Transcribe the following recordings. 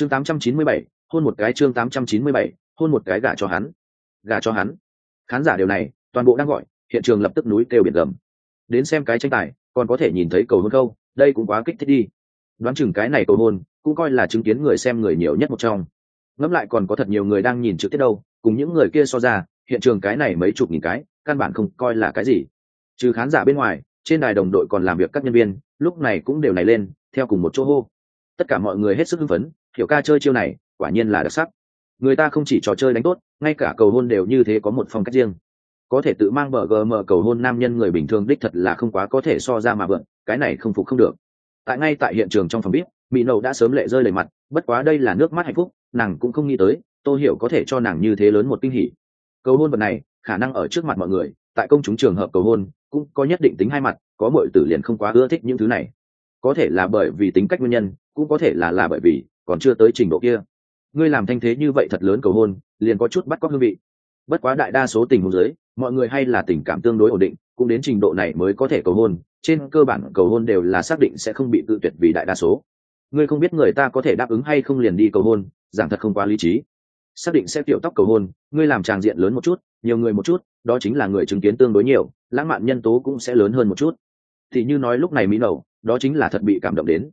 chương 897, hôn một cái chương 897, hôn một cái gả cho hắn. Gả cho hắn. Khán giả điều này toàn bộ đang gọi hiện trường lập tức núi kêu biển gầm. Đến xem cái tranh tài còn có thể nhìn thấy cầu hôn câu đây cũng quá kích thích đi. Đoán chừng cái này cầu hôn cũng coi là chứng kiến người xem người nhiều nhất một trong. Ngẫm lại còn có thật nhiều người đang nhìn trực tiếp đâu cùng những người kia so ra hiện trường cái này mấy chục nghìn cái căn bản không coi là cái gì. Trừ khán giả bên ngoài trên đài đồng đội còn làm việc các nhân viên lúc này cũng đều này lên theo cùng một chỗ hô. Tất cả mọi người hết sức hưng phấn hiểu ca chơi chiêu này, quả nhiên là đặc sắc. Người ta không chỉ trò chơi đánh tốt, ngay cả cầu hôn đều như thế có một phong cách riêng. Có thể tự mang bờ gm cầu hôn nam nhân người bình thường đích thật là không quá có thể so ra mà vượn, cái này không phục không được. Tại ngay tại hiện trường trong phòng bếp, mỹ nậu đã sớm lệ rơi lầy mặt, bất quá đây là nước mắt hạnh phúc, nàng cũng không nghĩ tới, tô hiểu có thể cho nàng như thế lớn một kinh hỉ. Cầu hôn vật này, khả năng ở trước mặt mọi người, tại công chúng trường hợp cầu hôn, cũng có nhất định tính hai mặt, có mọi tử liền không quá ưa thích những thứ này. Có thể là bởi vì tính cách nguyên nhân, cũng có thể là là bởi vì còn chưa tới trình độ kia. Ngươi làm thanh thế như vậy thật lớn cầu hôn, liền có chút bắt cóc hương vị. Bất quá đại đa số tình huống giới mọi người hay là tình cảm tương đối ổn định, cũng đến trình độ này mới có thể cầu hôn, trên cơ bản cầu hôn đều là xác định sẽ không bị tự tuyệt vì đại đa số. Ngươi không biết người ta có thể đáp ứng hay không liền đi cầu hôn, giảng thật không quá lý trí. Xác định sẽ tiểu tóc cầu hôn, ngươi làm tràng diện lớn một chút, nhiều người một chút, đó chính là người chứng kiến tương đối nhiều, lãng mạn nhân tố cũng sẽ lớn hơn một chút. Thì như nói lúc này mỹ nầu, đó chính là thật bị cảm động đến.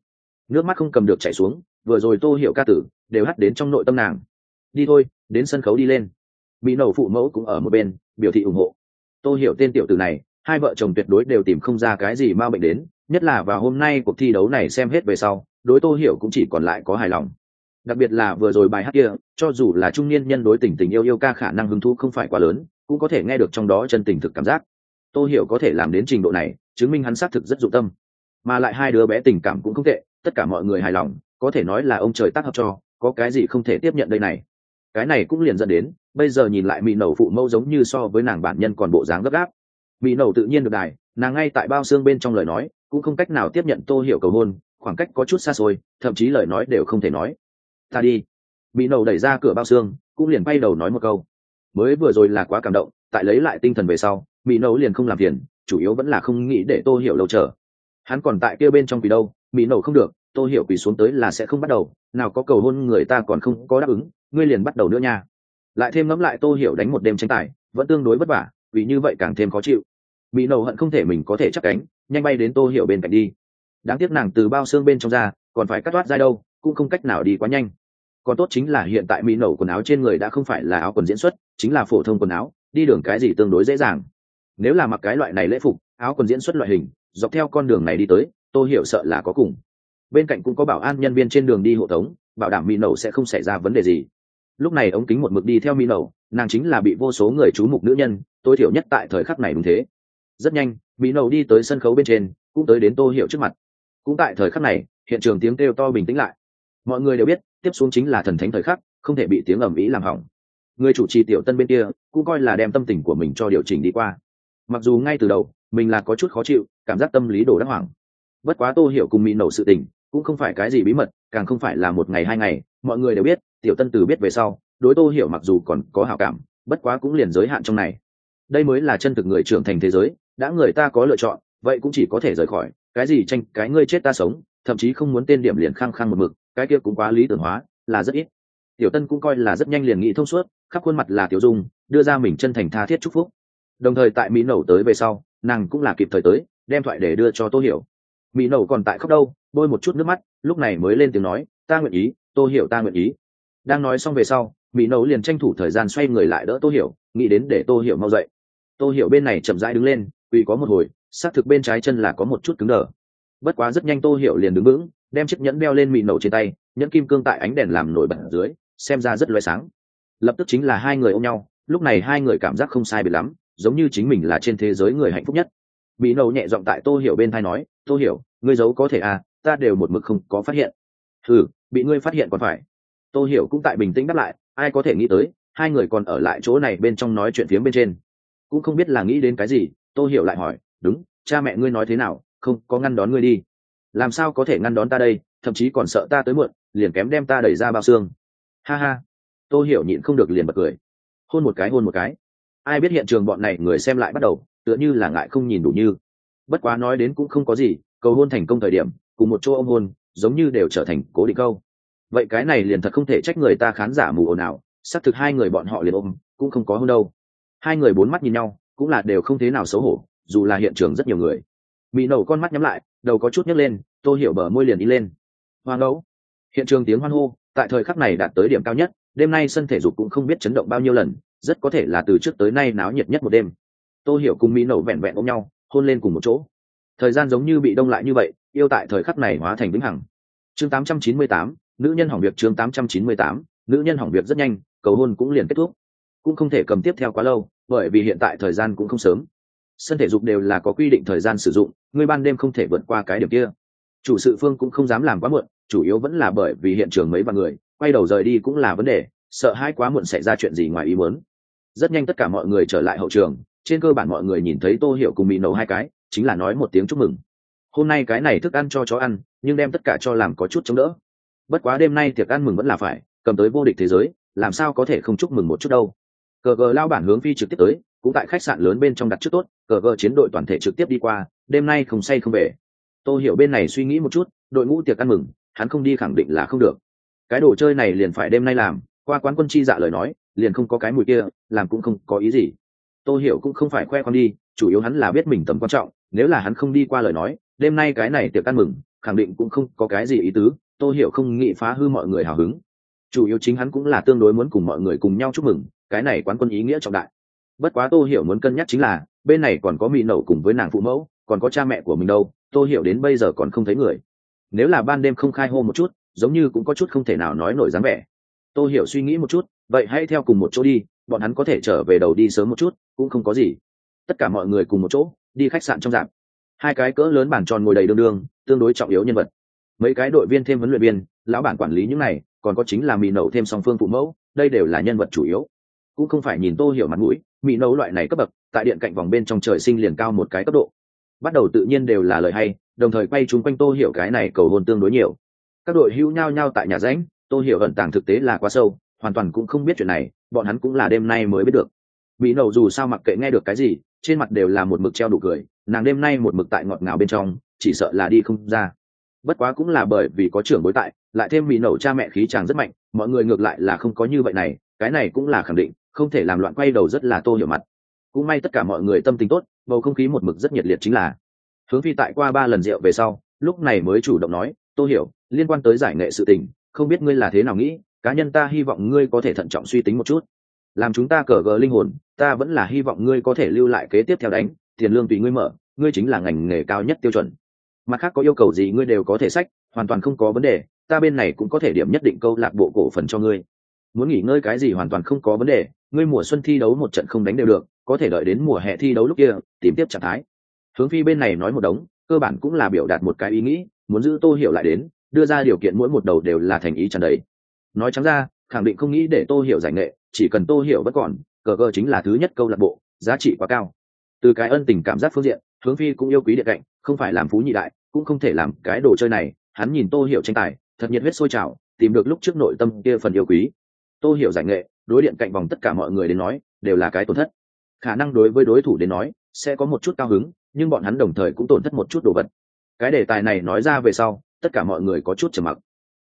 Nước mắt không cầm được chảy xuống vừa rồi tô hiểu ca tử đều hắt đến trong nội tâm nàng. Đi thôi, đến sân khấu đi lên. Mỹ nầu phụ mẫu cũng ở một bên, biểu thị ủng hộ. Tô hiểu tên tiểu tử này, hai vợ chồng tuyệt đối đều tìm không ra cái gì ma bệnh đến, nhất là vào hôm nay cuộc thi đấu này xem hết về sau, đối tô hiểu cũng chỉ còn lại có hài lòng. Đặc biệt là vừa rồi bài hát kia, cho dù là trung niên nhân đối tình tình yêu yêu ca khả năng hứng thú không phải quá lớn, cũng có thể nghe được trong đó chân tình thực cảm giác. Tô hiểu có thể làm đến trình độ này, chứng minh hắn xác thực rất dụng tâm. Mà lại hai đứa bé tình cảm cũng không tệ, tất cả mọi người hài lòng có thể nói là ông trời tác hợp cho, có cái gì không thể tiếp nhận đây này? Cái này cũng liền dẫn đến, bây giờ nhìn lại mỹ nầu phụ mẫu giống như so với nàng bản nhân còn bộ dáng gấp gáp. Mỹ nầu tự nhiên được đài, nàng ngay tại bao xương bên trong lời nói, cũng không cách nào tiếp nhận tô hiểu cầu hôn, khoảng cách có chút xa xôi, thậm chí lời nói đều không thể nói. Ta đi. Mỹ nầu đẩy ra cửa bao xương, cũng liền bay đầu nói một câu. Mới vừa rồi là quá cảm động, tại lấy lại tinh thần về sau mỹ nầu liền không làm phiền, chủ yếu vẫn là không nghĩ để tô hiểu lâu chờ. Hắn còn tại kia bên trong vì đâu mỹ nầu không được tô hiểu quỳ xuống tới là sẽ không bắt đầu, nào có cầu hôn người ta còn không có đáp ứng, ngươi liền bắt đầu nữa nha. Lại thêm ngẫm lại tô hiểu đánh một đêm tranh tài, vẫn tương đối vất vả, vì như vậy càng thêm khó chịu. Mỹ nầu hận không thể mình có thể chắc cánh, nhanh bay đến tô hiểu bên cạnh đi. Đáng tiếc nàng từ bao xương bên trong ra, còn phải cắt toát ra đâu, cũng không cách nào đi quá nhanh. Còn tốt chính là hiện tại mỹ nầu quần áo trên người đã không phải là áo quần diễn xuất, chính là phổ thông quần áo, đi đường cái gì tương đối dễ dàng. Nếu là mặc cái loại này lễ phục, áo quần diễn xuất loại hình, dọc theo con đường này đi tới, tô hiểu sợ là có cùng bên cạnh cũng có bảo an nhân viên trên đường đi hộ tống, bảo đảm mỹ nầu sẽ không xảy ra vấn đề gì. Lúc này ống kính một mực đi theo mỹ nầu nàng chính là bị vô số người chú mục nữ nhân, tối thiểu nhất tại thời khắc này đúng thế. Rất nhanh mỹ nầu đi tới sân khấu bên trên, cũng tới đến tô hiểu trước mặt. Cũng tại thời khắc này, hiện trường tiếng kêu to bình tĩnh lại. Mọi người đều biết, tiếp xuống chính là thần thánh thời khắc, không thể bị tiếng ầm ĩ làm hỏng. Người chủ trì tiểu tân bên kia, cũng coi là đem tâm tình của mình cho điều chỉnh đi qua. Mặc dù ngay từ đầu, mình là có chút khó chịu, cảm giác tâm lý đổ đắc hoảng. Bất quá tô hiểu cùng mỹ nầu sự tình cũng không phải cái gì bí mật, càng không phải là một ngày hai ngày, mọi người đều biết, tiểu tân từ biết về sau, đối tô hiểu mặc dù còn có hảo cảm, bất quá cũng liền giới hạn trong này. Đây mới là chân thực người trưởng thành thế giới, đã người ta có lựa chọn, vậy cũng chỉ có thể rời khỏi, cái gì tranh, cái ngươi chết ta sống, thậm chí không muốn tên điểm liền khăng khăng một mực, cái kia cũng quá lý tưởng hóa, là rất ít. Tiểu tân cũng coi là rất nhanh liền nghĩ thông suốt, khắp khuôn mặt là tiểu dung, đưa ra mình chân thành tha thiết chúc phúc. Đồng thời tại mỹ nẩu tới về sau, nàng cũng là kịp thời tới, đem thoại để đưa cho tô hiểu mỹ nổ còn tại khóc đâu, bôi một chút nước mắt, lúc này mới lên tiếng nói, ta nguyện ý tô hiểu ta nguyện ý. Đang nói xong về sau mỹ nổ liền tranh thủ thời gian xoay người lại đỡ tô hiểu, nghĩ đến để tô hiểu mau dậy. Tô hiểu bên này chậm rãi đứng lên, vì có một hồi, xác thực bên trái chân là có một chút cứng đờ. Bất quá rất nhanh tô hiểu liền đứng vững, đem chiếc nhẫn đeo lên mị nổ trên tay, nhẫn kim cương tại ánh đèn làm nổi bật ở dưới, xem ra rất loay sáng. Lập tức chính là hai người ôm nhau, lúc này hai người cảm giác không sai biệt lắm, giống như chính mình là trên thế giới người hạnh phúc nhất. Mỹ nâu nhẹ giọng tại tô hiểu bên thai nói Tôi hiểu, ngươi giấu có thể à ta đều một mực không có phát hiện. Ừ bị ngươi phát hiện còn phải. Tôi hiểu cũng tại bình tĩnh đáp lại, ai có thể nghĩ tới, hai người còn ở lại chỗ này bên trong nói chuyện phía bên trên. Cũng không biết là nghĩ đến cái gì Tôi hiểu lại hỏi, đúng, cha mẹ ngươi nói thế nào? Không, có ngăn đón ngươi đi. Làm sao có thể ngăn đón ta đây? Thậm chí còn sợ ta tới muộn, liền kém đem ta đẩy ra bao xương. Ha ha. Tôi hiểu nhịn không được liền bật cười. Hôn một cái, hôn một cái. Ai biết hiện trường bọn này người xem lại bắt đầu, tựa như là ngại không nhìn đủ như bất quá nói đến cũng không có gì, cầu hôn thành công thời điểm, cùng một chỗ ông hôn, giống như đều trở thành cố định câu. Vậy cái này liền thật không thể trách người ta khán giả mù ồn ào, xác thực hai người bọn họ liền ôm, cũng không có hôn đâu. Hai người bốn mắt nhìn nhau, cũng là đều không thế nào xấu hổ, dù là hiện trường rất nhiều người. Mỹ nổ con mắt nhắm lại, đầu có chút nhấc lên, tô hiểu bờ môi liền đi lên. Hoa ngẫu hiện trường tiếng hoan hô, tại thời khắc này đạt tới điểm cao nhất, đêm nay sân thể dục cũng không biết chấn động bao nhiêu lần, rất có thể là từ trước tới nay náo nhiệt nhất một đêm. Tô hiểu cùng mỹ nổ vẹn vẹn ôm nhau hôn lên cùng một chỗ. Thời gian giống như bị đông lại như vậy yêu tại thời khắc này hóa thành vĩnh hằng. Chương 898, nữ nhân hỏng việc chương 898, nữ nhân hỏng việc rất nhanh cầu hôn cũng liền kết thúc. Cũng không thể cầm tiếp theo quá lâu bởi vì hiện tại thời gian cũng không sớm. Sân thể dục đều là có quy định thời gian sử dụng người ban đêm không thể vượt qua cái điểm kia. Chủ sự phương cũng không dám làm quá muộn chủ yếu vẫn là bởi vì hiện trường mấy vài người quay đầu rời đi cũng là vấn đề sợ hai quá muộn xảy ra chuyện gì ngoài ý muốn. Rất nhanh tất cả mọi người trở lại hậu trường trên cơ bản mọi người nhìn thấy tô hiểu cùng mỹ nấu hai cái, chính là nói một tiếng chúc mừng. Hôm nay cái này thức ăn cho chó ăn, nhưng đem tất cả cho làm có chút chống đỡ. Bất quá đêm nay tiệc ăn mừng vẫn là phải, cầm tới vô địch thế giới, làm sao có thể không chúc mừng một chút đâu. Cờ gờ lao bản hướng phi trực tiếp tới, cũng tại khách sạn lớn bên trong đặt trước tốt, cờ gờ chiến đội toàn thể trực tiếp đi qua, đêm nay không say không về. Tôi hiểu bên này suy nghĩ một chút, đội ngũ tiệc ăn mừng, hắn không đi khẳng định là không được. Cái đồ chơi này liền phải đêm nay làm, qua quán quân chi dạ lời nói, liền không có cái mùi kia, làm cũng không có ý gì tôi hiểu cũng không phải khoe con đi, chủ yếu hắn là biết mình tầm quan trọng, nếu là hắn không đi qua lời nói, đêm nay cái này tiệc ăn mừng, khẳng định cũng không có cái gì ý tứ tôi hiểu không nghĩ phá hư mọi người hào hứng. Chủ yếu chính hắn cũng là tương đối muốn cùng mọi người cùng nhau chúc mừng, cái này quán quân ý nghĩa trọng đại. Bất quá tô hiểu muốn cân nhắc chính là, bên này còn có mỹ nậu cùng với nàng phụ mẫu, còn có cha mẹ của mình đâu, tô hiểu đến bây giờ còn không thấy người. Nếu là ban đêm không khai hô một chút, giống như cũng có chút không thể nào nói nổi dáng vẻ. Tô hiểu suy nghĩ một chút, vậy hãy theo cùng một chỗ đi bọn hắn có thể trở về đầu đi sớm một chút, cũng không có gì. Tất cả mọi người cùng một chỗ, đi khách sạn trong dạp hai cái cỡ lớn bản tròn ngồi đầy đương đương tương đối trọng yếu nhân vật. Mấy cái đội viên thêm huấn luyện viên, lão bản quản lý những này, còn có chính là mỹ nậu thêm song phương phụ mẫu, đây đều là nhân vật chủ yếu. Cũng không phải nhìn tô hiểu mặt mũi mỹ nấu loại này cấp bậc, tại điện cạnh vòng bên trong trời sinh liền cao một cái cấp độ. Bắt đầu tự nhiên đều là lời hay, đồng thời quay chúng quanh tô hiểu cái này cầu hôn tương đối nhiều. Các đội hữu nhau nhau tại nhà ránh tô hiểu ẩn tàng thực tế là quá sâu, hoàn toàn cũng không biết chuyện này bọn hắn cũng là đêm nay mới biết được. Mỹ nậu dù sao mặc kệ nghe được cái gì, trên mặt đều là một mực treo đủ cười, nàng đêm nay một mực tại ngọt ngào bên trong, chỉ sợ là đi không ra. Bất quá cũng là bởi vì có trưởng bối tại, lại thêm mỹ nậu cha mẹ khí chàng rất mạnh, mọi người ngược lại là không có như vậy này, cái này cũng là khẳng định, không thể làm loạn quay đầu rất là tô hiểu mặt. Cũng may tất cả mọi người tâm tình tốt, bầu không khí một mực rất nhiệt liệt chính là. Hướng phi tại qua ba lần rượu về sau, lúc này mới chủ động nói, tô hiểu, liên quan tới giải nghệ sự tình, không biết ngươi là thế nào nghĩ cá nhân ta hy vọng ngươi có thể thận trọng suy tính một chút. Làm chúng ta cờ gờ linh hồn, ta vẫn là hy vọng ngươi có thể lưu lại kế tiếp theo đánh, tiền lương tùy ngươi mở, ngươi chính là ngành nghề cao nhất tiêu chuẩn. Mặt khác có yêu cầu gì ngươi đều có thể sách, hoàn toàn không có vấn đề, ta bên này cũng có thể điểm nhất định câu lạc bộ cổ phần cho ngươi. Muốn nghỉ ngơi cái gì hoàn toàn không có vấn đề, ngươi mùa xuân thi đấu một trận không đánh đều được, có thể đợi đến mùa hè thi đấu lúc kia, tìm tiếp trạng thái. Hướng phi bên này nói một đống, cơ bản cũng là biểu đạt một cái ý nghĩ, muốn giữ tô hiểu lại đến, đưa ra điều kiện mỗi một đầu đều là thành ý tràn đầy nói trắng ra, khẳng định không nghĩ để tô hiểu giải nghệ, chỉ cần tô hiểu vẫn còn, cờ cờ chính là thứ nhất câu lạc bộ, giá trị quá cao. Từ cái ân tình cảm giác phương diện, hướng phi cũng yêu quý địa cạnh, không phải làm phú nhị đại, cũng không thể làm cái đồ chơi này, hắn nhìn tô hiểu tranh tài, thật nhiệt huyết sôi trào, tìm được lúc trước nội tâm kia phần yêu quý. Tô hiểu giải nghệ, đối điện cạnh vòng tất cả mọi người đến nói, đều là cái tổn thất. Khả năng đối với đối thủ đến nói, sẽ có một chút cao hứng, nhưng bọn hắn đồng thời cũng tổn thất một chút đồ vật. Cái đề tài này nói ra về sau, tất cả mọi người có chút trầm mặc.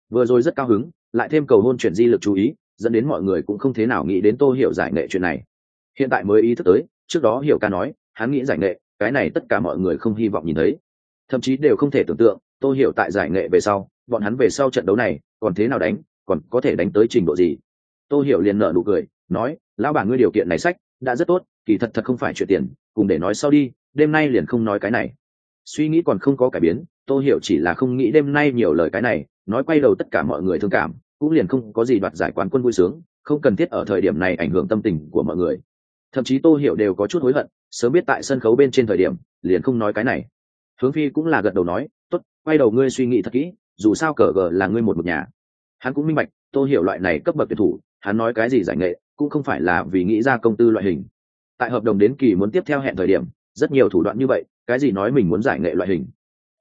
Vừa rồi rất cao hứng lại thêm cầu hôn chuyển di lực chú ý, dẫn đến mọi người cũng không thế nào nghĩ đến tô hiểu giải nghệ chuyện này. Hiện tại mới ý thức tới, trước đó hiểu ca nói, hắn nghĩ giải nghệ, cái này tất cả mọi người không hy vọng nhìn thấy. Thậm chí đều không thể tưởng tượng, tô hiểu tại giải nghệ về sau, bọn hắn về sau trận đấu này, còn thế nào đánh, còn có thể đánh tới trình độ gì? Tô hiểu liền nở nụ cười, nói, lão bà ngươi điều kiện này sách, đã rất tốt, kỳ thật thật không phải chuyện tiền, cùng để nói sau đi, đêm nay liền không nói cái này. Suy nghĩ còn không có cải biến Tôi hiểu chỉ là không nghĩ đêm nay nhiều lời cái này, nói quay đầu tất cả mọi người thương cảm, cũng liền không có gì đoạt giải quán quân vui sướng, không cần thiết ở thời điểm này ảnh hưởng tâm tình của mọi người. Thậm chí tô hiểu đều có chút hối hận, sớm biết tại sân khấu bên trên thời điểm, liền không nói cái này. Hướng phi cũng là gật đầu nói, tốt, quay đầu ngươi suy nghĩ thật kỹ, dù sao cờ gờ là ngươi một một nhà. Hắn cũng minh bạch, tô hiểu loại này cấp bậc tuyển thủ, hắn nói cái gì giải nghệ, cũng không phải là vì nghĩ ra công tư loại hình. Tại hợp đồng đến kỳ muốn tiếp theo hẹn thời điểm, rất nhiều thủ đoạn như vậy, cái gì nói mình muốn giải nghệ loại hình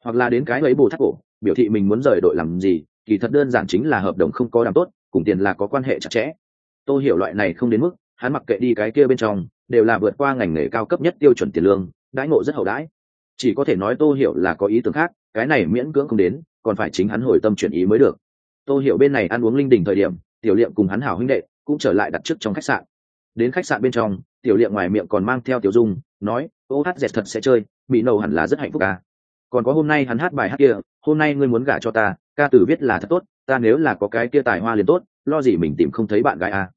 hoặc là đến cái ấy bồ thắt cổ, biểu thị mình muốn rời đội làm gì, kỳ thật đơn giản chính là hợp đồng không có đảm tốt, cùng tiền là có quan hệ chặt chẽ. Tôi hiểu loại này không đến mức, hắn mặc kệ đi cái kia bên trong, đều là vượt qua ngành nghề cao cấp nhất tiêu chuẩn tiền lương, đãi ngộ rất hậu đãi. Chỉ có thể nói tôi hiểu là có ý tưởng khác, cái này miễn cưỡng không đến, còn phải chính hắn hồi tâm chuyển ý mới được. Tôi hiểu bên này ăn uống linh đình thời điểm, tiểu liệm cùng hắn hảo huynh đệ cũng trở lại đặt trước trong khách sạn. Đến khách sạn bên trong, tiểu liệm ngoài miệng còn mang theo tiểu dung, nói, ô hát dẹt thật sẽ chơi mỹ nâu hẳn là rất hạnh phúc à còn có hôm nay hắn hát bài hát kia, hôm nay ngươi muốn gả cho ta, ca tử viết là thật tốt, ta nếu là có cái kia tài hoa liền tốt, lo gì mình tìm không thấy bạn gái à.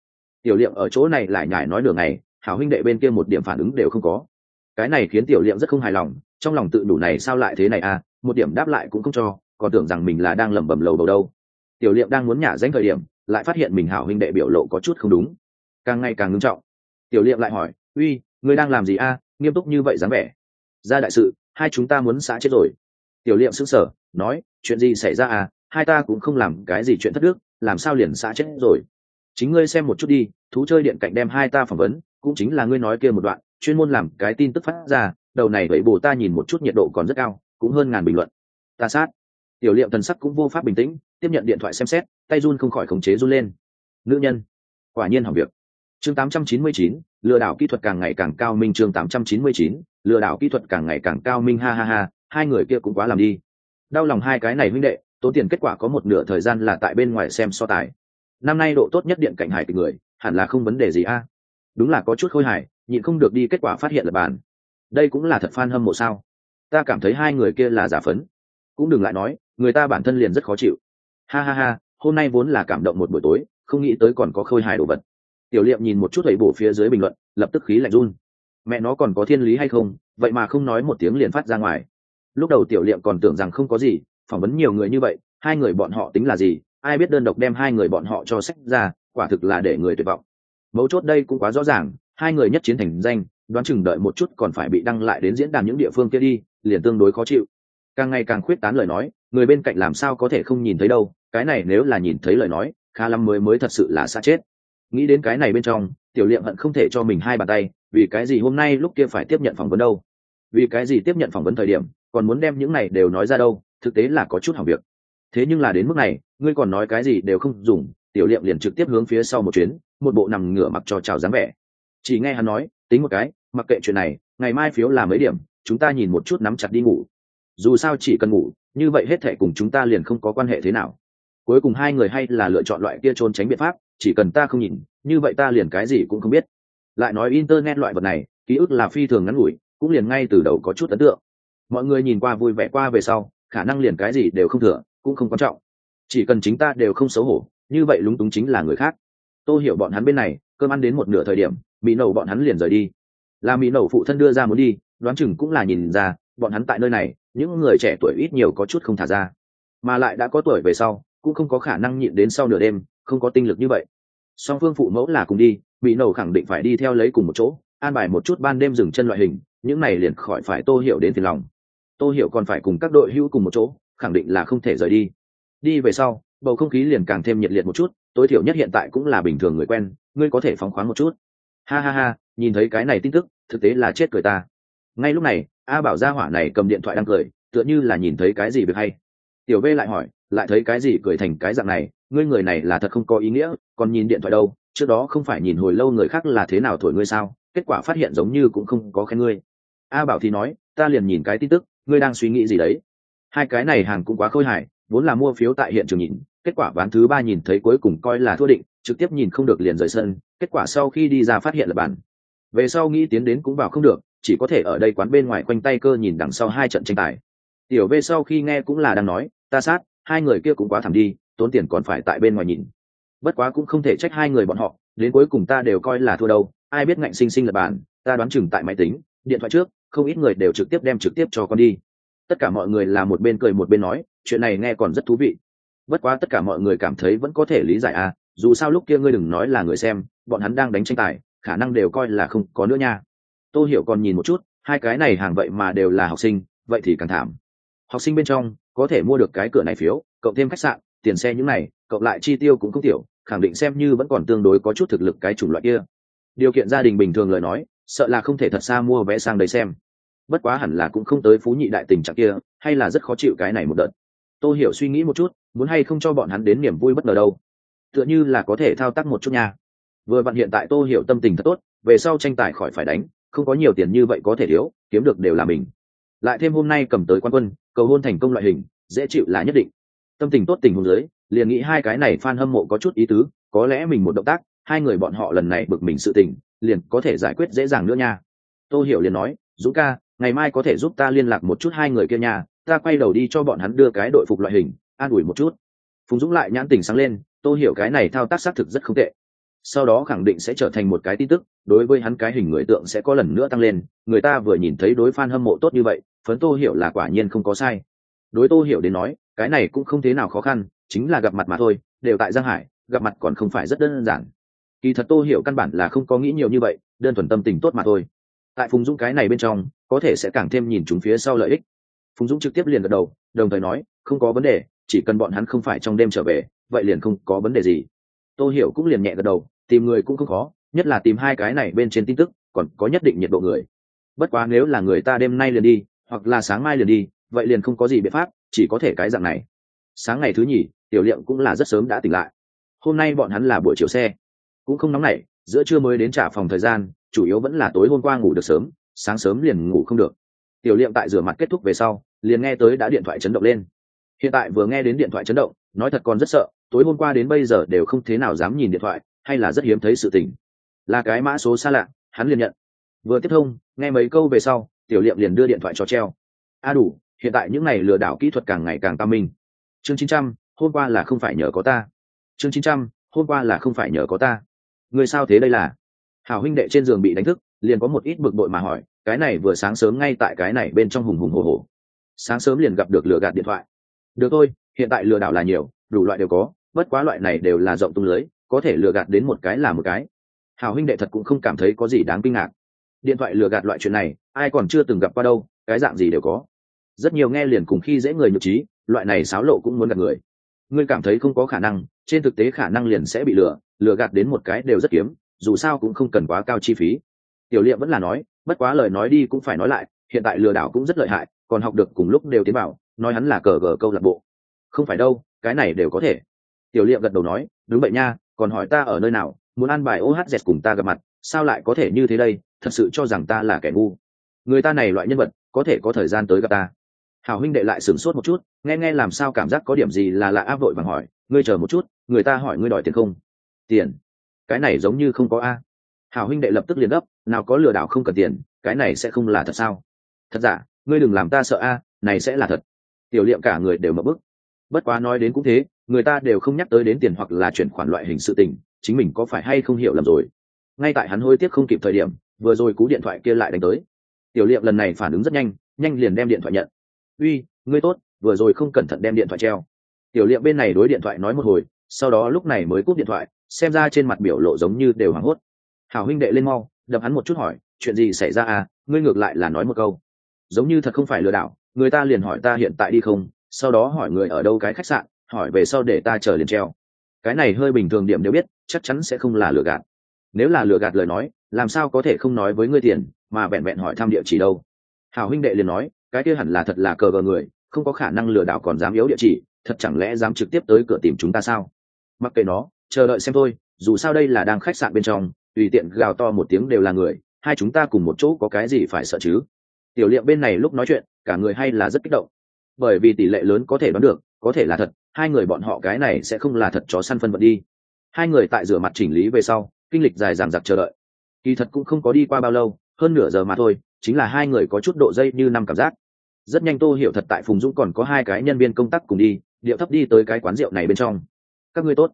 tiểu liệm ở chỗ này lại nhải nói nửa ngày, hảo huynh đệ bên kia một điểm phản ứng đều không có. Cái này khiến tiểu liệm rất không hài lòng, trong lòng tự đủ này sao lại thế này à? Một điểm đáp lại cũng không cho, còn tưởng rằng mình là đang lẩm bẩm lầu đầu đâu. Tiểu liệm đang muốn nhả danh thời điểm, lại phát hiện mình hảo huynh đệ biểu lộ có chút không đúng. Càng ngày càng ngưng trọng. Tiểu liệm lại hỏi, uy, ngươi đang làm gì a? Nghiêm túc như vậy dám vẻ. Ra đại sự hai chúng ta muốn xã chết rồi. Tiểu liệm sững sờ nói chuyện gì xảy ra à? Hai ta cũng không làm cái gì chuyện thất đức làm sao liền xã chết rồi? Chính ngươi xem một chút đi thú chơi điện cạnh đem hai ta phỏng vấn cũng chính là ngươi nói kia một đoạn chuyên môn làm cái tin tức phát ra đầu này vậy bồ ta nhìn một chút nhiệt độ còn rất cao cũng hơn ngàn bình luận. Ta sát. Tiểu liệm thần sắc cũng vô pháp bình tĩnh tiếp nhận điện thoại xem xét tay run không khỏi khống chế run lên. Nữ nhân quả nhiên hỏng việc. Chương 899, lừa đảo kỹ thuật càng ngày càng cao minh chương 899, lừa đảo kỹ thuật càng ngày càng cao, minh ha ha ha, hai người kia cũng quá làm đi. Đau lòng hai cái này huynh đệ, tốn tiền kết quả có một nửa thời gian là tại bên ngoài xem so tài. Năm nay độ tốt nhất điện cảnh hải tình người, hẳn là không vấn đề gì a. À? Đúng là có chút khôi hài, nhịn không được đi kết quả phát hiện là bàn. Đây cũng là thật fan hâm mộ sao? Ta cảm thấy hai người kia là giả phấn. Cũng đừng lại nói, người ta bản thân liền rất khó chịu. Ha ha ha, hôm nay vốn là cảm động một buổi tối, không nghĩ tới còn có khôi hài đồ vật. Tiểu liệm nhìn một chút thầy bổ phía dưới bình luận, lập tức khí lạnh run mẹ nó còn có thiên lý hay không, vậy mà không nói một tiếng liền phát ra ngoài. Lúc đầu tiểu liệm còn tưởng rằng không có gì, phỏng vấn nhiều người như vậy, hai người bọn họ tính là gì, ai biết đơn độc đem hai người bọn họ cho sách ra, quả thực là để người tuyệt vọng. Mấu chốt đây cũng quá rõ ràng, hai người nhất chiến thành danh, đoán chừng đợi một chút còn phải bị đăng lại đến diễn đàn những địa phương kia đi, liền tương đối khó chịu. Càng ngày càng khuyết tán lời nói, người bên cạnh làm sao có thể không nhìn thấy đâu, cái này nếu là nhìn thấy lời nói, khá lắm mới mới thật sự là xa chết. Nghĩ đến cái này bên trong tiểu liệm hận không thể cho mình hai bàn tay, vì cái gì hôm nay lúc kia phải tiếp nhận phỏng vấn đâu? Vì cái gì tiếp nhận phỏng vấn thời điểm, còn muốn đem những này đều nói ra đâu? Thực tế là có chút hỏng việc. Thế nhưng là đến mức này, ngươi còn nói cái gì đều không dùng, tiểu liệm liền trực tiếp hướng phía sau một chuyến, một bộ nằm ngửa mặc cho chào dáng vẻ. Chỉ nghe hắn nói, tính một cái, mặc kệ chuyện này, ngày mai phiếu là mấy điểm, chúng ta nhìn một chút nắm chặt đi ngủ. Dù sao chỉ cần ngủ, như vậy hết thệ cùng chúng ta liền không có quan hệ thế nào. Cuối cùng hai người hay là lựa chọn loại kia trốn tránh biện pháp, chỉ cần ta không nhìn như vậy ta liền cái gì cũng không biết. Lại nói internet loại vật này, ký ức là phi thường ngắn ngủi, cũng liền ngay từ đầu có chút ấn tượng. Mọi người nhìn qua vui vẻ qua về sau, khả năng liền cái gì đều không thừa, cũng không quan trọng. Chỉ cần chính ta đều không xấu hổ, như vậy lúng túng chính là người khác. Tôi hiểu bọn hắn bên này, cơm ăn đến một nửa thời điểm, mỹ nầu bọn hắn liền rời đi. Là mỹ nầu phụ thân đưa ra muốn đi, đoán chừng cũng là nhìn ra, bọn hắn tại nơi này, những người trẻ tuổi ít nhiều có chút không thả ra. Mà lại đã có tuổi về sau, cũng không có khả năng nhịn đến sau nửa đêm, không có tinh lực như vậy song phương phụ mẫu là cùng đi bị nổ khẳng định phải đi theo lấy cùng một chỗ, an bài một chút ban đêm dừng chân loại hình, những này liền khỏi phải tô hiểu đến phiền lòng. Tô hiểu còn phải cùng các đội hữu cùng một chỗ, khẳng định là không thể rời đi. Đi về sau, bầu không khí liền càng thêm nhiệt liệt một chút, tối thiểu nhất hiện tại cũng là bình thường người quen, ngươi có thể phóng khoáng một chút. Ha ha ha, nhìn thấy cái này tin tức, thực tế là chết cười ta. Ngay lúc này, a bảo gia hỏa này cầm điện thoại đang cười, tựa như là nhìn thấy cái gì việc hay. Tiểu v lại hỏi, lại thấy cái gì cười thành cái dạng này ngươi người này là thật không có ý nghĩa, còn nhìn điện thoại đâu, trước đó không phải nhìn hồi lâu người khác là thế nào thổi ngươi sao, kết quả phát hiện giống như cũng không có khen ngươi. A bảo thì nói, ta liền nhìn cái tin tức, ngươi đang suy nghĩ gì đấy? Hai cái này hàng cũng quá khôi hài, vốn là mua phiếu tại hiện trường nhìn, kết quả ván thứ ba nhìn thấy cuối cùng coi là thua định, trực tiếp nhìn không được liền rời sân, kết quả sau khi đi ra phát hiện là bản về sau nghĩ tiến đến cũng vào không được, chỉ có thể ở đây quán bên ngoài quanh tay cơ nhìn đằng sau hai trận tranh tài. Tiểu v sau khi nghe cũng là đang nói, ta sát, hai người kia cũng quá thảm đi tốn tiền còn phải tại bên ngoài nhìn. Bất quá cũng không thể trách hai người bọn họ, đến cuối cùng ta đều coi là thua đâu, ai biết ngạnh sinh sinh là bản ta đoán chừng tại máy tính, điện thoại trước, không ít người đều trực tiếp đem trực tiếp cho con đi. Tất cả mọi người là một bên cười một bên nói, chuyện này nghe còn rất thú vị. Bất quá tất cả mọi người cảm thấy vẫn có thể lý giải à dù sao lúc kia ngươi đừng nói là người xem, bọn hắn đang đánh tranh tài, khả năng đều coi là không có nữa nha. Tô hiểu còn nhìn một chút, hai cái này hàng vậy mà đều là học sinh, vậy thì càng thảm. Học sinh bên trong, có thể mua được cái cửa này phiếu, cộng thêm khách sạn tiền xe những này, cộng lại chi tiêu cũng không tiểu, khẳng định xem như vẫn còn tương đối có chút thực lực cái chủng loại kia. Điều kiện gia đình bình thường lời nói, sợ là không thể thật xa mua vé sang đấy xem. Bất quá hẳn là cũng không tới phú nhị đại tình trạng kia, hay là rất khó chịu cái này một đợt. Tôi hiểu suy nghĩ một chút, muốn hay không cho bọn hắn đến niềm vui bất ngờ đâu. Tựa như là có thể thao tác một chút nha. Vừa vặn hiện tại tôi hiểu tâm tình thật tốt, về sau tranh tài khỏi phải đánh, không có nhiều tiền như vậy có thể thiếu, kiếm được đều là mình. Lại thêm hôm nay cầm tới quan quân, cầu hôn thành công loại hình, dễ chịu là nhất định tâm tình tốt tình hôn giới liền nghĩ hai cái này fan hâm mộ có chút ý tứ, có lẽ mình một động tác, hai người bọn họ lần này bực mình sự tình, liền có thể giải quyết dễ dàng nữa nha. Tô hiểu liền nói, dũng ca, ngày mai có thể giúp ta liên lạc một chút hai người kia nhà ta quay đầu đi cho bọn hắn đưa cái đội phục loại hình, an ủi một chút. Phùng dũng lại nhãn tình sáng lên, tô hiểu cái này thao tác xác thực rất không tệ. Sau đó khẳng định sẽ trở thành một cái tin tức, đối với hắn cái hình người tượng sẽ có lần nữa tăng lên, người ta vừa nhìn thấy đối f hâm mộ tốt như vậy, phấn tô hiểu là quả nhiên không có sai đối tô hiểu đến nói, cái này cũng không thế nào khó khăn, chính là gặp mặt mà thôi, đều tại giang hải, gặp mặt còn không phải rất đơn giản. Kỳ thật tô hiểu căn bản là không có nghĩ nhiều như vậy, đơn thuần tâm tình tốt mà thôi. Tại phùng dũng cái này bên trong, có thể sẽ càng thêm nhìn chúng phía sau lợi ích. Phùng dũng trực tiếp liền gật đầu, đồng thời nói, không có vấn đề, chỉ cần bọn hắn không phải trong đêm trở về, vậy liền không có vấn đề gì. Tô hiểu cũng liền nhẹ gật đầu, tìm người cũng không khó, nhất là tìm hai cái này bên trên tin tức, còn có nhất định nhiệt độ người. Bất quá nếu là người ta đêm nay liền đi, hoặc là sáng mai liền đi vậy liền không có gì biện pháp, chỉ có thể cái dạng này. Sáng ngày thứ nhì, tiểu liệm cũng là rất sớm đã tỉnh lại. Hôm nay bọn hắn là buổi chiều xe. Cũng không nóng nảy, giữa trưa mới đến trả phòng thời gian, chủ yếu vẫn là tối hôm qua ngủ được sớm, sáng sớm liền ngủ không được. Tiểu liệm tại rửa mặt kết thúc về sau, liền nghe tới đã điện thoại chấn động lên. Hiện tại vừa nghe đến điện thoại chấn động, nói thật còn rất sợ, tối hôm qua đến bây giờ đều không thế nào dám nhìn điện thoại, hay là rất hiếm thấy sự tình. Là cái mã số xa lạ, hắn liền nhận. Vừa tiếp thông, nghe mấy câu về sau, tiểu liệm liền đưa điện thoại cho treo. A đủ hiện tại những này lừa đảo kỹ thuật càng ngày càng tam minh. Chương chín trăm, hôm qua là không phải nhờ có ta. Chương chín trăm, hôm qua là không phải nhờ có ta. Người sao thế đây là? Hảo huynh đệ trên giường bị đánh thức, liền có một ít bực bội mà hỏi, cái này vừa sáng sớm ngay tại cái này bên trong hùng hùng hồ hồ. Sáng sớm liền gặp được lừa gạt điện thoại. Được thôi, hiện tại lừa đảo là nhiều, đủ loại đều có, bất quá loại này đều là rộng tung lưới, có thể lừa gạt đến một cái là một cái. Hào huynh đệ thật cũng không cảm thấy có gì đáng kinh ngạc. Điện thoại lừa gạt loại chuyện này, ai còn chưa từng gặp qua đâu, cái dạng gì đều có rất nhiều nghe liền cùng khi dễ người nhục trí, loại này xáo lộ cũng muốn gạt người. Ngươi cảm thấy không có khả năng, trên thực tế khả năng liền sẽ bị lừa lừa gạt đến một cái đều rất kiếm, dù sao cũng không cần quá cao chi phí. Tiểu liệm vẫn là nói, bất quá lời nói đi cũng phải nói lại, hiện tại lừa đảo cũng rất lợi hại, còn học được cùng lúc đều tiến bảo nói hắn là cờ gờ câu lạc bộ. Không phải đâu, cái này đều có thể. Tiểu liệm gật đầu nói, đúng vậy nha, còn hỏi ta ở nơi nào, muốn ăn bài ohz cùng ta gặp mặt, sao lại có thể như thế đây, thật sự cho rằng ta là kẻ ngu. Người ta này loại nhân vật, có thể có thời gian tới gặp ta hảo huynh đệ lại sửng sốt một chút, nghe nghe làm sao cảm giác có điểm gì là lạ áp vội vàng hỏi, ngươi chờ một chút, người ta hỏi ngươi đòi tiền không? Tiền? Cái này giống như không có a. Hảo huynh đệ lập tức liền gấp nào có lừa đảo không cần tiền, cái này sẽ không là thật sao? Thật giả? Ngươi đừng làm ta sợ a, này sẽ là thật. Tiểu liệm cả người đều mở bức. Bất quá nói đến cũng thế, người ta đều không nhắc tới đến tiền hoặc là chuyển khoản loại hình sự tình, chính mình có phải hay không hiểu lầm rồi. Ngay tại hắn hối tiếc không kịp thời điểm, vừa rồi cú điện thoại kia lại đánh tới. Tiểu liệm lần này phản ứng rất nhanh nhanh liền đem điện thoại nhận uy, ngươi tốt, vừa rồi không cẩn thận đem điện thoại treo. Tiểu liệm bên này đối điện thoại nói một hồi, sau đó lúc này mới cúp điện thoại, xem ra trên mặt biểu lộ giống như đều hoảng hốt. Hảo huynh đệ lên mau, đập hắn một chút hỏi, chuyện gì xảy ra à? Ngươi ngược lại là nói một câu. Giống như thật không phải lừa đảo, người ta liền hỏi ta hiện tại đi không, sau đó hỏi người ở đâu cái khách sạn, hỏi về sau để ta chờ liền treo. Cái này hơi bình thường điểm nếu biết, chắc chắn sẽ không là lừa gạt. Nếu là lừa gạt lời nói, làm sao có thể không nói với ngươi tiền, mà vẹn vẹn hỏi thăm địa chỉ đâu? Hảo huynh đệ liền nói cái kia hẳn là thật là cờ gờ người, không có khả năng lừa đảo còn dám yếu địa chỉ, thật chẳng lẽ dám trực tiếp tới cửa tìm chúng ta sao? Mặc kệ nó, chờ đợi xem thôi, dù sao đây là đang khách sạn bên trong, tùy tiện gào to một tiếng đều là người, hai chúng ta cùng một chỗ có cái gì phải sợ chứ? Tiểu liệm bên này lúc nói chuyện, cả người hay là rất kích động. Bởi vì tỷ lệ lớn có thể đoán được, có thể là thật, hai người bọn họ cái này sẽ không là thật chó săn phân vật đi. Hai người tại rửa mặt chỉnh lý về sau, kinh lịch dài dằng dặc chờ đợi. Kỳ thật cũng không có đi qua bao lâu, hơn nửa giờ mà thôi, chính là hai người có chút độ dây như năm cảm giác rất nhanh tô hiểu thật tại phùng dũng còn có hai cái nhân viên công tác cùng đi, điệu thấp đi tới cái quán rượu này bên trong. Các ngươi tốt.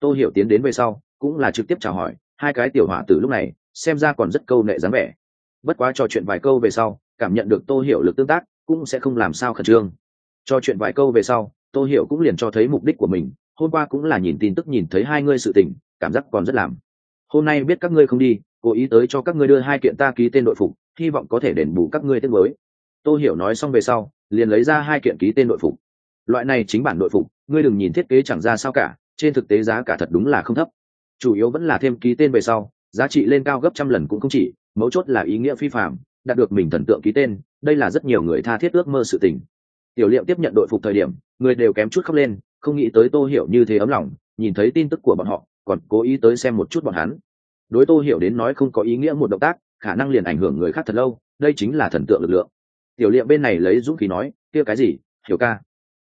Tô hiểu tiến đến về sau, cũng là trực tiếp chào hỏi, hai cái tiểu hỏa từ lúc này, xem ra còn rất câu nệ dáng vẻ. Bất quá trò chuyện vài câu về sau, cảm nhận được tô hiểu lực tương tác, cũng sẽ không làm sao khẩn trương. Trò chuyện vài câu về sau, tô hiểu cũng liền cho thấy mục đích của mình, hôm qua cũng là nhìn tin tức nhìn thấy hai ngươi sự tình, cảm giác còn rất làm. Hôm nay biết các ngươi không đi, cố ý tới cho các ngươi đưa hai kiện ta ký tên đội phục, hy vọng có thể đền bù các ngươi tiết mới tô hiểu nói xong về sau, liền lấy ra hai kiện ký tên nội phục. Loại này chính bản nội phục, ngươi đừng nhìn thiết kế chẳng ra sao cả, trên thực tế giá cả thật đúng là không thấp. Chủ yếu vẫn là thêm ký tên về sau, giá trị lên cao gấp trăm lần cũng không chỉ, mấu chốt là ý nghĩa phi phạm, đạt được mình thần tượng ký tên, đây là rất nhiều người tha thiết ước mơ sự tình. Tiểu liệm tiếp nhận đội phục thời điểm, người đều kém chút khóc lên, không nghĩ tới tô hiểu như thế ấm lòng, nhìn thấy tin tức của bọn họ, còn cố ý tới xem một chút bọn hắn. Đối tô hiểu đến nói không có ý nghĩa một động tác, khả năng liền ảnh hưởng người khác thật lâu, đây chính là thần tượng lực lượng tiểu liệm bên này lấy dũng khí nói, kia cái gì? Hiểu ca,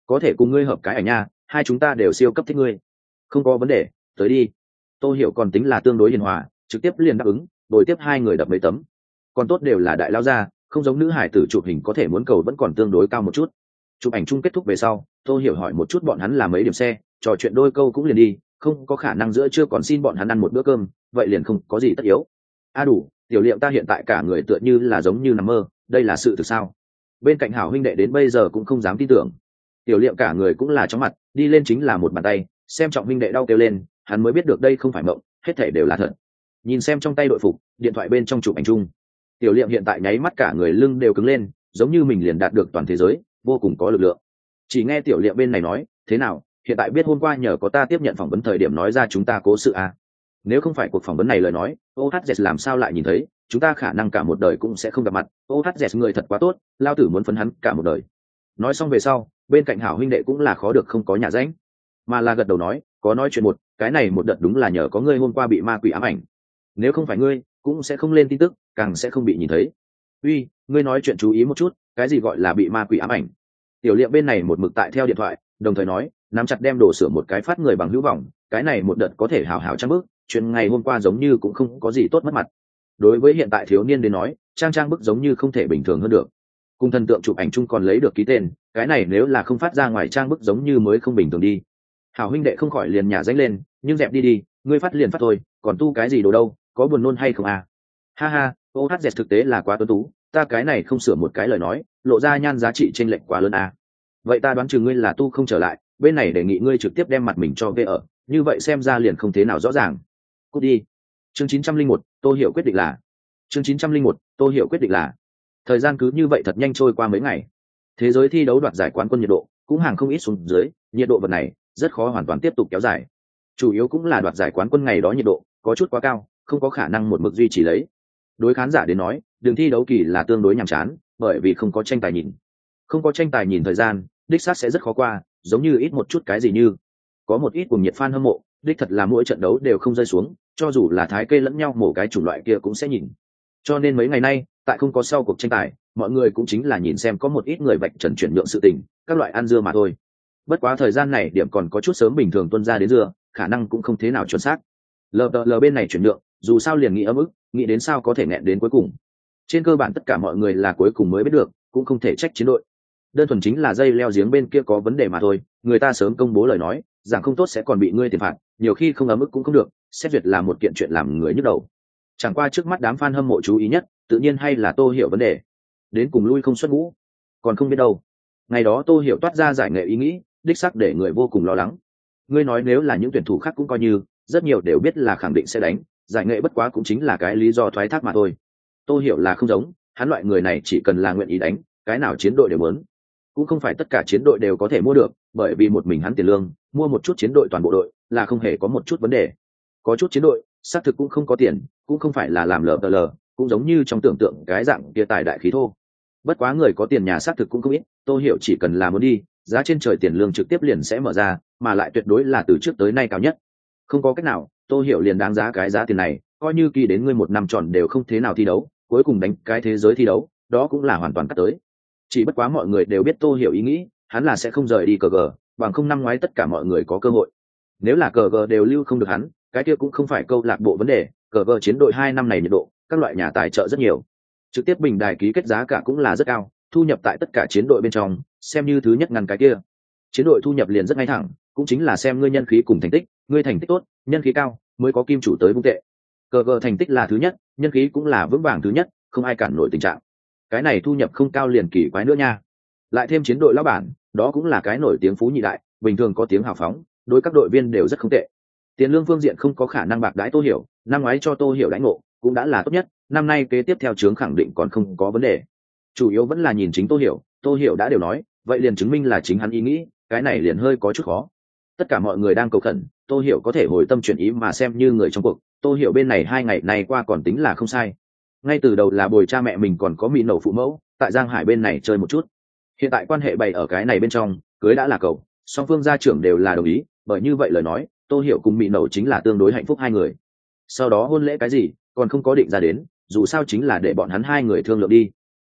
có thể cùng ngươi hợp cái ảnh nha, hai chúng ta đều siêu cấp thích ngươi. Không có vấn đề, tới đi. Tô hiểu còn tính là tương đối hiền hòa, trực tiếp liền đáp ứng đổi tiếp hai người đập mấy tấm. Còn tốt đều là đại lao gia, không giống nữ hải tử chụp hình có thể muốn cầu vẫn còn tương đối cao một chút. Chụp ảnh chung kết thúc về sau, tô hiểu hỏi một chút bọn hắn là mấy điểm xe, trò chuyện đôi câu cũng liền đi, không có khả năng giữa chưa còn xin bọn hắn ăn một bữa cơm, vậy liền không có gì tất yếu. A đủ, tiểu liệm ta hiện tại cả người tựa như là giống như nằm mơ, đây là sự thực sao? Bên cạnh hảo huynh đệ đến bây giờ cũng không dám tin tưởng. Tiểu liệm cả người cũng là chóng mặt, đi lên chính là một bàn tay, xem trọng huynh đệ đau kêu lên, hắn mới biết được đây không phải mộng, hết thể đều là thật. Nhìn xem trong tay đội phục, điện thoại bên trong chụp ảnh chung. Tiểu liệm hiện tại nháy mắt cả người lưng đều cứng lên, giống như mình liền đạt được toàn thế giới, vô cùng có lực lượng. Chỉ nghe tiểu liệm bên này nói, thế nào, hiện tại biết hôm qua nhờ có ta tiếp nhận phỏng vấn thời điểm nói ra chúng ta cố sự à. nếu không phải cuộc phỏng vấn này lời nói ohz làm sao lại nhìn thấy? Chúng ta khả năng cả một đời cũng sẽ không gặp mặt. Ô thắt dẹt người thật quá tốt, lao tử muốn phấn hắn cả một đời. Nói xong về sau, bên cạnh hảo huynh đệ cũng là khó được không có nhà ránh. Mà là gật đầu nói, có nói chuyện một, cái này một đợt đúng là nhờ có ngươi hôm qua bị ma quỷ ám ảnh. Nếu không phải ngươi, cũng sẽ không lên tin tức, càng sẽ không bị nhìn thấy. Uy, ngươi nói chuyện chú ý một chút, cái gì gọi là bị ma quỷ ám ảnh? Tiểu liệm bên này một mực tại theo điện thoại, đồng thời nói, nắm chặt đem đồ sửa một cái phát người bằng hữu vọng, cái này một đợt có thể hào hào trăng bước, chuyện ngày hôm qua giống như cũng không có gì tốt mất mặt đối với hiện tại thiếu niên đến nói, trang trang bức giống như không thể bình thường hơn được. Cùng thần tượng chụp ảnh chung còn lấy được ký tên, cái này nếu là không phát ra ngoài trang bức giống như mới không bình thường đi. Hảo huynh đệ không khỏi liền nhà danh lên, nhưng dẹp đi đi, ngươi phát liền phát thôi, còn tu cái gì đồ đâu, có buồn nôn hay không à? Ha ha, ô hát dẹt thực tế là quá tuấn tú, ta cái này không sửa một cái lời nói, lộ ra nhan giá trị t r ê n lệch quá lớn à. vậy ta đoán chừng ngươi là tu không trở lại, bên này đề nghị ngươi trực tiếp đem mặt mình cho vê ở, như vậy xem ra liền không thế nào rõ ràng. Cút đi. Chương chín trăm linh một tô hiểu quyết định là. Chương chín trăm linh một, tô hiểu quyết định là. Thời gian cứ như vậy thật nhanh trôi qua mấy ngày. Thế giới thi đấu đoạt giải quán quân nhiệt độ cũng hàng không ít xuống dưới, nhiệt độ vật này rất khó hoàn toàn tiếp tục kéo dài. Chủ yếu cũng là đoạt giải quán quân ngày đó nhiệt độ có chút quá cao, không có khả năng một mực duy trì lấy. Đối khán giả đến nói, đường thi đấu kỳ là tương đối nhàm chán, bởi vì không có tranh tài nhìn. Không có tranh tài nhìn thời gian, đích xác sẽ rất khó qua, giống như ít một chút cái gì như. Có một ít cùng nhiệt fan hâm mộ đích thật là mỗi trận đấu đều không rơi xuống, cho dù là thái kê lẫn nhau mổ cái chủng loại kia cũng sẽ nhìn. Cho nên mấy ngày nay, tại không có sau cuộc tranh tài, mọi người cũng chính là nhìn xem có một ít người vạch trần chuyển nhượng sự tình, các loại ăn dưa mà thôi. Bất quá thời gian này điểm còn có chút sớm bình thường tuân ra đến dưa, khả năng cũng không thế nào chuẩn xác. Lờ lờ bên này chuyển nhượng, dù sao liền nghĩ ấm ức, nghĩ đến sao có thể nghẹn đến cuối cùng. Trên cơ bản tất cả mọi người là cuối cùng mới biết được, cũng không thể trách chiến đội. Đơn thuần chính là dây leo giếng bên kia có vấn đề mà thôi, người ta sớm công bố lời nói rằng không tốt sẽ còn bị ngươi tiền phạt, nhiều khi không ấm ức cũng không được, xét duyệt là một kiện chuyện làm người nhức đầu. Chẳng qua trước mắt đám f a n hâm mộ chú ý nhất, tự nhiên hay là tô hiểu vấn đề. Đến cùng lui không xuất ngũ, còn không biết đâu. Ngày đó tô hiểu toát ra giải nghệ ý nghĩ, đích sắc để người vô cùng lo lắng. Ngươi nói nếu là những tuyển thủ khác cũng coi như, rất nhiều đều biết là khẳng định sẽ đánh, giải nghệ bất quá cũng chính là cái lý do thoái thác mà thôi. Tô hiểu là không giống, hắn loại người này chỉ cần là nguyện ý đánh, cái nào chiến đội đều muốn. Cũng không phải tất cả chiến đội đều có thể mua được bởi vì một mình hắn tiền lương, mua một chút chiến đội toàn bộ đội là không hề có một chút vấn đề. Có chút chiến đội, xác thực cũng không có tiền, cũng không phải là làm lờ tờ lờ, cũng giống như trong tưởng tượng cái dạng kia tài đại khí thô. Bất quá người có tiền nhà xác thực cũng không ít tôi hiểu chỉ cần là muốn đi, giá trên trời tiền lương trực tiếp liền sẽ mở ra, mà lại tuyệt đối là từ trước tới nay cao nhất. Không có cách nào, tô hiểu liền đáng giá cái giá tiền này, coi như kỳ đến ngươi một năm tròn đều không thế nào thi đấu, cuối cùng đánh cái thế giới thi đấu, đó cũng là hoàn toàn cắt tới. Chỉ bất quá mọi người đều biết tô hiểu ý nghĩ hắn là sẽ không rời đi cờ gờ, bằng không năm ngoái tất cả mọi người có cơ hội. Nếu là cờ gờ đều lưu không được hắn, cái kia cũng không phải câu lạc bộ vấn đề, cờ gờ chiến đội hai năm này nhiệt độ, các loại nhà tài trợ rất nhiều. Trực tiếp bình đài ký kết giá cả cũng là rất cao, thu nhập tại tất cả chiến đội bên trong, xem như thứ nhất ngăn cái kia. Chiến đội thu nhập liền rất ngay thẳng, cũng chính là xem ngươi nhân khí cùng thành tích, ngươi thành tích tốt, nhân khí cao, mới có kim chủ tới vung tệ. Cờ gờ thành tích là thứ nhất, nhân khí cũng là vững vàng thứ nhất, không ai cản nổi tình trạng. Cái này thu nhập không cao liền kỳ quái nữa nha. Lại thêm chiến đội lão bản đó cũng là cái nổi tiếng phú nhị đại, bình thường có tiếng hào phóng, đối các đội viên đều rất không tệ. Tiền lương phương diện không có khả năng bạc đãi tô hiểu, năm ngoái cho tô hiểu đãi ngộ, cũng đã là tốt nhất, năm nay kế tiếp theo chướng khẳng định còn không có vấn đề. Chủ yếu vẫn là nhìn chính tô hiểu tô hiểu đã đều nói, vậy liền chứng minh là chính hắn ý nghĩ, cái này liền hơi có chút khó. Tất cả mọi người đang cầu khẩn, tô hiểu có thể hồi tâm chuyển ý mà xem như người trong cuộc, tô hiểu bên này hai ngày này qua còn tính là không sai. Ngay từ đầu là bồi cha mẹ mình còn có mỹ nổ phụ mẫu, tại giang hải bên này chơi một chút hiện tại quan hệ bày ở cái này bên trong, cưới đã là cầu song phương gia trưởng đều là đồng ý, bởi như vậy lời nói, tô hiểu cùng mỹ nậu chính là tương đối hạnh phúc hai người. Sau đó hôn lễ cái gì, còn không có định ra đến, dù sao chính là để bọn hắn hai người thương lượng đi.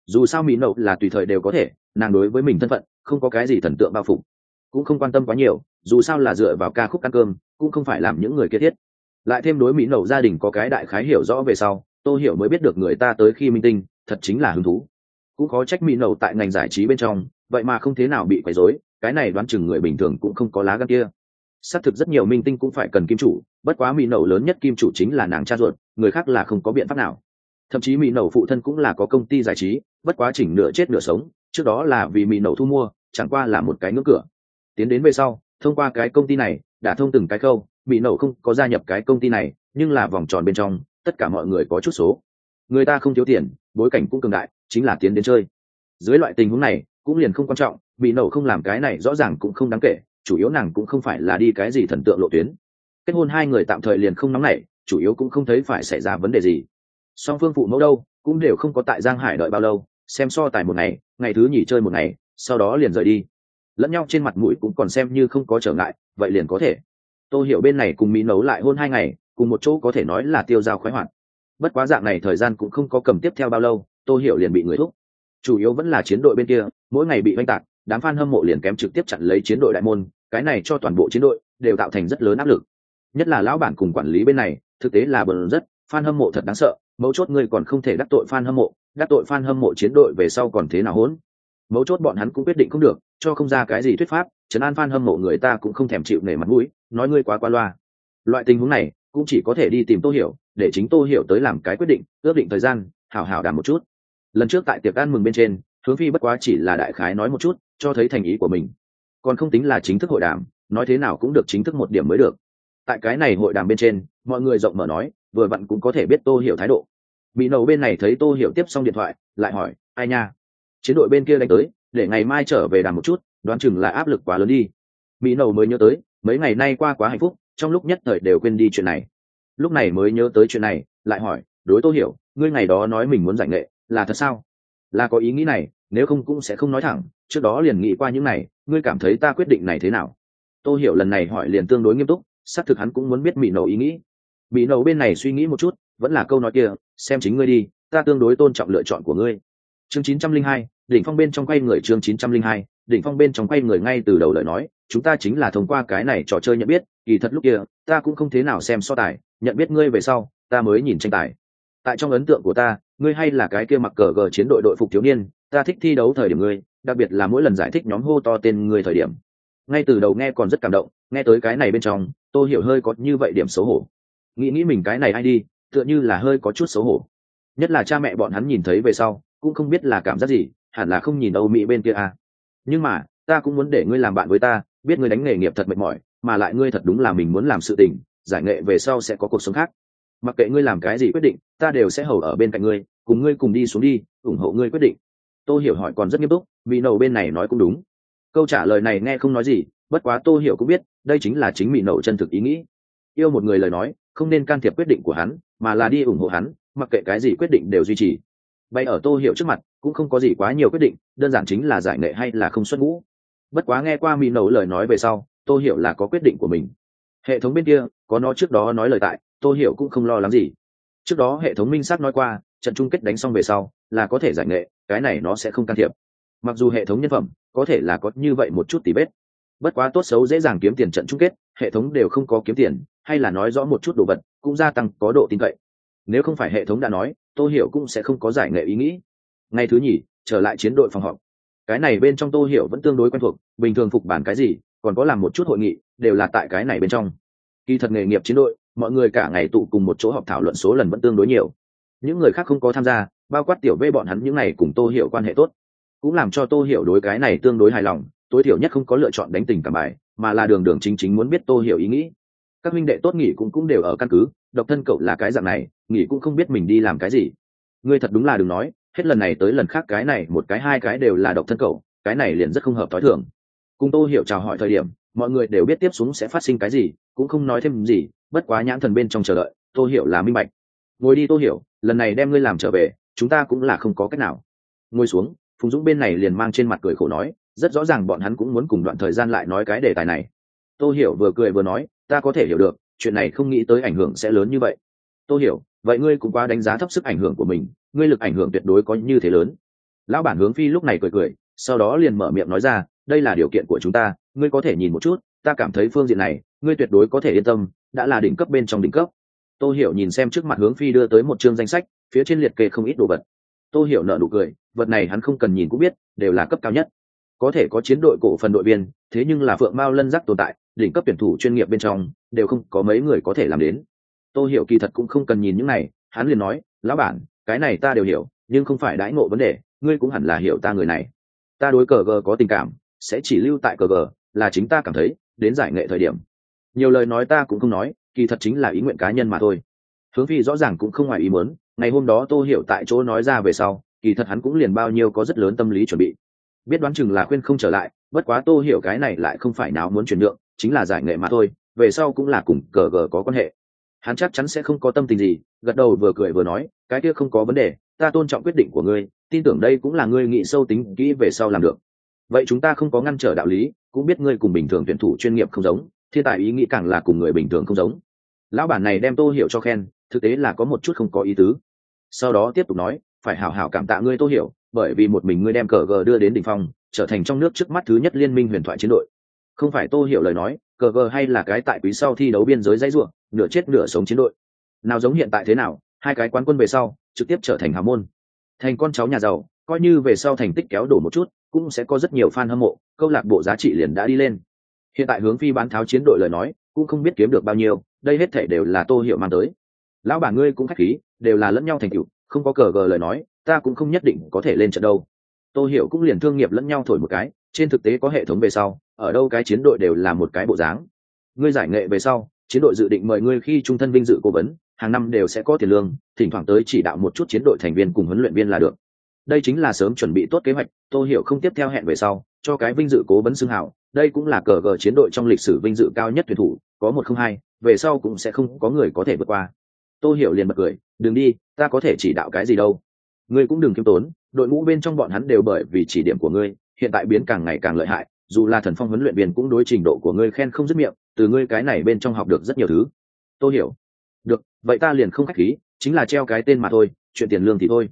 Dù sao mỹ nậu là tùy thời đều có thể, nàng đối với mình thân phận, không có cái gì thần tượng bao phủ. Cũng không quan tâm quá nhiều, dù sao là dựa vào ca khúc ăn cơm, cũng không phải làm những người kia thiết. Lại thêm đối mỹ nậu gia đình có cái đại khái hiểu rõ về sau, tô hiểu mới biết được người ta tới khi minh tinh, thật chính là hứng thú cũng có trách mỹ nậu tại ngành giải trí bên trong, vậy mà không thế nào bị quấy rối, cái này đoán chừng người bình thường cũng không có lá gan kia. Xác thực rất nhiều minh tinh cũng phải cần kim chủ, bất quá mỹ nậu lớn nhất kim chủ chính là nàng cha ruột, người khác là không có biện pháp nào. Thậm chí mỹ nậu phụ thân cũng là có công ty giải trí, bất quá chỉnh nửa chết nửa sống, trước đó là vì mỹ nậu thu mua, chẳng qua là một cái ngưỡng cửa. Tiến đến về sau, thông qua cái công ty này, đã thông từng cái câu mỹ nậu không có gia nhập cái công ty này, nhưng là vòng tròn bên trong, tất cả mọi người có chút số. Người ta không thiếu tiền, bối cảnh cũng cường đại chính là tiến đến chơi. Dưới loại tình huống này, cũng liền không quan trọng, bị nổ không làm cái này rõ ràng cũng không đáng kể, chủ yếu nàng cũng không phải là đi cái gì thần tượng lộ tuyến. Kết hôn hai người tạm thời liền không nóng nảy, chủ yếu cũng không thấy phải xảy ra vấn đề gì. Song phương phụ mẫu đâu, cũng đều không có tại giang hải đợi bao lâu, xem so tài một ngày ngày thứ nhì chơi một ngày, sau đó liền rời đi. Lẫn nhau trên mặt mũi cũng còn xem như không có trở ngại, vậy liền có thể. Tôi hiểu bên này cùng mỹ nấu lại hôn hai ngày, cùng một chỗ có thể nói là tiêu dao khoái hoạt. Bất quá dạng này thời gian cũng không có cầm tiếp theo bao lâu tôi hiểu liền bị người thúc. Chủ yếu vẫn là chiến đội bên kia, mỗi ngày bị oanh tạc, đám f a n hâm mộ liền kém trực tiếp chặn lấy chiến đội đại môn, cái này cho toàn bộ chiến đội đều tạo thành rất lớn áp lực. Nhất là lão bản cùng quản lý bên này, thực tế là bờn rất f a n hâm mộ thật đáng sợ, mấu chốt ngươi còn không thể đắc tội f a n hâm mộ, đắc tội f a n hâm mộ chiến đội về sau còn thế nào hỗn? Mấu chốt bọn hắn cũng quyết định không được, cho không ra cái gì thuyết pháp, trấn an f a n hâm mộ người ta cũng không thèm chịu nể mặt mũi, nói ngươi quá qua loa. Loại tình huống này, cũng chỉ có thể đi tìm tô hiểu, để chính tô hiểu tới làm cái quyết định, ước định thời gian, hảo hảo đảm một chút lần trước tại tiệc ăn mừng bên trên, hướng phi bất quá chỉ là đại khái nói một chút, cho thấy thành ý của mình. Còn không tính là chính thức hội đàm, nói thế nào cũng được chính thức một điểm mới được. Tại cái này hội đàm bên trên, mọi người rộng mở nói, vừa vặn cũng có thể biết tô hiểu thái độ. Bị nầu bên này thấy tô hiểu tiếp xong điện thoại, lại hỏi, ai nha? Chiến đội bên kia đánh tới, để ngày mai trở về đàm một chút, đoán chừng là áp lực quá lớn đi. Mỹ nầu mới nhớ tới, mấy ngày nay qua quá hạnh phúc, trong lúc nhất thời đều quên đi chuyện này. Lúc này mới nhớ tới chuyện này, lại hỏi, đối tô hiểu, ngươi ngày đó nói mình muốn giải nghệ là thật sao? Là có ý nghĩ này nếu không cũng sẽ không nói thẳng trước đó liền nghĩ qua những này ngươi cảm thấy ta quyết định này thế nào? Tô hiểu lần này hỏi liền tương đối nghiêm túc xác thực hắn cũng muốn biết mỹ nầu ý nghĩ. Mỹ nầu bên này suy nghĩ một chút vẫn là câu nói kia xem chính ngươi đi ta tương đối tôn trọng lựa chọn của ngươi. Chương 902, đỉnh phong bên trong quay người chương 902, đỉnh phong bên trong quay người ngay từ đầu lời nói chúng ta chính là thông qua cái này trò chơi nhận biết kỳ thật lúc kia ta cũng không thế nào xem so tài nhận biết ngươi về sau ta mới nhìn tranh tài tại trong ấn tượng của ta, ngươi hay là cái kia mặc cờ gờ chiến đội đội phục thiếu niên, ta thích thi đấu thời điểm ngươi, đặc biệt là mỗi lần giải thích nhóm hô to tên ngươi thời điểm. Ngay từ đầu nghe còn rất cảm động, nghe tới cái này bên trong tôi hiểu hơi có như vậy điểm xấu hổ. Nghĩ nghĩ mình cái này ai đi, tựa như là hơi có chút xấu hổ. Nhất là cha mẹ bọn hắn nhìn thấy về sau, cũng không biết là cảm giác gì, hẳn là không nhìn âu mỹ bên kia à. nhưng mà, ta cũng muốn để ngươi làm bạn với ta, biết ngươi đánh nghề nghiệp thật mệt mỏi, mà lại ngươi thật đúng là mình muốn làm sự tình, giải nghệ về sau sẽ có cuộc sống khác mặc kệ ngươi làm cái gì quyết định, ta đều sẽ hầu ở bên cạnh ngươi, cùng ngươi cùng đi xuống đi, ủng hộ ngươi quyết định. Tôi hiểu hỏi còn rất nghiêm túc, vì nầu bên này nói cũng đúng. Câu trả lời này nghe không nói gì, bất quá tô hiểu cũng biết, đây chính là chính mỹ nậu chân thực ý nghĩ. Yêu một người lời nói, không nên can thiệp quyết định của hắn, mà là đi ủng hộ hắn, mặc kệ cái gì quyết định đều duy trì. Bay ở tô hiểu trước mặt, cũng không có gì quá nhiều quyết định, đơn giản chính là giải nghệ hay là không xuất ngũ. Bất quá nghe qua mỹ nậu lời nói về sau, tô hiểu là có quyết định của mình. Hệ thống bên kia, có nó trước đó nói lời tại tô hiểu cũng không lo lắng gì. Trước đó hệ thống minh sát nói qua, trận chung kết đánh xong về sau, là có thể giải nghệ, cái này nó sẽ không can thiệp. Mặc dù hệ thống nhân phẩm, có thể là có như vậy một chút tỉ vết. Bất quá tốt xấu dễ dàng kiếm tiền trận chung kết, hệ thống đều không có kiếm tiền, hay là nói rõ một chút đồ vật, cũng gia tăng có độ tin cậy. Nếu không phải hệ thống đã nói, tô hiểu cũng sẽ không có giải nghệ ý nghĩ. Ngày thứ nhì, trở lại chiến đội phòng họp. Cái này bên trong tô hiểu vẫn tương đối quen thuộc, bình thường phục bản cái gì, còn có làm một chút hội nghị, đều là tại cái này bên trong. Kỳ thật nghề nghiệp chiến đội mọi người cả ngày tụ cùng một chỗ họp thảo luận số lần vẫn tương đối nhiều. Những người khác không có tham gia, bao quát tiểu vê bọn hắn những ngày cùng tô hiểu quan hệ tốt, cũng làm cho tô hiểu đối cái này tương đối hài lòng, tối thiểu nhất không có lựa chọn đánh tình cảm bài, mà là đường đường chính chính muốn biết tô hiểu ý nghĩ. Các minh đệ tốt nghỉ cũng cũng đều ở căn cứ, độc thân cậu là cái dạng này, nghỉ cũng không biết mình đi làm cái gì. Ngươi thật đúng là đừng nói, hết lần này tới lần khác cái này một cái hai cái đều là độc thân cậu, cái này liền rất không hợp thói thường. Cùng tô hiểu chào hỏi thời điểm, mọi người đều biết tiếp xuống sẽ phát sinh cái gì, cũng không nói thêm gì bất quá nhãn thần bên trong chờ đợi, tô hiểu là minh bạch. Ngồi đi tô hiểu, lần này đem ngươi làm trở về, chúng ta cũng là không có cách nào. Ngồi xuống, phùng dũng bên này liền mang trên mặt cười khổ nói, rất rõ ràng bọn hắn cũng muốn cùng đoạn thời gian lại nói cái đề tài này. Tô hiểu vừa cười vừa nói, ta có thể hiểu được, chuyện này không nghĩ tới ảnh hưởng sẽ lớn như vậy. Tô hiểu, vậy ngươi cũng quá đánh giá thấp sức ảnh hưởng của mình, ngươi lực ảnh hưởng tuyệt đối có như thế lớn. Lão bản hướng phi lúc này cười cười, sau đó liền mở miệng nói ra, đây là điều kiện của chúng ta, ngươi có thể nhìn một chút, ta cảm thấy phương diện này, ngươi tuyệt đối có thể yên tâm đã là đỉnh cấp bên trong đỉnh cấp. Tô hiểu nhìn xem trước mặt hướng phi đưa tới một chương danh sách, phía trên liệt kê không ít đồ vật. Tô hiểu nợ nụ cười, vật này hắn không cần nhìn cũng biết, đều là cấp cao nhất. Có thể có chiến đội cổ phần đội viên, thế nhưng là phượng mao lân giác tồn tại, đỉnh cấp tuyển thủ chuyên nghiệp bên trong, đều không có mấy người có thể làm đến. Tô hiểu kỳ thật cũng không cần nhìn những này, hắn liền nói, lão bản, cái này ta đều hiểu, nhưng không phải đãi ngộ vấn đề, ngươi cũng hẳn là hiểu ta người này. Ta đối cờ gờ có tình cảm, sẽ chỉ lưu tại cờ gờ, là chính ta cảm thấy, đến giải nghệ thời điểm nhiều lời nói ta cũng không nói, kỳ thật chính là ý nguyện cá nhân mà thôi. Hướng phi rõ ràng cũng không ngoài ý muốn, ngày hôm đó tô hiểu tại chỗ nói ra về sau, kỳ thật hắn cũng liền bao nhiêu có rất lớn tâm lý chuẩn bị. Biết đoán chừng là khuyên không trở lại, bất quá tô hiểu cái này lại không phải nào muốn chuyển nhượng, chính là giải nghệ mà thôi, về sau cũng là cùng cờ gờ có quan hệ. Hắn chắc chắn sẽ không có tâm tình gì, gật đầu vừa cười vừa nói, cái kia không có vấn đề, ta tôn trọng quyết định của ngươi, tin tưởng đây cũng là ngươi nghĩ sâu tính kỹ về sau làm được. Vậy chúng ta không có ngăn trở đạo lý, cũng biết ngươi cùng bình thường tuyển thủ chuyên nghiệp không giống thiên tài ý nghĩ càng là cùng người bình thường không giống. Lão bản này đem tô hiểu cho khen, thực tế là có một chút không có ý tứ. Sau đó tiếp tục nói, phải hảo hảo cảm tạ ngươi, tô hiểu, bởi vì một mình ngươi đem cờ gờ đưa đến đỉnh phong, trở thành trong nước trước mắt thứ nhất liên minh huyền thoại chiến đội. Không phải tô hiểu lời nói, cờ gờ hay là cái tại quý sau thi đấu biên giới dãy ruộng, nửa chết nửa sống chiến đội. Nào giống hiện tại thế nào, hai cái quán quân về sau, trực tiếp trở thành hào môn. Thành con cháu nhà giàu, coi như về sau thành tích kéo đổ một chút, cũng sẽ có rất nhiều fan hâm mộ, câu lạc bộ giá trị liền đã đi lên hiện tại hướng phi bán tháo chiến đội lời nói, cũng không biết kiếm được bao nhiêu, đây hết thể đều là tô hiệu mang tới. Lão bà ngươi cũng khách khí, đều là lẫn nhau thành tựu, không có cờ gờ lời nói, ta cũng không nhất định có thể lên trận đâu. Tô hiểu cũng liền thương nghiệp lẫn nhau thổi một cái, trên thực tế có hệ thống về sau, ở đâu cái chiến đội đều là một cái bộ dáng. Ngươi giải nghệ về sau, chiến đội dự định mời ngươi khi trung thân vinh dự cố vấn, hàng năm đều sẽ có tiền lương, thỉnh thoảng tới chỉ đạo một chút chiến đội thành viên cùng huấn luyện viên là được. Đây chính là sớm chuẩn bị tốt kế hoạch, tô hiểu không tiếp theo hẹn về sau, cho cái vinh dự cố vấn xưng hảo đây cũng là cờ gờ chiến đội trong lịch sử vinh dự cao nhất tuyển thủ, có một không hai, về sau cũng sẽ không có người có thể vượt qua. Tôi hiểu liền bật cười, đừng đi, ta có thể chỉ đạo cái gì đâu. Ngươi cũng đừng kiêm tốn, đội ngũ bên trong bọn hắn đều bởi vì chỉ điểm của ngươi, hiện tại biến càng ngày càng lợi hại, dù là thần phong huấn luyện viên cũng đối trình độ của ngươi khen không dứt miệng, từ ngươi cái này bên trong học được rất nhiều thứ. Tôi hiểu, được, vậy ta liền không khách khí, chính là treo cái tên mà thôi, chuyện tiền lương thì thôi.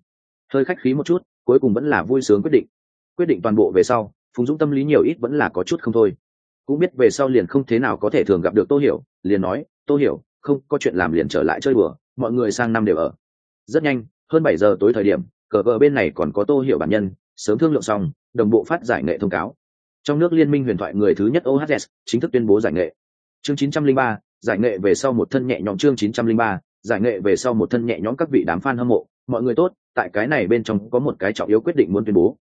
Hơi khách khí một chút, cuối cùng vẫn là vui sướng quyết định. Quyết định toàn bộ về sau phùng dũng tâm lý nhiều ít vẫn là có chút không thôi. Cũng biết về sau liền không thế nào có thể thường gặp được tô hiểu liền nói tô hiểu không có chuyện làm liền trở lại chơi bừa mọi người sang năm đều ở. Rất nhanh hơn bảy giờ tối thời điểm cờ vợ bên này còn có tô hiểu bản nhân sớm thương lượng xong đồng bộ phát giải nghệ thông cáo. Trong nước liên minh huyền thoại người thứ nhất ohs chính thức tuyên bố giải nghệ. Chương 903, giải nghệ về sau một thân nhẹ nhõm chương 903, giải nghệ về sau một thân nhẹ nhõm các vị đám fan hâm mộ mọi người tốt tại cái này bên trong có một cái trọng yếu quyết định muốn tuyên bố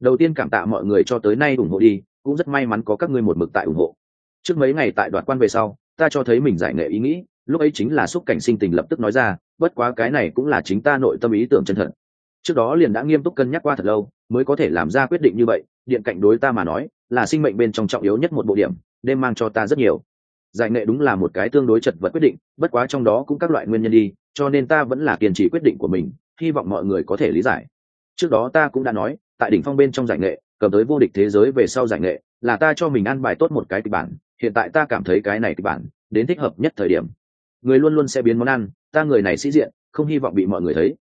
đầu tiên cảm tạ mọi người cho tới nay ủng hộ đi, cũng rất may mắn có các ngươi một mực tại ủng hộ. Trước mấy ngày tại đoạt quan về sau, ta cho thấy mình giải nghệ ý nghĩ, lúc ấy chính là xúc cảnh sinh tình lập tức nói ra, bất quá cái này cũng là chính ta nội tâm ý tưởng chân thật. Trước đó liền đã nghiêm túc cân nhắc qua thật lâu, mới có thể làm ra quyết định như vậy, điện cạnh đối ta mà nói, là sinh mệnh bên trong trọng yếu nhất một bộ điểm đêm mang cho ta rất nhiều. Giải nghệ đúng là một cái tương đối chật vật quyết định, bất quá trong đó cũng các loại nguyên nhân đi, cho nên ta vẫn là kiên trì quyết định của mình, hy vọng mọi người có thể lý giải. Trước đó ta cũng đã nói tại đỉnh phong bên trong giải nghệ, cầm tới vô địch thế giới về sau giải nghệ, là ta cho mình ăn bài tốt một cái kịch bản, hiện tại ta cảm thấy cái này kịch bản, đến thích hợp nhất thời điểm. Người luôn luôn sẽ biến món ăn, ta người này sĩ diện, không hy vọng bị mọi người thấy.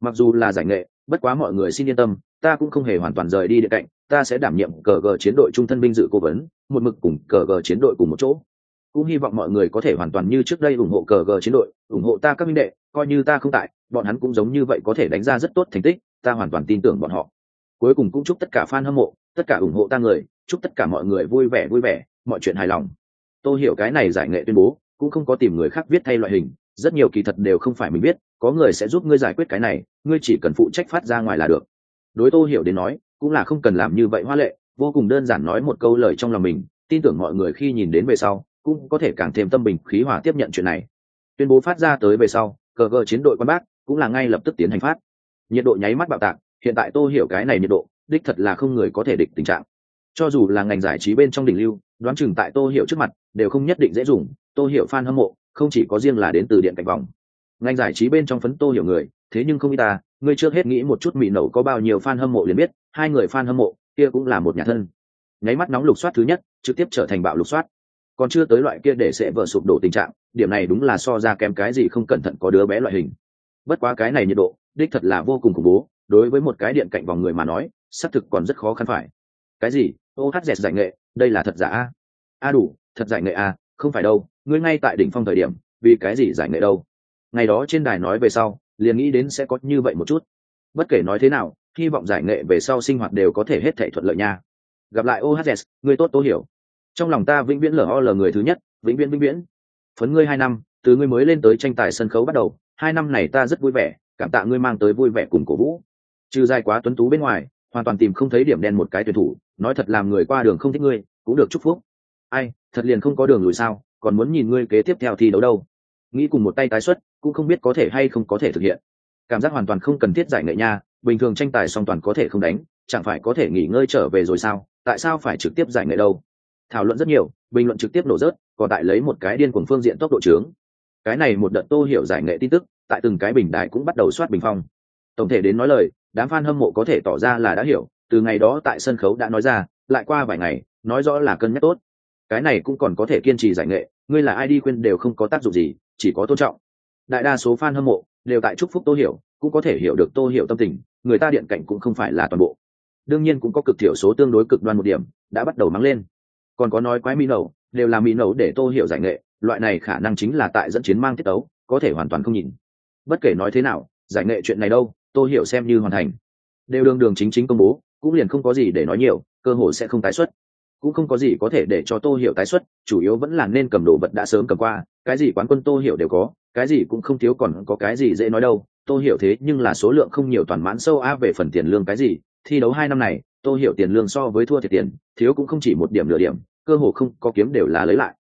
Mặc dù là giải nghệ, bất quá mọi người xin yên tâm, ta cũng không hề hoàn toàn rời đi địa cạnh, ta sẽ đảm nhiệm cờ gờ chiến đội trung thân binh dự cố vấn, một mực cùng cờ gờ chiến đội cùng một chỗ. Cũng hy vọng mọi người có thể hoàn toàn như trước đây ủng hộ cờ gờ chiến đội, ủng hộ ta các minh đệ, coi như ta không tại, bọn hắn cũng giống như vậy có thể đánh ra rất tốt thành tích, ta hoàn toàn tin tưởng bọn họ cuối cùng cũng chúc tất cả fan hâm mộ, tất cả ủng hộ ta người, chúc tất cả mọi người vui vẻ vui vẻ, mọi chuyện hài lòng. Tôi hiểu cái này giải nghệ tuyên bố, cũng không có tìm người khác viết thay loại hình, rất nhiều kỳ thật đều không phải mình biết có người sẽ giúp ngươi giải quyết cái này, ngươi chỉ cần phụ trách phát ra ngoài là được. Đối tô hiểu đến nói, cũng là không cần làm như vậy hoa lệ, vô cùng đơn giản nói một câu lời trong lòng mình, tin tưởng mọi người khi nhìn đến về sau, cũng có thể càng thêm tâm bình khí hòa tiếp nhận chuyện này. Tuyên bố phát ra tới về sau, cờ gờ chiến đội quan bác cũng là ngay lập tức tiến hành phát. Nhiệt độ nháy mắt bạo tạc hiện tại tô hiểu cái này nhiệt độ, đích thật là không người có thể địch tình trạng. Cho dù là ngành giải trí bên trong đỉnh lưu, đoán chừng tại tô hiểu trước mặt, đều không nhất định dễ dùng tô hiểu fan hâm mộ, không chỉ có riêng là đến từ điện cạnh vòng. Ngành giải trí bên trong phấn tô hiểu người, thế nhưng không y ta, ngươi trước hết nghĩ một chút mỹ nậu có bao nhiêu fan hâm mộ liền biết, hai người fan hâm mộ, kia cũng là một nhà thân. Nháy mắt nóng lục soát thứ nhất, trực tiếp trở thành bạo lục soát. Còn chưa tới loại kia để sẽ vỡ sụp đổ tình trạng, điểm này đúng là so ra kém cái gì không cẩn thận có đứa bé loại hình. Bất quá cái này nhiệt độ, đích thật là vô cùng khủng bố đối với một cái điện cạnh vòng người mà nói xác thực còn rất khó khăn phải. Cái gì? Ô hát dẹt giải nghệ đây là thật giả a? Đủ thật giải nghệ a, không phải đâu ngươi ngay tại đỉnh phong thời điểm vì cái gì giải nghệ đâu? Ngày đó trên đài nói về sau liền nghĩ đến sẽ có như vậy một chút. Bất kể nói thế nào hy vọng giải nghệ về sau sinh hoạt đều có thể hết thể thuận lợi nha. Gặp lại ohz người tốt tố hiểu. Trong lòng ta vĩnh viễn lờ o lờ người thứ nhất vĩnh viễn vĩnh viễn. Phấn ngươi hai năm từ ngươi mới lên tới tranh tài sân khấu bắt đầu hai năm này ta rất vui vẻ cảm tạ ngươi mang tới vui vẻ cùng cổ vũ trừ dài quá tuấn tú bên ngoài, hoàn toàn tìm không thấy điểm đen một cái tuyển thủ, nói thật làm người qua đường không thích ngươi, cũng được chúc phúc. Ai, thật liền không có đường lùi sao, còn muốn nhìn ngươi kế tiếp theo thi đấu đâu. Nghĩ cùng một tay tái xuất, cũng không biết có thể hay không có thể thực hiện. Cảm giác hoàn toàn không cần thiết giải nghệ nha, bình thường tranh tài song toàn có thể không đánh, chẳng phải có thể nghỉ ngơi trở về rồi sao, tại sao phải trực tiếp giải nghệ đâu? Thảo luận rất nhiều, bình luận trực tiếp nổ rớt, còn tại lấy một cái điên cuồng phương diện tốc độ trướng. Cái này một đợt tô hiểu giải nghệ tin tức, tại từng cái bình đại cũng bắt đầu soát bình phong. Tổng thể đến nói lời đám fan hâm mộ có thể tỏ ra là đã hiểu, từ ngày đó tại sân khấu đã nói ra, lại qua vài ngày, nói rõ là cân nhắc tốt. Cái này cũng còn có thể kiên trì giải nghệ, ngươi là ai đi quên đều không có tác dụng gì, chỉ có tôn trọng. Đại đa số fan hâm mộ đều tại chúc phúc tô hiểu, cũng có thể hiểu được tô hiểu tâm tình, người ta điện cảnh cũng không phải là toàn bộ. Đương nhiên cũng có cực thiểu số tương đối cực đoan một điểm, đã bắt đầu mắng lên. Còn có nói quái mỹ nẩu đều là mỹ nẩu để tô hiểu giải nghệ, loại này khả năng chính là tại dẫn chiến mang tiết tấu, có thể hoàn toàn không nhìn. Bất kể nói thế nào, giải nghệ chuyện này đâu? Tôi hiểu xem như hoàn thành. Đều đường đường chính chính công bố, cũng liền không có gì để nói nhiều, cơ hội sẽ không tái xuất. Cũng không có gì có thể để cho tô hiểu tái xuất, chủ yếu vẫn là nên cầm đồ vật đã sớm cầm qua, cái gì quán quân tô hiểu đều có, cái gì cũng không thiếu còn có cái gì dễ nói đâu. Tô hiểu thế, nhưng là số lượng không nhiều toàn mãn sâu a về phần tiền lương cái gì, thi đấu hai năm này tô hiểu tiền lương so với thua thiệt tiền, thiếu cũng không chỉ một điểm nửa điểm, cơ hồ không có kiếm đều là lấy lại.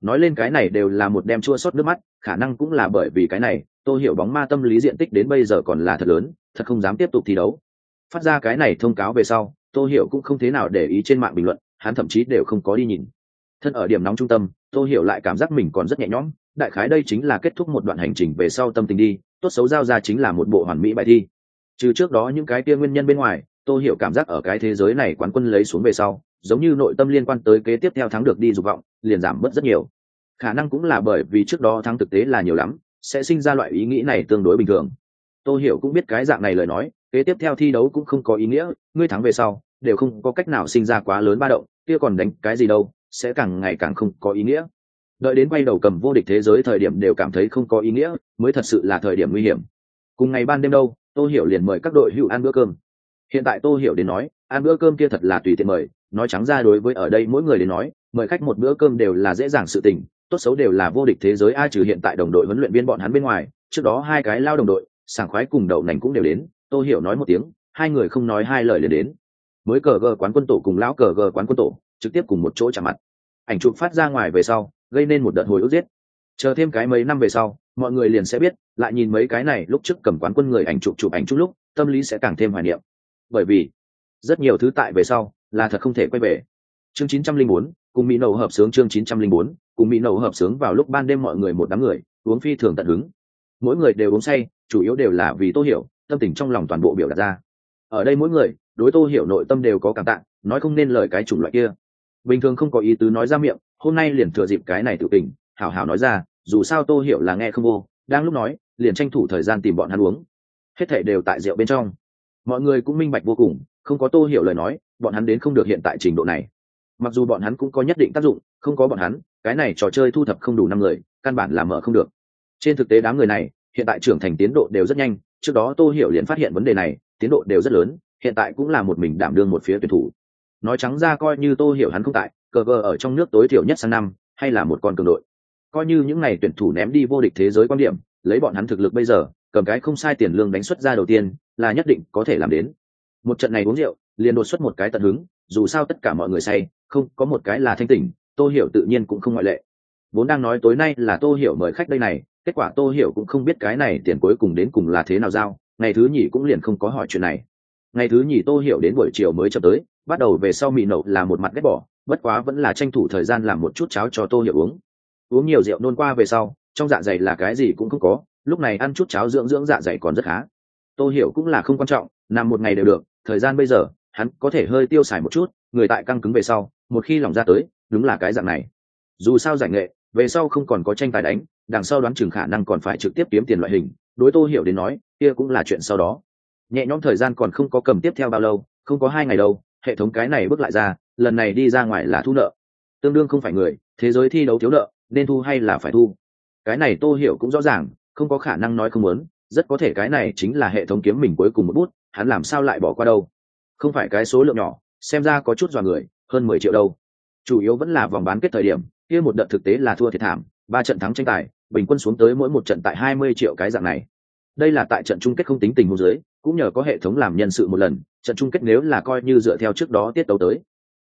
Nói lên cái này đều là một đem chua sót nước mắt, khả năng cũng là bởi vì cái này tô hiểu bóng ma tâm lý diện tích đến bây giờ còn là thật lớn, thật không dám tiếp tục thi đấu. Phát ra cái này thông cáo về sau, tô hiểu cũng không thế nào để ý trên mạng bình luận, hắn thậm chí đều không có đi nhìn. Thân ở điểm nóng trung tâm, tô hiểu lại cảm giác mình còn rất nhẹ nhõm, đại khái đây chính là kết thúc một đoạn hành trình về sau tâm tình đi, tốt xấu giao ra chính là một bộ hoàn mỹ bài thi. Trừ trước đó những cái kia nguyên nhân bên ngoài, tô hiểu cảm giác ở cái thế giới này quán quân lấy xuống về sau, giống như nội tâm liên quan tới kế tiếp theo thắng được đi dục vọng, liền giảm bớt rất nhiều. Khả năng cũng là bởi vì trước đó thắng thực tế là nhiều lắm sẽ sinh ra loại ý nghĩ này tương đối bình thường. Tô hiểu cũng biết cái dạng này lời nói, kế tiếp theo thi đấu cũng không có ý nghĩa, ngươi thắng về sau, đều không có cách nào sinh ra quá lớn ba động, kia còn đánh cái gì đâu, sẽ càng ngày càng không có ý nghĩa. Đợi đến quay đầu cầm vô địch thế giới thời điểm đều cảm thấy không có ý nghĩa, mới thật sự là thời điểm nguy hiểm. Cùng ngày ban đêm đâu, tô hiểu liền mời các đội hữu ăn bữa cơm. Hiện tại tô hiểu đến nói, ăn bữa cơm kia thật là tùy tiện mời, nói trắng ra đối với ở đây mỗi người đến nói, mời khách một bữa cơm đều là dễ dàng sự tình tốt xấu đều là vô địch thế giới ai trừ hiện tại đồng đội huấn luyện viên bọn hắn bên ngoài trước đó hai cái lao đồng đội sảng khoái cùng đậu nành cũng đều đến tô hiểu nói một tiếng hai người không nói hai lời liền đến. Mới cờ gờ quán quân tổ cùng lão cờ gờ quán quân tổ trực tiếp cùng một chỗ chạm mặt. Ảnh chụp phát ra ngoài về sau gây nên một đợt hồi ức giết. Chờ thêm cái mấy năm về sau mọi người liền sẽ biết lại nhìn mấy cái này lúc trước cầm quán quân người ảnh chụp chụp ảnh chút lúc tâm lý sẽ càng thêm hoài niệm. Bởi vì rất nhiều thứ tại về sau là thật không thể quay về. Chương 904, cùng mỹ nậu hợp sướng chương 904, cùng mỹ nậu hợp sướng vào lúc ban đêm mọi người một đám người uống phi thường tận hứng. Mỗi người đều uống say chủ yếu đều là vì tô hiểu tâm tình trong lòng toàn bộ biểu đạt ra. Ở đây mỗi người đối tô hiểu nội tâm đều có cảm tạng nói không nên lời cái chủng loại kia. Bình thường không có ý tứ nói ra miệng hôm nay liền thừa dịp cái này tự tình hảo hảo nói ra dù sao tô hiểu là nghe không vô đang lúc nói liền tranh thủ thời gian tìm bọn hắn uống. Hết thể đều tại rượu bên trong. Mọi người cũng minh bạch vô cùng không có tô hiểu lời nói bọn hắn đến không được hiện tại trình độ này mặc dù bọn hắn cũng có nhất định tác dụng, không có bọn hắn, cái này trò chơi thu thập không đủ năm người, căn bản là mở không được. Trên thực tế đám người này, hiện tại trưởng thành tiến độ đều rất nhanh, trước đó tô hiểu liền phát hiện vấn đề này, tiến độ đều rất lớn, hiện tại cũng là một mình đảm đương một phía tuyển thủ. Nói trắng ra coi như tô hiểu hắn không tại, cờ vờ ở trong nước tối thiểu nhất sang năm, hay là một con cường đội. Coi như những ngày tuyển thủ ném đi vô địch thế giới quan điểm, lấy bọn hắn thực lực bây giờ, cầm cái không sai tiền lương đánh xuất ra đầu tiên, là nhất định có thể làm đến. Một trận này uống rượu liền đột xuất một cái tận hứng, dù sao tất cả mọi người say, không, có một cái là thanh tỉnh, tô hiểu tự nhiên cũng không ngoại lệ. Vốn đang nói tối nay là tô hiểu mời khách đây này, kết quả tô hiểu cũng không biết cái này tiền cuối cùng đến cùng là thế nào giao, ngày thứ nhì cũng liền không có hỏi chuyện này. Ngày thứ nhì tô hiểu đến buổi chiều mới chậm tới, bắt đầu về sau mị nậu là một mặt ghét bỏ, bất quá vẫn là tranh thủ thời gian làm một chút cháo cho tô hiểu uống. Uống nhiều rượu nôn qua về sau, trong dạ dày là cái gì cũng không có, lúc này ăn chút cháo dưỡng dưỡng dạ dày còn rất khá. Tô hiểu cũng là không quan trọng, nằm một ngày đều được, thời gian bây giờ hắn có thể hơi tiêu xài một chút, người tại căng cứng về sau, một khi lòng ra tới, đúng là cái dạng này. Dù sao giải nghệ, về sau không còn có tranh tài đánh, đằng sau đoán chừng khả năng còn phải trực tiếp kiếm tiền loại hình, đối tô hiểu đến nói, kia cũng là chuyện sau đó. Nhẹ nhõm thời gian còn không có cầm tiếp theo bao lâu, không có hai ngày đâu, hệ thống cái này bước lại ra, lần này đi ra ngoài là thu nợ. Tương đương không phải người, thế giới thi đấu thiếu nợ, nên thu hay là phải thu? Cái này tô hiểu cũng rõ ràng, không có khả năng nói không muốn, rất có thể cái này chính là hệ thống kiếm mình cuối cùng một bút, hắn làm sao lại bỏ qua đâu? Không phải cái số lượng nhỏ, xem ra có chút dọa người, hơn mười triệu đâu. Chủ yếu vẫn là vòng bán kết thời điểm, kia một đợt thực tế là thua thiệt thảm, ba trận thắng tranh tài, bình quân xuống tới mỗi một trận tại hai mươi triệu cái dạng này. Đây là tại trận chung kết không tính tình hôn dưới, cũng nhờ có hệ thống làm nhân sự một lần, trận chung kết nếu là coi như dựa theo trước đó tiết tấu tới.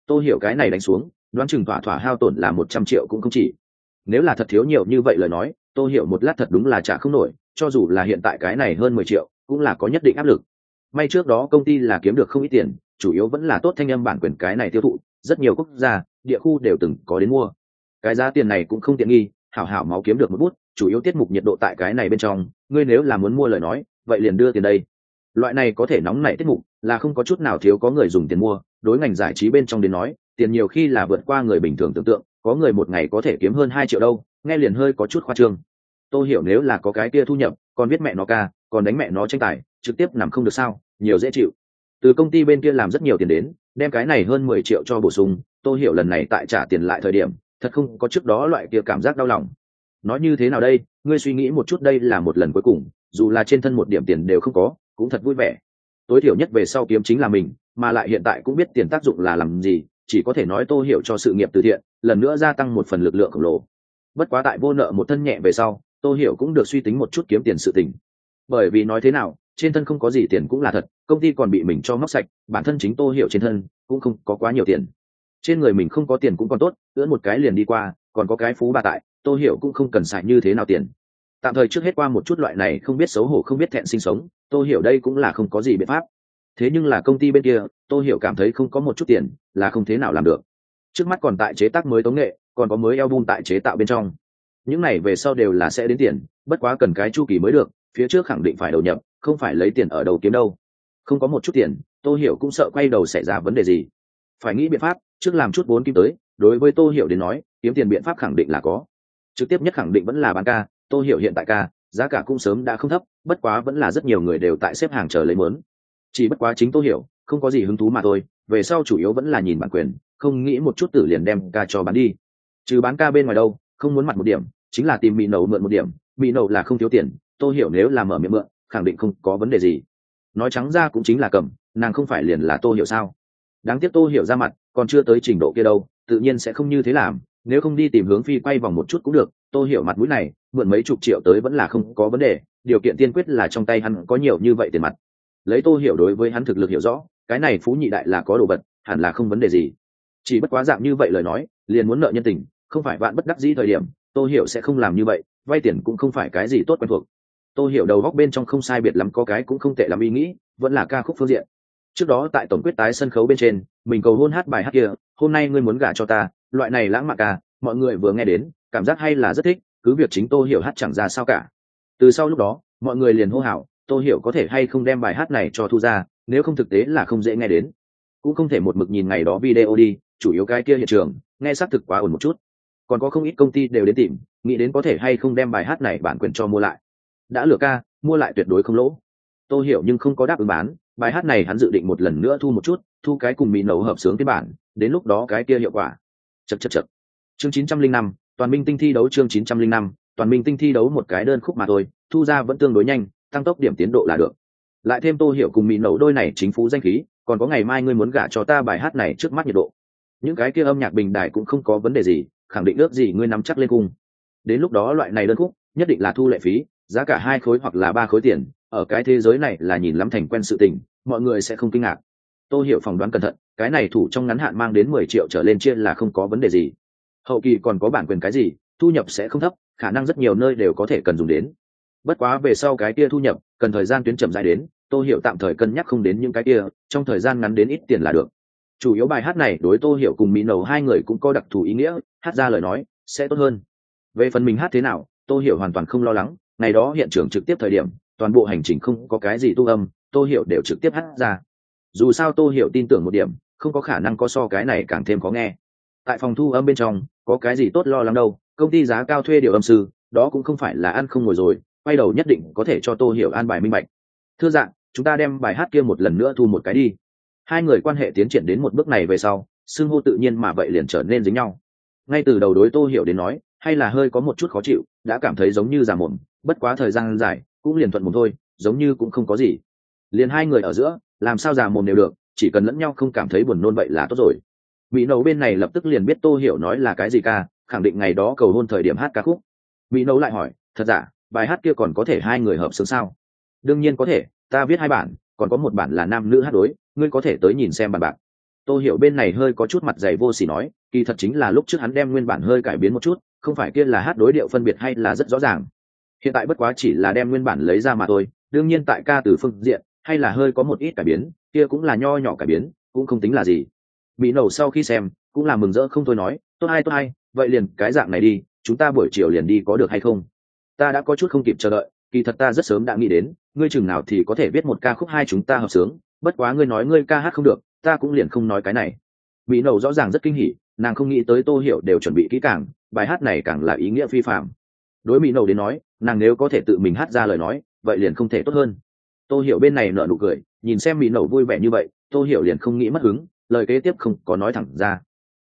Tôi hiểu cái này đánh xuống, đoán chừng thỏa thỏa hao tổn là một trăm triệu cũng không chỉ. Nếu là thật thiếu nhiều như vậy lời nói tôi hiểu một lát thật đúng là trả không nổi, cho dù là hiện tại cái này hơn mười triệu, cũng là có nhất định áp lực may trước đó công ty là kiếm được không ít tiền, chủ yếu vẫn là tốt thanh âm bản quyền cái này tiêu thụ, rất nhiều quốc gia, địa khu đều từng có đến mua. Cái giá tiền này cũng không tiện nghi, hảo hảo máu kiếm được một bút, chủ yếu tiết mục nhiệt độ tại cái này bên trong, ngươi nếu là muốn mua lời nói, vậy liền đưa tiền đây. Loại này có thể nóng nảy tiết mục, là không có chút nào thiếu có người dùng tiền mua, đối ngành giải trí bên trong đến nói, tiền nhiều khi là vượt qua người bình thường tưởng tượng, có người một ngày có thể kiếm hơn hai triệu đâu, nghe liền hơi có chút khoa trương. Tôi hiểu nếu là có cái kia thu nhập, còn biết mẹ nó ca còn đánh mẹ nó tranh tài, trực tiếp nằm không được sao, nhiều dễ chịu. Từ công ty bên kia làm rất nhiều tiền đến, đem cái này hơn mười triệu cho bổ sung, tôi hiểu lần này tại trả tiền lại thời điểm, thật không có trước đó loại kia cảm giác đau lòng. Nói như thế nào đây, ngươi suy nghĩ một chút đây là một lần cuối cùng, dù là trên thân một điểm tiền đều không có, cũng thật vui vẻ. Tối thiểu nhất về sau kiếm chính là mình, mà lại hiện tại cũng biết tiền tác dụng là làm gì, chỉ có thể nói tô hiểu cho sự nghiệp từ thiện, lần nữa gia tăng một phần lực lượng khổng lồ. Bất quá tại vô nợ một thân nhẹ về sau tô hiểu cũng được suy tính một chút kiếm tiền sự tình bởi vì nói thế nào, trên thân không có gì tiền cũng là thật, công ty còn bị mình cho móc sạch, bản thân chính tô hiểu trên thân cũng không có quá nhiều tiền. Trên người mình không có tiền cũng còn tốt, ưỡn một cái liền đi qua, còn có cái phú bà tại, tô hiểu cũng không cần xài như thế nào tiền. Tạm thời trước hết qua một chút loại này không biết xấu hổ không biết thẹn sinh sống, tô hiểu đây cũng là không có gì biện pháp. Thế nhưng là công ty bên kia, tô hiểu cảm thấy không có một chút tiền là không thế nào làm được. Trước mắt còn tại chế tác mới tống nghệ, còn có mới album tại chế tạo bên trong. Những này về sau đều là sẽ đến tiền, bất quá cần cái chu kỳ mới được phía trước khẳng định phải đầu nhập, không phải lấy tiền ở đầu kiếm đâu. Không có một chút tiền, tô hiểu cũng sợ quay đầu xảy ra vấn đề gì. Phải nghĩ biện pháp, trước làm chút vốn kim tới, đối với tô hiểu đến nói, kiếm tiền biện pháp khẳng định là có. Trực tiếp nhất khẳng định vẫn là bán ca, tô hiểu hiện tại ca, giá cả cũng sớm đã không thấp, bất quá vẫn là rất nhiều người đều tại xếp hàng chờ lấy mớn chỉ bất quá chính tô hiểu, không có gì hứng thú mà thôi, về sau chủ yếu vẫn là nhìn bản quyền, không nghĩ một chút tử liền đem ca cho bán đi. Trừ bán ca bên ngoài đâu, không muốn mặt một điểm, chính là tìm mỹ nậu mượn một điểm mỹ nậu là không thiếu tiền tô hiểu nếu là mở miệng mượn, khẳng định không có vấn đề gì. Nói trắng ra cũng chính là cầm, nàng không phải liền là tô hiểu sao? Đáng tiếc tô hiểu ra mặt, còn chưa tới trình độ kia đâu, tự nhiên sẽ không như thế làm, nếu không đi tìm hướng phi quay vòng một chút cũng được, tô hiểu mặt mũi này, mượn mấy chục triệu tới vẫn là không có vấn đề, điều kiện tiên quyết là trong tay hắn có nhiều như vậy tiền mặt. Lấy tô hiểu đối với hắn thực lực hiểu rõ, cái này phú nhị đại là có đồ vật, hẳn là không vấn đề gì. Chỉ bất quá dạng như vậy lời nói, liền muốn nợ nhân tình, không phải bạn bất đắc dĩ thời điểm, tô hiểu sẽ không làm như vậy, vay tiền cũng không phải cái gì tốt quen thuộc tô hiểu đầu góc bên trong không sai biệt lắm, có cái cũng không tệ lắm ý nghĩ, vẫn là ca khúc phương diện. Trước đó tại tổng quyết tái sân khấu bên trên, mình cầu hôn hát bài hát kia, hôm nay ngươi muốn gả cho ta loại này lãng mạn ca, mọi người vừa nghe đến, cảm giác hay là rất thích, cứ việc chính tô hiểu hát chẳng ra sao cả. Từ sau lúc đó, mọi người liền hô hào, tô hiểu có thể hay không đem bài hát này cho thu ra, nếu không thực tế là không dễ nghe đến. Cũng không thể một mực nhìn ngày đó video đi, chủ yếu cái kia hiện trường, nghe xác thực quá ổn một chút. Còn có không ít công ty đều đến tìm, nghĩ đến có thể hay không đem bài hát này bản quyền cho mua lại đã lừa ca, mua lại tuyệt đối không lỗ. Tô hiểu nhưng không có đáp ứng bán, bài hát này hắn dự định một lần nữa thu một chút, thu cái cùng mỹ nấu hợp sướng cái bản, đến lúc đó cái kia hiệu quả. Chật chật chật chương chín trăm linh năm, toàn minh tinh thi đấu chương chín trăm linh năm, toàn minh tinh thi đấu một cái đơn khúc mà thôi, thu ra vẫn tương đối nhanh, tăng tốc điểm tiến độ là được. Lại thêm tô hiểu cùng mỹ nấu đôi này chính phú danh khí, còn có ngày mai ngươi muốn gả cho ta bài hát này trước mắt nhiệt độ. Những cái kia âm nhạc bình đại cũng không có vấn đề gì, khẳng định ước gì ngươi nắm chắc lên cung. Đến lúc đó loại này đơn khúc, nhất định là thu lệ phí giá cả hai khối hoặc là ba khối tiền, ở cái thế giới này là nhìn lắm thành quen sự tình, mọi người sẽ không kinh ngạc. Tôi hiểu phỏng đoán cẩn thận, cái này thủ trong ngắn hạn mang đến mười triệu trở lên chia là không có vấn đề gì. Hậu kỳ còn có bản quyền cái gì, thu nhập sẽ không thấp, khả năng rất nhiều nơi đều có thể cần dùng đến. Bất quá về sau cái kia thu nhập, cần thời gian tuyến chậm dài đến, tô hiểu tạm thời cân nhắc không đến những cái kia, trong thời gian ngắn đến ít tiền là được. Chủ yếu bài hát này đối tô hiểu cùng mỹ nầu hai người cũng có đặc thù ý nghĩa, hát ra lời nói, sẽ tốt hơn. Về phần mình hát thế nào, tô hiểu hoàn toàn không lo lắng ngày đó hiện trường trực tiếp thời điểm, toàn bộ hành trình không có cái gì tu âm, tô hiểu đều trực tiếp hát ra. Dù sao tô hiểu tin tưởng một điểm, không có khả năng có so cái này càng thêm khó nghe. Tại phòng thu âm bên trong, có cái gì tốt lo lắng đâu, công ty giá cao thuê điều âm sư, đó cũng không phải là ăn không ngồi rồi, quay đầu nhất định có thể cho tô hiểu an bài minh bạch. Thưa dạng chúng ta đem bài hát kia một lần nữa thu một cái đi. Hai người quan hệ tiến triển đến một bước này về sau, xưng hô tự nhiên mà vậy liền trở nên dính nhau. Ngay từ đầu đối tô hiểu đến nói hay là hơi có một chút khó chịu, đã cảm thấy giống như già mồm, bất quá thời gian dài, cũng liền thuận mồm thôi, giống như cũng không có gì. Liền hai người ở giữa, làm sao già mồm đều được, chỉ cần lẫn nhau không cảm thấy buồn nôn vậy là tốt rồi. Mỹ nấu bên này lập tức liền biết tô hiểu nói là cái gì ca, khẳng định ngày đó cầu hôn thời điểm hát ca khúc. Mỹ nấu lại hỏi, thật giả, bài hát kia còn có thể hai người hợp sướng sao? Đương nhiên có thể, ta viết hai bản, còn có một bản là nam nữ hát đối, ngươi có thể tới nhìn xem bản bạc. Tô hiểu bên này hơi có chút mặt dày vô xỉ nói, kỳ thật chính là lúc trước hắn đem nguyên bản hơi cải biến một chút không phải kia là hát đối điệu phân biệt hay là rất rõ ràng. Hiện tại bất quá chỉ là đem nguyên bản lấy ra mà thôi, đương nhiên tại ca từ phương diện, hay là hơi có một ít cải biến, kia cũng là nho nhỏ cải biến, cũng không tính là gì. Mỹ nầu sau khi xem, cũng là mừng rỡ không thôi nói, tốt hay tốt hay, vậy liền cái dạng này đi, chúng ta buổi chiều liền đi có được hay không? Ta đã có chút không kịp chờ đợi, kỳ thật ta rất sớm đã nghĩ đến, ngươi chừng nào thì có thể viết một ca khúc hai chúng ta hợp sướng, bất quá ngươi nói ngươi ca hát không được, ta cũng liền không nói cái này. Mỹ nầu rõ ràng rất kinh hỉ, nàng không nghĩ tới tô hiểu đều chuẩn bị kỹ càng bài hát này càng là ý nghĩa phi phạm. Đối mỹ nầu đến nói, nàng nếu có thể tự mình hát ra lời nói, vậy liền không thể tốt hơn. Tô hiểu bên này nở nụ cười, nhìn xem mỹ nầu vui vẻ như vậy, tô hiểu liền không nghĩ mất hứng, lời kế tiếp không có nói thẳng ra.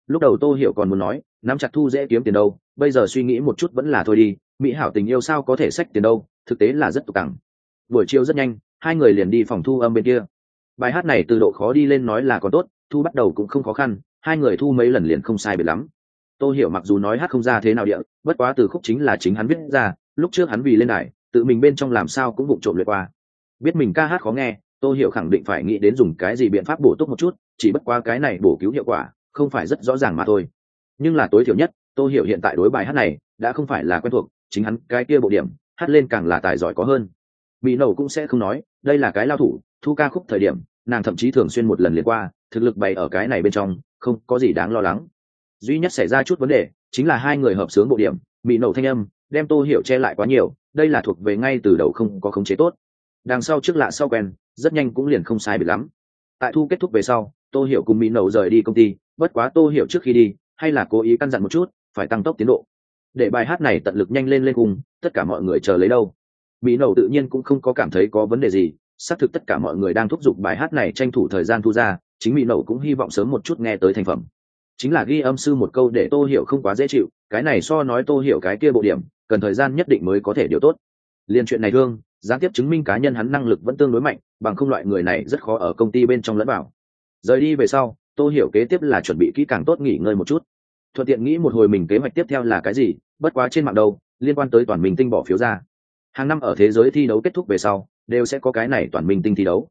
Lúc đầu tô hiểu còn muốn nói, nắm chặt thu dễ kiếm tiền đâu, bây giờ suy nghĩ một chút vẫn là thôi đi, mỹ hảo tình yêu sao có thể sách tiền đâu, thực tế là rất tục cẳng. buổi chiều rất nhanh, hai người liền đi phòng thu âm bên kia. Bài hát này từ độ khó đi lên nói là còn tốt, thu bắt đầu cũng không khó khăn, hai người thu mấy lần liền không sai biệt lắm tôi hiểu mặc dù nói hát không ra thế nào địa, bất quá từ khúc chính là chính hắn viết ra, lúc trước hắn vì lên đài, tự mình bên trong làm sao cũng vụng trộm lượt qua. Biết mình ca hát khó nghe tôi hiểu khẳng định phải nghĩ đến dùng cái gì biện pháp bổ túc một chút, chỉ bất qua cái này bổ cứu hiệu quả, không phải rất rõ ràng mà thôi. Nhưng là tối thiểu nhất tôi hiểu hiện tại đối bài hát này, đã không phải là quen thuộc, chính hắn cái kia bộ điểm, hát lên càng là tài giỏi có hơn. Mỹ nầu cũng sẽ không nói, đây là cái lao thủ, thu ca khúc thời điểm, nàng thậm chí thường xuyên một lần liền qua, thực lực bày ở cái này bên trong, không có gì đáng lo lắng duy nhất xảy ra chút vấn đề chính là hai người hợp sướng bộ điểm mỹ nầu thanh âm, đem tô hiểu che lại quá nhiều, đây là thuộc về ngay từ đầu không có khống chế tốt. Đằng sau trước lạ sau quen, rất nhanh cũng liền không sai bị lắm. Tại thu kết thúc về sau, tô hiểu cùng mỹ nầu rời đi công ty, bất quá tô hiểu trước khi đi, hay là cố ý căn dặn một chút, phải tăng tốc tiến độ. Để bài hát này tận lực nhanh lên lên cùng, tất cả mọi người chờ lấy đâu. Mỹ nầu tự nhiên cũng không có cảm thấy có vấn đề gì, xác thực tất cả mọi người đang thúc giục bài hát này tranh thủ thời gian thu ra, chính mỹ nầu cũng hy vọng sớm một chút nghe tới thành phẩm chính là ghi âm sư một câu để tô hiểu không quá dễ chịu, cái này so nói tô hiểu cái kia bộ điểm, cần thời gian nhất định mới có thể điều tốt. Liên chuyện này thương, gián tiếp chứng minh cá nhân hắn năng lực vẫn tương đối mạnh, bằng không loại người này rất khó ở công ty bên trong lẫn vào. Rời đi về sau, tô hiểu kế tiếp là chuẩn bị kỹ càng tốt nghỉ ngơi một chút. Thuận tiện nghĩ một hồi mình kế hoạch tiếp theo là cái gì, bất quá trên mạng đâu, liên quan tới toàn mình tinh bỏ phiếu ra. Hàng năm ở thế giới thi đấu kết thúc về sau, đều sẽ có cái này toàn minh tinh thi đấu.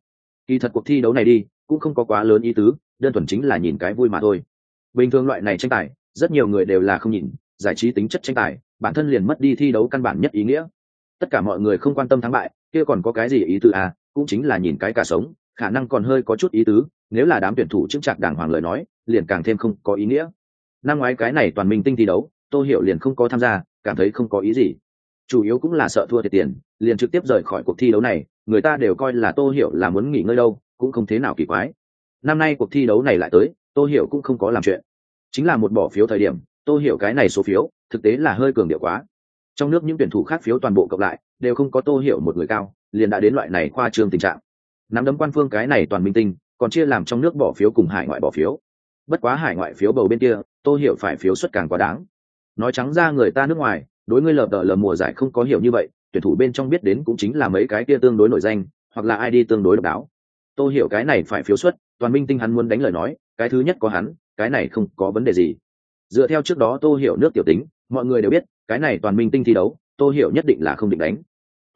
Kỳ thật cuộc thi đấu này đi, cũng không có quá lớn ý tứ, đơn thuần chính là nhìn cái vui mà thôi bình thường loại này tranh tài, rất nhiều người đều là không nhìn, giải trí tính chất tranh tài, bản thân liền mất đi thi đấu căn bản nhất ý nghĩa. Tất cả mọi người không quan tâm thắng bại, kia còn có cái gì ý tứ à? Cũng chính là nhìn cái cả sống, khả năng còn hơi có chút ý tứ, nếu là đám tuyển thủ chững chạc đàng hoàng lời nói, liền càng thêm không có ý nghĩa. Năm ngoái cái này toàn minh tinh thi đấu tôi hiểu liền không có tham gia, cảm thấy không có ý gì. Chủ yếu cũng là sợ thua thiệt tiền, liền trực tiếp rời khỏi cuộc thi đấu này, người ta đều coi là tô hiểu là muốn nghỉ ngơi đâu, cũng không thế nào kỳ quái. Năm nay cuộc thi đấu này lại tới Tôi hiểu cũng không có làm chuyện. Chính là một bỏ phiếu thời điểm Tôi hiểu cái này số phiếu, thực tế là hơi cường điệu quá. Trong nước những tuyển thủ khác phiếu toàn bộ cộng lại, đều không có tô hiểu một người cao, liền đã đến loại này khoa trương tình trạng. Nắm đấm quan phương cái này toàn minh tinh, còn chia làm trong nước bỏ phiếu cùng hải ngoại bỏ phiếu. Bất quá hải ngoại phiếu bầu bên kia, tô hiểu phải phiếu suất càng quá đáng. Nói trắng ra người ta nước ngoài, đối ngươi lờ đờ lờ mùa giải không có hiểu như vậy, tuyển thủ bên trong biết đến cũng chính là mấy cái kia tương đối nổi danh, hoặc là ai đi tương đối độc đáo. Tôi hiểu cái này phải phiếu xuất toàn minh tinh hắn muốn đánh lời nói cái thứ nhất có hắn cái này không có vấn đề gì. Dựa theo trước đó tô hiểu nước tiểu tính mọi người đều biết cái này toàn minh tinh thi đấu tô hiểu nhất định là không định đánh.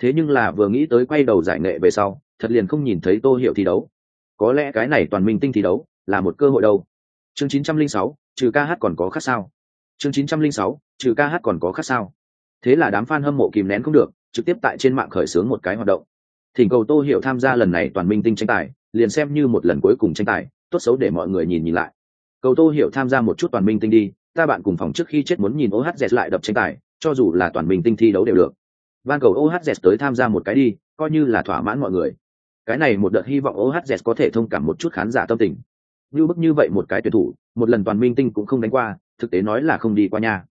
Thế nhưng là vừa nghĩ tới quay đầu giải nghệ về sau thật liền không nhìn thấy tô hiểu thi đấu. Có lẽ cái này toàn minh tinh thi đấu là một cơ hội đâu. Chương 906, trừ ca hát còn có khác sao? Chương 906, trừ ca hát còn có khác sao? Thế là đám fan hâm mộ kìm nén không được trực tiếp tại trên mạng khởi xướng một cái hoạt động. Thỉnh cầu tô hiểu tham gia lần này toàn minh tinh tranh tài liền xem như một lần cuối cùng tranh tài tốt xấu để mọi người nhìn nhìn lại. Cầu tô hiểu tham gia một chút toàn minh tinh đi ta bạn cùng phòng trước khi chết muốn nhìn ohz lại đập tranh tài cho dù là toàn minh tinh thi đấu đều được. Van cầu ohz tới tham gia một cái đi coi như là thỏa mãn mọi người. Cái này một đợt hy vọng ohz có thể thông cảm một chút khán giả tâm tình. Như bức như vậy một cái tuyển thủ một lần toàn minh tinh cũng không đánh qua thực tế nói là không đi qua nhà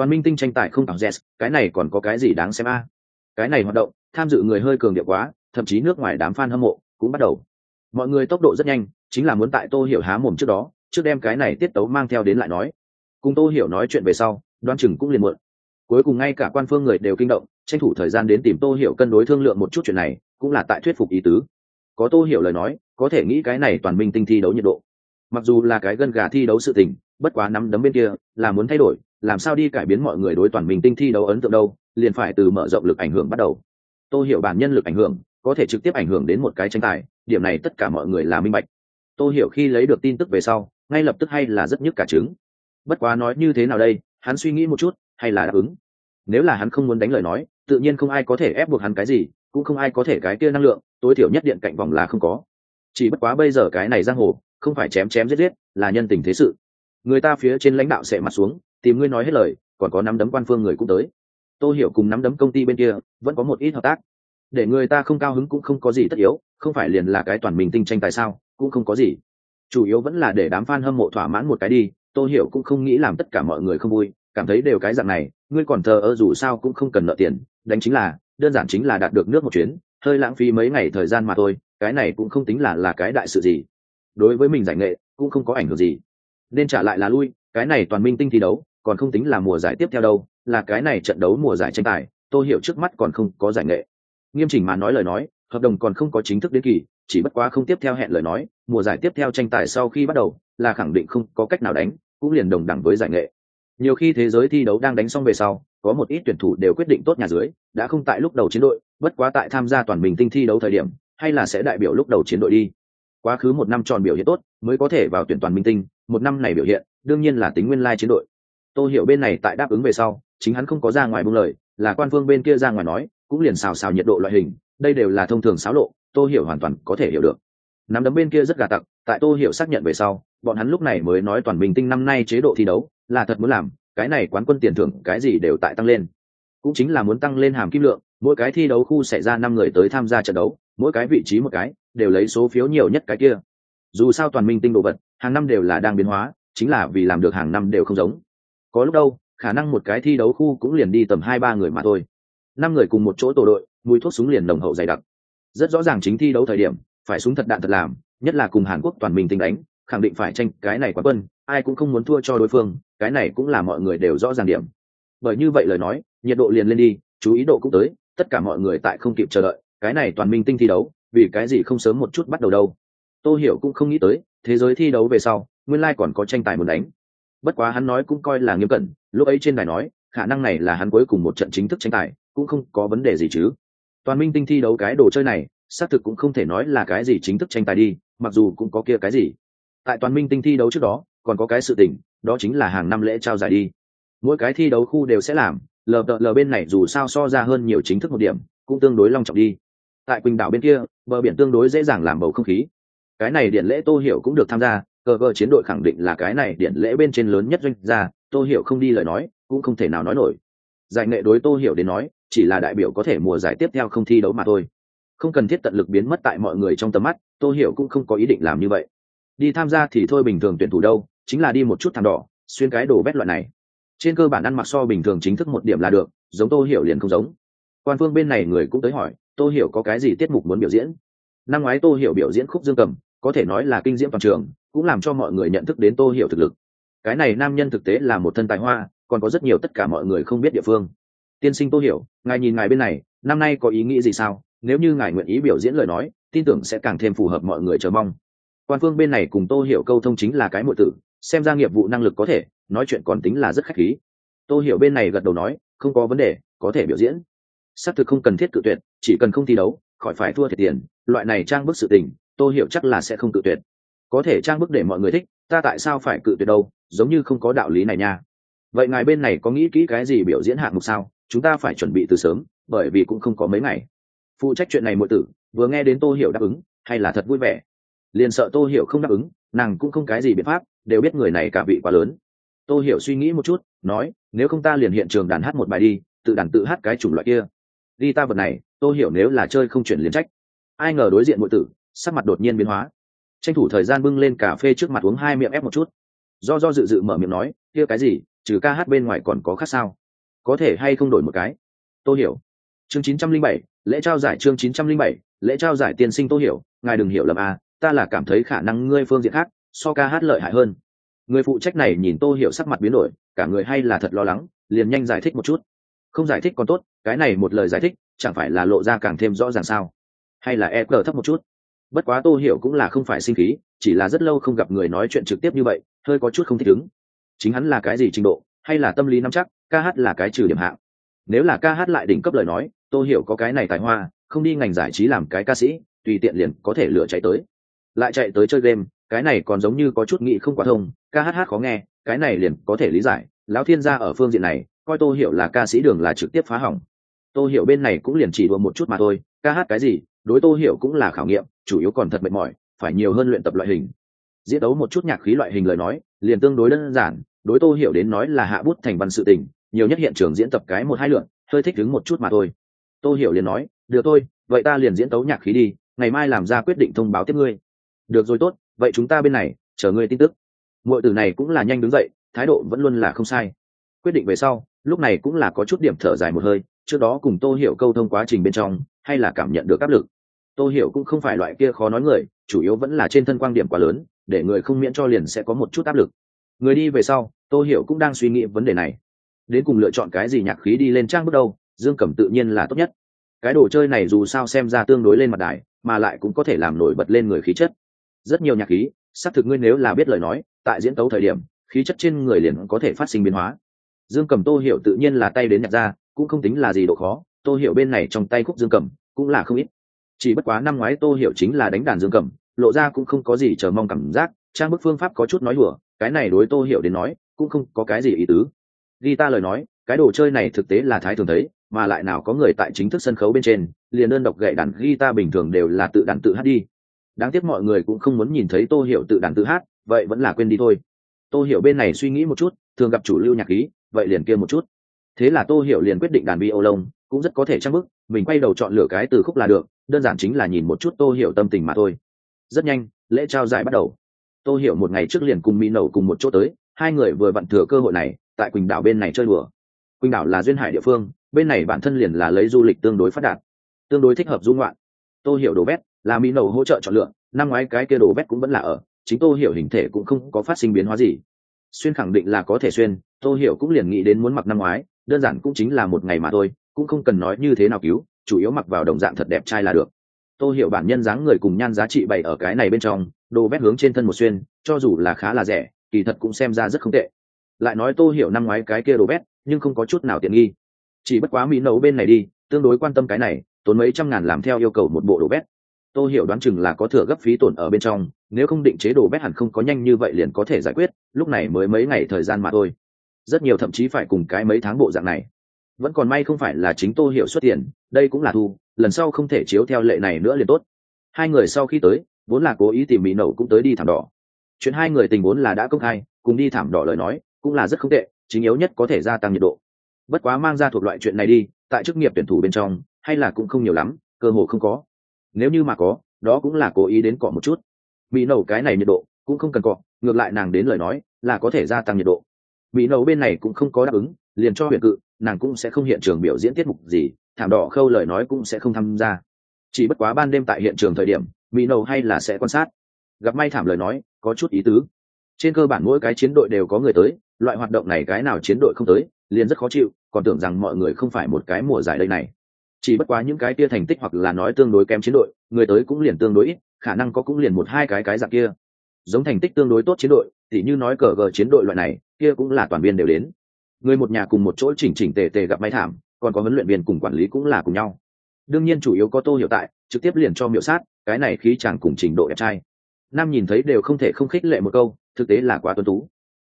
toàn minh tinh tranh tài không cảm z, cái này còn có cái gì đáng xem a? Cái này hoạt động tham dự người hơi cường điệu quá thậm chí nước ngoài đám fan hâm mộ cũng bắt đầu mọi người tốc độ rất nhanh chính là muốn tại tô hiểu há mồm trước đó trước đem cái này tiết tấu mang theo đến lại nói. Cùng tô hiểu nói chuyện về sau đoan chừng cũng liền mượn, cuối cùng ngay cả quan phương người đều kinh động tranh thủ thời gian đến tìm tô hiểu cân đối thương lượng một chút chuyện này cũng là tại thuyết phục ý tứ. Có tô hiểu lời nói có thể nghĩ cái này toàn minh tinh thi đấu nhiệt độ. Mặc dù là cái gân gà thi đấu sự tình bất quá nắm đấm bên kia là muốn thay đổi làm sao đi cải biến mọi người đối toàn minh tinh thi đấu ấn tượng đâu liền phải từ mở rộng lực ảnh hưởng bắt đầu. Tô hiểu bản nhân lực ảnh hưởng có thể trực tiếp ảnh hưởng đến một cái tranh tài điểm này tất cả mọi người là minh bạch. Tô hiểu khi lấy được tin tức về sau, ngay lập tức hay là rất nhức cả trứng. Bất quá nói như thế nào đây, hắn suy nghĩ một chút, hay là đáp ứng. Nếu là hắn không muốn đánh lời nói, tự nhiên không ai có thể ép buộc hắn cái gì, cũng không ai có thể cái kia năng lượng, tối thiểu nhất điện cạnh vòng là không có. Chỉ bất quá bây giờ cái này giang hồ, không phải chém chém giết giết, là nhân tình thế sự. Người ta phía trên lãnh đạo sẽ mặt xuống, tìm ngươi nói hết lời, còn có nắm đấm quan phương người cũng tới. Tôi hiểu cùng nắm đấm công ty bên kia, vẫn có một ít hợp tác. Để người ta không cao hứng cũng không có gì tất yếu không phải liền là cái toàn mình tinh tranh tại sao, cũng không có gì. Chủ yếu vẫn là để đám fan hâm mộ thỏa mãn một cái đi tôi hiểu cũng không nghĩ làm tất cả mọi người không vui, cảm thấy đều cái dạng này, ngươi còn thờ ơ dù sao cũng không cần nợ tiền, đánh chính là, đơn giản chính là đạt được nước một chuyến, hơi lãng phí mấy ngày thời gian mà thôi, cái này cũng không tính là là cái đại sự gì. Đối với mình giải nghệ, cũng không có ảnh hưởng gì. Nên trả lại là lui, cái này toàn minh tinh thi đấu, còn không tính là mùa giải tiếp theo đâu, là cái này trận đấu mùa giải tranh tài tôi hiểu trước mắt còn không có giải nghệ. Nghiêm chỉnh mà nói lời nói hợp đồng còn không có chính thức đến kỳ, chỉ bất quá không tiếp theo hẹn lời nói, mùa giải tiếp theo tranh tài sau khi bắt đầu, là khẳng định không có cách nào đánh, cũng liền đồng đẳng với giải nghệ. Nhiều khi thế giới thi đấu đang đánh xong về sau, có một ít tuyển thủ đều quyết định tốt nhà dưới, đã không tại lúc đầu chiến đội, bất quá tại tham gia toàn bình tinh thi đấu thời điểm, hay là sẽ đại biểu lúc đầu chiến đội đi. Quá khứ một năm tròn biểu hiện tốt, mới có thể vào tuyển toàn minh tinh, một năm này biểu hiện, đương nhiên là tính nguyên lai chiến đội. Tôi hiểu bên này tại đáp ứng về sau, chính hắn không có ra ngoài buông lời, là quan phương bên kia ra ngoài nói, cũng liền xào xào nhiệt độ loại hình đây đều là thông thường xáo lộ tôi hiểu hoàn toàn có thể hiểu được. Nắm đấm bên kia rất gà tặc, tại tôi hiểu xác nhận về sau, bọn hắn lúc này mới nói toàn bình tinh năm nay chế độ thi đấu, là thật muốn làm, cái này quán quân tiền thưởng, cái gì đều tại tăng lên. Cũng chính là muốn tăng lên hàm kim lượng, mỗi cái thi đấu khu sẽ ra năm người tới tham gia trận đấu, mỗi cái vị trí một cái, đều lấy số phiếu nhiều nhất cái kia. Dù sao toàn minh tinh đồ vật, hàng năm đều là đang biến hóa, chính là vì làm được hàng năm đều không giống. Có lúc đâu, khả năng một cái thi đấu khu cũng liền đi tầm hai ba người mà thôi. Năm người cùng một chỗ tổ đội mùi thuốc súng liền nồng hậu dày đặc. Rất rõ ràng chính thi đấu thời điểm, phải súng thật đạn thật làm, nhất là cùng hàn quốc toàn minh tinh đánh, khẳng định phải tranh cái này quá quân, ai cũng không muốn thua cho đối phương, cái này cũng là mọi người đều rõ ràng điểm. Bởi như vậy lời nói, nhiệt độ liền lên đi, chú ý độ cũng tới, tất cả mọi người tại không kịp chờ đợi, cái này toàn minh tinh thi đấu, vì cái gì không sớm một chút bắt đầu đâu. Tôi hiểu cũng không nghĩ tới, thế giới thi đấu về sau, nguyên lai còn có tranh tài muốn đánh. Bất quá hắn nói cũng coi là nghiêm cẩn, lúc ấy trên đài nói, khả năng này là hắn cuối cùng một trận chính thức tranh tài, cũng không có vấn đề gì chứ toàn minh tinh thi đấu cái đồ chơi này, xác thực cũng không thể nói là cái gì chính thức tranh tài đi, mặc dù cũng có kia cái gì. Tại toàn minh tinh thi đấu trước đó, còn có cái sự tình, đó chính là hàng năm lễ trao giải đi. Mỗi cái thi đấu khu đều sẽ làm, lờ đợ lờ bên này dù sao so ra hơn nhiều chính thức một điểm, cũng tương đối long trọng đi. Tại quỳnh đảo bên kia, bờ biển tương đối dễ dàng làm bầu không khí. Cái này điện lễ tô hiểu cũng được tham gia, cờ vợ chiến đội khẳng định là cái này điện lễ bên trên lớn nhất doanh gia, tô hiểu không đi lời nói, cũng không thể nào nói nổi. Giải nghệ đối tô hiểu đến nói chỉ là đại biểu có thể mùa giải tiếp theo không thi đấu mà thôi. Không cần thiết tận lực biến mất tại mọi người trong tầm mắt, tô hiểu cũng không có ý định làm như vậy. Đi tham gia thì thôi bình thường tuyển thủ đâu, chính là đi một chút thằng đỏ, xuyên cái đồ bét loại này. Trên cơ bản ăn mặc so bình thường chính thức một điểm là được, giống tô hiểu liền không giống. Quan phương bên này người cũng tới hỏi, tô hiểu có cái gì tiết mục muốn biểu diễn? Năm ngoái tô hiểu biểu diễn khúc dương cầm, có thể nói là kinh diễm toàn trường, cũng làm cho mọi người nhận thức đến tô hiểu thực lực. Cái này nam nhân thực tế là một thân tài hoa, còn có rất nhiều tất cả mọi người không biết địa phương tiên sinh tô hiểu, ngài nhìn ngài bên này, năm nay có ý nghĩ gì sao? Nếu như ngài nguyện ý biểu diễn lời nói, tin tưởng sẽ càng thêm phù hợp mọi người chờ mong. Quan phương bên này cùng tô hiểu câu thông chính là cái mọi tử, xem ra nghiệp vụ năng lực có thể, nói chuyện còn tính là rất khách khí. Tô hiểu bên này gật đầu nói, không có vấn đề, có thể biểu diễn. Xác thực không cần thiết cự tuyệt, chỉ cần không thi đấu, khỏi phải thua thiệt tiền, loại này trang bức sự tình, tô hiểu chắc là sẽ không cự tuyệt. Có thể trang bức để mọi người thích, ta tại sao phải cự tuyệt đâu, giống như không có đạo lý này nha. Vậy ngài bên này có nghĩ kỹ cái gì biểu diễn hạng mục sao? Chúng ta phải chuẩn bị từ sớm, bởi vì cũng không có mấy ngày. Phụ trách chuyện này muội tử, vừa nghe đến tô hiểu đáp ứng, hay là thật vui vẻ. Liền sợ tô hiểu không đáp ứng, nàng cũng không cái gì biện pháp, đều biết người này cả vị quá lớn. Tô hiểu suy nghĩ một chút, nói, nếu không ta liền hiện trường đàn hát một bài đi, tự đàn tự hát cái chủng loại kia. Đi ta vật này, tô hiểu nếu là chơi không chuyển liền trách. Ai ngờ đối diện muội tử, sắc mặt đột nhiên biến hóa. Tranh thủ thời gian bưng lên cà phê trước mặt uống hai miệng ép một chút. Do do dự dự mở miệng nói, kia cái gì, trừ ca hát bên ngoài còn có khác sao? Có thể hay không đổi một cái? Tôi hiểu. Chương chín trăm linh bảy, lễ trao giải chương chín trăm linh bảy, lễ trao giải tiên sinh tôi hiểu, ngài đừng hiểu lầm à ta là cảm thấy khả năng ngươi phương diện khác, so ca hát lợi hại hơn. Người phụ trách này nhìn tô hiểu sắc mặt biến đổi, cả người hay là thật lo lắng, liền nhanh giải thích một chút. Không giải thích còn tốt, cái này một lời giải thích, chẳng phải là lộ ra càng thêm rõ ràng sao? Hay là e cờ thấp một chút? Bất quá tô hiểu cũng là không phải sinh khí, chỉ là rất lâu không gặp người nói chuyện trực tiếp như vậy, hơi có chút không thích ứng. Chính hắn là cái gì trình độ, hay là tâm lý nắm chắc? Ca hát là cái trừ điểm hạng. Nếu là ca hát lại đỉnh cấp lời nói, tô hiểu có cái này tài hoa, không đi ngành giải trí làm cái ca sĩ, tùy tiện liền có thể lựa chạy tới. Lại chạy tới chơi game, cái này còn giống như có chút nghị không quá thông, ca hát hát khó nghe, cái này liền có thể lý giải. Lão thiên gia ở phương diện này, coi tô hiểu là ca sĩ đường là trực tiếp phá hỏng. Tô hiểu bên này cũng liền chỉ đùa một chút mà thôi, ca hát cái gì, đối tô hiểu cũng là khảo nghiệm, chủ yếu còn thật mệt mỏi, phải nhiều hơn luyện tập loại hình. Diễn đấu một chút nhạc khí loại hình lời nói, liền tương đối đơn giản, đối tô hiểu đến nói là hạ bút thành văn sự tình nhiều nhất hiện trường diễn tập cái một hai lượng hơi thích đứng một chút mà thôi. Tô hiểu liền nói, được thôi, vậy ta liền diễn tấu nhạc khí đi, ngày mai làm ra quyết định thông báo tiếp ngươi. Được rồi tốt, vậy chúng ta bên này, chờ ngươi tin tức. Mọi từ này cũng là nhanh đứng dậy, thái độ vẫn luôn là không sai. Quyết định về sau, lúc này cũng là có chút điểm thở dài một hơi, trước đó cùng tô hiểu câu thông quá trình bên trong, hay là cảm nhận được áp lực. Tô hiểu cũng không phải loại kia khó nói người, chủ yếu vẫn là trên thân quan điểm quá lớn, để người không miễn cho liền sẽ có một chút áp lực. Người đi về sau, tô hiểu cũng đang suy nghĩ vấn đề này đến cùng lựa chọn cái gì nhạc khí đi lên trang bước đầu dương cẩm tự nhiên là tốt nhất. Cái đồ chơi này dù sao xem ra tương đối lên mặt đài, mà lại cũng có thể làm nổi bật lên người khí chất. Rất nhiều nhạc khí, xác thực ngươi nếu là biết lời nói, tại diễn tấu thời điểm, khí chất trên người liền có thể phát sinh biến hóa. Dương cầm tô hiểu tự nhiên là tay đến nhạc ra cũng không tính là gì độ khó, tô hiểu bên này trong tay khúc dương cầm cũng là không ít. Chỉ bất quá năm ngoái tô hiểu chính là đánh đàn dương cầm lộ ra cũng không có gì chờ mong cảm giác, trang bức phương pháp có chút nói đùa, cái này đối tô hiểu đến nói, cũng không có cái gì ý tứ ghi ta lời nói, cái đồ chơi này thực tế là thái thường thấy, mà lại nào có người tại chính thức sân khấu bên trên, liền đơn độc gậy đàn guitar bình thường đều là tự đàn tự hát đi. Đáng tiếc mọi người cũng không muốn nhìn thấy tô hiểu tự đàn tự hát, vậy vẫn là quên đi thôi. Tô hiểu bên này suy nghĩ một chút, thường gặp chủ lưu nhạc khí vậy liền kia một chút. Thế là tô hiểu liền quyết định đàn bi ô lông cũng rất có thể trang bức, mình quay đầu chọn lựa cái từ khúc là được, đơn giản chính là nhìn một chút tô hiểu tâm tình mà thôi. Rất nhanh, lễ trao giải bắt đầu. Tô hiểu một ngày trước liền cùng mỹ nầu cùng một chỗ tới, hai người vừa vặn thừa cơ hội này tại quỳnh đảo bên này chơi đùa. Quỳnh đảo là duyên hải địa phương, bên này bản thân liền là lấy du lịch tương đối phát đạt, tương đối thích hợp du ngoạn. Tô hiểu đồ bét là mỹ nầu hỗ trợ chọn lựa, năm ngoái cái kia đồ bét cũng vẫn là ở, chính tô hiểu hình thể cũng không có phát sinh biến hóa gì. Xuyên khẳng định là có thể xuyên, tô hiểu cũng liền nghĩ đến muốn mặc năm ngoái, đơn giản cũng chính là một ngày mà thôi, cũng không cần nói như thế nào cứu, chủ yếu mặc vào đồng dạng thật đẹp trai là được. Tô hiểu bản nhân dáng người cùng nhan giá trị bày ở cái này bên trong, đồ bét hướng trên thân một xuyên, cho dù là khá là rẻ, kỳ thật cũng xem ra rất không tệ lại nói tô hiểu năm ngoái cái kia đồ bét, nhưng không có chút nào tiện nghi. Chỉ bất quá mỹ nấu bên này đi, tương đối quan tâm cái này, tốn mấy trăm ngàn làm theo yêu cầu một bộ đồ bét. Tô hiểu đoán chừng là có thừa gấp phí tổn ở bên trong, nếu không định chế đồ bét hẳn không có nhanh như vậy liền có thể giải quyết, lúc này mới mấy ngày thời gian mà thôi. Rất nhiều thậm chí phải cùng cái mấy tháng bộ dạng này. Vẫn còn may không phải là chính tô hiểu xuất tiền, đây cũng là thu, lần sau không thể chiếu theo lệ này nữa liền tốt. Hai người sau khi tới, vốn là cố ý tìm mỹ nậu cũng tới đi thảm đỏ. Chuyện hai người tình vốn là đã công khai, cùng đi thảm đỏ lời nói cũng là rất không tệ, chính yếu nhất có thể gia tăng nhiệt độ. Bất quá mang ra thuộc loại chuyện này đi, tại chức nghiệp tuyển thủ bên trong, hay là cũng không nhiều lắm, cơ hồ không có. Nếu như mà có, đó cũng là cố ý đến cọ một chút. Bị nổ cái này nhiệt độ cũng không cần cọ, ngược lại nàng đến lời nói là có thể gia tăng nhiệt độ. Bị nổ bên này cũng không có đáp ứng, liền cho huyện cự, nàng cũng sẽ không hiện trường biểu diễn tiết mục gì, thảm đỏ khâu lời nói cũng sẽ không tham gia. Chỉ bất quá ban đêm tại hiện trường thời điểm, mỹ nậu hay là sẽ quan sát. Gặp may thảm lời nói, có chút ý tứ. Trên cơ bản mỗi cái chiến đội đều có người tới loại hoạt động này cái nào chiến đội không tới, liền rất khó chịu, còn tưởng rằng mọi người không phải một cái mùa giải đây này. Chỉ bất quá những cái kia thành tích hoặc là nói tương đối kém chiến đội, người tới cũng liền tương đối ít, khả năng có cũng liền một hai cái cái dạng kia. Giống thành tích tương đối tốt chiến đội, thì như nói cờ gờ chiến đội loại này, kia cũng là toàn viên đều đến. Người một nhà cùng một chỗ chỉnh chỉnh tề tề gặp may thảm, còn có huấn luyện viên cùng quản lý cũng là cùng nhau. Đương nhiên chủ yếu có tô hiểu tại, trực tiếp liền cho miệu sát, cái này khí chàng cùng trình độ đẹp trai. Nam nhìn thấy đều không thể không khích lệ một câu, thực tế là quá tuân tú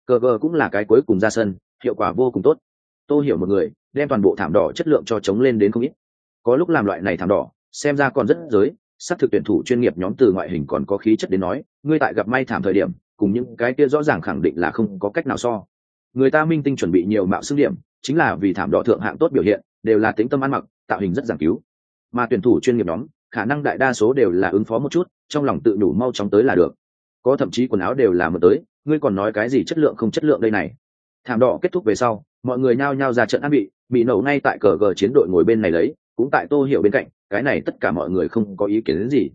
cờ gờ cũng là cái cuối cùng ra sân, hiệu quả vô cùng tốt. Tôi hiểu một người, đem toàn bộ thảm đỏ chất lượng cho chống lên đến không ít. Có lúc làm loại này thảm đỏ, xem ra còn rất giới xác thực tuyển thủ chuyên nghiệp nhóm từ ngoại hình còn có khí chất đến nói, ngươi tại gặp may thảm thời điểm, cùng những cái kia rõ ràng khẳng định là không có cách nào so. Người ta minh tinh chuẩn bị nhiều mạo xưng điểm, chính là vì thảm đỏ thượng hạng tốt biểu hiện, đều là tính tâm ăn mặc, tạo hình rất giảng cứu. Mà tuyển thủ chuyên nghiệp nhóm, khả năng đại đa số đều là ứng phó một chút, trong lòng tự đủ mau chóng tới là được. Có thậm chí quần áo đều là mượn tới ngươi còn nói cái gì chất lượng không chất lượng đây này? Thảm đỏ kết thúc về sau, mọi người nhao nhao ra trận ăn bị bị nổ ngay tại cờ gờ chiến đội ngồi bên này lấy, cũng tại tô hiểu bên cạnh, cái này tất cả mọi người không có ý kiến đến gì.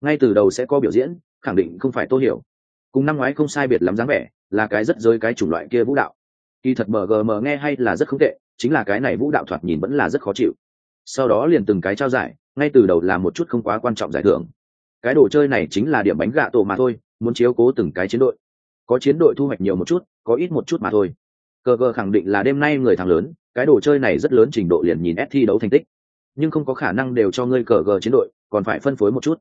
Ngay từ đầu sẽ có biểu diễn, khẳng định không phải tô hiểu. Cùng năm ngoái không sai biệt lắm dáng vẻ, là cái rất rơi cái chủng loại kia vũ đạo. Kỳ thật mgm nghe hay là rất không tệ, chính là cái này vũ đạo thoạt nhìn vẫn là rất khó chịu. Sau đó liền từng cái trao giải, ngay từ đầu là một chút không quá quan trọng giải thưởng. Cái đồ chơi này chính là điểm bánh gạ tổ mà thôi, muốn chiếu cố từng cái chiến đội có chiến đội thu hoạch nhiều một chút có ít một chút mà thôi. Cờ cờ khẳng định là đêm nay người thắng lớn cái đồ chơi này rất lớn trình độ liền nhìn ép thi đấu thành tích. Nhưng không có khả năng đều cho ngươi cờ cờ chiến đội còn phải phân phối một chút.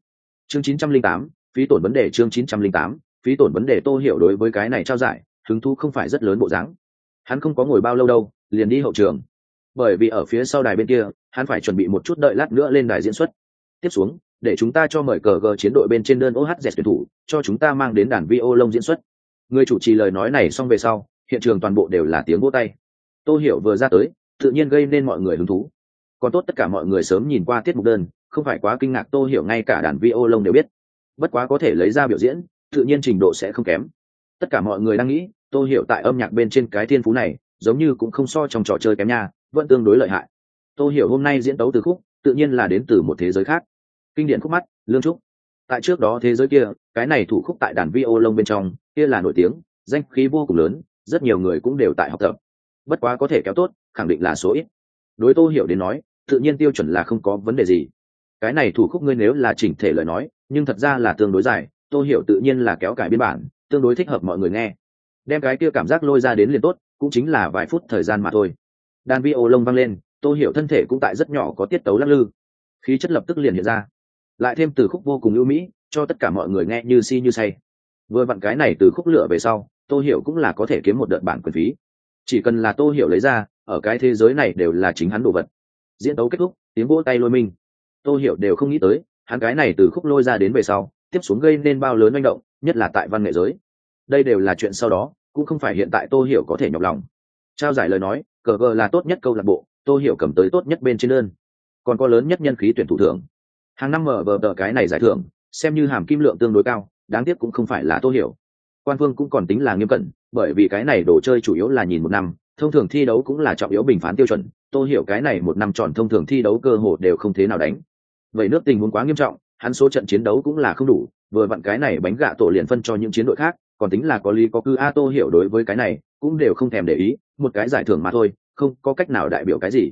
Chương 908, phí tổn vấn đề chương 908, phí tổn vấn đề tô hiểu đối với cái này trao giải hứng thú không phải rất lớn bộ dáng. Hắn không có ngồi bao lâu đâu liền đi hậu trường. Bởi vì ở phía sau đài bên kia hắn phải chuẩn bị một chút đợi lát nữa lên đài diễn xuất. Tiếp xuống để chúng ta cho mời cờ gờ chiến đội bên trên đơn ohz tuyển thủ cho chúng ta mang đến đàn vi ô lông diễn xuất người chủ trì lời nói này xong về sau, hiện trường toàn bộ đều là tiếng vỗ tay. Tô hiểu vừa ra tới, tự nhiên gây nên mọi người hứng thú. Còn tốt tất cả mọi người sớm nhìn qua tiết mục đơn, không phải quá kinh ngạc tô hiểu ngay cả đàn vi ô lông đều biết. Bất quá có thể lấy ra biểu diễn, tự nhiên trình độ sẽ không kém. Tất cả mọi người đang nghĩ, tô hiểu tại âm nhạc bên trên cái thiên phú này, giống như cũng không so trong trò chơi kém nha, vẫn tương đối lợi hại. Tô hiểu hôm nay diễn tấu từ khúc, tự nhiên là đến từ một thế giới khác. Kinh điển khúc mắt, lương trúc. Tại trước đó thế giới kia, cái này thủ khúc tại đàn vi ô lông bên trong kia là nổi tiếng, danh khí vô cùng lớn, rất nhiều người cũng đều tại học tập. Bất quá có thể kéo tốt, khẳng định là số ít. Đối tô hiểu đến nói, tự nhiên tiêu chuẩn là không có vấn đề gì. Cái này thủ khúc ngươi nếu là chỉnh thể lời nói, nhưng thật ra là tương đối dài, tô hiểu tự nhiên là kéo cải biên bản, tương đối thích hợp mọi người nghe. Đem cái kia cảm giác lôi ra đến liền tốt, cũng chính là vài phút thời gian mà thôi. Đàn vi ô lông vang lên, tô hiểu thân thể cũng tại rất nhỏ có tiết tấu lắc lư. Khí chất lập tức liền hiện ra. Lại thêm từ khúc vô cùng ưu mỹ, cho tất cả mọi người nghe như si như say vừa vặn cái này từ khúc lửa về sau, tô hiểu cũng là có thể kiếm một đợt bản quyền phí. Chỉ cần là tô hiểu lấy ra, ở cái thế giới này đều là chính hắn đồ vật. Diễn tấu kết thúc, tiếng vỗ tay lôi mình. Tô hiểu đều không nghĩ tới, hắn cái này từ khúc lôi ra đến về sau, tiếp xuống gây nên bao lớn manh động, nhất là tại văn nghệ giới. Đây đều là chuyện sau đó, cũng không phải hiện tại tô hiểu có thể nhọc lòng. Trao giải lời nói, cờ vờ là tốt nhất câu lạc bộ, tô hiểu cầm tới tốt nhất bên trên đơn. Còn có lớn nhất nhân khí tuyển thủ thưởng. Hàng năm mở vờ tờ cái này giải thưởng, xem như hàm kim lượng tương đối cao đáng tiếc cũng không phải là tô hiểu. Quan phương cũng còn tính là nghiêm cẩn, bởi vì cái này đồ chơi chủ yếu là nhìn một năm, thông thường thi đấu cũng là trọng yếu bình phán tiêu chuẩn, tô hiểu cái này một năm tròn thông thường thi đấu cơ hồ đều không thế nào đánh. Vậy nước tình huống quá nghiêm trọng, hắn số trận chiến đấu cũng là không đủ, vừa vặn cái này bánh gạ tổ liền phân cho những chiến đội khác, còn tính là có lý có cư a tô hiểu đối với cái này cũng đều không thèm để ý, một cái giải thưởng mà thôi, không có cách nào đại biểu cái gì.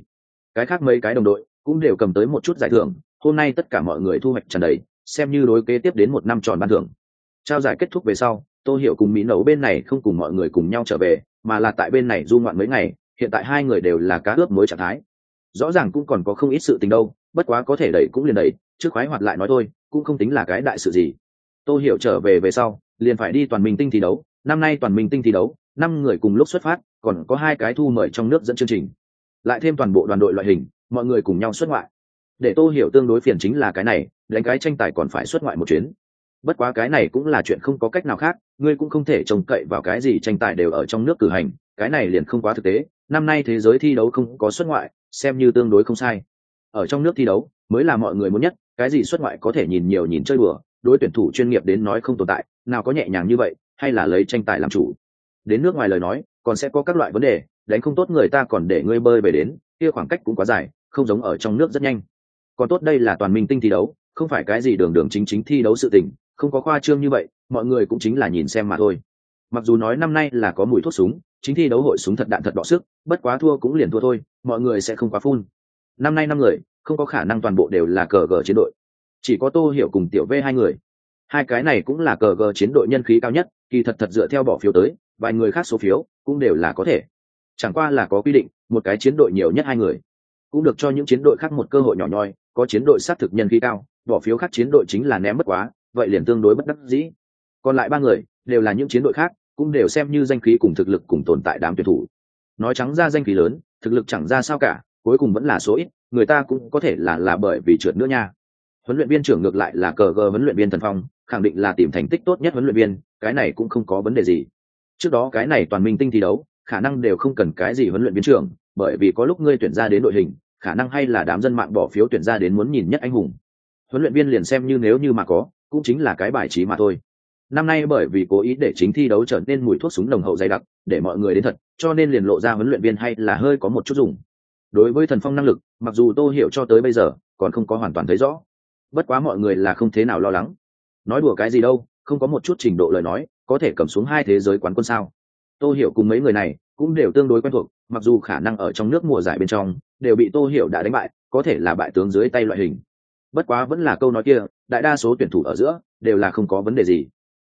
Cái khác mấy cái đồng đội cũng đều cầm tới một chút giải thưởng, hôm nay tất cả mọi người thu hoạch trần đầy, xem như đối kế tiếp đến một năm tròn ban thưởng trao giải kết thúc về sau, tô hiểu cùng mỹ nấu bên này không cùng mọi người cùng nhau trở về, mà là tại bên này du ngoạn mấy ngày, hiện tại hai người đều là cá ướp mới trạng thái. Rõ ràng cũng còn có không ít sự tình đâu, bất quá có thể đẩy cũng liền đẩy, trước khoái hoạt lại nói thôi, cũng không tính là cái đại sự gì. Tô hiểu trở về về sau, liền phải đi toàn minh tinh thi đấu, năm nay toàn minh tinh thi đấu, năm người cùng lúc xuất phát, còn có hai cái thu mời trong nước dẫn chương trình. Lại thêm toàn bộ đoàn đội loại hình, mọi người cùng nhau xuất ngoại. Để tô hiểu tương đối phiền chính là cái này, đánh cái tranh tài còn phải xuất ngoại một chuyến bất quá cái này cũng là chuyện không có cách nào khác, ngươi cũng không thể trông cậy vào cái gì tranh tài đều ở trong nước cử hành, cái này liền không quá thực tế, năm nay thế giới thi đấu không có xuất ngoại, xem như tương đối không sai. Ở trong nước thi đấu, mới là mọi người muốn nhất, cái gì xuất ngoại có thể nhìn nhiều nhìn chơi bừa đối tuyển thủ chuyên nghiệp đến nói không tồn tại, nào có nhẹ nhàng như vậy, hay là lấy tranh tài làm chủ. Đến nước ngoài lời nói, còn sẽ có các loại vấn đề, đánh không tốt người ta còn để ngươi bơi về đến, kia khoảng cách cũng quá dài, không giống ở trong nước rất nhanh. Còn tốt đây là toàn minh tinh thi đấu, không phải cái gì đường đường chính chính thi đấu sự tình không có khoa trương như vậy, mọi người cũng chính là nhìn xem mà thôi. Mặc dù nói năm nay là có mùi thuốc súng, chính thi đấu hội súng thật đạn thật đọ sức, bất quá thua cũng liền thua thôi, mọi người sẽ không quá phun. Năm nay năm người, không có khả năng toàn bộ đều là cờ gờ chiến đội. Chỉ có tô hiểu cùng tiểu v hai người. Hai cái này cũng là cờ gờ chiến đội nhân khí cao nhất, kỳ thật thật dựa theo bỏ phiếu tới, vài người khác số phiếu cũng đều là có thể. Chẳng qua là có quy định, một cái chiến đội nhiều nhất hai người. Cũng được cho những chiến đội khác một cơ hội nhỏ nhoi, có chiến đội xác thực nhân khí cao, bỏ phiếu khác chiến đội chính là ném mất quá vậy liền tương đối bất đắc dĩ. Còn lại ba người, đều là những chiến đội khác, cũng đều xem như danh khí cùng thực lực cùng tồn tại đám tuyển thủ. Nói trắng ra danh khí lớn, thực lực chẳng ra sao cả, cuối cùng vẫn là số ít, người ta cũng có thể là là bởi vì trượt nữa nha. Huấn luyện viên trưởng ngược lại là cờ gờ huấn luyện viên thần phong, khẳng định là tìm thành tích tốt nhất huấn luyện viên, cái này cũng không có vấn đề gì. Trước đó cái này toàn minh tinh thi đấu, khả năng đều không cần cái gì huấn luyện viên trưởng, bởi vì có lúc ngươi tuyển ra đến đội hình, khả năng hay là đám dân mạng bỏ phiếu tuyển ra đến muốn nhìn nhất anh hùng. Huấn luyện viên liền xem như nếu như mà có cũng chính là cái bài trí mà thôi. Năm nay bởi vì cố ý để chính thi đấu trở nên mùi thuốc súng nồng hậu dày đặc, để mọi người đến thật, cho nên liền lộ ra huấn luyện viên hay là hơi có một chút dùng. Đối với thần phong năng lực, mặc dù tô hiểu cho tới bây giờ, còn không có hoàn toàn thấy rõ. Bất quá mọi người là không thế nào lo lắng. Nói đùa cái gì đâu, không có một chút trình độ lời nói, có thể cầm xuống hai thế giới quán quân sao? Tô hiểu cùng mấy người này, cũng đều tương đối quen thuộc, mặc dù khả năng ở trong nước mùa giải bên trong, đều bị tô hiểu đã đánh bại, có thể là bại tướng dưới tay loại hình. Bất quá vẫn là câu nói kia đại đa số tuyển thủ ở giữa đều là không có vấn đề gì.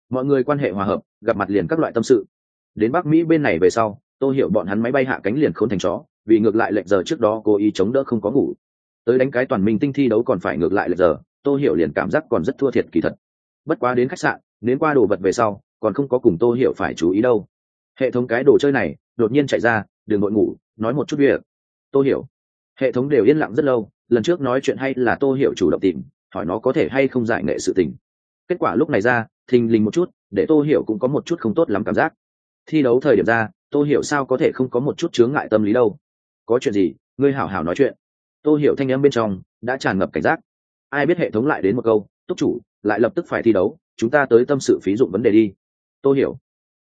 Mọi người quan hệ hòa hợp, gặp mặt liền các loại tâm sự. Đến bắc mỹ bên này về sau tôi hiểu bọn hắn máy bay hạ cánh liền khôn thành chó, vì ngược lại lệch giờ trước đó cố ý chống đỡ không có ngủ. Tới đánh cái toàn minh tinh thi đấu còn phải ngược lại lệch giờ tôi hiểu liền cảm giác còn rất thua thiệt kỳ thật. Bất quá đến khách sạn, đến qua đồ vật về sau, còn không có cùng tôi hiểu phải chú ý đâu. Hệ thống cái đồ chơi này, đột nhiên chạy ra, đừng nội ngủ, nói một chút việc. Tôi hiểu. Hệ thống đều yên lặng rất lâu, lần trước nói chuyện hay là tôi hiểu chủ động tìm hỏi nó có thể hay không giải nghệ sự tình. Kết quả lúc này ra, thình lình một chút, để tô hiểu cũng có một chút không tốt lắm cảm giác. Thi đấu thời điểm ra, tô hiểu sao có thể không có một chút chướng ngại tâm lý đâu? Có chuyện gì? Ngươi hảo hảo nói chuyện. Tô hiểu thanh âm bên trong đã tràn ngập cảnh giác. Ai biết hệ thống lại đến một câu, túc chủ, lại lập tức phải thi đấu, chúng ta tới tâm sự phí dụng vấn đề đi. Tô hiểu,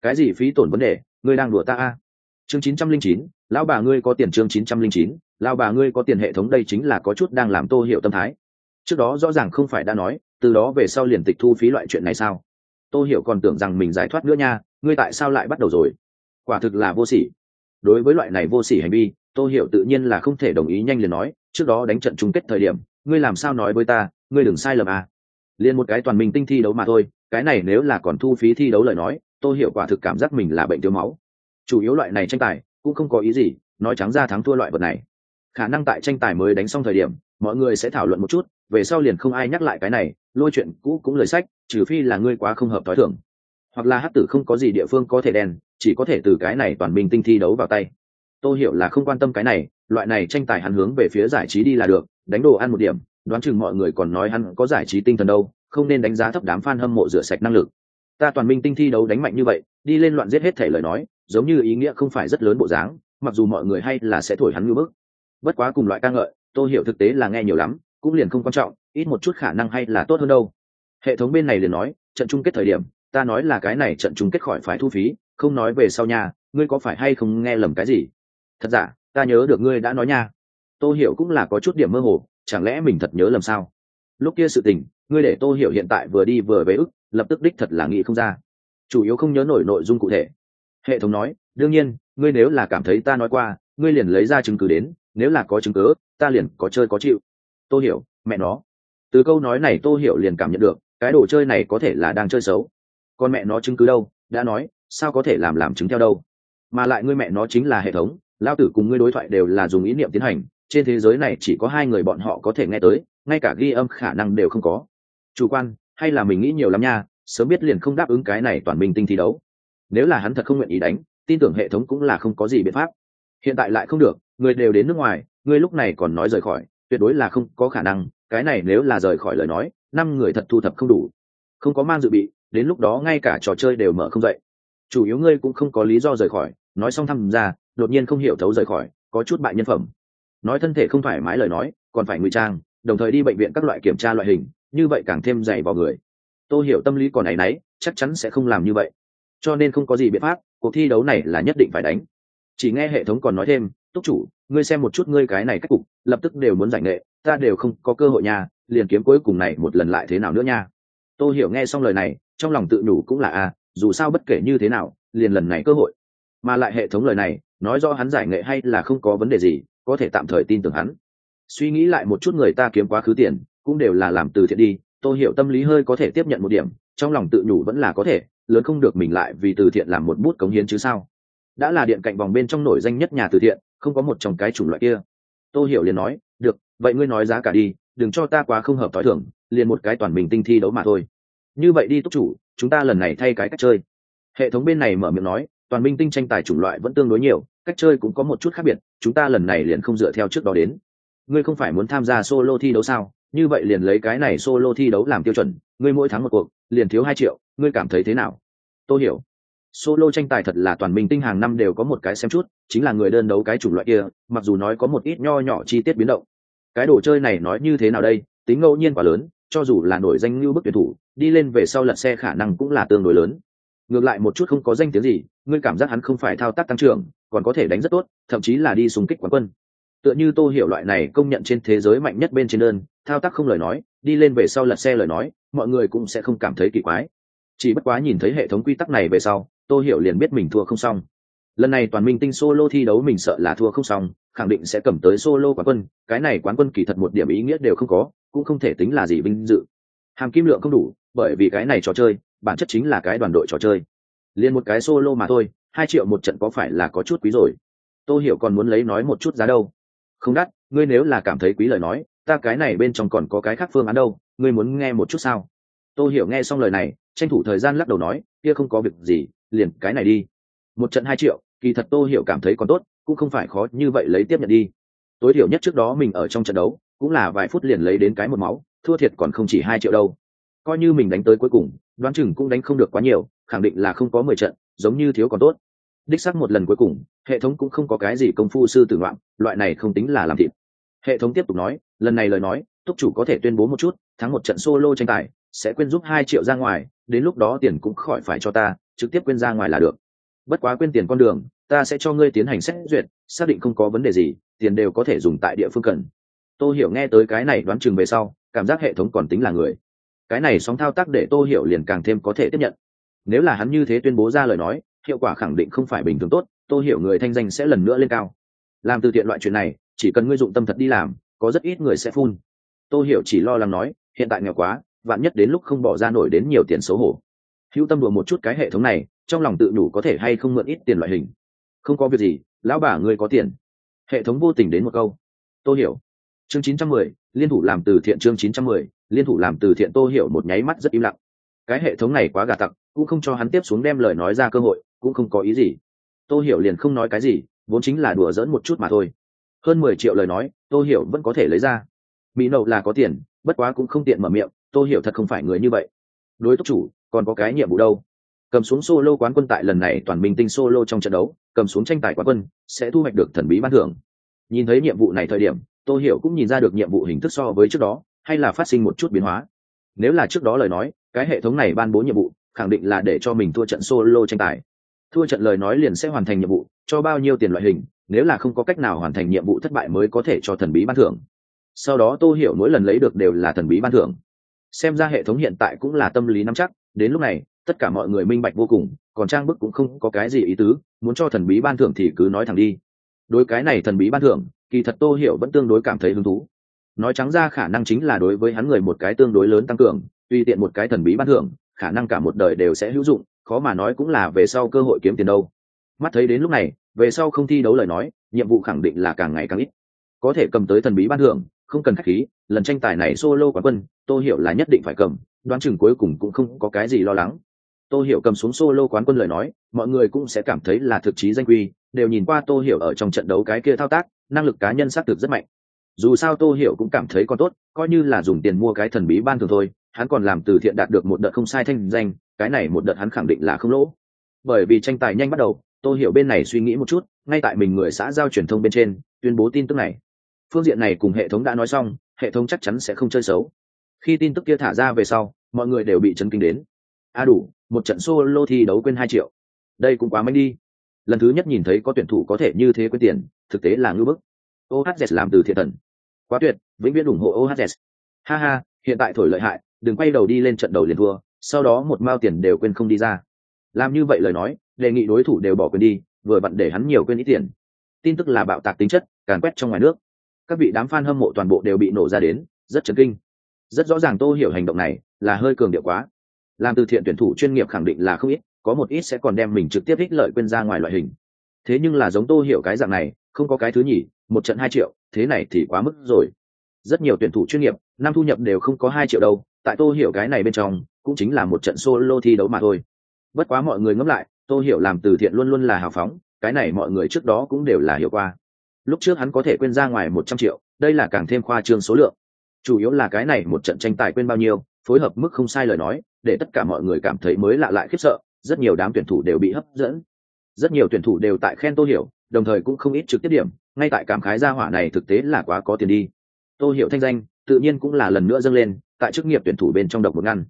cái gì phí tổn vấn đề? Ngươi đang đùa ta a? Chương chín trăm linh chín, lão bà ngươi có tiền chương chín trăm linh chín, lão bà ngươi có tiền hệ thống đây chính là có chút đang làm tô hiểu tâm thái trước đó rõ ràng không phải đã nói, từ đó về sau liền tịch thu phí loại chuyện này sao? Tô hiểu còn tưởng rằng mình giải thoát nữa nha, ngươi tại sao lại bắt đầu rồi? Quả thực là vô sỉ. Đối với loại này vô sỉ hành vi, tô hiểu tự nhiên là không thể đồng ý nhanh liền nói, trước đó đánh trận chung kết thời điểm, ngươi làm sao nói với ta, ngươi đừng sai lầm à? Liền một cái toàn mình tinh thi đấu mà thôi, cái này nếu là còn thu phí thi đấu lời nói, tô hiểu quả thực cảm giác mình là bệnh thiếu máu. Chủ yếu loại này tranh tài, cũng không có ý gì, nói trắng ra thắng thua loại vật này. Khả năng tại tranh tài mới đánh xong thời điểm mọi người sẽ thảo luận một chút, về sau liền không ai nhắc lại cái này, lôi chuyện cũ cũng lời sách, trừ phi là ngươi quá không hợp t h o i thưởng hoặc là hát tử không có gì địa phương có thể đen, chỉ có thể từ cái này toàn minh tinh thi đấu vào tay. Tôi hiểu là không quan tâm cái này, loại này tranh tài hắn hướng về phía giải trí đi là được, đánh đồ ăn một điểm, đoán chừng mọi người còn nói hắn có giải trí tinh thần đâu, không nên đánh giá thấp đám f a n hâm mộ rửa sạch năng lực. Ta toàn minh tinh thi đấu đánh mạnh như vậy, đi lên loạn giết hết thể lời nói, giống như ý nghĩa không phải rất lớn bộ dáng, mặc dù mọi người hay là sẽ thổi hắn ngưỡng bức. Bất quá cùng loại ca ngợi tôi hiểu thực tế là nghe nhiều lắm, cũng liền không quan trọng, ít một chút khả năng hay là tốt hơn đâu. Hệ thống bên này liền nói, trận chung kết thời điểm, ta nói là cái này trận chung kết khỏi phải thu phí, không nói về sau nha, ngươi có phải hay không nghe lầm cái gì? Thật giả, ta nhớ được ngươi đã nói nha. Tôi hiểu cũng là có chút điểm mơ hồ, chẳng lẽ mình thật nhớ lầm sao? Lúc kia sự tình, ngươi để tôi hiểu hiện tại vừa đi vừa về ức, lập tức đích thật là nghĩ không ra. Chủ yếu không nhớ nổi nội dung cụ thể. Hệ thống nói, đương nhiên, ngươi nếu là cảm thấy ta nói qua, ngươi liền lấy ra chứng cứ đến, nếu là có chứng cứ ta liền có chơi có chịu. Tôi hiểu, mẹ nó. Từ câu nói này tôi hiểu liền cảm nhận được, cái đồ chơi này có thể là đang chơi xấu. Con mẹ nó chứng cứ đâu, đã nói, sao có thể làm làm chứng theo đâu? Mà lại ngươi mẹ nó chính là hệ thống lao tử cùng ngươi đối thoại đều là dùng ý niệm tiến hành, trên thế giới này chỉ có hai người bọn họ có thể nghe tới, ngay cả ghi âm khả năng đều không có. Chủ quan, hay là mình nghĩ nhiều lắm nha, sớm biết liền không đáp ứng cái này toàn minh tinh thi đấu. Nếu là hắn thật không nguyện ý đánh, tin tưởng hệ thống cũng là không có gì biện pháp. Hiện tại lại không được, người đều đến nước ngoài ngươi lúc này còn nói rời khỏi, tuyệt đối là không có khả năng, cái này nếu là rời khỏi lời nói, năm người thật thu thập không đủ. Không có mang dự bị, đến lúc đó ngay cả trò chơi đều mở không dậy. Chủ yếu ngươi cũng không có lý do rời khỏi, nói xong thăm ra, đột nhiên không hiểu thấu rời khỏi, có chút bại nhân phẩm. Nói thân thể không thoải mái lời nói, còn phải ngụy trang, đồng thời đi bệnh viện các loại kiểm tra loại hình, như vậy càng thêm dày vào người. Tôi hiểu tâm lý còn này nấy chắc chắn sẽ không làm như vậy. Cho nên không có gì biện pháp, cuộc thi đấu này là nhất định phải đánh. Chỉ nghe hệ thống còn nói thêm túc chủ ngươi xem một chút ngươi cái này cách cục lập tức đều muốn giải nghệ ta đều không có cơ hội nha liền kiếm cuối cùng này một lần lại thế nào nữa nha? Tôi hiểu nghe xong lời này trong lòng tự nhủ cũng là a à, dù sao bất kể như thế nào liền lần này cơ hội. Mà lại hệ thống lời này nói rõ hắn giải nghệ hay là không có vấn đề gì có thể tạm thời tin tưởng hắn. Suy nghĩ lại một chút người ta kiếm quá khứ tiền cũng đều là làm từ thiện đi tôi hiểu tâm lý hơi có thể tiếp nhận một điểm trong lòng tự nhủ vẫn là có thể lớn không được mình lại vì từ thiện làm một bút cống hiến chứ sao? Đã là điện cạnh vòng bên trong nổi danh nhất nhà từ thiện không có một trong cái chủng loại kia. Tôi hiểu liền nói, được, vậy ngươi nói giá cả đi, đừng cho ta quá không hợp t h o i thưởng liền một cái toàn mình tinh thi đấu mà thôi. Như vậy đi túc chủ, chúng ta lần này thay cái cách chơi. Hệ thống bên này mở miệng nói, toàn minh tinh tranh tài chủng loại vẫn tương đối nhiều, cách chơi cũng có một chút khác biệt, chúng ta lần này liền không dựa theo trước đó đến. Ngươi không phải muốn tham gia solo thi đấu sao? Như vậy liền lấy cái này solo thi đấu làm tiêu chuẩn, ngươi mỗi tháng một cuộc, liền thiếu hai triệu, ngươi cảm thấy thế nào? Tôi hiểu solo tranh tài thật là toàn minh tinh hàng năm đều có một cái xem chút, chính là người đơn đấu cái chủng loại kia, mặc dù nói có một ít nho nhỏ chi tiết biến động. Cái đồ chơi này nói như thế nào đây? Tính ngẫu nhiên quá lớn, cho dù là nổi danh như bức tuyển thủ, đi lên về sau lật xe khả năng cũng là tương đối lớn. Ngược lại một chút không có danh tiếng gì, ngươi cảm giác hắn không phải thao tác tăng trưởng, còn có thể đánh rất tốt, thậm chí là đi xung kích quán quân. Tựa như tô hiểu loại này công nhận trên thế giới mạnh nhất bên trên đơn, thao tác không lời nói, đi lên về sau lật xe lời nói, mọi người cũng sẽ không cảm thấy kỳ quái. Chỉ bất quá nhìn thấy hệ thống quy tắc này về sau tô hiểu liền biết mình thua không xong. Lần này toàn minh tinh solo thi đấu mình sợ là thua không xong, khẳng định sẽ cầm tới solo quán quân. Cái này quán quân kỳ thật một điểm ý nghĩa đều không có, cũng không thể tính là gì vinh dự. Hàm kim lượng không đủ, bởi vì cái này trò chơi, bản chất chính là cái đoàn đội trò chơi. Liền một cái solo mà thôi, hai triệu một trận có phải là có chút quý rồi? Tôi hiểu còn muốn lấy nói một chút giá đâu? Không đắt, ngươi nếu là cảm thấy quý lời nói, ta cái này bên trong còn có cái khác phương án đâu, ngươi muốn nghe một chút sao? Tôi hiểu nghe xong lời này, tranh thủ thời gian lắc đầu nói kia không có việc gì, liền cái này đi. Một trận hai triệu, kỳ thật tô hiểu cảm thấy còn tốt, cũng không phải khó như vậy lấy tiếp nhận đi. Tối thiểu nhất trước đó mình ở trong trận đấu, cũng là vài phút liền lấy đến cái một máu, thua thiệt còn không chỉ hai triệu đâu. Coi như mình đánh tới cuối cùng, đoán chừng cũng đánh không được quá nhiều, khẳng định là không có mười trận, giống như thiếu còn tốt. Đích xác một lần cuối cùng, hệ thống cũng không có cái gì công phu sư tử loạn loại này không tính là làm thịt. Hệ thống tiếp tục nói, lần này lời nói, túc chủ có thể tuyên bố một chút, thắng một trận solo tranh tài, sẽ quên giúp hai triệu ra ngoài đến lúc đó tiền cũng khỏi phải cho ta, trực tiếp quên ra ngoài là được. Bất quá quên tiền con đường, ta sẽ cho ngươi tiến hành xét duyệt, xác định không có vấn đề gì, tiền đều có thể dùng tại địa phương cần. Tô hiểu nghe tới cái này đoán chừng về sau, cảm giác hệ thống còn tính là người. Cái này sóng thao tác để tô hiểu liền càng thêm có thể tiếp nhận. Nếu là hắn như thế tuyên bố ra lời nói, hiệu quả khẳng định không phải bình thường tốt, tô hiểu người thanh danh sẽ lần nữa lên cao. Làm từ thiện loại chuyện này, chỉ cần ngươi dụng tâm thật đi làm, có rất ít người sẽ phun. Tô hiểu chỉ lo lắng nói, hiện tại nghèo quá vạn nhất đến lúc không bỏ ra nổi đến nhiều tiền xấu hổ. Hữu tâm đùa một chút cái hệ thống này trong lòng tự nhủ có thể hay không mượn ít tiền loại hình. Không có việc gì lão bà ngươi có tiền. Hệ thống vô tình đến một câu. Tô hiểu. Chương 910, liên thủ làm từ thiện chương 910, liên thủ làm từ thiện tô hiểu một nháy mắt rất im lặng. Cái hệ thống này quá gà tặc cũng không cho hắn tiếp xuống đem lời nói ra cơ hội cũng không có ý gì. Tô hiểu liền không nói cái gì vốn chính là đùa giỡn một chút mà thôi. Hơn mười triệu lời nói tô hiểu vẫn có thể lấy ra. Mỹ nậu là có tiền bất quá cũng không tiện mở miệng Tôi hiểu thật không phải người như vậy. Đối tốc chủ, còn có cái nhiệm vụ đâu? Cầm xuống solo quán quân tại lần này toàn minh tinh solo trong trận đấu, cầm xuống tranh tài quán quân, sẽ thu hoạch được thần bí ban thưởng. Nhìn thấy nhiệm vụ này thời điểm tôi hiểu cũng nhìn ra được nhiệm vụ hình thức so với trước đó, hay là phát sinh một chút biến hóa. Nếu là trước đó lời nói, cái hệ thống này ban bố nhiệm vụ, khẳng định là để cho mình thua trận solo tranh tài. Thua trận lời nói liền sẽ hoàn thành nhiệm vụ, cho bao nhiêu tiền loại hình, nếu là không có cách nào hoàn thành nhiệm vụ thất bại mới có thể cho thần bí ban thưởng. Sau đó tô hiểu mỗi lần lấy được đều là thần bí ban thưởng xem ra hệ thống hiện tại cũng là tâm lý nắm chắc, đến lúc này, tất cả mọi người minh bạch vô cùng, còn trang bức cũng không có cái gì ý tứ, muốn cho thần bí ban thưởng thì cứ nói thẳng đi. Đối cái này thần bí ban thưởng, kỳ thật tô hiểu vẫn tương đối cảm thấy hứng thú. Nói trắng ra khả năng chính là đối với hắn người một cái tương đối lớn tăng cường, tùy tiện một cái thần bí ban thưởng, khả năng cả một đời đều sẽ hữu dụng, khó mà nói cũng là về sau cơ hội kiếm tiền đâu. Mắt thấy đến lúc này, về sau không thi đấu lời nói, nhiệm vụ khẳng định là càng ngày càng ít. Có thể cầm tới thần bí ban thưởng không cần khách khí, lần tranh tài này solo quán quân, tô hiểu là nhất định phải cầm, đoán chừng cuối cùng cũng không có cái gì lo lắng. Tô hiểu cầm xuống solo quán quân lời nói, mọi người cũng sẽ cảm thấy là thực chí danh quy, đều nhìn qua tô hiểu ở trong trận đấu cái kia thao tác, năng lực cá nhân xác thực rất mạnh. Dù sao tô hiểu cũng cảm thấy còn tốt, coi như là dùng tiền mua cái thần bí ban thường thôi, hắn còn làm từ thiện đạt được một đợt không sai thanh danh, cái này một đợt hắn khẳng định là không lỗ. Bởi vì tranh tài nhanh bắt đầu, tô hiểu bên này suy nghĩ một chút, ngay tại mình người xã giao truyền thông bên trên, tuyên bố tin tức này phương diện này cùng hệ thống đã nói xong, hệ thống chắc chắn sẽ không chơi xấu. Khi tin tức kia thả ra về sau, mọi người đều bị chấn kinh đến. A à đủ, một trận solo thi đấu quên hai triệu. Đây cũng quá mạnh đi. Lần thứ nhất nhìn thấy có tuyển thủ có thể như thế quên tiền, thực tế là ngưỡng bức. Ohz làm từ thiện thần. Quá tuyệt, vĩnh viễn ủng hộ ohz ha ha, hiện tại thổi lợi hại, đừng quay đầu đi lên trận đầu liền thua, sau đó một mao tiền đều quên không đi ra. Làm như vậy lời nói, đề nghị đối thủ đều bỏ quên đi, vừa vặn để hắn nhiều quên ít tiền. Tin tức là bạo tạc tính chất, càn quét trong ngoài nước các vị đám fan hâm mộ toàn bộ đều bị nổ ra đến, rất chấn kinh. Rất rõ ràng tô hiểu hành động này là hơi cường điệu quá. Làm từ thiện tuyển thủ chuyên nghiệp khẳng định là không ít, có một ít sẽ còn đem mình trực tiếp ích lợi quên ra ngoài loại hình. Thế nhưng là giống tô hiểu cái dạng này, không có cái thứ nhỉ một trận hai triệu, thế này thì quá mức rồi. Rất nhiều tuyển thủ chuyên nghiệp, năm thu nhập đều không có hai triệu đâu, tại tô hiểu cái này bên trong, cũng chính là một trận solo thi đấu mà thôi. Bất quá mọi người ngẫm lại, tô hiểu làm từ thiện luôn luôn là hào phóng, cái này mọi người trước đó cũng đều là hiểu qua lúc trước hắn có thể quên ra ngoài một trăm triệu, đây là càng thêm khoa trương số lượng. Chủ yếu là cái này một trận tranh tài quên bao nhiêu, phối hợp mức không sai lời nói, để tất cả mọi người cảm thấy mới lạ lại khiếp sợ, rất nhiều đám tuyển thủ đều bị hấp dẫn. Rất nhiều tuyển thủ đều tại khen tô hiểu, đồng thời cũng không ít trực tiếp điểm, ngay tại cảm khái gia hỏa này thực tế là quá có tiền đi. Tô hiểu thanh danh, tự nhiên cũng là lần nữa dâng lên, tại chức nghiệp tuyển thủ bên trong độc một ngăn.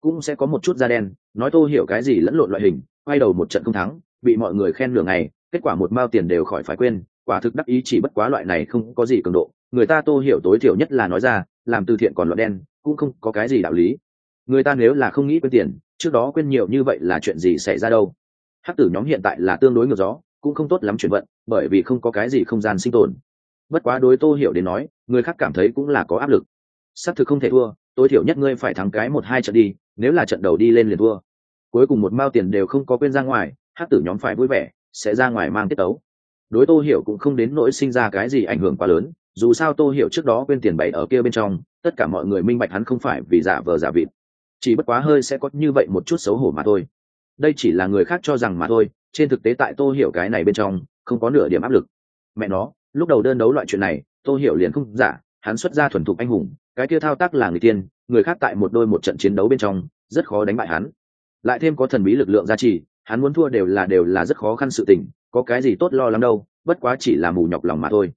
Cũng sẽ có một chút da đen, nói tô hiểu cái gì lẫn lộn loại hình, quay đầu một trận không thắng, bị mọi người khen nửa ngày, kết quả một mao tiền đều khỏi phải quên quả thực đắc ý chỉ bất quá loại này không có gì cường độ. Người ta tô hiểu tối thiểu nhất là nói ra, làm từ thiện còn loại đen, cũng không có cái gì đạo lý. Người ta nếu là không nghĩ quên tiền, trước đó quên nhiều như vậy là chuyện gì xảy ra đâu? Hắc tử nhóm hiện tại là tương đối ngược gió, cũng không tốt lắm chuyển vận, bởi vì không có cái gì không gian sinh tồn. Bất quá đối tô hiểu đến nói, người khác cảm thấy cũng là có áp lực. Xác thực không thể thua, tối thiểu nhất ngươi phải thắng cái một hai trận đi, nếu là trận đầu đi lên liền thua. Cuối cùng một mao tiền đều không có quên ra ngoài hát tử nhóm phải vui vẻ, sẽ ra ngoài mang tiết tấu đối tô hiểu cũng không đến nỗi sinh ra cái gì ảnh hưởng quá lớn, dù sao tô hiểu trước đó quên tiền bày ở kia bên trong, tất cả mọi người minh bạch hắn không phải vì giả vờ giả vịt. Chỉ bất quá hơi sẽ có như vậy một chút xấu hổ mà thôi. Đây chỉ là người khác cho rằng mà thôi, trên thực tế tại tô hiểu cái này bên trong, không có nửa điểm áp lực. Mẹ nó, lúc đầu đơn đấu loại chuyện này, tô hiểu liền không giả, hắn xuất ra thuần thục anh hùng, cái kia thao tác là người tiên, người khác tại một đôi một trận chiến đấu bên trong, rất khó đánh bại hắn. Lại thêm có thần bí lực lượng gia trì, hắn muốn thua đều là đều là rất khó khăn sự tình có cái gì tốt lo lắng đâu, bất quá chỉ là mù nhọc lòng mà thôi.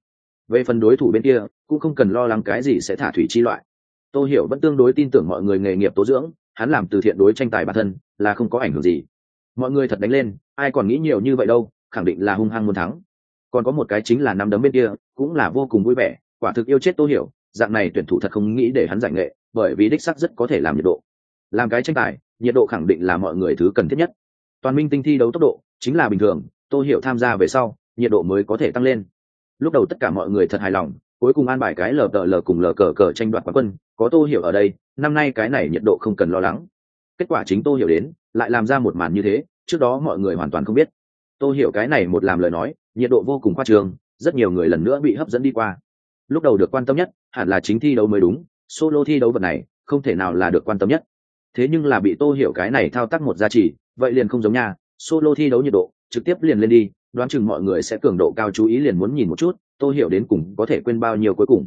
Về phần đối thủ bên kia, cũng không cần lo lắng cái gì sẽ thả thủy chi loại. Tôi hiểu vẫn tương đối tin tưởng mọi người nghề nghiệp tố dưỡng, hắn làm từ thiện đối tranh tài bản thân, là không có ảnh hưởng gì. Mọi người thật đánh lên, ai còn nghĩ nhiều như vậy đâu, khẳng định là hung hăng muốn thắng. Còn có một cái chính là năm đấm bên kia, cũng là vô cùng vui vẻ, quả thực yêu chết tôi hiểu, dạng này tuyển thủ thật không nghĩ để hắn giải nghệ, bởi vì đích sắc rất có thể làm nhiệt độ. Làm cái tranh tài, nhiệt độ khẳng định là mọi người thứ cần thiết nhất. Toàn minh tinh thi đấu tốc độ, chính là bình thường tô hiểu tham gia về sau nhiệt độ mới có thể tăng lên. Lúc đầu tất cả mọi người thật hài lòng cuối cùng an bài cái lờ tờ lờ cùng lờ cờ cờ tranh đoạt quán quân có tô hiểu ở đây năm nay cái này nhiệt độ không cần lo lắng. Kết quả chính tô hiểu đến lại làm ra một màn như thế trước đó mọi người hoàn toàn không biết. Tô hiểu cái này một làm lời nói nhiệt độ vô cùng khoa trường, rất nhiều người lần nữa bị hấp dẫn đi qua. Lúc đầu được quan tâm nhất hẳn là chính thi đấu mới đúng solo thi đấu vật này không thể nào là được quan tâm nhất. Thế nhưng là bị tô hiểu cái này thao tác một giá trị vậy liền không giống nha solo thi đấu nhiệt độ trực tiếp liền lên đi, đoán chừng mọi người sẽ cường độ cao chú ý liền muốn nhìn một chút, tô hiểu đến cùng có thể quên bao nhiêu cuối cùng.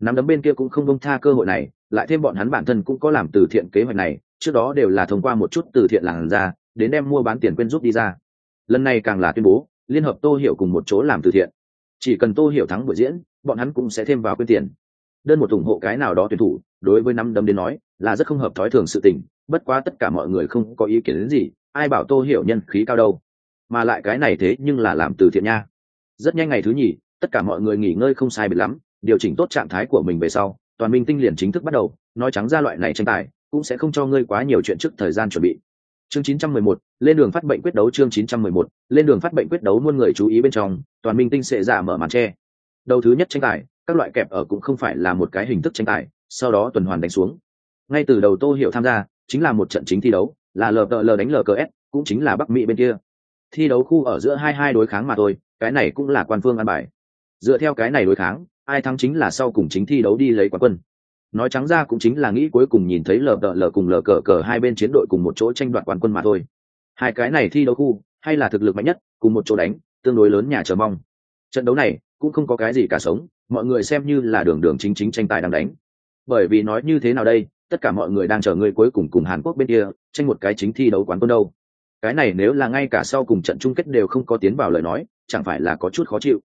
Nắm đấm bên kia cũng không bông tha cơ hội này, lại thêm bọn hắn bản thân cũng có làm từ thiện kế hoạch này, trước đó đều là thông qua một chút từ thiện làng ra đến đem mua bán tiền quên giúp đi ra. Lần này càng là tuyên bố, liên hợp tô hiểu cùng một chỗ làm từ thiện. Chỉ cần tô hiểu thắng buổi diễn, bọn hắn cũng sẽ thêm vào quyên tiền. Đơn một ủng hộ cái nào đó tuyển thủ, đối với năm đấm đến nói, là rất không hợp thói thường sự tình, bất quá tất cả mọi người không có ý kiến đến gì, ai bảo tô hiểu nhân khí cao đâu mà lại cái này thế nhưng là làm từ thiện nha. Rất nhanh ngày thứ nhì tất cả mọi người nghỉ ngơi không sai biệt lắm điều chỉnh tốt trạng thái của mình về sau toàn minh tinh liền chính thức bắt đầu nói trắng ra loại này tranh tài cũng sẽ không cho ngươi quá nhiều chuyện trước thời gian chuẩn bị. Chương 911, lên đường phát bệnh quyết đấu chương 911, lên đường phát bệnh quyết đấu muôn người chú ý bên trong toàn minh tinh sẽ giả mở màn che. Đầu thứ nhất tranh tài các loại kẹp ở cũng không phải là một cái hình thức tranh tài sau đó tuần hoàn đánh xuống. Ngay từ đầu tô hiểu tham gia chính là một trận chính thi đấu là lờ lờ đánh lờ cờ s cũng chính là bắc mỹ bên kia thi đấu khu ở giữa hai hai đối kháng mà thôi, cái này cũng là quan phương an bài. Dựa theo cái này đối kháng, ai thắng chính là sau cùng chính thi đấu đi lấy quán quân. Nói trắng ra cũng chính là nghĩ cuối cùng nhìn thấy lờ đợ lờ cùng lờ cờ cờ hai bên chiến đội cùng một chỗ tranh đoạt quán quân mà thôi. Hai cái này thi đấu khu, hay là thực lực mạnh nhất, cùng một chỗ đánh, tương đối lớn nhà chờ mong. Trận đấu này, cũng không có cái gì cả sống, mọi người xem như là đường đường chính chính tranh tài đang đánh. Bởi vì nói như thế nào đây, tất cả mọi người đang chờ người cuối cùng cùng hàn quốc bên kia, tranh một cái chính thi đấu quán quân đâu cái này nếu là ngay cả sau cùng trận chung kết đều không có tiến vào lời nói, chẳng phải là có chút khó chịu.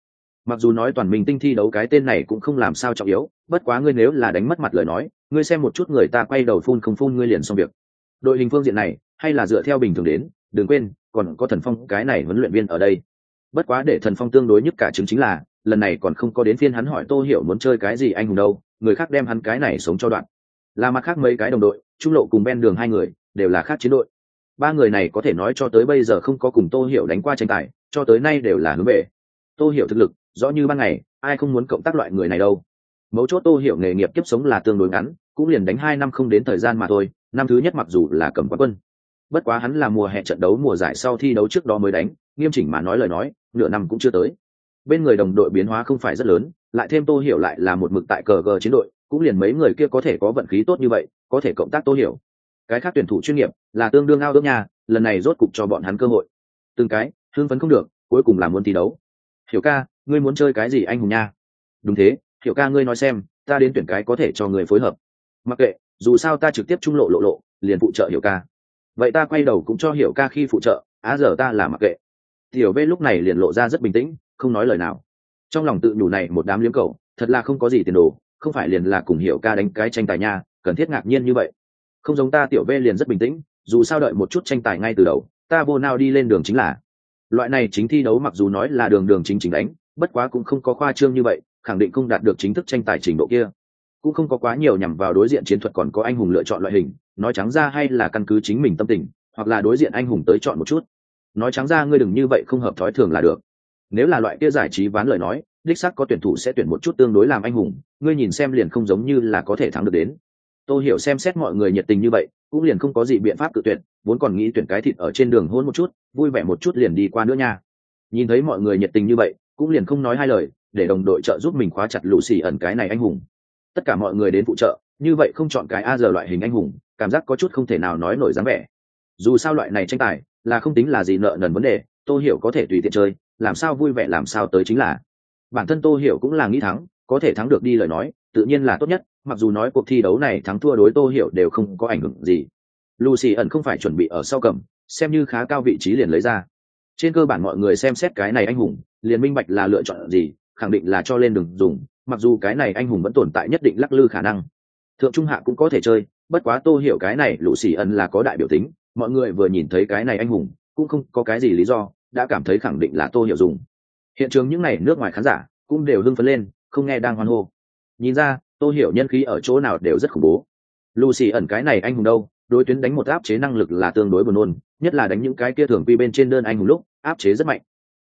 Mặc dù nói toàn mình tinh thi đấu cái tên này cũng không làm sao trọng yếu, bất quá ngươi nếu là đánh mất mặt lời nói, ngươi xem một chút người ta quay đầu phun không phun ngươi liền xong việc. Đội hình phương diện này, hay là dựa theo bình thường đến, đừng quên, còn có thần phong, cái này huấn luyện viên ở đây. Bất quá để thần phong tương đối nhất cả chứng chính là, lần này còn không có đến phiên hắn hỏi tô hiểu muốn chơi cái gì anh hùng đâu, người khác đem hắn cái này sống cho đoạn. Là mặt khác mấy cái đồng đội, trung lộ cùng ben đường hai người, đều là khác chiến đội ba người này có thể nói cho tới bây giờ không có cùng tô hiểu đánh qua tranh tài, cho tới nay đều là hướng về. Tô hiểu thực lực, rõ như ban ngày, ai không muốn cộng tác loại người này đâu. Mấu chốt tô hiểu nghề nghiệp kiếp sống là tương đối ngắn, cũng liền đánh hai năm không đến thời gian mà thôi, năm thứ nhất mặc dù là cầm quán quân. Bất quá hắn là mùa hè trận đấu mùa giải sau thi đấu trước đó mới đánh, nghiêm chỉnh mà nói lời nói, nửa năm cũng chưa tới. Bên người đồng đội biến hóa không phải rất lớn, lại thêm tô hiểu lại là một mực tại cờ gờ chiến đội, cũng liền mấy người kia có thể có vận khí tốt như vậy, có thể cộng tác tô hiểu cái khác tuyển thủ chuyên nghiệp là tương đương ao ước nhà lần này rốt cục cho bọn hắn cơ hội. Từng cái, hưng phấn không được, cuối cùng là muốn thi đấu. Hiểu ca, ngươi muốn chơi cái gì anh hùng nha? Đúng thế, hiểu ca ngươi nói xem, ta đến tuyển cái có thể cho người phối hợp. Mặc kệ, dù sao ta trực tiếp trung lộ lộ lộ, liền phụ trợ hiểu ca. Vậy ta quay đầu cũng cho hiểu ca khi phụ trợ, á giờ ta là mặc kệ. Tiểu v lúc này liền lộ ra rất bình tĩnh, không nói lời nào. Trong lòng tự nhủ này một đám liếm cầu thật là không có gì tiền đồ, không phải liền là cùng hiểu ca đánh cái tranh tài nha, cần thiết ngạc nhiên như vậy không giống ta, tiểu v liền rất bình tĩnh, dù sao đợi một chút tranh tài ngay từ đầu, ta vô nào đi lên đường chính là. Loại này chính thi đấu mặc dù nói là đường đường chính chính đánh, bất quá cũng không có khoa trương như vậy, khẳng định không đạt được chính thức tranh tài trình độ kia. Cũng không có quá nhiều nhằm vào đối diện chiến thuật còn có anh hùng lựa chọn loại hình, nói trắng ra hay là căn cứ chính mình tâm tình, hoặc là đối diện anh hùng tới chọn một chút. Nói trắng ra ngươi đừng như vậy không hợp thói thường là được. Nếu là loại kia giải trí ván lời nói, đích xác có tuyển thủ sẽ tuyển một chút tương đối làm anh hùng, ngươi nhìn xem liền không giống như là có thể thắng được đến tôi hiểu xem xét mọi người nhiệt tình như vậy, cũng liền không có gì biện pháp tự tuyển vốn còn nghĩ tuyển cái thịt ở trên đường hôn một chút, vui vẻ một chút liền đi qua nữa nha. Nhìn thấy mọi người nhiệt tình như vậy, cũng liền không nói hai lời, để đồng đội trợ giúp mình khóa chặt lũ xì ẩn cái này anh hùng. Tất cả mọi người đến phụ trợ, như vậy không chọn cái a giờ loại hình anh hùng, cảm giác có chút không thể nào nói nổi dáng vẻ. Dù sao loại này tranh tài, là không tính là gì nợ nần vấn đề, tôi hiểu có thể tùy tiện chơi, làm sao vui vẻ làm sao tới chính là. Bản thân tôi hiểu cũng là nghĩ thắng, có thể thắng được đi lời nói, tự nhiên là tốt nhất mặc dù nói cuộc thi đấu này thắng thua đối tô hiểu đều không có ảnh hưởng gì. Lucy ẩn không phải chuẩn bị ở sau cầm, xem như khá cao vị trí liền lấy ra. Trên cơ bản mọi người xem xét cái này anh hùng, liền minh bạch là lựa chọn gì, khẳng định là cho lên đường dùng, mặc dù cái này anh hùng vẫn tồn tại nhất định lắc lư khả năng. Thượng trung hạ cũng có thể chơi, bất quá tô hiểu cái này lũ xì ẩn là có đại biểu tính, mọi người vừa nhìn thấy cái này anh hùng, cũng không có cái gì lý do, đã cảm thấy khẳng định là tô hiểu dùng. Hiện trường những ngày nước ngoài khán giả cũng đều hưng phấn lên, không nghe đang hoan hô. Nhìn ra tô hiểu nhân khí ở chỗ nào đều rất khủng bố. Lucy ẩn cái này anh hùng đâu, đối tuyến đánh một áp chế năng lực là tương đối buồn nôn, nhất là đánh những cái kia thường quy bên trên đơn anh hùng lúc, áp chế rất mạnh.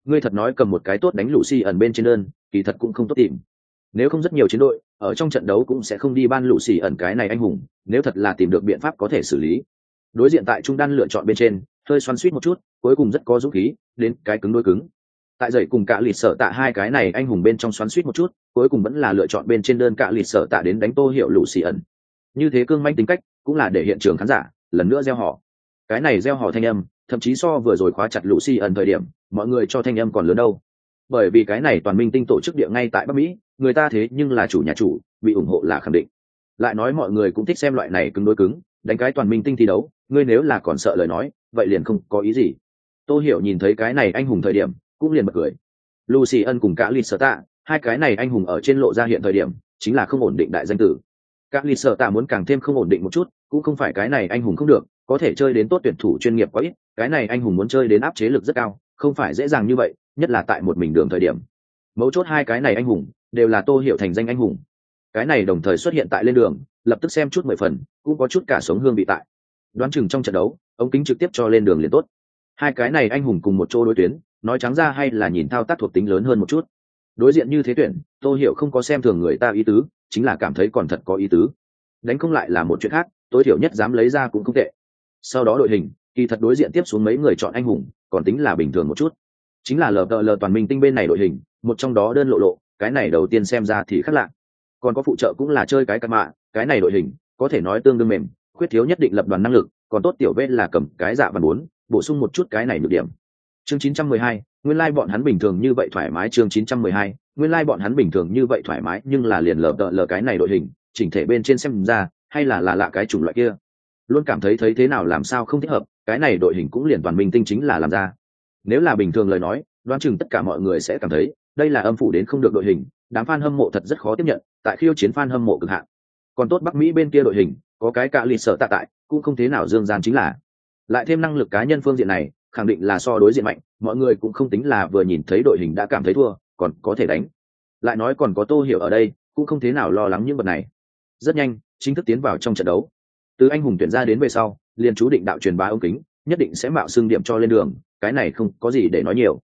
Ngươi thật nói cầm một cái tốt đánh lucy ẩn bên trên đơn, kỳ thật cũng không tốt tìm. Nếu không rất nhiều chiến đội, ở trong trận đấu cũng sẽ không đi ban lucy ẩn cái này anh hùng, nếu thật là tìm được biện pháp có thể xử lý. Đối diện tại trung đan lựa chọn bên trên, hơi xoắn suýt một chút, cuối cùng rất có dũng khí, đến cái cứng đôi cứng tại dậy cùng cả lịt sở tạ hai cái này anh hùng bên trong xoắn suýt một chút, cuối cùng vẫn là lựa chọn bên trên đơn cả lịt sở tạ đến đánh tô hiệu lũ xì ẩn. Như thế cương manh tính cách, cũng là để hiện trường khán giả lần nữa gieo họ. Cái này gieo họ thanh âm, thậm chí so vừa rồi khóa chặt lũ xì ẩn thời điểm, mọi người cho thanh âm còn lớn đâu. Bởi vì cái này toàn minh tinh tổ chức địa ngay tại bắc mỹ, người ta thế nhưng là chủ nhà chủ, bị ủng hộ là khẳng định. Lại nói mọi người cũng thích xem loại này cứng đối cứng, đánh cái toàn minh tinh thi đấu, ngươi nếu là còn sợ lời nói, vậy liền không có ý gì. Tôi hiểu nhìn thấy cái này anh hùng thời điểm cũng liền bật cười. Lucy ân cùng cả lì sở tạ hai cái này anh hùng ở trên lộ ra hiện thời điểm, chính là không ổn định đại danh tử. Các lì sở tạ muốn càng thêm không ổn định một chút, cũng không phải cái này anh hùng không được, có thể chơi đến tốt tuyển thủ chuyên nghiệp quá ít, cái này anh hùng muốn chơi đến áp chế lực rất cao, không phải dễ dàng như vậy, nhất là tại một mình đường thời điểm. Mấu chốt hai cái này anh hùng, đều là tô hiệu thành danh anh hùng. Cái này đồng thời xuất hiện tại lên đường, lập tức xem chút mười phần, cũng có chút cả sống hương vị tại. Đoán chừng trong trận đấu, ống kính trực tiếp cho lên đường liền tốt. Hai cái này anh hùng cùng một chỗ đối tuyến nói trắng ra hay là nhìn thao tác thuộc tính lớn hơn một chút. Đối diện như thế tuyển tôi hiểu không có xem thường người ta ý tứ, chính là cảm thấy còn thật có ý tứ. Đánh không lại là một chuyện khác tối thiểu nhất dám lấy ra cũng không tệ. Sau đó đội hình, kỳ thật đối diện tiếp xuống mấy người chọn anh hùng, còn tính là bình thường một chút. Chính là lờ đợ lờ toàn minh tinh bên này đội hình, một trong đó đơn lộ lộ, cái này đầu tiên xem ra thì khác lạ. Còn có phụ trợ cũng là chơi cái cắt mạ, cái này đội hình, có thể nói tương đương mềm, khuyết thiếu nhất định lập đoàn năng lực, còn tốt tiểu vết là cầm cái dạ và muốn bổ sung một chút cái này nhược điểm chương 912, nguyên lai like bọn hắn bình thường như vậy thoải mái. Chương 912, nguyên lai like bọn hắn bình thường như vậy thoải mái nhưng là liền lờ đợ lờ cái này đội hình chỉnh thể bên trên xem ra hay là là lạ cái chủng loại kia. Luôn cảm thấy thấy thế nào làm sao không thích hợp cái này đội hình cũng liền toàn minh tinh chính là làm ra. Nếu là bình thường lời nói đoán chừng tất cả mọi người sẽ cảm thấy đây là âm phủ đến không được đội hình đám fan hâm mộ thật rất khó tiếp nhận tại khiêu chiến fan hâm mộ cực hạn. Còn tốt bắc mỹ bên kia đội hình có cái cả lì sợ tạ tại cũng không thế nào dương gian chính là. Lại thêm năng lực cá nhân phương diện này khẳng định là so đối diện mạnh, mọi người cũng không tính là vừa nhìn thấy đội hình đã cảm thấy thua, còn có thể đánh. Lại nói còn có tô hiểu ở đây, cũng không thế nào lo lắng những vật này. Rất nhanh, chính thức tiến vào trong trận đấu. Từ anh hùng tuyển ra đến về sau, liền chú định đạo truyền bá ống kính, nhất định sẽ mạo xương điểm cho lên đường, cái này không có gì để nói nhiều.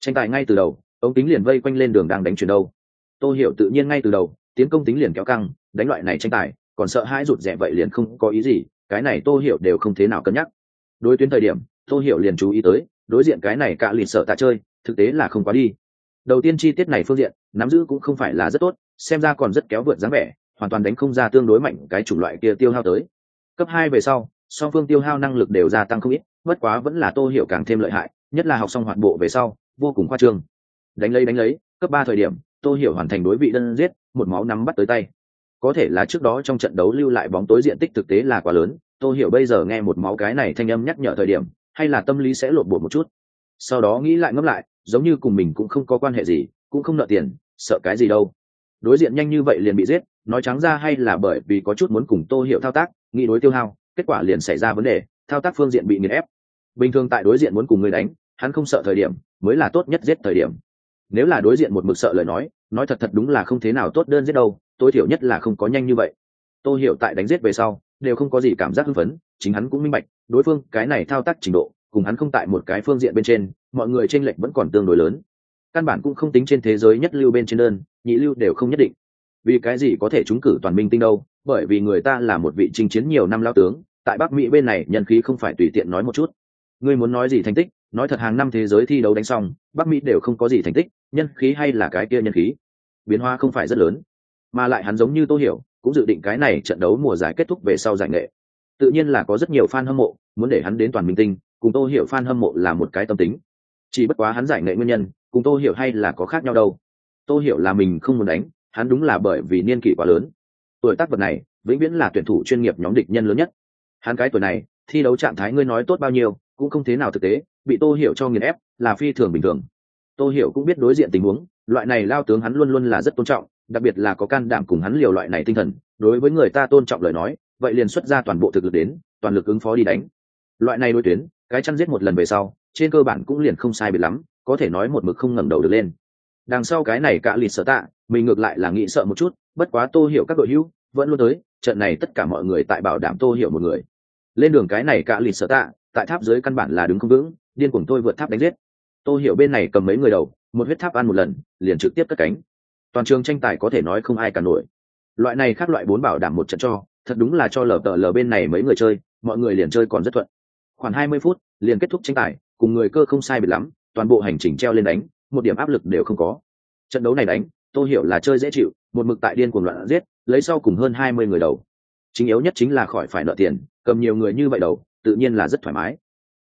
Tranh tài ngay từ đầu, ống kính liền vây quanh lên đường đang đánh chuyển đâu. Tô hiểu tự nhiên ngay từ đầu, tiến công tính liền kéo căng, đánh loại này tranh tài, còn sợ hãi rụt rẻ vậy liền không có ý gì, cái này tô hiểu đều không thế nào cân nhắc. Đối tuyến thời điểm tô hiểu liền chú ý tới, đối diện cái này cạ lìn sợ tạ chơi, thực tế là không quá đi. Đầu tiên chi tiết này phương diện, nắm giữ cũng không phải là rất tốt, xem ra còn rất kéo vượt dáng vẻ, hoàn toàn đánh không ra tương đối mạnh cái chủng loại kia tiêu hao tới. Cấp hai về sau, song phương tiêu hao năng lực đều gia tăng không ít, bất quá vẫn là tô hiểu càng thêm lợi hại, nhất là học xong hoạt bộ về sau, vô cùng khoa trương. Đánh lấy đánh lấy, cấp ba thời điểm, tô hiểu hoàn thành đối vị đơn giết, một máu nắm bắt tới tay. Có thể là trước đó trong trận đấu lưu lại bóng tối diện tích thực tế là quá lớn, Tô hiểu bây giờ nghe một máu cái này thanh âm nhắc nhở thời điểm hay là tâm lý sẽ lộn bột một chút? Sau đó nghĩ lại ngẫm lại, giống như cùng mình cũng không có quan hệ gì, cũng không nợ tiền, sợ cái gì đâu. Đối diện nhanh như vậy liền bị giết, nói trắng ra hay là bởi vì có chút muốn cùng tô hiểu thao tác, nghĩ đối tiêu hao, kết quả liền xảy ra vấn đề, thao tác phương diện bị nghiền ép. Bình thường tại đối diện muốn cùng người đánh, hắn không sợ thời điểm, mới là tốt nhất giết thời điểm. Nếu là đối diện một mực sợ lời nói nói thật thật đúng là không thế nào tốt đơn giết đâu, tối thiểu nhất là không có nhanh như vậy. Tôi hiểu tại đánh giết về sau, đều không có gì cảm giác hưng phấn, chính hắn cũng minh bạch đối phương, cái này thao tác trình độ, cùng hắn không tại một cái phương diện bên trên, mọi người tranh lệch vẫn còn tương đối lớn. Căn bản cũng không tính trên thế giới nhất lưu bên trên đơn, nhị lưu đều không nhất định. Vì cái gì có thể trúng cử toàn minh tinh đâu? Bởi vì người ta là một vị chinh chiến nhiều năm lao tướng, tại bắc mỹ bên này, nhân khí không phải tùy tiện nói một chút. Ngươi muốn nói gì thành tích? Nói thật hàng năm thế giới thi đấu đánh xong, bắc mỹ đều không có gì thành tích, nhân khí hay là cái kia nhân khí? Biến hóa không phải rất lớn. Mà lại hắn giống như tô hiểu, cũng dự định cái này trận đấu mùa giải kết thúc về sau giải nghệ tự nhiên là có rất nhiều fan hâm mộ, muốn để hắn đến toàn minh tinh, cùng tô hiểu fan hâm mộ là một cái tâm tính. Chỉ bất quá hắn giải nghệ nguyên nhân, cùng tô hiểu hay là có khác nhau đâu. Tô hiểu là mình không muốn đánh, hắn đúng là bởi vì niên kỷ quá lớn. Tuổi tác vật này, vĩnh viễn là tuyển thủ chuyên nghiệp nhóm địch nhân lớn nhất. Hắn cái tuổi này, thi đấu trạng thái ngươi nói tốt bao nhiêu, cũng không thế nào thực tế, bị tô hiểu cho nghiền ép, là phi thường bình thường. Tô hiểu cũng biết đối diện tình huống, loại này lao tướng hắn luôn luôn là rất tôn trọng, đặc biệt là có can đảm cùng hắn liều loại này tinh thần, đối với người ta tôn trọng lời nói vậy liền xuất ra toàn bộ thực lực đến, toàn lực ứng phó đi đánh. Loại này đối tuyến, cái chăn giết một lần về sau, trên cơ bản cũng liền không sai biệt lắm, có thể nói một mực không ngẩng đầu được lên. Đằng sau cái này cả lịt sợ tạ, mình ngược lại là nghĩ sợ một chút, bất quá tô hiểu các đội hữu, vẫn luôn tới, trận này tất cả mọi người tại bảo đảm tô hiểu một người. Lên đường cái này cả lịt sợ tạ, tại tháp dưới căn bản là đứng không vững, điên cuồng tôi vượt tháp đánh giết. Tô hiểu bên này cầm mấy người đầu, một huyết tháp ăn một lần, liền trực tiếp cất cánh. Toàn trường tranh tài có thể nói không ai cả nổi. Loại này khác loại bốn bảo đảm một trận cho thật đúng là cho lờ tờ lờ bên này mấy người chơi, mọi người liền chơi còn rất thuận. Khoảng hai mươi phút, liền kết thúc tranh tài, cùng người cơ không sai biệt lắm, toàn bộ hành trình treo lên đánh, một điểm áp lực đều không có. Trận đấu này đánh, tôi hiểu là chơi dễ chịu, một mực tại điên cuồng loạn giết, lấy sau cùng hơn hai mươi người đầu. Chính yếu nhất chính là khỏi phải nợ tiền, cầm nhiều người như vậy đầu, tự nhiên là rất thoải mái.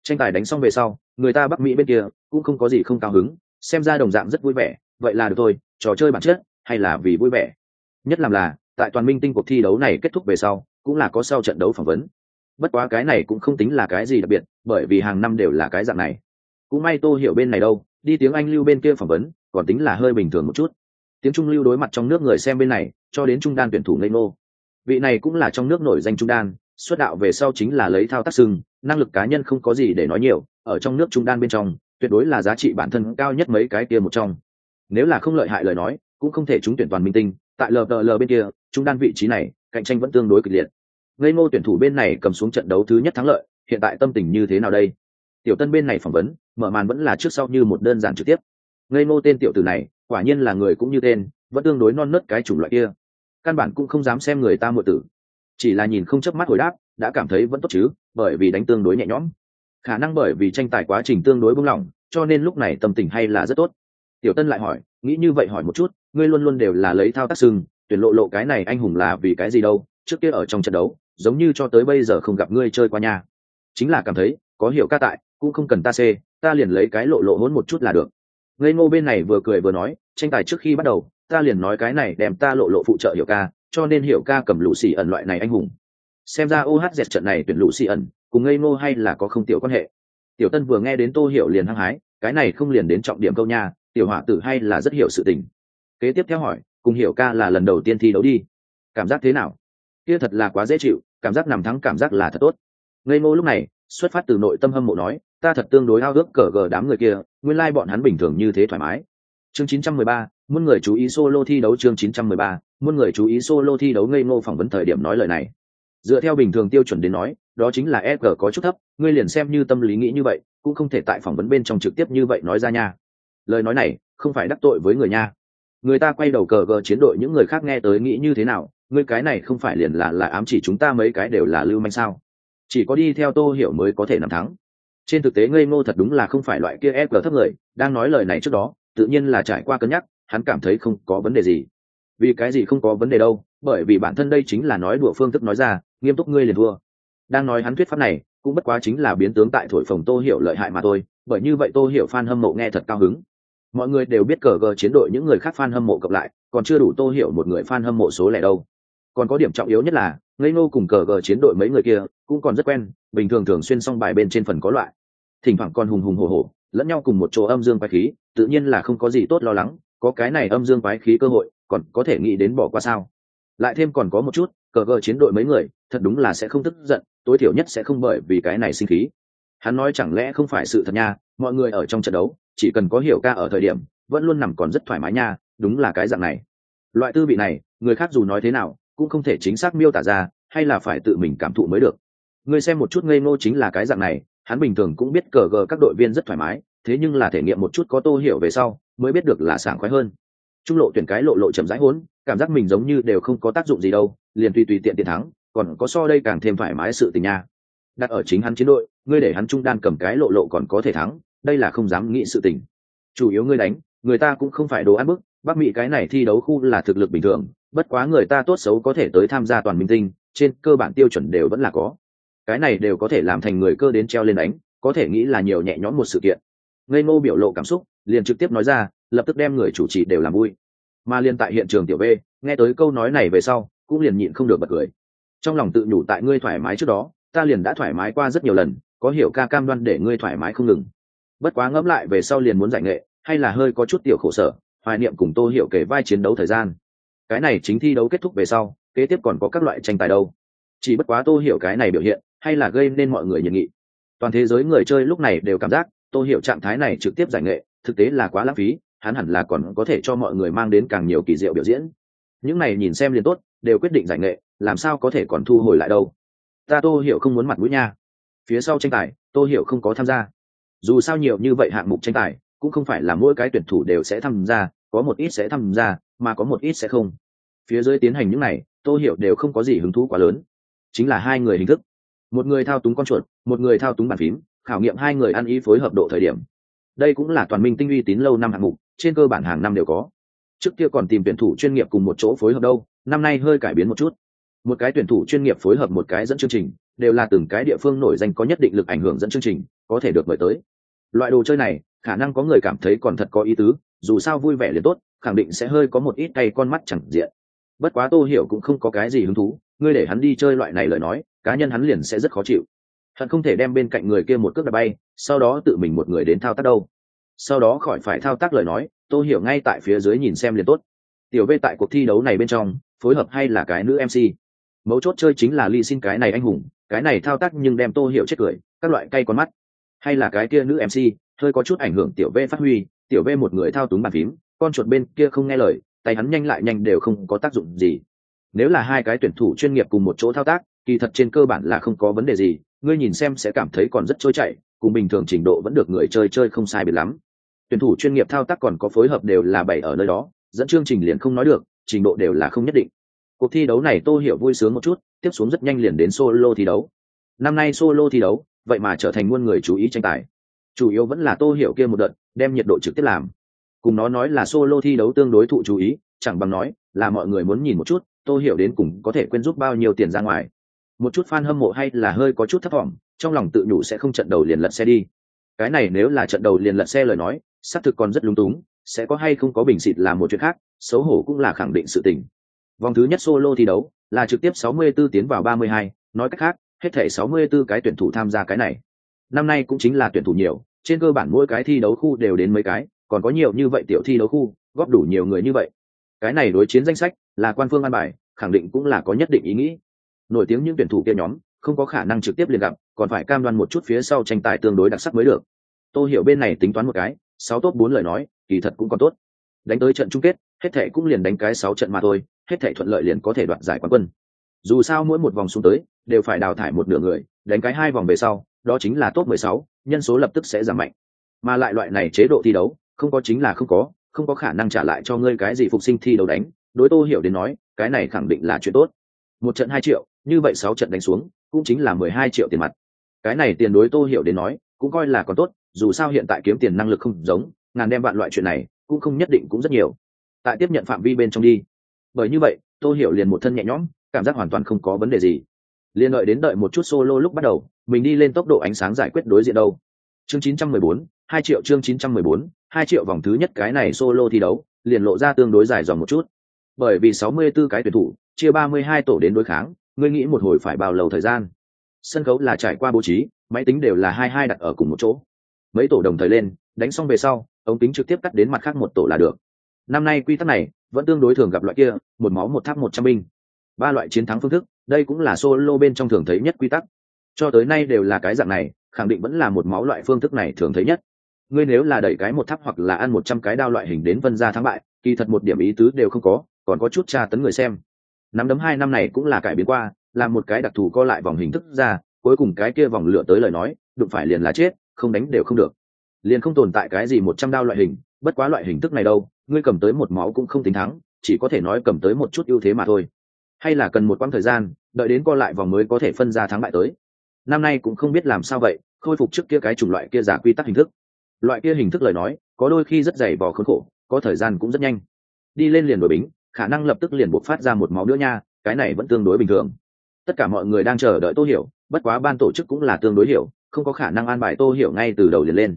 Tranh tài đánh xong về sau, người ta bắc mỹ bên kia, cũng không có gì không cao hứng, xem ra đồng dạng rất vui vẻ, vậy là được thôi, trò chơi bản chất, hay là vì vui vẻ? Nhất làm là tại toàn minh tinh cuộc thi đấu này kết thúc về sau, cũng là có sau trận đấu phỏng vấn. Bất quá cái này cũng không tính là cái gì đặc biệt, bởi vì hàng năm đều là cái dạng này. Cũng may tô hiểu bên này đâu, đi tiếng anh lưu bên kia phỏng vấn, còn tính là hơi bình thường một chút. Tiếng trung lưu đối mặt trong nước người xem bên này, cho đến trung đan tuyển thủ ngây ngô. Vị này cũng là trong nước nổi danh trung đan, xuất đạo về sau chính là lấy thao tác sưng năng lực cá nhân không có gì để nói nhiều, ở trong nước trung đan bên trong, tuyệt đối là giá trị bản thân cao nhất mấy cái kia một trong. Nếu là không lợi hại lời nói, cũng không thể trúng tuyển toàn minh tinh tại lvl bên kia, chúng đan vị trí này, cạnh tranh vẫn tương đối kịch liệt. Ngây ngô tuyển thủ bên này cầm xuống trận đấu thứ nhất thắng lợi, hiện tại tâm tình như thế nào đây? Tiểu tân bên này phỏng vấn, mở màn vẫn là trước sau như một đơn giản trực tiếp. Ngây ngô tên tiểu tử này, quả nhiên là người cũng như tên, vẫn tương đối non nớt cái chủng loại kia. Căn bản cũng không dám xem người ta muội tử. Chỉ là nhìn không chớp mắt hồi đáp, đã cảm thấy vẫn tốt chứ, bởi vì đánh tương đối nhẹ nhõm. Khả năng bởi vì tranh tài quá trình tương đối buông lỏng, cho nên lúc này tâm tình hay là rất tốt. Tiểu tân lại hỏi, nghĩ như vậy hỏi một chút ngươi luôn luôn đều là lấy thao tác sưng tuyển lộ lộ cái này anh hùng là vì cái gì đâu, trước kia ở trong trận đấu, giống như cho tới bây giờ không gặp ngươi chơi qua nhà chính là cảm thấy, có hiểu ca tại, cũng không cần ta xê, ta liền lấy cái lộ lộ hỗn một chút là được. Ngây ngô bên này vừa cười vừa nói, tranh tài trước khi bắt đầu, ta liền nói cái này đem ta lộ lộ phụ trợ hiểu ca, cho nên hiểu ca cầm lũ xì ẩn loại này anh hùng. Xem ra ohz trận này tuyển lũ xì ẩn, cùng ngây ngô hay là có không tiểu quan hệ. Tiểu tân vừa nghe đến tô hiểu liền hăng hái, cái này không liền đến trọng điểm câu nha, tiểu hỏa tử hay là rất hiểu sự tình kế tiếp theo hỏi cùng hiểu ca là lần đầu tiên thi đấu đi. Cảm giác thế nào? Kia thật là quá dễ chịu cảm giác nằm thắng cảm giác là thật tốt. Ngây ngô lúc này xuất phát từ nội tâm hâm mộ nói ta thật tương đối ao ước cờ gờ đám người kia nguyên lai bọn hắn bình thường như thế thoải mái. Chương 913, muôn người chú ý solo thi đấu chương 913, muôn người chú ý solo thi đấu ngây ngô phỏng vấn thời điểm nói lời này. Dựa theo bình thường tiêu chuẩn đến nói đó chính là e g có chút thấp ngươi liền xem như tâm lý nghĩ như vậy cũng không thể tại phỏng vấn bên trong trực tiếp như vậy nói ra nha. Lời nói này không phải đắc tội với người nha người ta quay đầu cờ gờ chiến đội những người khác nghe tới nghĩ như thế nào, ngươi cái này không phải liền là là ám chỉ chúng ta mấy cái đều là lưu manh sao? Chỉ có đi theo tô hiểu mới có thể nằm thắng. Trên thực tế ngây ngô thật đúng là không phải loại kia ép thấp người, đang nói lời này trước đó, tự nhiên là trải qua cân nhắc, hắn cảm thấy không có vấn đề gì. Vì cái gì không có vấn đề đâu, bởi vì bản thân đây chính là nói đùa phương thức nói ra, nghiêm túc ngươi liền thua. Đang nói hắn thuyết pháp này, cũng bất quá chính là biến tướng tại thổi phồng tô hiểu lợi hại mà thôi, bởi như vậy tô hiểu fan hâm mộ nghe thật cao hứng mọi người đều biết cờ gờ chiến đội những người khác fan hâm mộ cộng lại, còn chưa đủ tô hiểu một người fan hâm mộ số lẻ đâu. Còn có điểm trọng yếu nhất là, ngây ngô cùng cờ gờ chiến đội mấy người kia cũng còn rất quen, bình thường thường xuyên xong bài bên trên phần có loại. Thỉnh thoảng còn hùng hùng hồ hồ lẫn nhau cùng một chỗ âm dương quái khí, tự nhiên là không có gì tốt lo lắng, có cái này âm dương quái khí cơ hội, còn có thể nghĩ đến bỏ qua sao. Lại thêm còn có một chút, cờ gờ chiến đội mấy người, thật đúng là sẽ không tức giận, tối thiểu nhất sẽ không bởi vì cái này sinh khí hắn nói chẳng lẽ không phải sự thật nha, mọi người ở trong trận đấu, chỉ cần có hiểu ca ở thời điểm, vẫn luôn nằm còn rất thoải mái nha, đúng là cái dạng này. Loại tư vị này, người khác dù nói thế nào, cũng không thể chính xác miêu tả ra, hay là phải tự mình cảm thụ mới được. Người xem một chút ngây ngô chính là cái dạng này, hắn bình thường cũng biết cờ gờ các đội viên rất thoải mái, thế nhưng là thể nghiệm một chút có tô hiểu về sau, mới biết được là sảng khoái hơn. Trung lộ tuyển cái lộ lộ chậm rãi hốn cảm giác mình giống như đều không có tác dụng gì đâu, liền tùy tùy tiện tiện thắng, còn có so đây càng thêm thoải mái sự tình nha đặt ở chính hắn chiến đội ngươi để hắn trung đan cầm cái lộ lộ còn có thể thắng đây là không dám nghĩ sự tình. Chủ yếu ngươi đánh người ta cũng không phải đồ ăn bức bắc mỹ cái này thi đấu khu là thực lực bình thường bất quá người ta tốt xấu có thể tới tham gia toàn minh tinh trên cơ bản tiêu chuẩn đều vẫn là có. Cái này đều có thể làm thành người cơ đến treo lên đánh có thể nghĩ là nhiều nhẹ nhõm một sự kiện. Ngây ngô biểu lộ cảm xúc liền trực tiếp nói ra lập tức đem người chủ trì đều làm vui. Mà liền tại hiện trường tiểu B, nghe tới câu nói này về sau cũng liền nhịn không được bật cười. Trong lòng tự nhủ tại ngươi thoải mái trước đó ta liền đã thoải mái qua rất nhiều lần, có hiểu ca cam đoan để ngươi thoải mái không ngừng. Bất quá ngẫm lại về sau liền muốn giải nghệ, hay là hơi có chút tiểu khổ sở, hoài niệm cùng tô hiểu kể vai chiến đấu thời gian. Cái này chính thi đấu kết thúc về sau, kế tiếp còn có các loại tranh tài đâu. Chỉ bất quá tô hiểu cái này biểu hiện, hay là gây nên mọi người nhiệt nghị. Toàn thế giới người chơi lúc này đều cảm giác, tô hiểu trạng thái này trực tiếp giải nghệ, thực tế là quá lãng phí, hắn hẳn là còn có thể cho mọi người mang đến càng nhiều kỳ diệu biểu diễn. Những này nhìn xem liền tốt, đều quyết định giải nghệ, làm sao có thể còn thu hồi lại đâu ta tô hiểu không muốn mặt mũi nha. Phía sau tranh tài, tô hiểu không có tham gia. Dù sao nhiều như vậy hạng mục tranh tài, cũng không phải là mỗi cái tuyển thủ đều sẽ tham gia, có một ít sẽ tham gia, mà có một ít sẽ không. Phía dưới tiến hành những này, tô hiểu đều không có gì hứng thú quá lớn. Chính là hai người hình thức. Một người thao túng con chuột, một người thao túng bàn phím, khảo nghiệm hai người ăn ý phối hợp độ thời điểm. Đây cũng là toàn minh tinh uy tín lâu năm hạng mục, trên cơ bản hàng năm đều có. Trước kia còn tìm tuyển thủ chuyên nghiệp cùng một chỗ phối hợp đâu, năm nay hơi cải biến một chút một cái tuyển thủ chuyên nghiệp phối hợp một cái dẫn chương trình, đều là từng cái địa phương nổi danh có nhất định lực ảnh hưởng dẫn chương trình, có thể được mời tới. Loại đồ chơi này, khả năng có người cảm thấy còn thật có ý tứ, dù sao vui vẻ liền tốt, khẳng định sẽ hơi có một ít tay con mắt chẳng diện. Bất quá tô hiểu cũng không có cái gì hứng thú, ngươi để hắn đi chơi loại này lời nói, cá nhân hắn liền sẽ rất khó chịu. Hắn không thể đem bên cạnh người kia một cước đạp bay, sau đó tự mình một người đến thao tác đâu. Sau đó khỏi phải thao tác lời nói, tô hiểu ngay tại phía dưới nhìn xem liền tốt. Tiểu v tại cuộc thi đấu này bên trong, phối hợp hay là cái nữ mc mấu chốt chơi chính là ly xin cái này anh hùng, cái này thao tác nhưng đem tô hiểu chết cười, các loại cay con mắt. Hay là cái kia nữ mc hơi có chút ảnh hưởng tiểu v phát huy, tiểu v một người thao túng bàn phím, con chuột bên kia không nghe lời, tay hắn nhanh lại nhanh đều không có tác dụng gì. Nếu là hai cái tuyển thủ chuyên nghiệp cùng một chỗ thao tác, kỳ thật trên cơ bản là không có vấn đề gì, ngươi nhìn xem sẽ cảm thấy còn rất trôi chảy, cùng bình thường trình độ vẫn được người chơi chơi không sai biệt lắm. Tuyển thủ chuyên nghiệp thao tác còn có phối hợp đều là bảy ở nơi đó, dẫn chương trình liền không nói được, trình độ đều là không nhất định cuộc thi đấu này tô hiểu vui sướng một chút tiếp xuống rất nhanh liền đến solo thi đấu. Năm nay solo thi đấu vậy mà trở thành muôn người chú ý tranh tài. Chủ yếu vẫn là tô hiểu kia một đợt đem nhiệt độ trực tiếp làm. Cùng nó nói là solo thi đấu tương đối thụ chú ý chẳng bằng nói là mọi người muốn nhìn một chút tô hiểu đến cùng có thể quên giúp bao nhiêu tiền ra ngoài. Một chút fan hâm mộ hay là hơi có chút thấp thỏm, trong lòng tự nhủ sẽ không trận đầu liền lật xe đi. Cái này nếu là trận đầu liền lật xe lời nói xác thực còn rất lung túng sẽ có hay không có bình xịt là một chuyện khác xấu hổ cũng là khẳng định sự tình vòng thứ nhất solo thi đấu là trực tiếp 64 tiến vào 32, nói cách khác hết thảy 64 cái tuyển thủ tham gia cái này. Năm nay cũng chính là tuyển thủ nhiều trên cơ bản mỗi cái thi đấu khu đều đến mấy cái còn có nhiều như vậy tiểu thi đấu khu góp đủ nhiều người như vậy. Cái này đối chiến danh sách là quan phương an bài khẳng định cũng là có nhất định ý nghĩ. Nổi tiếng những tuyển thủ kia nhóm không có khả năng trực tiếp liền gặp còn phải cam đoan một chút phía sau tranh tài tương đối đặc sắc mới được. Tôi hiểu bên này tính toán một cái sáu tốt bốn lời nói kỳ thật cũng còn tốt. Đánh tới trận chung kết hết thệ cũng liền đánh cái sáu trận mà thôi hết thể thuận lợi liền có thể đoạt giải quán quân. Dù sao mỗi một vòng xuống tới, đều phải đào thải một nửa người, đánh cái hai vòng về sau, đó chính là top mười sáu, nhân số lập tức sẽ giảm mạnh. Mà lại loại này chế độ thi đấu, không có chính là không có không có khả năng trả lại cho ngươi cái gì phục sinh thi đấu đánh. Đối tô hiểu đến nói, cái này khẳng định là chuyện tốt. Một trận hai triệu, như vậy sáu trận đánh xuống, cũng chính là mười hai triệu tiền mặt. Cái này tiền đối tô hiểu đến nói, cũng coi là còn tốt, dù sao hiện tại kiếm tiền năng lực không giống, ngàn đem vạn loại chuyện này, cũng không nhất định cũng rất nhiều. Tại tiếp nhận phạm vi bên trong đi bởi như vậy tô hiểu liền một thân nhẹ nhõm cảm giác hoàn toàn không có vấn đề gì. Liền đợi đến đợi một chút solo lúc bắt đầu mình đi lên tốc độ ánh sáng giải quyết đối diện đâu. Chương 914, hai triệu chương 914, hai triệu vòng thứ nhất cái này solo thi đấu liền lộ ra tương đối dài dòng một chút. Bởi vì 64 cái tuyển thủ chia 32 tổ đến đối kháng ngươi nghĩ một hồi phải bao lâu thời gian? Sân khấu là trải qua bố trí máy tính đều là hai hai đặt ở cùng một chỗ. Mấy tổ đồng thời lên đánh xong về sau ống kính trực tiếp cắt đến mặt khác một tổ là được năm nay quy tắc này vẫn tương đối thường gặp loại kia, một máu, một tháp, một trăm binh. Ba loại chiến thắng phương thức, đây cũng là solo bên trong thường thấy nhất quy tắc. Cho tới nay đều là cái dạng này, khẳng định vẫn là một máu loại phương thức này thường thấy nhất. Ngươi nếu là đẩy cái một tháp hoặc là ăn một trăm cái đao loại hình đến vân ra thắng bại, kỳ thật một điểm ý tứ đều không có, còn có chút tra tấn người xem. Năm đấm hai năm này cũng là cải biến qua, làm một cái đặc thù co lại vòng hình thức ra, cuối cùng cái kia vòng lửa tới lời nói, đụng phải liền là chết, không đánh đều không được. Liền không tồn tại cái gì một trăm đao loại hình, bất quá loại hình thức này đâu ngươi cầm tới một máu cũng không tính thắng, chỉ có thể nói cầm tới một chút ưu thế mà thôi. Hay là cần một quãng thời gian, đợi đến co lại vòng mới có thể phân ra thắng bại tới. Năm nay cũng không biết làm sao vậy, khôi phục trước kia cái chủng loại kia giả quy tắc hình thức. Loại kia hình thức lời nói, có đôi khi rất dày vò khốn khổ, có thời gian cũng rất nhanh. Đi lên liền đổi bính, khả năng lập tức liền buộc phát ra một máu nữa nha, cái này vẫn tương đối bình thường. Tất cả mọi người đang chờ đợi tô hiểu, bất quá ban tổ chức cũng là tương đối hiểu, không có khả năng an bài tô hiểu ngay từ đầu liền lên.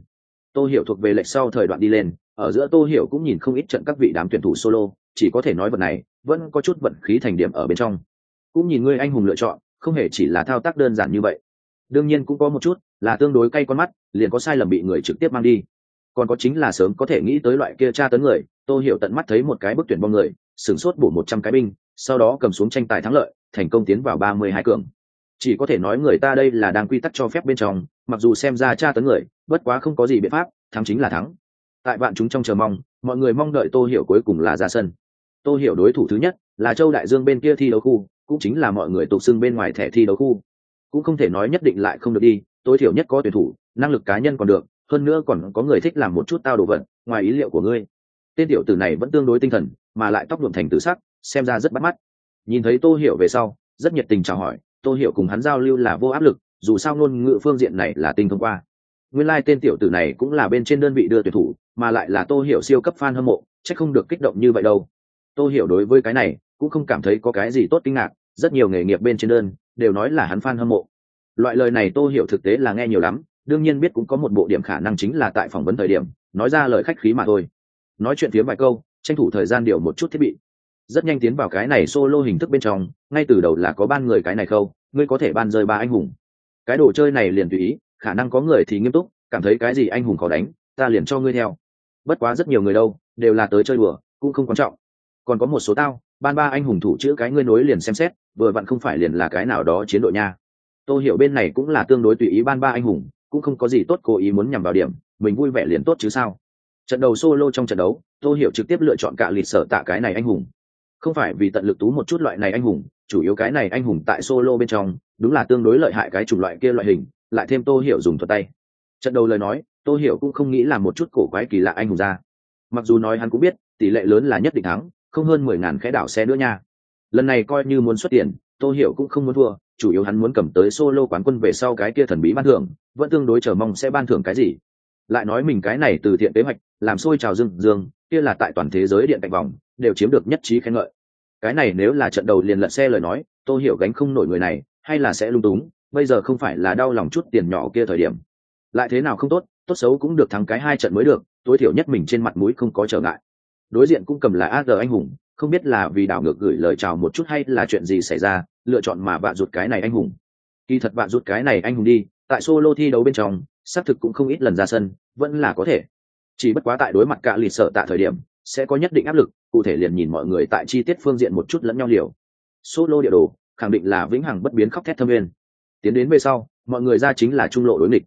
Tô hiểu thuộc về lệch sau thời đoạn đi lên ở giữa tô hiểu cũng nhìn không ít trận các vị đám tuyển thủ solo, chỉ có thể nói vật này vẫn có chút vận khí thành điểm ở bên trong. Cũng nhìn ngươi anh hùng lựa chọn, không hề chỉ là thao tác đơn giản như vậy. Đương nhiên cũng có một chút là tương đối cay con mắt, liền có sai lầm bị người trực tiếp mang đi. Còn có chính là sớm có thể nghĩ tới loại kia tra tấn người, tô hiểu tận mắt thấy một cái bức tuyển bom người, sửng sốt bổ một trăm cái binh, sau đó cầm xuống tranh tài thắng lợi, thành công tiến vào ba mươi hai cường. Chỉ có thể nói người ta đây là đang quy tắc cho phép bên trong, mặc dù xem ra tra tấn người, bất quá không có gì biện pháp, thắng chính là thắng tại bạn chúng trong chờ mong, mọi người mong đợi tô hiểu cuối cùng là ra sân. Tô hiểu đối thủ thứ nhất là châu đại dương bên kia thi đấu khu, cũng chính là mọi người tục xưng bên ngoài thẻ thi đấu khu. Cũng không thể nói nhất định lại không được đi, tối thiểu nhất có tuyển thủ, năng lực cá nhân còn được, hơn nữa còn có người thích làm một chút tao đồ vật, ngoài ý liệu của ngươi. Tên tiểu tử này vẫn tương đối tinh thần, mà lại tóc nhuộm thành tự sắc, xem ra rất bắt mắt. Nhìn thấy tô hiểu về sau, rất nhiệt tình chào hỏi, tô hiểu cùng hắn giao lưu là vô áp lực, dù sao ngôn ngữ phương diện này là tinh thông qua. Nguyên lai、like、tên tiểu tử này cũng là bên trên đơn vị đưa tuyển thủ mà lại là tô hiểu siêu cấp f a n hâm mộ c h ắ c không được kích động như vậy đâu. Tô hiểu đối với cái này cũng không cảm thấy có cái gì tốt kinh ngạc, rất nhiều nghề nghiệp bên trên đơn đều nói là hắn f a n hâm mộ. Loại lời này tô hiểu thực tế là nghe nhiều lắm, đương nhiên biết cũng có một bộ điểm khả năng chính là tại phỏng vấn thời điểm, nói ra lời khách khí mà thôi. Nói chuyện phía vài câu, tranh thủ thời gian điều một chút thiết bị. Rất nhanh tiến vào cái này solo hình thức bên trong, ngay từ đầu là có ban người cái này khâu, ngươi có thể ban rơi ba anh hùng. Cái đồ chơi này liền tùy ý, khả năng có người thì nghiêm túc, cảm thấy cái gì anh hùng khó đánh, ta liền cho ngươi theo bất quá rất nhiều người đâu, đều là tới chơi đùa, cũng không quan trọng. Còn có một số tao, ban ba anh hùng thủ chữ cái ngươi nối liền xem xét, vừa vặn không phải liền là cái nào đó chiến đội nha. Tôi hiểu bên này cũng là tương đối tùy ý ban ba anh hùng, cũng không có gì tốt cố ý muốn nhằm vào điểm, mình vui vẻ liền tốt chứ sao. Trận đầu solo trong trận đấu tôi hiểu trực tiếp lựa chọn cả lịch sở tạ cái này anh hùng. Không phải vì tận lực tú một chút loại này anh hùng, chủ yếu cái này anh hùng tại solo bên trong, đúng là tương đối lợi hại cái chủng loại kia loại hình, lại thêm tô hiểu dùng thuật tay. Trận đầu lời nói tô hiểu cũng không nghĩ là một chút cổ quái kỳ lạ anh hùng ra. Mặc dù nói hắn cũng biết, tỷ lệ lớn là nhất định thắng, không hơn mười ngàn khẽ đảo xe nữa nha. Lần này coi như muốn xuất tiền, tô hiểu cũng không muốn thua, chủ yếu hắn muốn cầm tới solo quán quân về sau cái kia thần bí ban thưởng, vẫn tương đối chờ mong sẽ ban thưởng cái gì. Lại nói mình cái này từ thiện kế hoạch, làm sôi trào dương dương, kia là tại toàn thế giới điện cạnh vòng, đều chiếm được nhất trí khen ngợi. Cái này nếu là trận đầu liền lật xe lời nói, tô hiểu gánh không nổi người này, hay là sẽ lung túng, bây giờ không phải là đau lòng chút tiền nhỏ kia thời điểm. Lại thế nào không tốt tốt xấu cũng được thắng cái hai trận mới được, tối thiểu nhất mình trên mặt mũi không có trở ngại. Đối diện cũng cầm là ag anh hùng, không biết là vì đảo ngược gửi lời chào một chút hay là chuyện gì xảy ra, lựa chọn mà bạn rụt cái này anh hùng. Kỳ thật bạn rụt cái này anh hùng đi, tại solo thi đấu bên trong, xác thực cũng không ít lần ra sân, vẫn là có thể. Chỉ bất quá tại đối mặt cả lì sợ tại thời điểm, sẽ có nhất định áp lực, cụ thể liền nhìn mọi người tại chi tiết phương diện một chút lẫn nhau liều. Solo địa đồ, khẳng định là vĩnh hằng bất biến khóc thét thâm viên tiến đến về sau, mọi người ra chính là trung lộ đối nghịch.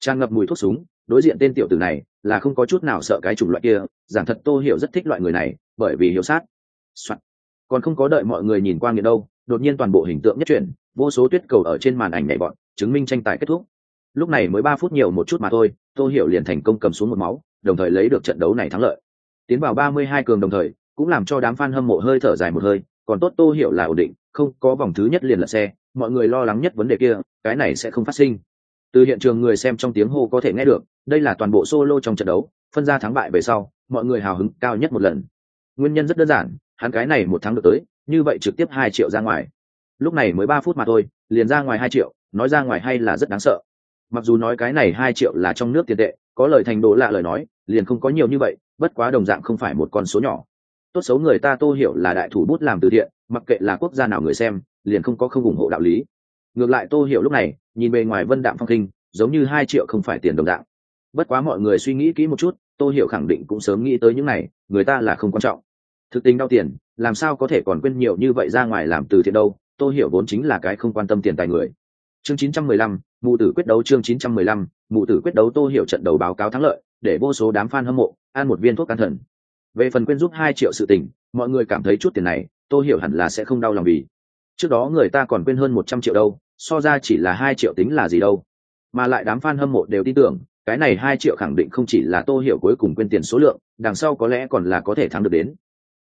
Tràn ngập mùi thuốc súng đối diện tên tiểu tử này là không có chút nào sợ cái chủng loại kia, giảng thật tô hiểu rất thích loại người này, bởi vì hiểu sát、Soạn. còn không có đợi mọi người nhìn qua nghiện đâu, đột nhiên toàn bộ hình tượng nhất chuyển, vô số tuyết cầu ở trên màn ảnh nhảy bọn chứng minh tranh tài kết thúc. Lúc này mới ba phút nhiều một chút mà thôi, tô hiểu liền thành công cầm xuống một máu, đồng thời lấy được trận đấu này thắng lợi. Tiến vào ba mươi hai cường đồng thời, cũng làm cho đám fan hâm mộ hơi thở dài một hơi, còn tốt tô hiểu là ổn định, không có vòng thứ nhất liền là xe, mọi người lo lắng nhất vấn đề kia, cái này sẽ không phát sinh từ hiện trường người xem trong tiếng hô có thể nghe được, đây là toàn bộ solo trong trận đấu, phân ra thắng bại về sau, mọi người hào hứng cao nhất một lần. Nguyên nhân rất đơn giản, hắn cái này một tháng được tới, như vậy trực tiếp hai triệu ra ngoài. Lúc này mới ba phút mà thôi, liền ra ngoài hai triệu, nói ra ngoài hay là rất đáng sợ. Mặc dù nói cái này hai triệu là trong nước tiền tệ, có lời thành đồ lạ lời nói, liền không có nhiều như vậy, bất quá đồng dạng không phải một con số nhỏ. Tốt xấu người ta tô hiểu là đại thủ bút làm từ thiện, mặc kệ là quốc gia nào người xem, liền không có không ủng hộ đạo lý. Ngược lại tô hiểu lúc này nhìn bề ngoài vân đạm phong kinh giống như hai triệu không phải tiền đồng dạng. Bất quá mọi người suy nghĩ kỹ một chút tô hiểu khẳng định cũng sớm nghĩ tới những này người ta là không quan trọng. Thực tình đau tiền làm sao có thể còn quên nhiều như vậy ra ngoài làm từ thiện đâu tô hiểu vốn chính là cái không quan tâm tiền tài người. Chương 915, mụ tử quyết đấu chương 915, mụ tử quyết đấu tô hiểu trận đấu báo cáo thắng lợi để vô số đám fan hâm mộ ăn một viên thuốc can thần. Về phần quên giúp hai triệu sự tình mọi người cảm thấy chút tiền này tô hiểu hẳn là sẽ không đau lòng vì. Trước đó người ta còn quên hơn một trăm triệu đâu so ra chỉ là hai triệu tính là gì đâu. Mà lại đám fan hâm mộ đều tin tưởng, cái này hai triệu khẳng định không chỉ là tô hiểu cuối cùng quên tiền số lượng, đằng sau có lẽ còn là có thể thắng được đến.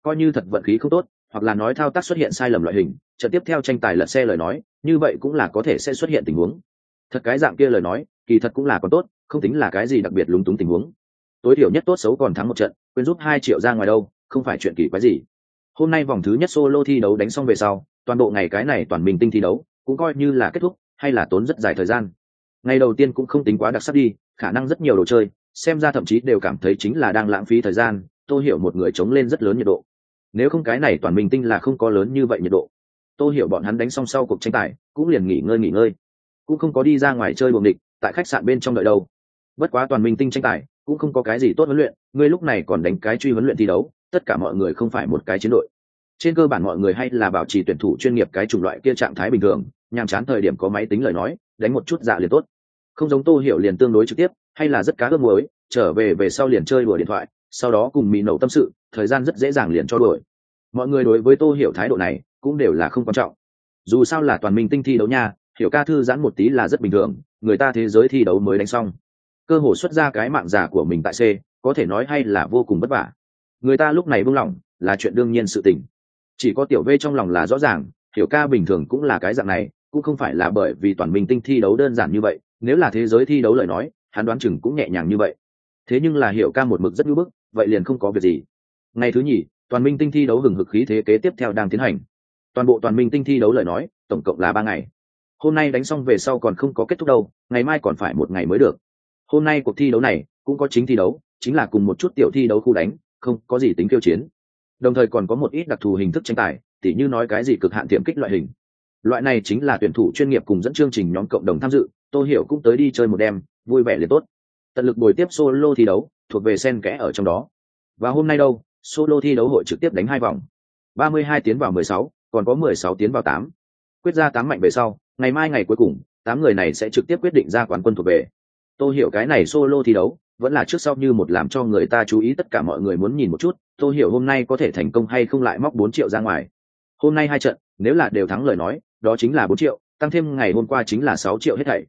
Coi như thật vận khí không tốt, hoặc là nói thao tác xuất hiện sai lầm loại hình, trận tiếp theo tranh tài lật xe lời nói, như vậy cũng là có thể sẽ xuất hiện tình huống. Thật cái dạng kia lời nói, kỳ thật cũng là còn tốt, không tính là cái gì đặc biệt lúng túng tình huống. Tối thiểu nhất tốt xấu còn thắng một trận, quên rút hai triệu ra ngoài đâu, không phải chuyện kỳ quái gì. Hôm nay vòng thứ nhất solo thi đấu đánh xong về sau, toàn bộ ngày cái này toàn mình tinh thi đấu cũng coi như là kết thúc, hay là tốn rất dài thời gian. Ngày đầu tiên cũng không tính quá đặc sắc đi, khả năng rất nhiều đồ chơi, xem ra thậm chí đều cảm thấy chính là đang lãng phí thời gian tôi hiểu một người chống lên rất lớn nhiệt độ. Nếu không cái này toàn minh tinh là không có lớn như vậy nhiệt độ. Tôi hiểu bọn hắn đánh xong sau cuộc tranh tài, cũng liền nghỉ ngơi nghỉ ngơi. Cũng không có đi ra ngoài chơi buồng địch, tại khách sạn bên trong đợi đâu. Bất quá toàn minh tinh tranh tài, cũng không có cái gì tốt huấn luyện ngươi lúc này còn đánh cái truy huấn luyện thi đấu, tất cả mọi người không phải một cái chiến đội. Trên cơ bản mọi người hay là bảo trì tuyển thủ chuyên nghiệp cái chủng loại kia trạng thái bình thường nhàm chán thời điểm có máy tính lời nói, đánh một chút dạ liền tốt. Không giống tô hiểu liền tương đối trực tiếp, hay là rất cá ước muối, trở về về sau liền chơi đùa điện thoại, sau đó cùng mì nổ tâm sự, thời gian rất dễ dàng liền cho đuổi. Mọi người đối với tô hiểu thái độ này cũng đều là không quan trọng. Dù sao là toàn minh tinh thi đấu nha, hiểu ca thư giãn một tí là rất bình thường, người ta thế giới thi đấu mới đánh xong. Cơ hội xuất ra cái mạng giả của mình tại c, có thể nói hay là vô cùng vất vả. Người ta lúc này buông lỏng, là chuyện đương nhiên sự tình. Chỉ có tiểu v trong lòng là rõ ràng, hiểu ca bình thường cũng là cái dạng này cũng không phải là bởi vì toàn minh tinh thi đấu đơn giản như vậy, nếu là thế giới thi đấu lời nói, hắn đoán chừng cũng nhẹ nhàng như vậy. Thế nhưng là hiểu ca một mực rất ngưỡng bức, vậy liền không có việc gì. Ngày thứ nhì, toàn minh tinh thi đấu hừng hực khí thế kế tiếp theo đang tiến hành. Toàn bộ toàn minh tinh thi đấu lời nói, tổng cộng là ba ngày. Hôm nay đánh xong về sau còn không có kết thúc đâu, ngày mai còn phải một ngày mới được. Hôm nay cuộc thi đấu này cũng có chính thi đấu, chính là cùng một chút tiểu thi đấu khu đánh, không có gì tính kiêu chiến. Đồng thời còn có một ít đặc thù hình thức tranh tài, tỉ như nói cái gì cực hạn tiệm kích loại hình loại này chính là tuyển thủ chuyên nghiệp cùng dẫn chương trình nhóm cộng đồng tham dự tôi hiểu cũng tới đi chơi một đêm vui vẻ liền tốt. Tận lực buổi tiếp solo thi đấu thuộc về sen kẽ ở trong đó. Và hôm nay đâu? Solo thi đấu hội trực tiếp đánh hai vòng. 32 tiến vào 16, còn có 16 tiến vào 8. quyết ra tám mạnh về sau ngày mai ngày cuối cùng tám người này sẽ trực tiếp quyết định ra quán quân thuộc về. Tôi hiểu cái này solo thi đấu vẫn là trước sau như một làm cho người ta chú ý tất cả mọi người muốn nhìn một chút tôi hiểu hôm nay có thể thành công hay không lại móc bốn triệu ra ngoài. Hôm nay hai trận nếu là đều thắng lời nói đó chính là bốn triệu, tăng thêm ngày hôm qua chính là sáu triệu hết thảy.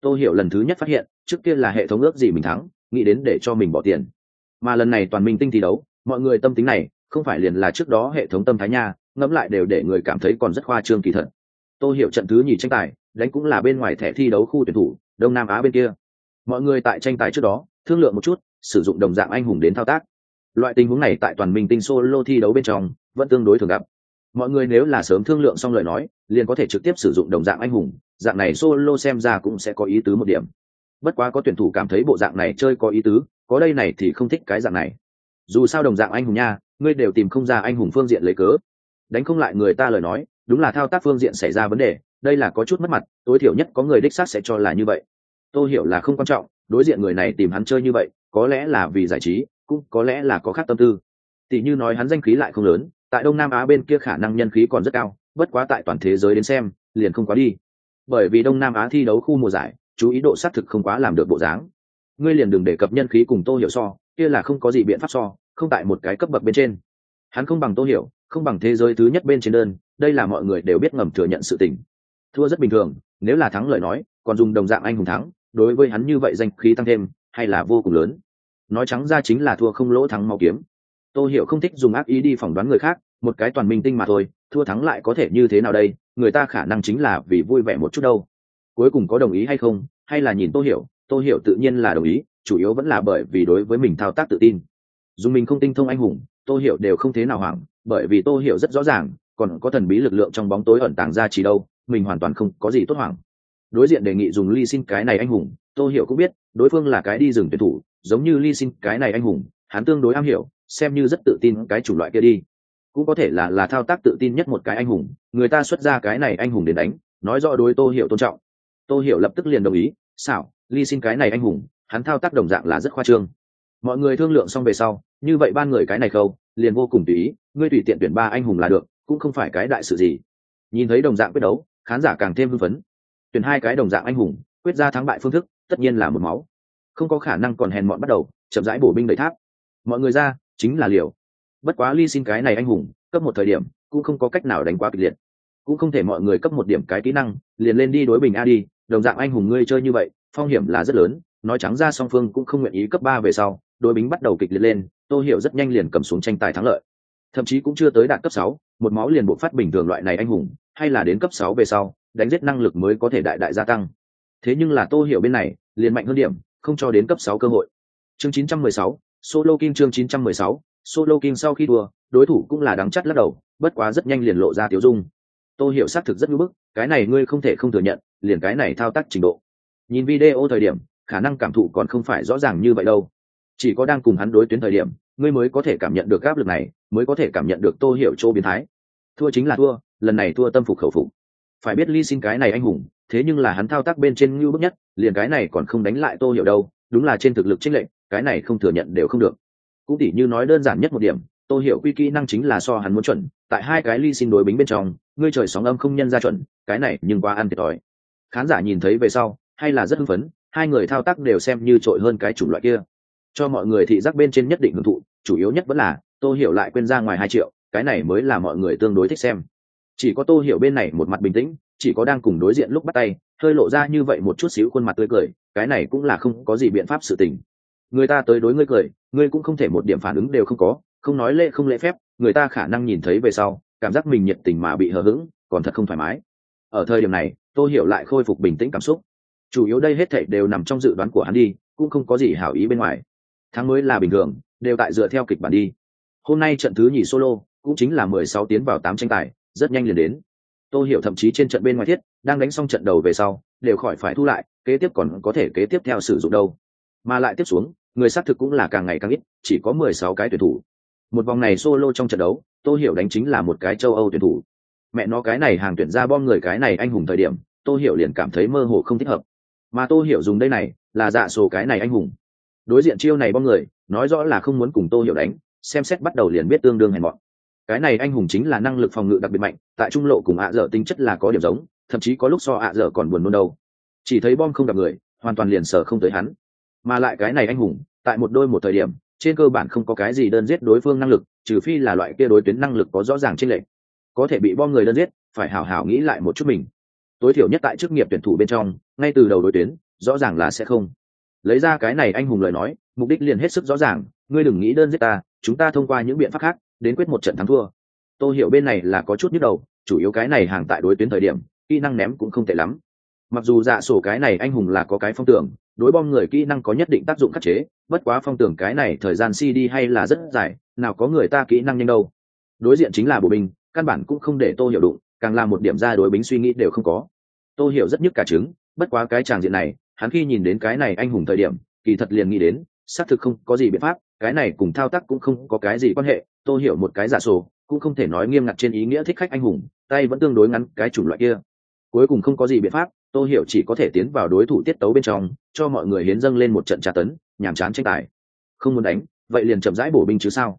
Tôi hiểu lần thứ nhất phát hiện, trước kia là hệ thống ước gì mình thắng, nghĩ đến để cho mình bỏ tiền. Mà lần này toàn minh tinh thi đấu, mọi người tâm tính này, không phải liền là trước đó hệ thống tâm thái nha, ngẫm lại đều để người cảm thấy còn rất khoa trương kỳ thật. Tôi hiểu trận thứ nhì tranh tài, đánh cũng là bên ngoài thẻ thi đấu khu tuyển thủ, đông nam á bên kia. Mọi người tại tranh tài trước đó, thương lượng một chút, sử dụng đồng dạng anh hùng đến thao tác. Loại tình huống này tại toàn minh tinh solo thi đấu bên trong, vẫn tương đối thường gặp mọi người nếu là sớm thương lượng xong lời nói, liền có thể trực tiếp sử dụng đồng dạng anh hùng, dạng này solo xem ra cũng sẽ có ý tứ một điểm. Bất quá có tuyển thủ cảm thấy bộ dạng này chơi có ý tứ, có đây này thì không thích cái dạng này. Dù sao đồng dạng anh hùng nha, ngươi đều tìm không ra anh hùng phương diện lấy cớ. Đánh không lại người ta lời nói, đúng là thao tác phương diện xảy ra vấn đề, đây là có chút mất mặt, tối thiểu nhất có người đích xác sẽ cho là như vậy. Tôi hiểu là không quan trọng, đối diện người này tìm hắn chơi như vậy, có lẽ là vì giải trí, cũng có lẽ là có khác tâm tư. Tỷ như nói hắn danh khí lại không lớn tại đông nam á bên kia khả năng nhân khí còn rất cao, bất quá tại toàn thế giới đến xem, liền không quá đi. Bởi vì đông nam á thi đấu khu mùa giải, chú ý độ xác thực không quá làm được bộ dáng. Ngươi liền đừng đề cập nhân khí cùng tô hiểu so, kia là không có gì biện pháp so, không tại một cái cấp bậc bên trên. Hắn không bằng tô hiểu, không bằng thế giới thứ nhất bên trên đơn, đây là mọi người đều biết ngầm thừa nhận sự tình. Thua rất bình thường, nếu là thắng lời nói, còn dùng đồng dạng anh hùng thắng, đối với hắn như vậy danh khí tăng thêm, hay là vô cùng lớn. Nói trắng ra chính là thua không lỗ thắng mau kiếm tôi hiểu không thích dùng ác ý đi phỏng đoán người khác, một cái toàn minh tinh mà thôi, thua thắng lại có thể như thế nào đây, người ta khả năng chính là vì vui vẻ một chút đâu. Cuối cùng có đồng ý hay không, hay là nhìn tôi hiểu tôi hiểu tự nhiên là đồng ý, chủ yếu vẫn là bởi vì đối với mình thao tác tự tin. Dù mình không tinh thông anh hùng tôi hiểu đều không thế nào hoảng, bởi vì tôi hiểu rất rõ ràng, còn có thần bí lực lượng trong bóng tối ẩn tàng ra chỉ đâu, mình hoàn toàn không có gì tốt hoảng. Đối diện đề nghị dùng ly xin cái này anh hùng tôi hiểu cũng biết, đối phương là cái đi rừng tuyển thủ, giống như ly xin cái này anh hùng, hắn tương đối am hiểu xem như rất tự tin cái chủng loại kia đi. Cũng có thể là là thao tác tự tin nhất một cái anh hùng. Người ta xuất ra cái này anh hùng đến đánh, nói rõ đối tô hiểu tôn trọng. Tô hiểu lập tức liền đồng ý, xảo, ly xin cái này anh hùng. Hắn thao tác đồng dạng là rất khoa trương. Mọi người thương lượng xong về sau, như vậy ban người cái này khâu, liền vô cùng tùy ý, ngươi tùy tiện tuyển ba anh hùng là được, cũng không phải cái đại sự gì. Nhìn thấy đồng dạng quyết đấu, khán giả càng thêm hưng phấn. Tuyển hai cái đồng dạng anh hùng, quyết ra thắng bại phương thức, tất nhiên là một máu. Không có khả năng còn hèn mọn bắt đầu, chậm rãi bổ binh đầy tháp. Mọi người ra chính là liều. Bất quá ly xin cái này anh hùng cấp một thời điểm cũng không có cách nào đánh quá kịch liệt. Cũng không thể mọi người cấp một điểm cái kỹ năng liền lên đi đối bình a đi đồng dạng anh hùng ngươi chơi như vậy phong hiểm là rất lớn nói trắng ra song phương cũng không nguyện ý cấp ba về sau đối bính bắt đầu kịch liệt lên tô hiểu rất nhanh liền cầm xuống tranh tài thắng lợi. Thậm chí cũng chưa tới đạt cấp sáu một máu liền buộc phát bình thường loại này anh hùng hay là đến cấp sáu về sau đánh giết năng lực mới có thể đại đại gia tăng. Thế nhưng là tô hiểu bên này liền mạnh hơn điểm không cho đến cấp sáu cơ hội. Chương 916, solo king chương 916, solo king sau khi đua đối thủ cũng là đáng chắc lắc đầu bất quá rất nhanh liền lộ ra tiểu dung. Tô hiểu xác thực rất ngưỡng bức cái này ngươi không thể không thừa nhận liền cái này thao tác trình độ. Nhìn video thời điểm khả năng cảm thụ còn không phải rõ ràng như vậy đâu. Chỉ có đang cùng hắn đối tuyến thời điểm ngươi mới có thể cảm nhận được áp lực này mới có thể cảm nhận được tô hiểu chỗ biến thái. Thua chính là thua lần này thua tâm phục khẩu phục. Phải biết ly xin cái này anh hùng thế nhưng là hắn thao tác bên trên ngưu bức nhất liền cái này còn không đánh lại tô hiểu đâu đúng là trên thực lực trích lệnh cái này không thừa nhận đều không được. Cũng tỉ như nói đơn giản nhất một điểm tô hiểu quy kỹ năng chính là so hắn muốn chuẩn, tại hai cái ly xin đối bính bên trong, ngươi trời sóng âm không nhân ra chuẩn, cái này nhưng quá ăn thiệt thòi. Khán giả nhìn thấy về sau, hay là rất hưng phấn, hai người thao tác đều xem như trội hơn cái chủng loại kia. Cho mọi người thị giác bên trên nhất định hưởng thụ, chủ yếu nhất vẫn là tô hiểu lại quên ra ngoài hai triệu, cái này mới là mọi người tương đối thích xem. Chỉ có tô hiểu bên này một mặt bình tĩnh, chỉ có đang cùng đối diện lúc bắt tay, hơi lộ ra như vậy một chút xíu khuôn mặt tươi cười, cái này cũng là không có gì biện pháp sự tình người ta tới đối ngươi cười, ngươi cũng không thể một điểm phản ứng đều không có, không nói lễ không lễ phép, người ta khả năng nhìn thấy về sau, cảm giác mình nhiệt tình mà bị hờ hững, còn thật không thoải mái. Ở thời điểm này, tôi hiểu lại khôi phục bình tĩnh cảm xúc. Chủ yếu đây hết thảy đều nằm trong dự đoán của hắn đi, cũng không có gì hảo ý bên ngoài. Tháng mới là bình thường, đều tại dựa theo kịch bản đi. Hôm nay trận thứ nhì solo, cũng chính là mười sáu tiến vào tám tranh tài, rất nhanh liền đến. Tôi hiểu thậm chí trên trận bên ngoài thiết, đang đánh xong trận đầu về sau, đều khỏi phải thu lại, kế tiếp còn có thể kế tiếp theo sử dụng đâu. Mà lại tiếp xuống người xác thực cũng là càng ngày càng ít, chỉ có mười sáu cái tuyển thủ. Một vòng này solo trong trận đấu tôi hiểu đánh chính là một cái châu âu tuyển thủ. Mẹ nó cái này hàng tuyển ra bom người cái này anh hùng thời điểm tôi hiểu liền cảm thấy mơ hồ không thích hợp. Mà tôi hiểu dùng đây này, là dạ sổ cái này anh hùng. Đối diện chiêu này bom người, nói rõ là không muốn cùng tôi hiểu đánh, xem xét bắt đầu liền biết tương đương hèn mọn. Cái này anh hùng chính là năng lực phòng ngự đặc biệt mạnh, tại trung lộ cùng ạ dở tính chất là có điểm giống, thậm chí có lúc so ạ dở còn buồn nôn đâu. Chỉ thấy bom không gặp người, hoàn toàn liền sở không tới hắn mà lại cái này anh hùng, tại một đôi một thời điểm, trên cơ bản không có cái gì đơn giết đối phương năng lực, trừ phi là loại kia đối tuyến năng lực có rõ ràng trên lệ có thể bị bom người đơn giết, phải hảo hảo nghĩ lại một chút mình. Tối thiểu nhất tại chức nghiệp tuyển thủ bên trong, ngay từ đầu đối tuyến, rõ ràng là sẽ không. Lấy ra cái này anh hùng lời nói, mục đích liền hết sức rõ ràng, ngươi đừng nghĩ đơn giết ta, chúng ta thông qua những biện pháp khác, đến quyết một trận thắng thua. Tôi hiểu bên này là có chút nhức đầu, chủ yếu cái này hàng tại đối tuyến thời điểm, kỹ năng ném cũng không tệ lắm mặc dù dạ sổ cái này anh hùng là có cái phong tưởng, đối bom người kỹ năng có nhất định tác dụng khắc chế, bất quá phong tưởng cái này thời gian cd hay là rất dài, nào có người ta kỹ năng nhanh đâu. Đối diện chính là bộ binh, căn bản cũng không để tô hiểu đụng, càng làm một điểm ra đối bính suy nghĩ đều không có. Tô hiểu rất nhức cả trứng, bất quá cái tràng diện này, hắn khi nhìn đến cái này anh hùng thời điểm, kỳ thật liền nghĩ đến, xác thực không có gì biện pháp, cái này cùng thao tác cũng không có cái gì quan hệ, tô hiểu một cái giả sổ, cũng không thể nói nghiêm ngặt trên ý nghĩa thích khách anh hùng, tay vẫn tương đối ngắn cái chủng loại kia. Cuối cùng không có gì biện pháp tô hiểu chỉ có thể tiến vào đối thủ tiết tấu bên trong, cho mọi người hiến dâng lên một trận trà tấn, nhàm chán tranh tài. Không muốn đánh, vậy liền chậm rãi bổ binh chứ sao?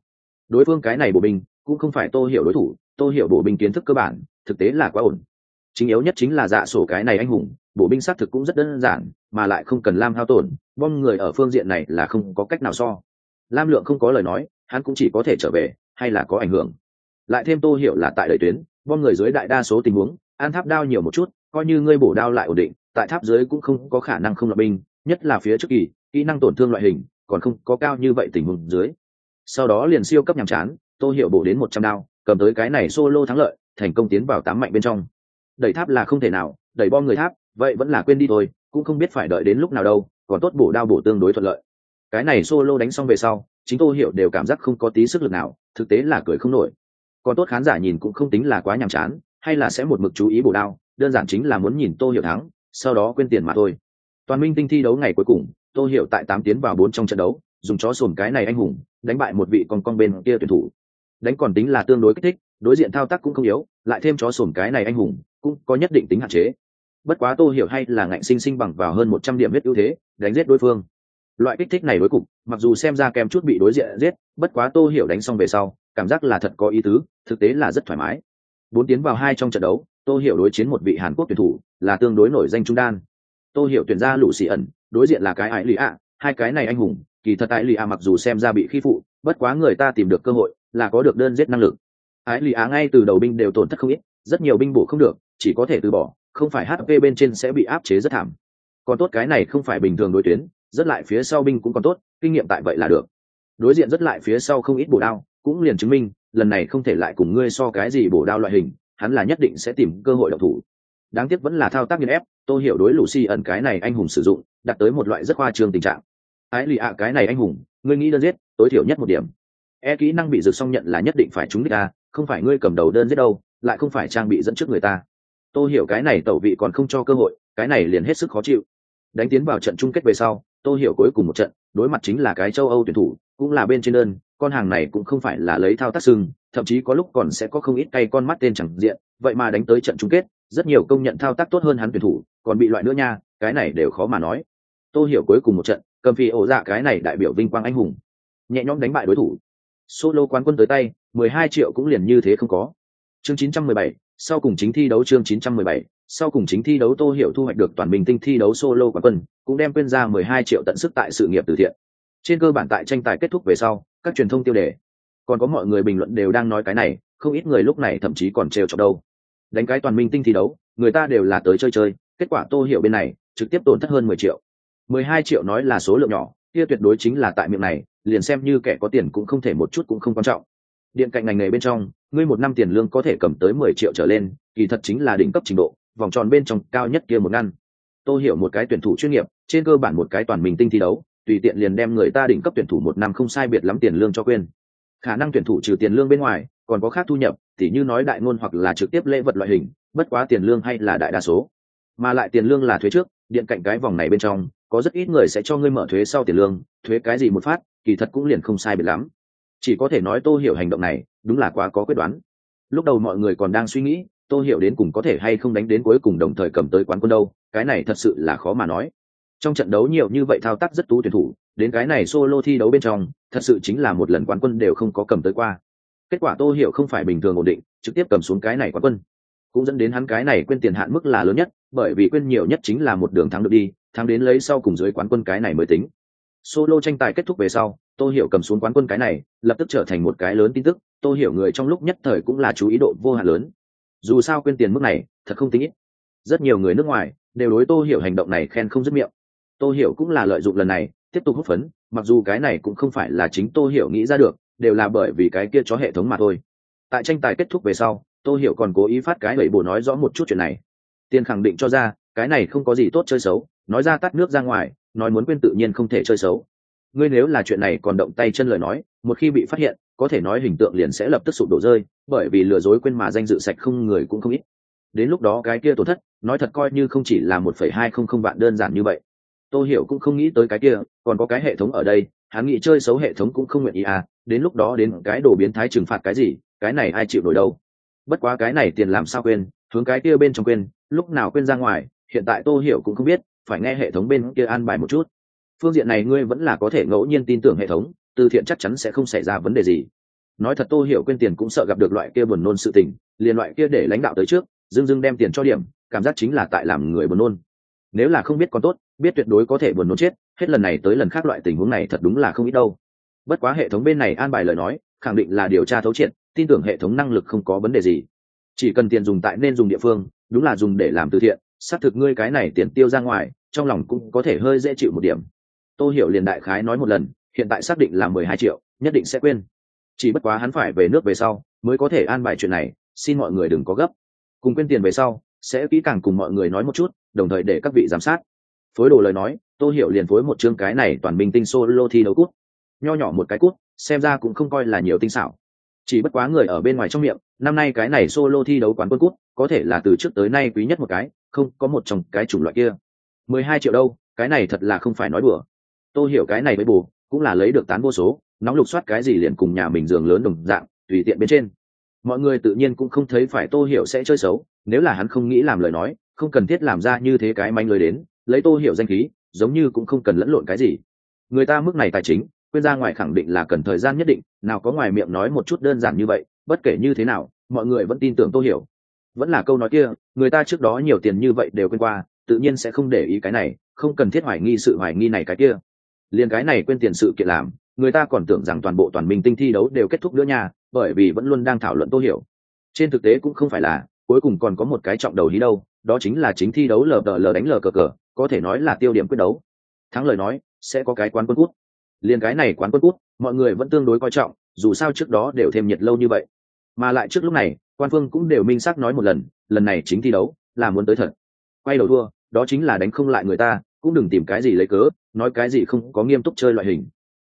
Đối phương cái này bổ binh, cũng không phải tô hiểu đối thủ, tô hiểu bổ binh kiến thức cơ bản, thực tế là quá ổn. Chính yếu nhất chính là dạ sổ cái này anh hùng, bổ binh xác thực cũng rất đơn giản, mà lại không cần lam hao tổn, bom người ở phương diện này là không có cách nào so. Lam lượng không có lời nói, hắn cũng chỉ có thể trở về, hay là có ảnh hưởng. Lại thêm tô hiểu là tại đợi tuyến, bom người dưới đại đa số tình huống, an tháp đao nhiều một chút coi như ngươi bổ đao lại ổn định, tại tháp dưới cũng không có khả năng không lập binh, nhất là phía trước kỳ, kỹ năng tổn thương loại hình, còn không có cao như vậy tình huống dưới. Sau đó liền siêu cấp nhàm chán, tô hiệu bổ đến một trăm đao, cầm tới cái này solo thắng lợi, thành công tiến vào tám mạnh bên trong. Đẩy tháp là không thể nào, đẩy bom người tháp, vậy vẫn là quên đi thôi, cũng không biết phải đợi đến lúc nào đâu, còn tốt bổ đao bổ tương đối thuận lợi. Cái này solo đánh xong về sau, chính tô hiểu đều cảm giác không có tí sức lực nào, thực tế là cười không nổi. Còn tốt khán giả nhìn cũng không tính là quá nhàm chán, hay là sẽ một mực chú ý bổ đao đơn giản chính là muốn nhìn tô hiểu thắng, sau đó quên tiền mà thôi. Toàn minh tinh thi đấu ngày cuối cùng, tô hiểu tại tám tiến vào bốn trong trận đấu, dùng chó sồn cái này anh hùng, đánh bại một vị con con bên kia tuyển thủ. Đánh còn tính là tương đối kích thích, đối diện thao tác cũng không yếu, lại thêm chó sồn cái này anh hùng, cũng có nhất định tính hạn chế. Bất quá tô hiểu hay là ngạnh sinh sinh bằng vào hơn một trăm điểm huyết ưu thế, đánh giết đối phương. Loại kích thích này đối cục, mặc dù xem ra kèm chút bị đối diện giết, bất quá tô hiểu đánh xong về sau, cảm giác là thật có ý tứ, thực tế là rất thoải mái. Bốn tiến vào hai trong trận đấu tô hiểu đối chiến một vị hàn quốc tuyển thủ, là tương đối nổi danh trung đan. Tô hiểu tuyển ra lũ xì ẩn, đối diện là cái ải lì ạ hai cái này anh hùng, kỳ thật ải lì ạ mặc dù xem ra bị khi phụ, bất quá người ta tìm được cơ hội là có được đơn giết năng lực. Ải lì ạ ngay từ đầu binh đều tổn thất không ít, rất nhiều binh bổ không được, chỉ có thể từ bỏ, không phải hp bên trên sẽ bị áp chế rất thảm. Còn tốt cái này không phải bình thường đối tuyến, rất lại phía sau binh cũng còn tốt, kinh nghiệm tại vậy là được. Đối diện rất lại phía sau không ít bổ đao, cũng liền chứng minh, lần này không thể lại cùng ngươi so cái gì bổ đao loại hình hắn là nhất định sẽ tìm cơ hội độc thủ. Đáng tiếc vẫn là thao tác nghiên ép, tôi hiểu đối lucy ẩn cái này anh hùng sử dụng, đạt tới một loại rất khoa trương tình trạng. Ái lì ạ, cái này anh hùng, ngươi nghĩ đơn giết, tối thiểu nhất một điểm. E kỹ năng bị rực xong nhận là nhất định phải trúng đích a, không phải ngươi cầm đầu đơn giết đâu, lại không phải trang bị dẫn trước người ta. Tôi hiểu cái này tẩu vị còn không cho cơ hội, cái này liền hết sức khó chịu. Đánh tiến vào trận chung kết về sau, tôi hiểu cuối cùng một trận, đối mặt chính là cái châu âu tuyển thủ, cũng là bên trên đơn, con hàng này cũng không phải là lấy thao tác sưng thậm chí có lúc còn sẽ có không ít tay con mắt tên chẳng diện, vậy mà đánh tới trận chung kết, rất nhiều công nhận thao tác tốt hơn hắn tuyển thủ, còn bị loại nữa nha, cái này đều khó mà nói. Tôi hiểu cuối cùng một trận, cầm phi ổ dạ cái này đại biểu vinh quang anh hùng. Nhẹ nhõm đánh bại đối thủ. Solo quán quân tới tay, mười hai triệu cũng liền như thế không có. Chương chín trăm mười bảy, sau cùng chính thi đấu chương chín trăm mười bảy, sau cùng chính thi đấu tô hiểu thu hoạch được toàn bình tinh thi đấu solo quán quân, cũng đem quên ra mười hai triệu tận sức tại sự nghiệp từ thiện. Trên cơ bản tại tranh tài kết thúc về sau, các truyền thông tiêu đề còn có mọi người bình luận đều đang nói cái này, không ít người lúc này thậm chí còn trêu chọc đâu. Đánh cái toàn minh tinh thi đấu, người ta đều là tới chơi chơi, kết quả tô hiểu bên này, trực tiếp tổn thất hơn mười triệu. mười hai triệu nói là số lượng nhỏ, kia tuyệt đối chính là tại miệng này, liền xem như kẻ có tiền cũng không thể một chút cũng không quan trọng. Điện cạnh ngành nghề bên trong, ngươi một năm tiền lương có thể cầm tới mười triệu trở lên, kỳ thật chính là đỉnh cấp trình độ, vòng tròn bên trong cao nhất kia một ngăn. Tôi hiểu một cái tuyển thủ chuyên nghiệp, trên cơ bản một cái toàn mình tinh thi đấu, tùy tiện liền đem người ta đỉnh cấp tuyển thủ một năm không sai biệt lắm tiền lương cho quên khả năng tuyển thủ trừ tiền lương bên ngoài, còn có khác thu nhập thì như nói đại ngôn hoặc là trực tiếp lễ vật loại hình, bất quá tiền lương hay là đại đa số. Mà lại tiền lương là thuế trước, điện cạnh cái vòng này bên trong, có rất ít người sẽ cho ngươi mở thuế sau tiền lương, thuế cái gì một phát, kỳ thật cũng liền không sai biệt lắm. Chỉ có thể nói tô hiểu hành động này, đúng là quá có quyết đoán. Lúc đầu mọi người còn đang suy nghĩ, tô hiểu đến cùng có thể hay không đánh đến cuối cùng đồng thời cầm tới quán quân đâu, cái này thật sự là khó mà nói. Trong trận đấu nhiều như vậy thao tác rất tú tuyển thủ đến cái này solo thi đấu bên trong, thật sự chính là một lần quán quân đều không có cầm tới qua. Kết quả tô hiểu không phải bình thường ổn định, trực tiếp cầm xuống cái này quán quân. Cũng dẫn đến hắn cái này quên tiền hạn mức là lớn nhất, bởi vì quên nhiều nhất chính là một đường thắng được đi, thắng đến lấy sau cùng dưới quán quân cái này mới tính. Solo tranh tài kết thúc về sau, tô hiểu cầm xuống quán quân cái này, lập tức trở thành một cái lớn tin tức, tô hiểu người trong lúc nhất thời cũng là chú ý độ vô hạn lớn. Dù sao quên tiền mức này, thật không tính ít. Rất nhiều người nước ngoài đều đối tô hiểu hành động này khen không dứt miệng. Tô hiểu cũng là lợi dụng lần này tiếp tục hút phấn, mặc dù cái này cũng không phải là chính tô hiểu nghĩ ra được, đều là bởi vì cái kia chó hệ thống mà thôi. Tại tranh tài kết thúc về sau, tô hiểu còn cố ý phát cái lẩy bồ nói rõ một chút chuyện này. Tiền khẳng định cho ra, cái này không có gì tốt chơi xấu, nói ra tắt nước ra ngoài, nói muốn quên tự nhiên không thể chơi xấu. Ngươi nếu là chuyện này còn động tay chân lời nói, một khi bị phát hiện, có thể nói hình tượng liền sẽ lập tức sụp đổ rơi, bởi vì lừa dối quên mà danh dự sạch không người cũng không ít. Đến lúc đó cái kia tổn thất, nói thật coi như không chỉ là một phẩy hai không không vạn đơn giản như vậy tô hiểu cũng không nghĩ tới cái kia, còn có cái hệ thống ở đây, hắn nghĩ chơi xấu hệ thống cũng không nguyện ý à đến lúc đó đến cái đồ biến thái trừng phạt cái gì, cái này ai chịu nổi đâu. Bất quá cái này tiền làm sao quên, hướng cái kia bên trong quên, lúc nào quên ra ngoài, hiện tại tô hiểu cũng không biết, phải nghe hệ thống bên kia an bài một chút. Phương diện này ngươi vẫn là có thể ngẫu nhiên tin tưởng hệ thống, từ thiện chắc chắn sẽ không xảy ra vấn đề gì. Nói thật tô hiểu quên tiền cũng sợ gặp được loại kia buồn nôn sự tình, liền loại kia để lãnh đạo tới trước, dưng dưng đem tiền cho điểm, cảm giác chính là tại làm người buồn nôn. Nếu là không biết còn tốt biết tuyệt đối có thể buồn nôn chết, hết lần này tới lần khác loại tình huống này thật đúng là không ít đâu. Bất quá hệ thống bên này an bài lời nói, khẳng định là điều tra thấu triệt, tin tưởng hệ thống năng lực không có vấn đề gì. Chỉ cần tiền dùng tại nên dùng địa phương, đúng là dùng để làm từ thiện, xác thực ngươi cái này tiền tiêu ra ngoài, trong lòng cũng có thể hơi dễ chịu một điểm. Tôi hiểu liền đại khái nói một lần, hiện tại xác định là mười hai triệu, nhất định sẽ quên. Chỉ bất quá hắn phải về nước về sau, mới có thể an bài chuyện này, xin mọi người đừng có gấp. Cùng quên tiền về sau, sẽ kỹ càng cùng mọi người nói một chút, đồng thời để các vị giám sát phối đồ lời nói tôi hiểu liền phối một chương cái này toàn minh tinh solo thi đấu cút. Nho nhỏ một cái cút, xem ra cũng không coi là nhiều tinh xảo. Chỉ bất quá người ở bên ngoài trong miệng, năm nay cái này solo thi đấu quán quân cút, có thể là từ trước tới nay quý nhất một cái, không có một trong cái chủng loại kia. Mười hai triệu đâu, cái này thật là không phải nói đùa. Tôi hiểu cái này với bù, cũng là lấy được tán vô số, nóng lục soát cái gì liền cùng nhà mình giường lớn đồng dạng, tùy tiện bên trên. Mọi người tự nhiên cũng không thấy phải tô hiểu sẽ chơi xấu, nếu là hắn không nghĩ làm lời nói, không cần thiết làm ra như thế cái manh lời đến lấy tô hiểu danh khí, giống như cũng không cần lẫn lộn cái gì. Người ta mức này tài chính, quên ra ngoài khẳng định là cần thời gian nhất định, nào có ngoài miệng nói một chút đơn giản như vậy, bất kể như thế nào, mọi người vẫn tin tưởng tô hiểu. Vẫn là câu nói kia, người ta trước đó nhiều tiền như vậy đều quên qua, tự nhiên sẽ không để ý cái này, không cần thiết hoài nghi sự hoài nghi này cái kia. Liền cái này quên tiền sự kiện làm, người ta còn tưởng rằng toàn bộ toàn minh tinh thi đấu đều kết thúc nữa nha, bởi vì vẫn luôn đang thảo luận tô hiểu. Trên thực tế cũng không phải là, cuối cùng còn có một cái trọng đầu hí đâu, đó chính là chính thi đấu lờ đờ lờ đánh lờ cờ cờ có thể nói là tiêu điểm quyết đấu. Thắng lời nói, sẽ có cái quán quân cút. Liền cái này quán quân cút, mọi người vẫn tương đối coi trọng, dù sao trước đó đều thêm nhiệt lâu như vậy. Mà lại trước lúc này, quan phương cũng đều minh xác nói một lần lần này chính thi đấu, là muốn tới thật. Quay đầu thua, đó chính là đánh không lại người ta, cũng đừng tìm cái gì lấy cớ, nói cái gì không có nghiêm túc chơi loại hình.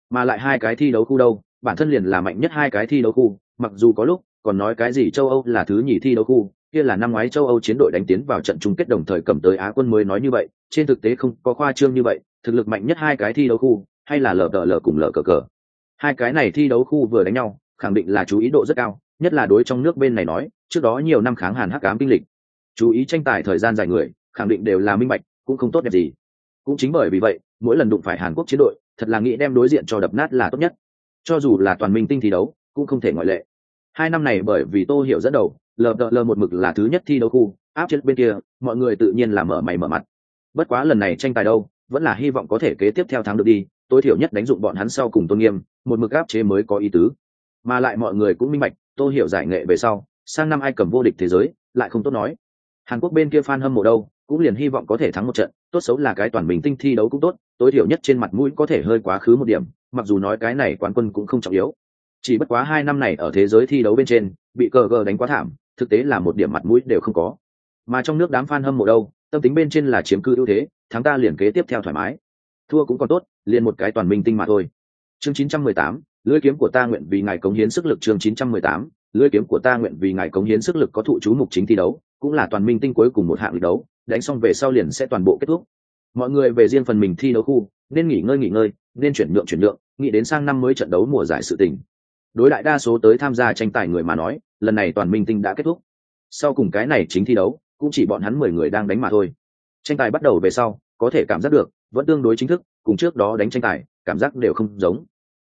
Mà lại hai cái thi đấu khu đâu, bản thân liền là mạnh nhất hai cái thi đấu khu, mặc dù có lúc còn nói cái gì châu âu là thứ nhì thi đấu khu kia là năm ngoái châu âu chiến đội đánh tiến vào trận chung kết đồng thời cầm tới á quân mới nói như vậy, trên thực tế không có khoa trương như vậy, thực lực mạnh nhất hai cái thi đấu khu, hay là lờ cờ lờ cùng lờ cờ cờ. Hai cái này thi đấu khu vừa đánh nhau, khẳng định là chú ý độ rất cao, nhất là đối trong nước bên này nói, trước đó nhiều năm kháng hàn hắc ám binh lịch. Chú ý tranh tài thời gian dài người, khẳng định đều là minh bạch, cũng không tốt đẹp gì. Cũng chính bởi vì vậy, mỗi lần đụng phải hàn quốc chiến đội, thật là nghĩ đem đối diện cho đập nát là tốt nhất. Cho dù là toàn minh tinh thi đấu, cũng không thể ngoại lệ. Hai năm này bởi vì tô hiểu dẫn đầu lờ đợ lờ một mực là thứ nhất thi đấu khu, áp trên bên kia, mọi người tự nhiên là mở mày mở mặt. Bất quá lần này tranh tài đâu, vẫn là hy vọng có thể kế tiếp theo thắng được đi, tối thiểu nhất đánh dụng bọn hắn sau cùng tôn nghiêm, một mực áp chế mới có ý tứ. Mà lại mọi người cũng minh bạch tôi hiểu giải nghệ về sau, sang năm ai cầm vô địch thế giới, lại không tốt nói. Hàn quốc bên kia fan hâm mộ đâu, cũng liền hy vọng có thể thắng một trận, tốt xấu là cái toàn bình tinh thi đấu cũng tốt, tối thiểu nhất trên mặt mũi có thể hơi quá khứ một điểm, mặc dù nói cái này quán quân cũng không trọng yếu. Chỉ bất quá hai năm này ở thế giới thi đấu bên trên, bị cờ gờ đánh quá thảm thực tế là một điểm mặt mũi đều không có. Mà trong nước đám fan hâm mộ đâu tâm tính bên trên là chiếm cư ưu thế thắng ta liền kế tiếp theo thoải mái. Thua cũng còn tốt liền một cái toàn minh tinh mà thôi. Chương 918, lưỡi kiếm của ta nguyện vì ngài cống hiến sức lực chương 918, lưỡi kiếm của ta nguyện vì ngài cống hiến sức lực có thụ chú mục chính thi đấu cũng là toàn minh tinh cuối cùng một hạng đấu đánh xong về sau liền sẽ toàn bộ kết thúc. Mọi người về riêng phần mình thi đấu khu nên nghỉ ngơi nghỉ ngơi nên chuyển nhượng chuyển nhượng nghĩ đến sang năm mới trận đấu mùa giải sự tình đối đại đa số tới tham gia tranh tài người mà nói, lần này toàn minh tinh đã kết thúc. Sau cùng cái này chính thi đấu, cũng chỉ bọn hắn mười người đang đánh mà thôi. Tranh tài bắt đầu về sau, có thể cảm giác được, vẫn tương đối chính thức, cùng trước đó đánh tranh tài, cảm giác đều không giống.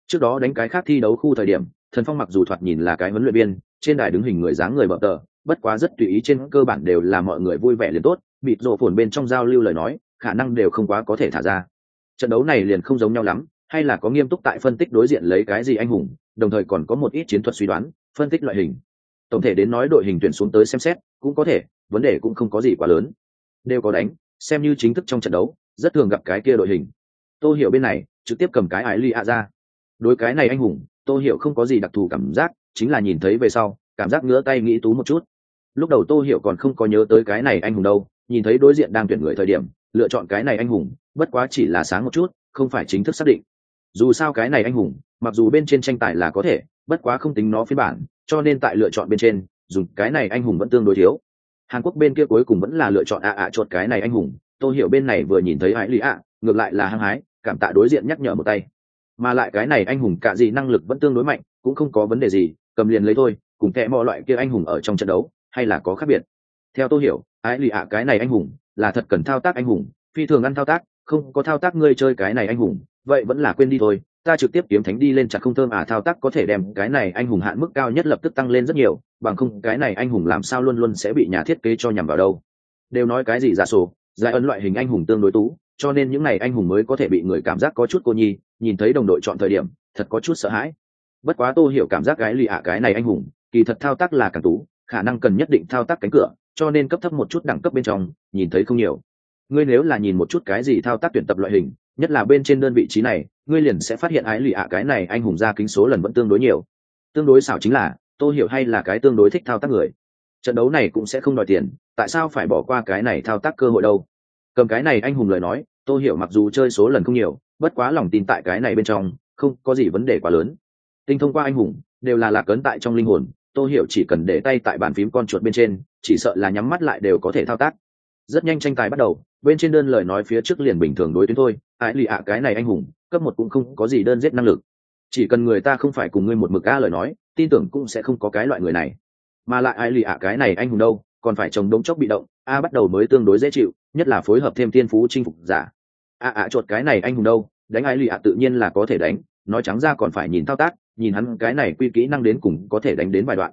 Trước đó đánh cái khác thi đấu khu thời điểm, thần phong mặc dù thoạt nhìn là cái huấn luyện viên, trên đài đứng hình người dáng người bợp tờ, bất quá rất tùy ý trên cơ bản đều là mọi người vui vẻ liền tốt, bịt rộ phồn bên trong giao lưu lời nói, khả năng đều không quá có thể thả ra. Trận đấu này liền không giống nhau lắm, hay là có nghiêm túc tại phân tích đối diện lấy cái gì anh hùng đồng thời còn có một ít chiến thuật suy đoán, phân tích loại hình. Tổng thể đến nói đội hình tuyển xuống tới xem xét, cũng có thể, vấn đề cũng không có gì quá lớn. Đều có đánh, xem như chính thức trong trận đấu, rất thường gặp cái kia đội hình. Tôi hiểu bên này, trực tiếp cầm cái ái ly ra. Đối cái này anh hùng tôi hiểu không có gì đặc thù cảm giác, chính là nhìn thấy về sau, cảm giác ngứa tay nghĩ tú một chút. Lúc đầu tô hiểu còn không có nhớ tới cái này anh hùng đâu, nhìn thấy đối diện đang tuyển người thời điểm, lựa chọn cái này anh hùng, bất quá chỉ là sáng một chút, không phải chính thức xác định dù sao cái này anh hùng, mặc dù bên trên tranh tài là có thể, bất quá không tính nó phiên bản, cho nên tại lựa chọn bên trên dùng cái này anh hùng vẫn tương đối thiếu. Hàn quốc bên kia cuối cùng vẫn là lựa chọn ạ ạ chuột cái này anh hùng tôi hiểu bên này vừa nhìn thấy hãi lý ạ, ngược lại là hăng hái, cảm tạ đối diện nhắc nhở một tay. Mà lại cái này anh hùng cả gì năng lực vẫn tương đối mạnh, cũng không có vấn đề gì, cầm liền lấy thôi, cùng kẹ mọi loại kia anh hùng ở trong trận đấu, hay là có khác biệt. Theo tôi hiểu ái lì ạ cái này anh hùng, là thật cần thao tác anh hùng, phi thường ăn thao tác không có thao tác ngươi chơi cái này anh hùng, vậy vẫn là quên đi thôi, ta trực tiếp kiếm thánh đi lên chặt không thơm à thao tác có thể đem cái này anh hùng hạn mức cao nhất lập tức tăng lên rất nhiều, bằng không cái này anh hùng làm sao luôn luôn sẽ bị nhà thiết kế cho nhằm vào đâu. Đều nói cái gì giả sổ, giải ấn loại hình anh hùng tương đối tú, cho nên những này anh hùng mới có thể bị người cảm giác có chút cô nhi, nhìn thấy đồng đội chọn thời điểm, thật có chút sợ hãi. Bất quá tô hiểu cảm giác cái lì ạ, cái này anh hùng, kỳ thật thao tác là càng tú, khả năng cần nhất định thao tác cánh cửa, cho nên cấp thấp một chút đẳng cấp bên trong, nhìn thấy không nhiều ngươi nếu là nhìn một chút cái gì thao tác tuyển tập loại hình, nhất là bên trên đơn vị trí này, ngươi liền sẽ phát hiện ái lì ạ cái này anh hùng ra kính số lần vẫn tương đối nhiều. Tương đối xảo chính là, tôi hiểu hay là cái tương đối thích thao tác người. Trận đấu này cũng sẽ không đòi tiền, tại sao phải bỏ qua cái này thao tác cơ hội đâu? Cầm cái này anh hùng lời nói, tôi hiểu mặc dù chơi số lần không nhiều, bất quá lòng tin tại cái này bên trong, không có gì vấn đề quá lớn. Tinh thông qua anh hùng, đều là lạc ấn tại trong linh hồn, tôi hiểu chỉ cần để tay tại bàn phím con chuột bên trên, chỉ sợ là nhắm mắt lại đều có thể thao tác. Rất nhanh tranh tài bắt đầu bên trên đơn lời nói phía trước liền bình thường đối tuyến thôi ái lì ạ, cái này anh hùng, cấp một cũng không có gì đơn giết năng lực. Chỉ cần người ta không phải cùng ngươi một mực a lời nói, tin tưởng cũng sẽ không có cái loại người này. Mà lại ai lì ạ, cái này anh hùng đâu, còn phải trồng đống chốc bị động, a bắt đầu mới tương đối dễ chịu, nhất là phối hợp thêm tiên phú chinh phục giả. A ạ, chuột, cái này anh hùng đâu, đánh ai lì ạ tự nhiên là có thể đánh, nói trắng ra còn phải nhìn thao tác, nhìn hắn cái này quy kỹ năng đến cùng có thể đánh đến vài đoạn.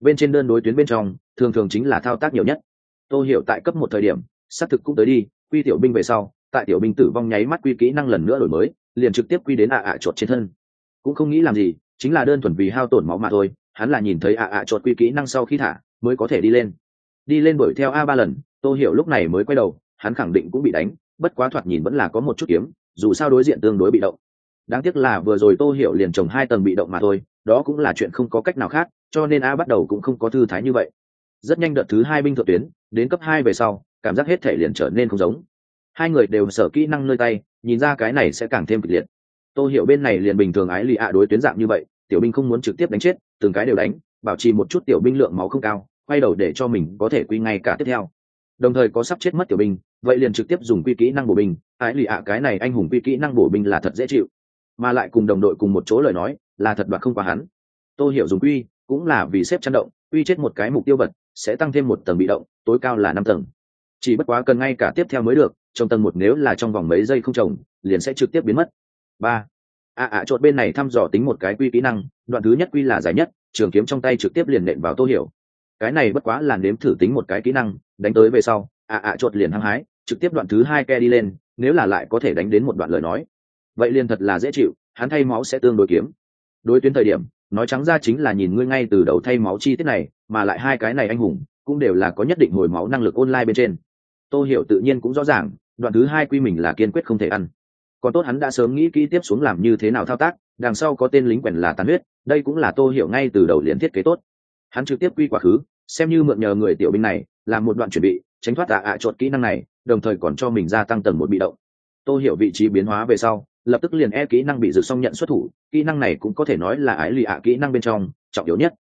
Bên trên đơn đối tuyến bên trong, thường thường chính là thao tác nhiều nhất. Tô hiểu tại cấp một thời điểm xác thực cũng tới đi, quy tiểu binh về sau, tại tiểu binh tử vong nháy mắt quy kỹ năng lần nữa đổi mới, liền trực tiếp quy đến ạ ạ chuột trên thân. Cũng không nghĩ làm gì, chính là đơn thuần vì hao tổn máu mà thôi, hắn là nhìn thấy ạ ạ chuột quy kỹ năng sau khi thả, mới có thể đi lên. Đi lên đuổi theo a ba lần, tô hiểu lúc này mới quay đầu, hắn khẳng định cũng bị đánh, bất quá thoạt nhìn vẫn là có một chút kiếm, dù sao đối diện tương đối bị động. Đáng tiếc là vừa rồi tô hiểu liền trồng hai tầng bị động mà thôi, đó cũng là chuyện không có cách nào khác, cho nên a bắt đầu cũng không có thư thái như vậy. Rất nhanh đợt thứ hai binh thượng tuyến, đến cấp hai về sau cảm giác hết thể liền trở nên không giống. Hai người đều sở kỹ năng nơi tay, nhìn ra cái này sẽ càng thêm kịch liệt. Tôi hiểu bên này liền bình thường ái lì ạ đối tuyến dạng như vậy, tiểu binh không muốn trực tiếp đánh chết, từng cái đều đánh, bảo trì một chút tiểu binh lượng máu không cao, quay đầu để cho mình có thể quy ngay cả tiếp theo. Đồng thời có sắp chết mất tiểu binh, vậy liền trực tiếp dùng quy kỹ năng bổ binh, ái lì ạ cái này anh hùng quy kỹ năng bổ binh là thật dễ chịu. Mà lại cùng đồng đội cùng một chỗ lời nói, là thật đoạt không qua hắn. Tôi hiểu dùng quy, cũng là vì xếp chăn động, quy chết một cái mục tiêu vật, sẽ tăng thêm một tầng bị động, tối cao là năm tầng chỉ bất quá cần ngay cả tiếp theo mới được, trong tầng một nếu là trong vòng mấy giây không trồng, liền sẽ trực tiếp biến mất. Ba. À, à, a ạ chột bên này thăm dò tính một cái quy kỹ năng, đoạn thứ nhất quy là dài nhất, trường kiếm trong tay trực tiếp liền nện vào tô hiểu. Cái này bất quá là nếm thử tính một cái kỹ năng, đánh tới về sau à, a ạ chột liền hăng hái, trực tiếp đoạn thứ hai ke đi lên, nếu là lại có thể đánh đến một đoạn lời nói. Vậy liền thật là dễ chịu, hắn thay máu sẽ tương đối kiếm. Đối tuyến thời điểm, nói trắng ra chính là nhìn ngươi ngay từ đầu thay máu chi tiết này, mà lại hai cái này anh hùng, cũng đều là có nhất định hồi máu năng lực online bên trên tô hiểu tự nhiên cũng rõ ràng, đoạn thứ hai quy mình là kiên quyết không thể ăn. Còn tốt hắn đã sớm nghĩ kỹ tiếp xuống làm như thế nào thao tác, đằng sau có tên lính quèn là tàn huyết, đây cũng là tô hiểu ngay từ đầu liền thiết kế tốt. Hắn trực tiếp quy quá khứ, xem như mượn nhờ người tiểu binh này, làm một đoạn chuẩn bị, tránh thoát tạ ạ à chốt kỹ năng này, đồng thời còn cho mình gia tăng tầng một bị động. Tô hiểu vị trí biến hóa về sau, lập tức liền e kỹ năng bị rực xong nhận xuất thủ, kỹ năng này cũng có thể nói là ái lì ạ kỹ năng bên trong, trọng yếu nhất.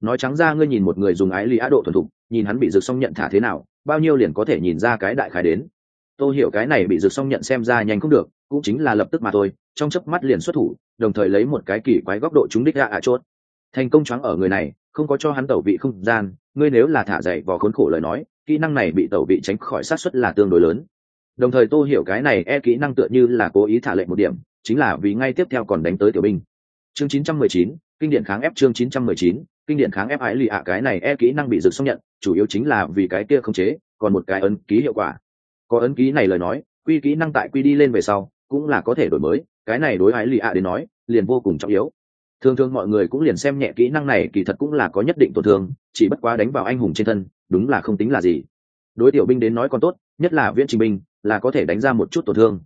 Nói trắng ra ngươi nhìn một người dùng ái lì ạ độ thuần thục nhìn hắn bị rực xong nhận thả thế nào bao nhiêu liền có thể nhìn ra cái đại khái đến. Tôi hiểu cái này bị rực xong nhận xem ra nhanh không được cũng chính là lập tức mà thôi trong chớp mắt liền xuất thủ đồng thời lấy một cái kỳ quái góc độ trúng đích ạ ạ chốt. Thành công choáng ở người này không có cho hắn tẩu vị không gian ngươi nếu là thả dậy vào khốn khổ lời nói kỹ năng này bị tẩu vị tránh khỏi sát xuất là tương đối lớn. Đồng thời tôi hiểu cái này e kỹ năng tựa như là cố ý thả lệnh một điểm chính là vì ngay tiếp theo còn đánh tới tiểu binh. Chương 919, kinh điển kháng ép chương 919, kinh điển kháng ép ái lì ạ cái này e kỹ năng bị rực xong nhận, chủ yếu chính là vì cái kia không chế, còn một cái ấn ký hiệu quả. Có ấn ký này lời nói, quy kỹ năng tại quy đi lên về sau, cũng là có thể đổi mới, cái này đối ái lì ạ đến nói, liền vô cùng trọng yếu. Thường thường mọi người cũng liền xem nhẹ kỹ năng này, kỳ thật cũng là có nhất định tổn thương, chỉ bất quá đánh vào anh hùng trên thân, đúng là không tính là gì. Đối tiểu binh đến nói còn tốt, nhất là viễn trình binh, là có thể đánh ra một chút tổn thương.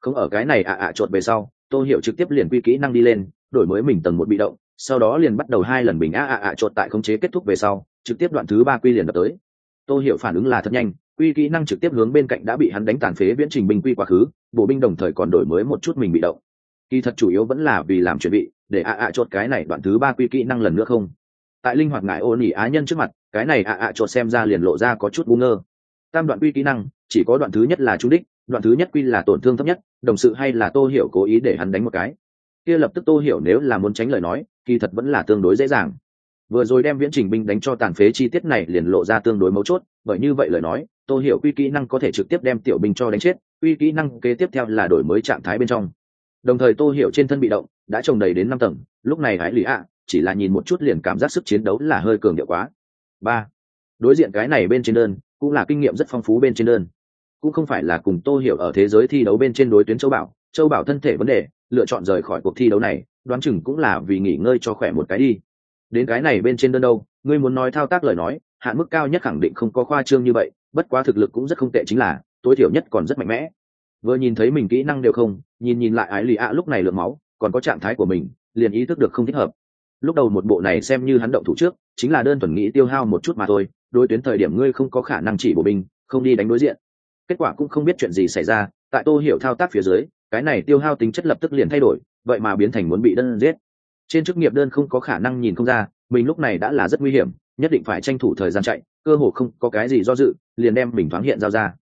Không ở cái này ạ ạ à về sau tôi hiểu trực tiếp liền quy kỹ năng đi lên, đổi mới mình tầng một bị động sau đó liền bắt đầu hai lần bình a a a chột tại khống chế kết thúc về sau, trực tiếp đoạn thứ ba quy liền đập tới. Tôi hiểu phản ứng là thật nhanh, quy kỹ năng trực tiếp hướng bên cạnh đã bị hắn đánh tàn phế viễn trình binh quy quá khứ, bộ binh đồng thời còn đổi mới một chút mình bị động. Kỳ thật chủ yếu vẫn là vì làm chuẩn bị, để a a chột cái này đoạn thứ ba quy kỹ năng lần nữa không. Tại linh hoạt ngại ô nỉ á nhân trước mặt, cái này a a chột xem ra liền lộ ra có chút ngu ngơ. Tam đoạn quy kỹ năng, chỉ có đoạn thứ nhất là trung đích, đoạn thứ nhất quy là tổn thương thấp nhất, đồng sự hay là tô hiểu cố ý để hắn đánh một cái. Kia lập tức tô hiểu nếu là muốn tránh lời nói kỳ thật vẫn là tương đối dễ dàng. Vừa rồi đem viễn trình binh đánh cho tàn phế chi tiết này liền lộ ra tương đối mấu chốt, bởi như vậy lời nói tô hiểu quy kỹ năng có thể trực tiếp đem tiểu binh cho đánh chết, quy kỹ năng kế tiếp theo là đổi mới trạng thái bên trong. Đồng thời tô hiểu trên thân bị động, đã trồng đầy đến năm tầng, lúc này hãy lý ạ, chỉ là nhìn một chút liền cảm giác sức chiến đấu là hơi cường điệu quá. Ba, đối diện cái này bên trên đơn, cũng là kinh nghiệm rất phong phú bên trên đơn. Cũng không phải là cùng tô hiểu ở thế giới thi đấu bên trên đối tuyến châu bảo châu bảo thân thể vấn đề, lựa chọn rời khỏi cuộc thi đấu này đoán chừng cũng là vì nghỉ ngơi cho khỏe một cái đi. Đến cái này bên trên đơn đâu, ngươi muốn nói thao tác lời nói, hạn mức cao nhất khẳng định không có khoa trương như vậy, bất quá thực lực cũng rất không tệ chính là, tối thiểu nhất còn rất mạnh mẽ. Vừa nhìn thấy mình kỹ năng đều không, nhìn nhìn lại ái lì ạ lúc này lượng máu, còn có trạng thái của mình, liền ý thức được không thích hợp. Lúc đầu một bộ này xem như hắn động thủ trước, chính là đơn thuần nghĩ tiêu hao một chút mà thôi, đối tuyến thời điểm ngươi không có khả năng chỉ bộ binh, không đi đánh đối diện. Kết quả cũng không biết chuyện gì xảy ra, tại tô hiểu thao tác phía dưới, cái này tiêu hao tính chất lập tức liền thay đổi vậy mà biến thành muốn bị đơn giết. Trên chức nghiệp đơn không có khả năng nhìn không ra, mình lúc này đã là rất nguy hiểm, nhất định phải tranh thủ thời gian chạy, cơ hồ không có cái gì do dự, liền đem mình thoáng hiện giao ra.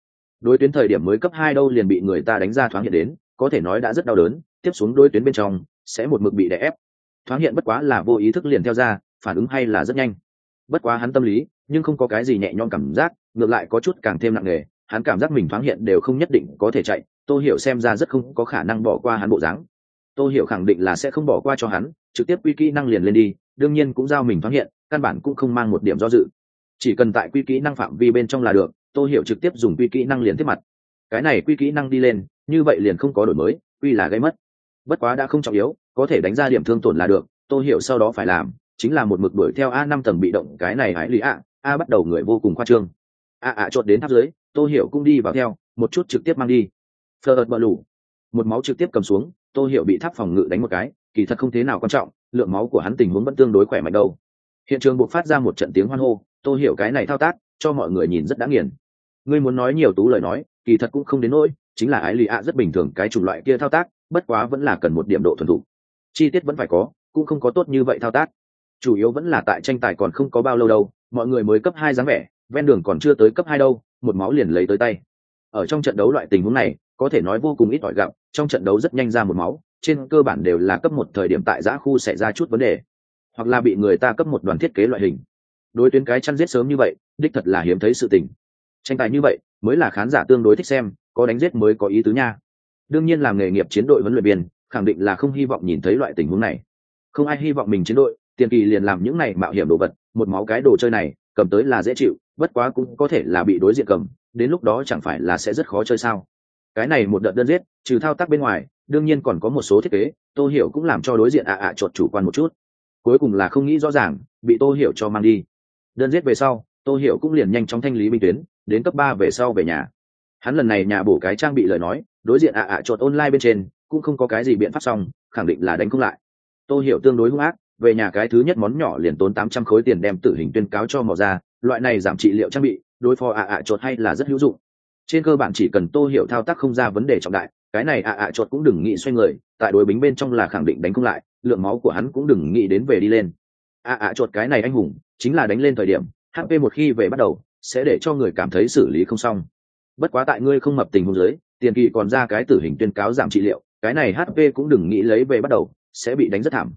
Đối tuyến thời điểm mới cấp hai đâu liền bị người ta đánh ra thoáng hiện đến, có thể nói đã rất đau đớn, tiếp xuống đối tuyến bên trong, sẽ một mực bị đè ép. Thoáng hiện bất quá là vô ý thức liền theo ra, phản ứng hay là rất nhanh. Bất quá hắn tâm lý, nhưng không có cái gì nhẹ nhõm cảm giác, ngược lại có chút càng thêm nặng nề, hắn cảm giác mình thoáng hiện đều không nhất định có thể chạy, tô hiểu xem ra rất không có khả năng bỏ qua hắn bộ dáng. Tôi hiểu khẳng định là sẽ không bỏ qua cho hắn, trực tiếp quy kỹ năng liền lên đi, đương nhiên cũng giao mình thoáng hiện, căn bản cũng không mang một điểm do dự. Chỉ cần tại quy kỹ năng phạm vi bên trong là được Tôi hiểu trực tiếp dùng quy kỹ năng liền tiếp mặt. Cái này quy kỹ năng đi lên, như vậy liền không có đổi mới, quy là gây mất. Bất quá đã không trọng yếu, có thể đánh ra điểm thương tổn là được Tôi hiểu sau đó phải làm, chính là một mực đuổi theo a năm tầng bị động, cái này hãy lý ạ, a bắt đầu người vô cùng khoa trương. A ạ chột đến tháp dưới tôi hiểu cũng đi vào theo, một chút trực tiếp mang đi. Phờ ợt bờ lủ một máu trực tiếp cầm xuống tô hiểu bị tháp phòng ngự đánh một cái, kỳ thật không thế nào quan trọng, lượng máu của hắn tình huống vẫn tương đối khỏe mạnh đâu. Hiện trường buộc phát ra một trận tiếng hoan hô, tô hiểu cái này thao tác, cho mọi người nhìn rất đã nghiền. Ngươi muốn nói nhiều tú lời nói, kỳ thật cũng không đến nỗi, chính là ái lì ạ rất bình thường cái chủng loại kia thao tác, bất quá vẫn là cần một điểm độ thuần thục. Chi tiết vẫn phải có, cũng không có tốt như vậy thao tác. Chủ yếu vẫn là tại tranh tài còn không có bao lâu đâu, mọi người mới cấp hai dáng vẻ, ven đường còn chưa tới cấp hai đâu, một máu liền lấy tới tay. Ở trong trận đấu loại tình huống này, có thể nói vô cùng ít ỏi gặp trong trận đấu rất nhanh ra một máu, trên cơ bản đều là cấp một thời điểm tại giã khu xảy ra chút vấn đề, hoặc là bị người ta cấp một đoàn thiết kế loại hình. Đối tuyến cái chăn giết sớm như vậy, đích thật là hiếm thấy sự tình. Tranh tài như vậy, mới là khán giả tương đối thích xem, có đánh giết mới có ý tứ nha. Đương nhiên làm nghề nghiệp chiến đội huấn luyện viên, khẳng định là không hy vọng nhìn thấy loại tình huống này. Không ai hy vọng mình chiến đội, tiền kỳ liền làm những này mạo hiểm đồ vật, một máu cái đồ chơi này, cầm tới là dễ chịu, bất quá cũng có thể là bị đối diện cầm, đến lúc đó chẳng phải là sẽ rất khó chơi sao? Cái này một đợt đơn giết, trừ thao tác bên ngoài, đương nhiên còn có một số thiết kế, tô hiểu cũng làm cho đối diện ạ ạ chuột chủ quan một chút. Cuối cùng là không nghĩ rõ ràng, bị tô hiểu cho mang đi. Đơn giết về sau, tô hiểu cũng liền nhanh chóng thanh lý binh tuyến, đến cấp ba về sau về nhà. Hắn lần này nhà bổ cái trang bị lời nói, đối diện ạ ạ chuột online bên trên, cũng không có cái gì biện pháp xong, khẳng định là đánh không lại. Tô hiểu tương đối hung ác, về nhà cái thứ nhất món nhỏ liền tốn tám trăm khối tiền đem tử hình tuyên cáo cho mò ra, loại này giảm trị liệu trang bị, đối phó ạ ạ chuột hay là rất hữu dụng trên cơ bản chỉ cần tô hiểu thao tác không ra vấn đề trọng đại, cái này ạ ạ chuột cũng đừng nghĩ xoay người, tại đối bính bên trong là khẳng định đánh không lại, lượng máu của hắn cũng đừng nghĩ đến về đi lên. ạ ạ chuột cái này anh hùng, chính là đánh lên thời điểm hp một khi về bắt đầu, sẽ để cho người cảm thấy xử lý không xong. Bất quá tại ngươi không mập tình hôn giới tiền kỳ còn ra cái tử hình tuyên cáo giảm trị liệu, cái này hp cũng đừng nghĩ lấy về bắt đầu, sẽ bị đánh rất thảm.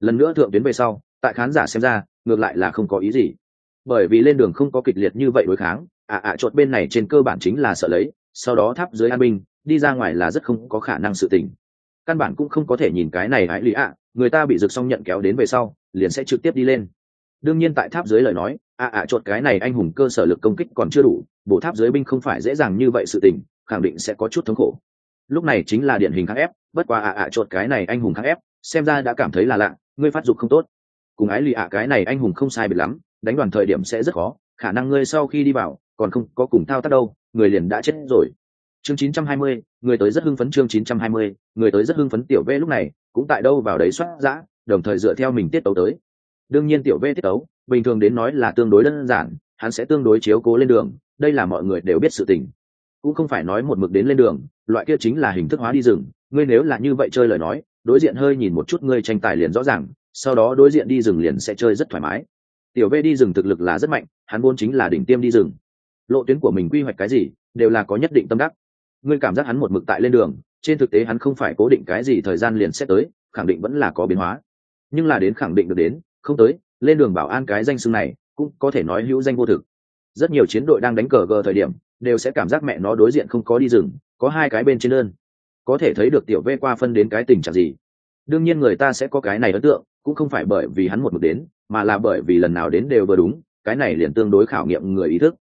Lần nữa thượng tuyến về sau, tại khán giả xem ra, ngược lại là không có ý gì. Bởi vì lên đường không có kịch liệt như vậy đối kháng À, à, ạ ạ chột bên này trên cơ bản chính là sợ lấy, sau đó tháp dưới an binh đi ra ngoài là rất không có khả năng sự tình. Căn bản cũng không có thể nhìn cái này hãy lý ạ, người ta bị rực xong nhận kéo đến về sau, liền sẽ trực tiếp đi lên. Đương nhiên tại tháp dưới lời nói à, ạ ạ chột cái này anh hùng cơ sở lực công kích còn chưa đủ, bộ tháp dưới binh không phải dễ dàng như vậy sự tình, khẳng định sẽ có chút thống khổ. Lúc này chính là điển hình kháng ép, bất quá ạ ạ chột cái này anh hùng kháng ép, xem ra đã cảm thấy là lạ, ngươi phát dục không tốt. Cùng ái lì ạ, cái này anh hùng không sai biệt lắm, đánh đoàn thời điểm sẽ rất khó, khả năng ngươi sau khi đi vào còn không có cùng thao tác đâu người liền đã chết rồi. Chương 920, người tới rất hưng phấn chương 920, người tới rất hưng phấn tiểu v lúc này cũng tại đâu vào đấy soát dã đồng thời dựa theo mình tiết tấu tới. Đương nhiên tiểu v tiết tấu bình thường đến nói là tương đối đơn giản hắn sẽ tương đối chiếu cố lên đường đây là mọi người đều biết sự tình. Cũng không phải nói một mực đến lên đường loại kia chính là hình thức hóa đi rừng ngươi nếu là như vậy chơi lời nói đối diện hơi nhìn một chút ngươi tranh tài liền rõ ràng sau đó đối diện đi rừng liền sẽ chơi rất thoải mái. Tiểu v đi rừng thực lực là rất mạnh hắn vốn chính là đỉnh tiêm đi rừng lộ tuyến của mình quy hoạch cái gì, đều là có nhất định tâm đắc. Ngươi cảm giác hắn một mực tại lên đường, trên thực tế hắn không phải cố định cái gì thời gian liền sẽ tới, khẳng định vẫn là có biến hóa. Nhưng là đến khẳng định được đến, không tới, lên đường bảo an cái danh xưng này, cũng có thể nói hữu danh vô thực. Rất nhiều chiến đội đang đánh cờ gờ thời điểm, đều sẽ cảm giác mẹ nó đối diện không có đi rừng, có hai cái bên trên đơn. Có thể thấy được tiểu v qua phân đến cái tình trạng gì. Đương nhiên người ta sẽ có cái này ấn tượng, cũng không phải bởi vì hắn một mực đến, mà là bởi vì lần nào đến đều vừa đúng, cái này liền tương đối khảo nghiệm người ý thức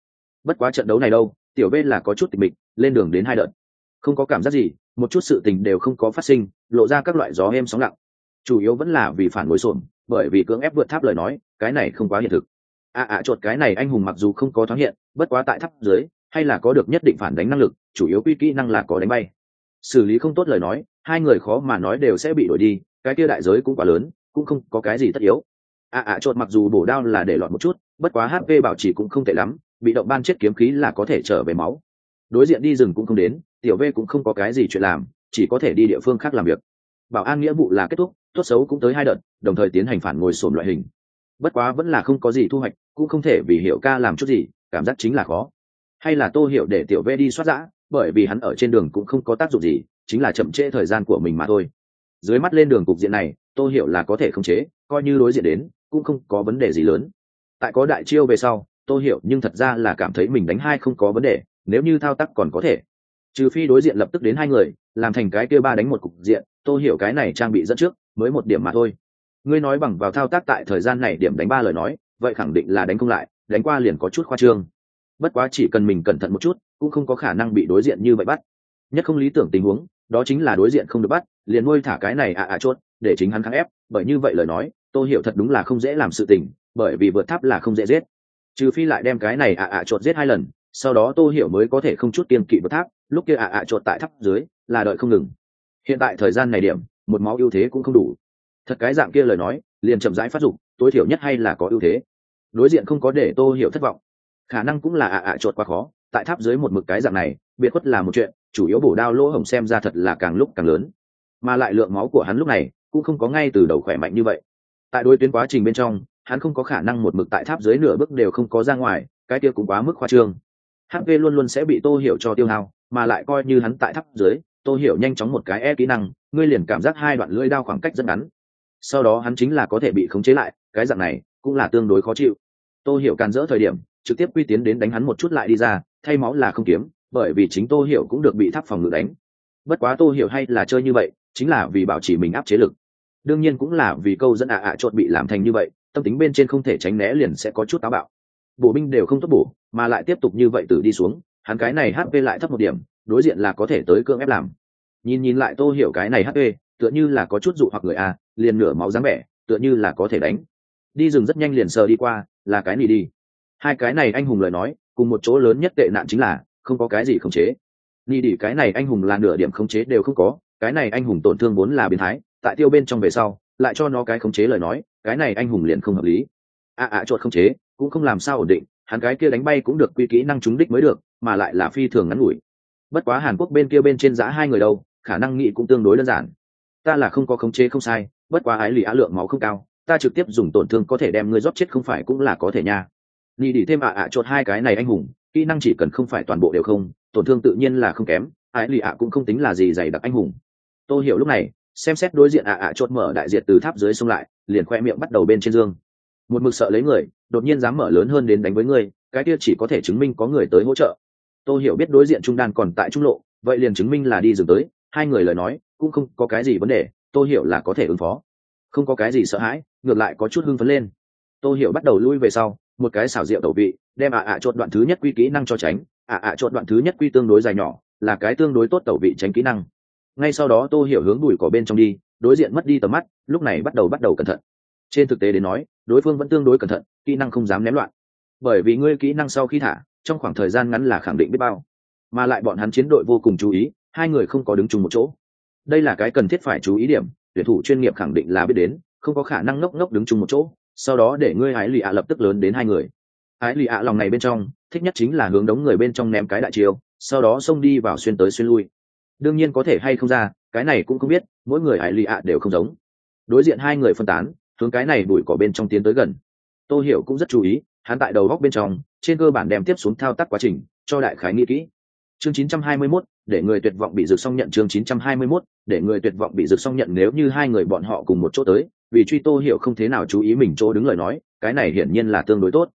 bất quá trận đấu này đâu, tiểu b là có chút tịch mịch, lên đường đến hai đợt. Không có cảm giác gì, một chút sự tình đều không có phát sinh, lộ ra các loại gió êm sóng lặng. Chủ yếu vẫn là vì phản ngồi xổm, bởi vì cưỡng ép vượt tháp lời nói, cái này không quá hiện thực. À à chuột cái này anh hùng mặc dù không có thoáng hiện, bất quá tại tháp dưới, hay là có được nhất định phản đánh năng lực, chủ yếu quy kỹ năng là có đánh bay. Xử lý không tốt lời nói, hai người khó mà nói đều sẽ bị đổi đi, cái kia đại giới cũng quá lớn, cũng không có cái gì tất yếu. À à chuột mặc dù bổ đao là để lọt một chút, bất quá hp bảo trì cũng không tệ lắm bị động ban chết kiếm khí là có thể trở về máu. Đối diện đi rừng cũng không đến, tiểu v cũng không có cái gì chuyện làm, chỉ có thể đi địa phương khác làm việc. Bảo an nghĩa vụ là kết thúc, tốt xấu cũng tới hai đợt, đồng thời tiến hành phản ngồi sổm loại hình. Bất quá vẫn là không có gì thu hoạch, cũng không thể vì hiệu ca làm chút gì, cảm giác chính là khó. Hay là tô hiểu để tiểu v đi soát giã, bởi vì hắn ở trên đường cũng không có tác dụng gì, chính là chậm trễ thời gian của mình mà thôi. Dưới mắt lên đường cục diện này, tô hiểu là có thể khống chế, coi như đối diện đến, cũng không có vấn đề gì lớn. Tại có đại chiêu về sau Tôi hiểu nhưng thật ra là cảm thấy mình đánh hai không có vấn đề, nếu như thao tác còn có thể. Trừ phi đối diện lập tức đến hai người, làm thành cái kia ba đánh một cục diện Tôi hiểu cái này trang bị dẫn trước, mới một điểm mà thôi. Ngươi nói bằng vào thao tác tại thời gian này điểm đánh ba lời nói, vậy khẳng định là đánh không lại, đánh qua liền có chút khoa trương. Bất quá chỉ cần mình cẩn thận một chút, cũng không có khả năng bị đối diện như vậy bắt. Nhất không lý tưởng tình huống, đó chính là đối diện không được bắt, liền nuôi thả cái này à à chốt, để chính hắn kháng ép, bởi như vậy lời nói tôi hiểu thật đúng là không dễ làm sự tình, bởi vì vượt tháp là không dễ giết trừ phi lại đem cái này ạ ạ chột giết hai lần, sau đó tô hiểu mới có thể không chút kiên kỵ vượt tháp, lúc kia ạ ạ chột tại tháp dưới, là đợi không ngừng. Hiện tại thời gian này điểm, một máu ưu thế cũng không đủ. Thật cái dạng kia lời nói, liền chậm rãi phát dục, tối thiểu nhất hay là có ưu thế. Đối diện không có để tô hiểu thất vọng. Khả năng cũng là ạ ạ chột quá khó, tại tháp dưới một mực cái dạng này, biệt khuất là một chuyện, chủ yếu bổ đao lỗ hổng xem ra thật là càng lúc càng lớn. Mà lại lượng máu của hắn lúc này, cũng không có ngay từ đầu khỏe mạnh như vậy. Tại đối tuyến quá trình bên trong hắn không có khả năng một mực tại tháp dưới nửa bước đều không có ra ngoài, cái kia cũng quá mức khoa trương. Hp luôn luôn sẽ bị tô hiểu cho tiêu hao, mà lại coi như hắn tại tháp dưới, tô hiểu nhanh chóng một cái e kỹ năng, ngươi liền cảm giác hai đoạn lưỡi đao khoảng cách rất ngắn. Sau đó hắn chính là có thể bị khống chế lại, cái dạng này cũng là tương đối khó chịu. Tô hiểu càn dỡ thời điểm, trực tiếp quy tiến đến đánh hắn một chút lại đi ra, thay máu là không kiếm, bởi vì chính tô hiểu cũng được bị tháp phòng ngự đánh. Bất quá tô hiểu hay là chơi như vậy, chính là vì bảo trì mình áp chế lực. Đương nhiên cũng là vì câu dẫn ạ ạ chốt bị làm thành như vậy tâm tính bên trên không thể tránh né liền sẽ có chút táo bạo. Bộ binh đều không tốt bổ, mà lại tiếp tục như vậy từ đi xuống, hắn cái này hp lại thấp một điểm, đối diện là có thể tới cưỡng ép làm. Nhìn nhìn lại tô hiểu cái này hp tựa như là có chút dụ hoặc người a, liền nửa máu dáng vẻ, tựa như là có thể đánh. Đi rừng rất nhanh liền sờ đi qua, là cái nỉ đi. Hai cái này anh hùng lời nói, cùng một chỗ lớn nhất tệ nạn chính là, không có cái gì khống chế. Ni đi cái này anh hùng là nửa điểm khống chế đều không có, cái này anh hùng tổn thương vốn là biến thái, tại tiêu bên trong về sau, lại cho nó cái khống chế lời nói cái này anh hùng liền không hợp lý. Ạ à, ạ à, chuột không chế cũng không làm sao ổn định hắn cái kia đánh bay cũng được quy kỹ năng trúng đích mới được mà lại là phi thường ngắn ngủi. Bất quá hàn quốc bên kia bên trên giá hai người đâu khả năng nghị cũng tương đối đơn giản. Ta là không có khống chế không sai bất quá ái lì á lượng máu không cao ta trực tiếp dùng tổn thương có thể đem ngươi rót chết không phải cũng là có thể nha. Nghị đi thêm à, à, ạ ạ chốt hai cái này anh hùng kỹ năng chỉ cần không phải toàn bộ đều không tổn thương tự nhiên là không kém ái lì ạ cũng không tính là gì dày đặc anh hùng. Tôi hiểu lúc này xem xét đối diện ạ ạ chốt mở đại diệt từ tháp dưới xông lại, liền khoe miệng bắt đầu bên trên dương. Một mực sợ lấy người, đột nhiên dám mở lớn hơn đến đánh với ngươi cái kia chỉ có thể chứng minh có người tới hỗ trợ. Tôi hiểu biết đối diện trung đan còn tại trung lộ, vậy liền chứng minh là đi dừng tới, hai người lời nói, cũng không có cái gì vấn đề tôi hiểu là có thể ứng phó. Không có cái gì sợ hãi, ngược lại có chút hưng phấn lên. Tôi hiểu bắt đầu lui về sau, một cái xảo diệu tẩu vị, đem ạ ạ chốt đoạn thứ nhất quy kỹ năng cho tránh. ạ ạ chốt đoạn thứ nhất quy tương đối dài nhỏ, là cái tương đối tốt tẩu vị tránh kỹ năng ngay sau đó tô hiểu hướng đùi cỏ bên trong đi, đối diện mất đi tầm mắt, lúc này bắt đầu bắt đầu cẩn thận. Trên thực tế đến nói, đối phương vẫn tương đối cẩn thận, kỹ năng không dám ném loạn. Bởi vì ngươi kỹ năng sau khi thả, trong khoảng thời gian ngắn là khẳng định biết bao. Mà lại bọn hắn chiến đội vô cùng chú ý, hai người không có đứng chung một chỗ. Đây là cái cần thiết phải chú ý điểm, tuyển thủ chuyên nghiệp khẳng định là biết đến, không có khả năng ngốc ngốc đứng chung một chỗ. Sau đó để ngươi ái lì ạ lập tức lớn đến hai người. Ái lì ạ lòng này bên trong, thích nhất chính là hướng đống người bên trong ném cái đại chiêu, sau đó xông đi vào xuyên tới xuyên lui đương nhiên có thể hay không ra cái này cũng không biết mỗi người hải lì ạ đều không giống. Đối diện hai người phân tán hướng cái này đuổi cỏ bên trong tiến tới gần. Tô hiểu cũng rất chú ý hắn tại đầu góc bên trong trên cơ bản đem tiếp xuống thao tác quá trình cho đại khái nghĩ kỹ. Chương 921, để người tuyệt vọng bị rực xong nhận chương 921, để người tuyệt vọng bị rực xong nhận nếu như hai người bọn họ cùng một chỗ tới vì truy tô hiểu không thế nào chú ý mình chỗ đứng lời nói cái này hiển nhiên là tương đối tốt.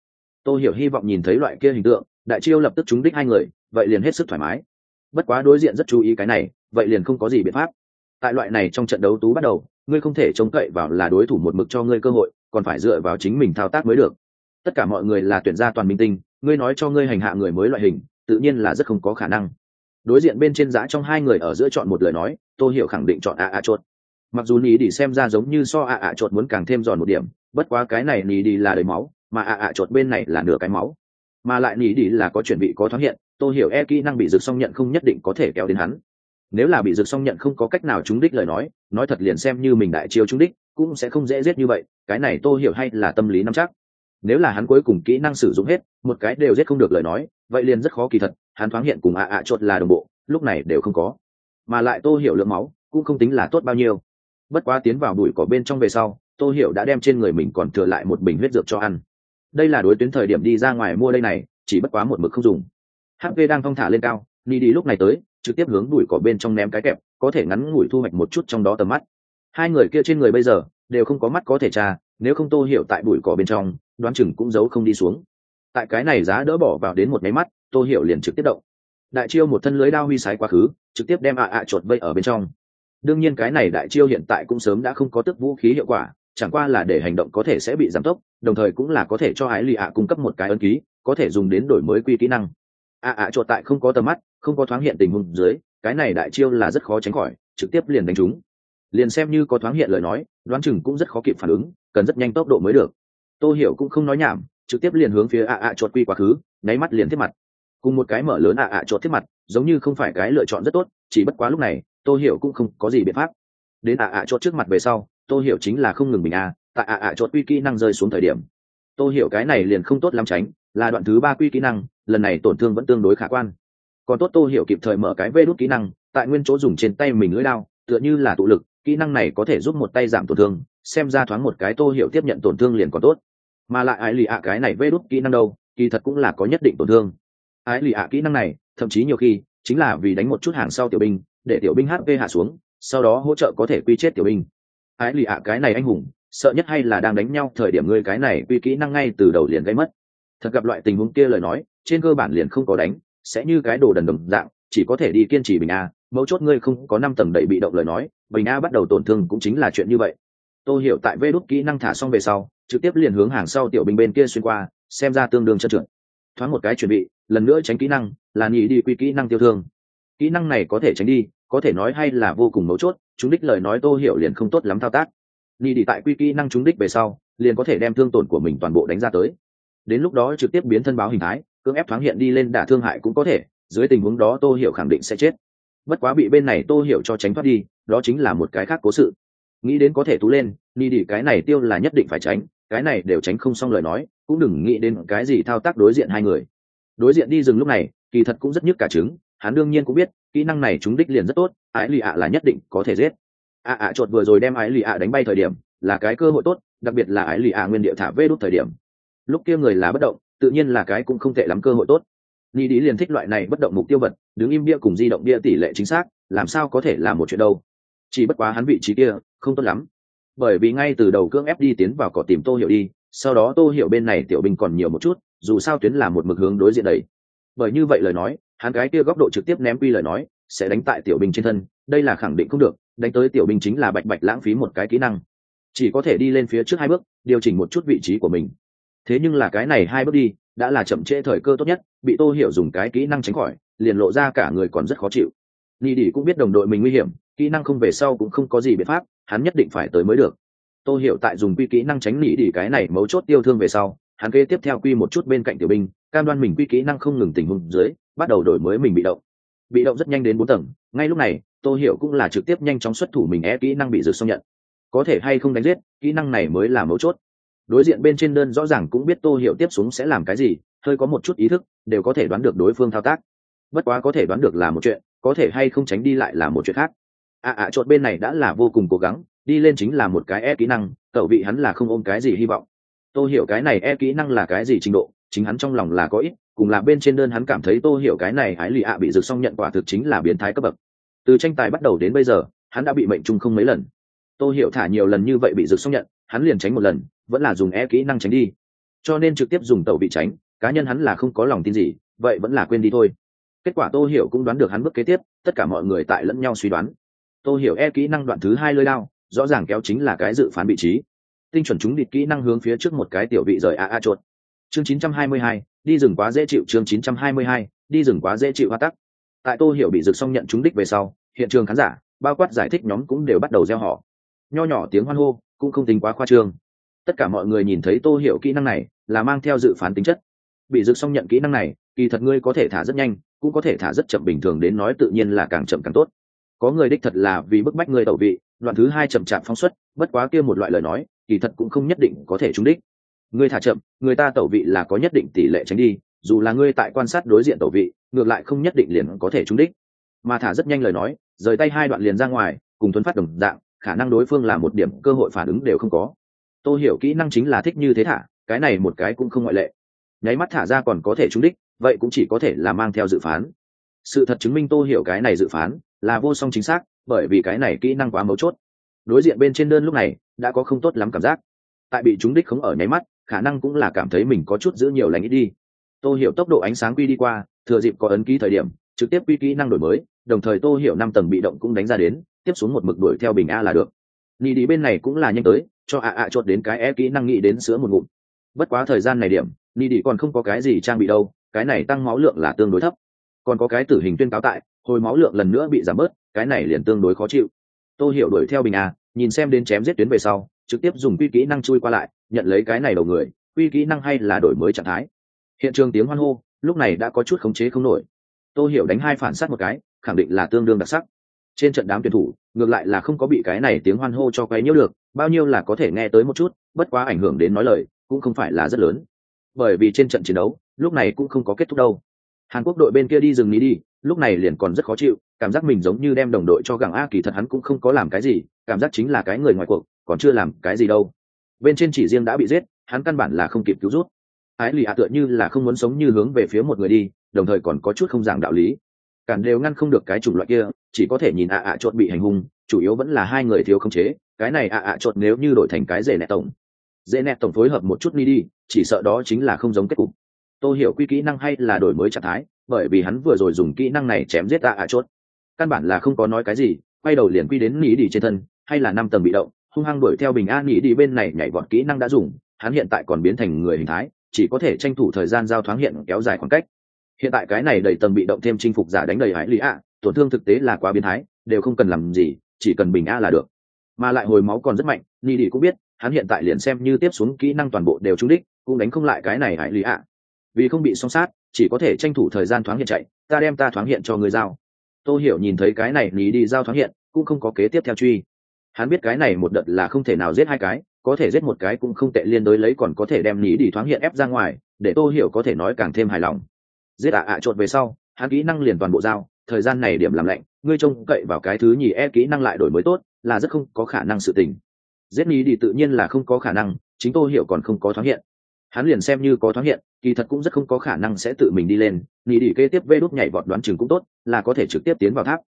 Tô hiểu hy vọng nhìn thấy loại kia hình tượng đại chiêu lập tức trúng đích hai người vậy liền hết sức thoải mái bất quá đối diện rất chú ý cái này, vậy liền không có gì biện pháp. Tại loại này trong trận đấu tú bắt đầu, ngươi không thể trông cậy vào là đối thủ một mực cho ngươi cơ hội, còn phải dựa vào chính mình thao tác mới được. Tất cả mọi người là tuyển gia toàn minh tinh, ngươi nói cho ngươi hành hạ người mới loại hình, tự nhiên là rất không có khả năng. Đối diện bên trên giá trong hai người ở giữa chọn một lời nói tôi hiểu khẳng định chọn a a chốt mặc dù nỉ đi xem ra giống như so a a chốt muốn càng thêm giòn một điểm, bất quá cái này nỉ đi là đầy máu, mà a a chốt bên này là nửa cái máu. Mà lại nỉ đi là có chuẩn bị có thoáng hiện tôi hiểu e kỹ năng bị rực xong nhận không nhất định có thể kéo đến hắn. Nếu là bị rực xong nhận không có cách nào trúng đích lời nói nói thật liền xem như mình đại chiêu trúng đích, cũng sẽ không dễ giết như vậy, cái này tôi hiểu hay là tâm lý nắm chắc. Nếu là hắn cuối cùng kỹ năng sử dụng hết, một cái đều giết không được lời nói, vậy liền rất khó kỳ thật, hắn thoáng hiện cùng ạ ạ chốt là đồng bộ, lúc này đều không có. Mà lại tôi hiểu lượng máu, cũng không tính là tốt bao nhiêu. Bất quá tiến vào bụi cỏ bên trong về sau tôi hiểu đã đem trên người mình còn thừa lại một bình huyết dược cho ăn. Đây là đối tuyến thời điểm đi ra ngoài mua đây này, chỉ bất quá một mực không dùng hp đang thong thả lên cao ni đi lúc này tới, trực tiếp hướng đuổi cỏ bên trong ném cái kẹp, có thể ngắn ngủi thu hoạch một chút trong đó tầm mắt. Hai người kia trên người bây giờ, đều không có mắt có thể tra, nếu không tô hiểu tại bụi cỏ bên trong, đoán chừng cũng giấu không đi xuống. Tại cái này giá đỡ bỏ vào đến một máy mắt, tô hiểu liền trực tiếp động. Đại chiêu một thân lưới đao huy sái quá khứ, trực tiếp đem ạ ạ à chột vây ở bên trong. Đương nhiên cái này đại chiêu hiện tại cũng sớm đã không có tức vũ khí hiệu quả, chẳng qua là để hành động có thể sẽ bị giảm tốc, đồng thời cũng là có thể cho ái lì ạ cung cấp một cái ấn ký, có thể dùng đến đổi mới quy kỹ năng. À, à, ạ ạ chột tại không có tầm mắt, không có thoáng hiện tình huống dưới, cái này đại chiêu là rất khó tránh khỏi, trực tiếp liền đánh chúng liền xem như có thoáng hiện lời nói, đoán chừng cũng rất khó kịp phản ứng, cần rất nhanh tốc độ mới được. Tô hiểu cũng không nói nhảm, trực tiếp liền hướng phía ạ ạ chột quy quá khứ, nháy mắt liền thiết mặt. Cùng một cái mở lớn ạ ạ chột thiết mặt, giống như không phải cái lựa chọn rất tốt, chỉ bất quá lúc này, tô hiểu cũng không có gì biện pháp. Đến ạ ạ chột trước mặt về sau, tô hiểu chính là không ngừng mình a, tại ạ ạ chột quy kỹ năng rơi xuống thời điểm. Tô hiểu cái này liền không tốt lắm tránh là đoạn thứ ba quy kỹ năng, lần này tổn thương vẫn tương đối khả quan. Còn tốt tô hiểu kịp thời mở cái vê đốt kỹ năng, tại nguyên chỗ dùng trên tay mình lưỡi lao tựa như là tụ lực, kỹ năng này có thể giúp một tay giảm tổn thương, xem ra thoáng một cái tô hiểu tiếp nhận tổn thương liền còn tốt. Mà lại ái lì ạ cái này vê đốt kỹ năng đâu, kỳ thật cũng là có nhất định tổn thương. Ái lì ạ kỹ năng này, thậm chí nhiều khi, chính là vì đánh một chút hàng sau tiểu binh, để tiểu binh hp hạ xuống, sau đó hỗ trợ có thể quy chết tiểu binh. Ái lì ạ cái này anh hùng, sợ nhất hay là đang đánh nhau thời điểm ngươi cái này quy kỹ năng ngay từ đầu liền gây mất thật gặp loại tình huống kia lời nói, trên cơ bản liền không có đánh, sẽ như cái đồ đần đồng dạng, chỉ có thể đi kiên trì bình a, mấu chốt ngươi không có năm tầng đầy bị động lời nói, bình a bắt đầu tổn thương cũng chính là chuyện như vậy. Tôi hiểu tại vê đốt kỹ năng thả xong về sau, trực tiếp liền hướng hàng sau tiểu binh bên kia xuyên qua, xem ra tương đương chân trượt. Thoáng một cái chuẩn bị, lần nữa tránh kỹ năng, là nhị đi quy kỹ năng tiêu thương. Kỹ năng này có thể tránh đi, có thể nói hay là vô cùng mấu chốt, chúng đích lời nói tô hiểu liền không tốt lắm thao tác. Nhị đi tại quy kỹ năng chúng đích về sau, liền có thể đem thương tổn của mình toàn bộ đánh ra tới đến lúc đó trực tiếp biến thân báo hình thái, cưỡng ép thoáng hiện đi lên đả thương hại cũng có thể, dưới tình huống đó tô hiểu khẳng định sẽ chết. Bất quá bị bên này tô hiểu cho tránh thoát đi, đó chính là một cái khác cố sự. Nghĩ đến có thể tú lên, ni đi cái này tiêu là nhất định phải tránh, cái này đều tránh không xong lời nói, cũng đừng nghĩ đến cái gì thao tác đối diện hai người. Đối diện đi rừng lúc này, kỳ thật cũng rất nhức cả trứng, hắn đương nhiên cũng biết, kỹ năng này chúng đích liền rất tốt, ái lì ạ là nhất định có thể giết. Ạ ạ chột vừa rồi đem ái lì ạ đánh bay thời điểm, là cái cơ hội tốt, đặc biệt là ái lì ạ nguyên địa thả vê đốt thời điểm lúc kia người là bất động, tự nhiên là cái cũng không tệ lắm cơ hội tốt. Ni đi liền thích loại này bất động mục tiêu vật, đứng im bia cùng di động bia tỷ lệ chính xác, làm sao có thể là một chuyện đâu. Chỉ bất quá hắn vị trí kia, không tốt lắm. Bởi vì ngay từ đầu cưỡng ép đi tiến vào cỏ tìm tô hiểu đi, sau đó tô hiểu bên này tiểu binh còn nhiều một chút, dù sao tuyến là một mực hướng đối diện đấy bởi như vậy lời nói, hắn cái kia góc độ trực tiếp ném quy lời nói, sẽ đánh tại tiểu binh trên thân, đây là khẳng định không được, đánh tới tiểu binh chính là bạch bạch lãng phí một cái kỹ năng. Chỉ có thể đi lên phía trước hai bước, điều chỉnh một chút vị trí của mình thế nhưng là cái này hai bước đi, đã là chậm trễ thời cơ tốt nhất, bị tô hiểu dùng cái kỹ năng tránh khỏi, liền lộ ra cả người còn rất khó chịu. Ni đi cũng biết đồng đội mình nguy hiểm, kỹ năng không về sau cũng không có gì biện pháp, hắn nhất định phải tới mới được. Tô hiểu tại dùng quy kỹ năng tránh nỉ đi cái này mấu chốt tiêu thương về sau, hắn kế tiếp theo quy một chút bên cạnh tiểu binh, cam đoan mình quy kỹ năng không ngừng tình huống dưới, bắt đầu đổi mới mình bị động. Bị động rất nhanh đến bốn tầng, ngay lúc này, tô hiểu cũng là trực tiếp nhanh chóng xuất thủ mình e kỹ năng bị rực xong nhận. Có thể hay không đánh giết, kỹ năng này mới là mấu chốt đối diện bên trên đơn rõ ràng cũng biết tô hiểu tiếp xuống sẽ làm cái gì hơi có một chút ý thức đều có thể đoán được đối phương thao tác. Bất quá có thể đoán được là một chuyện có thể hay không tránh đi lại là một chuyện khác. À à, ạ chốt bên này đã là vô cùng cố gắng đi lên chính là một cái e kỹ năng cậu vị hắn là không ôm cái gì hy vọng. Tô hiểu cái này e kỹ năng là cái gì trình độ chính hắn trong lòng là có ít cùng là bên trên đơn hắn cảm thấy tô hiểu cái này hái lì ạ bị rực xong nhận quả thực chính là biến thái cấp bậc. Từ tranh tài bắt đầu đến bây giờ hắn đã bị mệnh trung không mấy lần. Tô hiểu thả nhiều lần như vậy bị rực xong nhận hắn liền tránh một lần vẫn là dùng e kỹ năng tránh đi. Cho nên trực tiếp dùng tẩu bị tránh cá nhân hắn là không có lòng tin gì vậy vẫn là quên đi thôi. Kết quả tô hiểu cũng đoán được hắn bước kế tiếp tất cả mọi người tại lẫn nhau suy đoán. Tô hiểu e kỹ năng đoạn thứ hai lơi lao rõ ràng kéo chính là cái dự phán vị trí. Tinh chuẩn chúng địch kỹ năng hướng phía trước một cái tiểu vị rời a a chuột. Chương 922, đi rừng quá dễ chịu chương 922, đi rừng quá dễ chịu hoa tắc. Tại tô hiểu bị rực xong nhận chúng đích về sau hiện trường khán giả bao quát giải thích nhóm cũng đều bắt đầu gieo họ nho nhỏ tiếng hoan hô, cũng không tính quá khoa trương. Tất cả mọi người nhìn thấy tô hiểu kỹ năng này, là mang theo dự phán tính chất. Bị rực xong nhận kỹ năng này, kỳ thật ngươi có thể thả rất nhanh, cũng có thể thả rất chậm bình thường đến nói tự nhiên là càng chậm càng tốt. Có người đích thật là vì bức bách người tẩu vị đoạn thứ hai chậm chạp phóng xuất, bất quá kia một loại lời nói, kỳ thật cũng không nhất định có thể trúng đích. Ngươi thả chậm, người ta tẩu vị là có nhất định tỷ lệ tránh đi, dù là ngươi tại quan sát đối diện tẩu vị, ngược lại không nhất định liền có thể trúng đích. Mà thả rất nhanh lời nói, rời tay hai đoạn liền ra ngoài, cùng tuấn phát đồng dạng khả năng đối phương là một điểm cơ hội phản ứng đều không có. Tôi hiểu kỹ năng chính là thích như thế thả, cái này một cái cũng không ngoại lệ. Nháy mắt thả ra còn có thể trúng đích, vậy cũng chỉ có thể là mang theo dự phán. Sự thật chứng minh tô hiểu cái này dự phán là vô song chính xác, bởi vì cái này kỹ năng quá mấu chốt. Đối diện bên trên đơn lúc này, đã có không tốt lắm cảm giác. Tại bị trúng đích không ở nháy mắt, khả năng cũng là cảm thấy mình có chút giữ nhiều lành ít đi. Tô hiểu tốc độ ánh sáng quy đi qua, thừa dịp có ấn ký thời điểm, trực tiếp quy kỹ năng đổi mới, đồng thời tô hiểu năm tầng bị động cũng đánh ra đến tiếp xuống một mực đuổi theo bình a là được. Nhị đi bên này cũng là nhanh tới, cho ạ ạ chốt đến cái e kỹ năng nghĩ đến sữa một ngụm. Bất quá thời gian này điểm nhị đi còn không có cái gì trang bị đâu, cái này tăng máu lượng là tương đối thấp. Còn có cái tử hình tuyên cáo tại, hồi máu lượng lần nữa bị giảm bớt, cái này liền tương đối khó chịu. Tôi hiểu đuổi theo bình a, nhìn xem đến chém giết tuyến về sau, trực tiếp dùng quy kỹ năng chui qua lại, nhận lấy cái này đầu người, quy kỹ năng hay là đổi mới trạng thái. Hiện trường tiếng hoan hô, lúc này đã có chút khống chế không nổi. Tô hiểu đánh hai phản sát một cái, khẳng định là tương đương đặc sắc trên trận đám tuyển thủ, ngược lại là không có bị cái này tiếng hoan hô cho quấy nhiễu được, bao nhiêu là có thể nghe tới một chút, bất quá ảnh hưởng đến nói lời, cũng không phải là rất lớn. Bởi vì trên trận chiến đấu, lúc này cũng không có kết thúc đâu. Hàn quốc đội bên kia đi rừng ní đi, lúc này liền còn rất khó chịu, cảm giác mình giống như đem đồng đội cho gặng a kỳ thật hắn cũng không có làm cái gì, cảm giác chính là cái người ngoài cuộc, còn chưa làm cái gì đâu. Bên trên chỉ riêng đã bị giết, hắn căn bản là không kịp cứu rút. Ái lì ạ tựa như là không muốn sống như hướng về phía một người đi, đồng thời còn có chút không giảng đạo lý cản đều ngăn không được cái chủng loại kia, chỉ có thể nhìn ạ ạ chột bị hành hung, chủ yếu vẫn là hai người thiếu khống chế, cái này ạ ạ chột nếu như đổi thành cái dễ nẹt tổng dễ nẹt tổng phối hợp một chút đi đi, chỉ sợ đó chính là không giống kết cục. Tôi hiểu quy kỹ năng hay là đổi mới trạng thái, bởi vì hắn vừa rồi dùng kỹ năng này chém giết ạ ạ chốt căn bản là không có nói cái gì, quay đầu liền quy đến nỉ đi trên thân, hay là năm tầng bị động, hung hăng đuổi theo bình an nỉ đi bên này nhảy vọt kỹ năng đã dùng, hắn hiện tại còn biến thành người hình thái, chỉ có thể tranh thủ thời gian giao thoáng hiện kéo dài khoảng cách hiện tại cái này đầy tầng bị động thêm chinh phục giả đánh đầy hải lý ạ, tổn thương thực tế là quá biến thái, đều không cần làm gì, chỉ cần bình a là được. Mà lại hồi máu còn rất mạnh, ni đi cũng biết, hắn hiện tại liền xem như tiếp xuống kỹ năng toàn bộ đều trúng đích, cũng đánh không lại cái này hải lý ạ. Vì không bị song sát, chỉ có thể tranh thủ thời gian thoáng hiện chạy, ta đem ta thoáng hiện cho người giao. Tô hiểu nhìn thấy cái này ni đi giao thoáng hiện, cũng không có kế tiếp theo truy. Hắn biết cái này một đợt là không thể nào giết hai cái, có thể giết một cái cũng không tệ, liên đối lấy còn có thể đem ni đi thoáng hiện ép ra ngoài, để tô hiểu có thể nói càng thêm hài lòng giết ạ ạ à về sau, hắn kỹ năng liền toàn bộ giao, thời gian này điểm làm lạnh, ngươi trông cậy vào cái thứ nhì e kỹ năng lại đổi mới tốt, là rất không có khả năng sự tình. Giết ní đi tự nhiên là không có khả năng, chính tô hiểu còn không có thoáng hiện. Hắn liền xem như có thoáng hiện, kỳ thật cũng rất không có khả năng sẽ tự mình đi lên ní đi kế tiếp vê đút nhảy vọt đoán chừng cũng tốt, là có thể trực tiếp tiến vào tháp.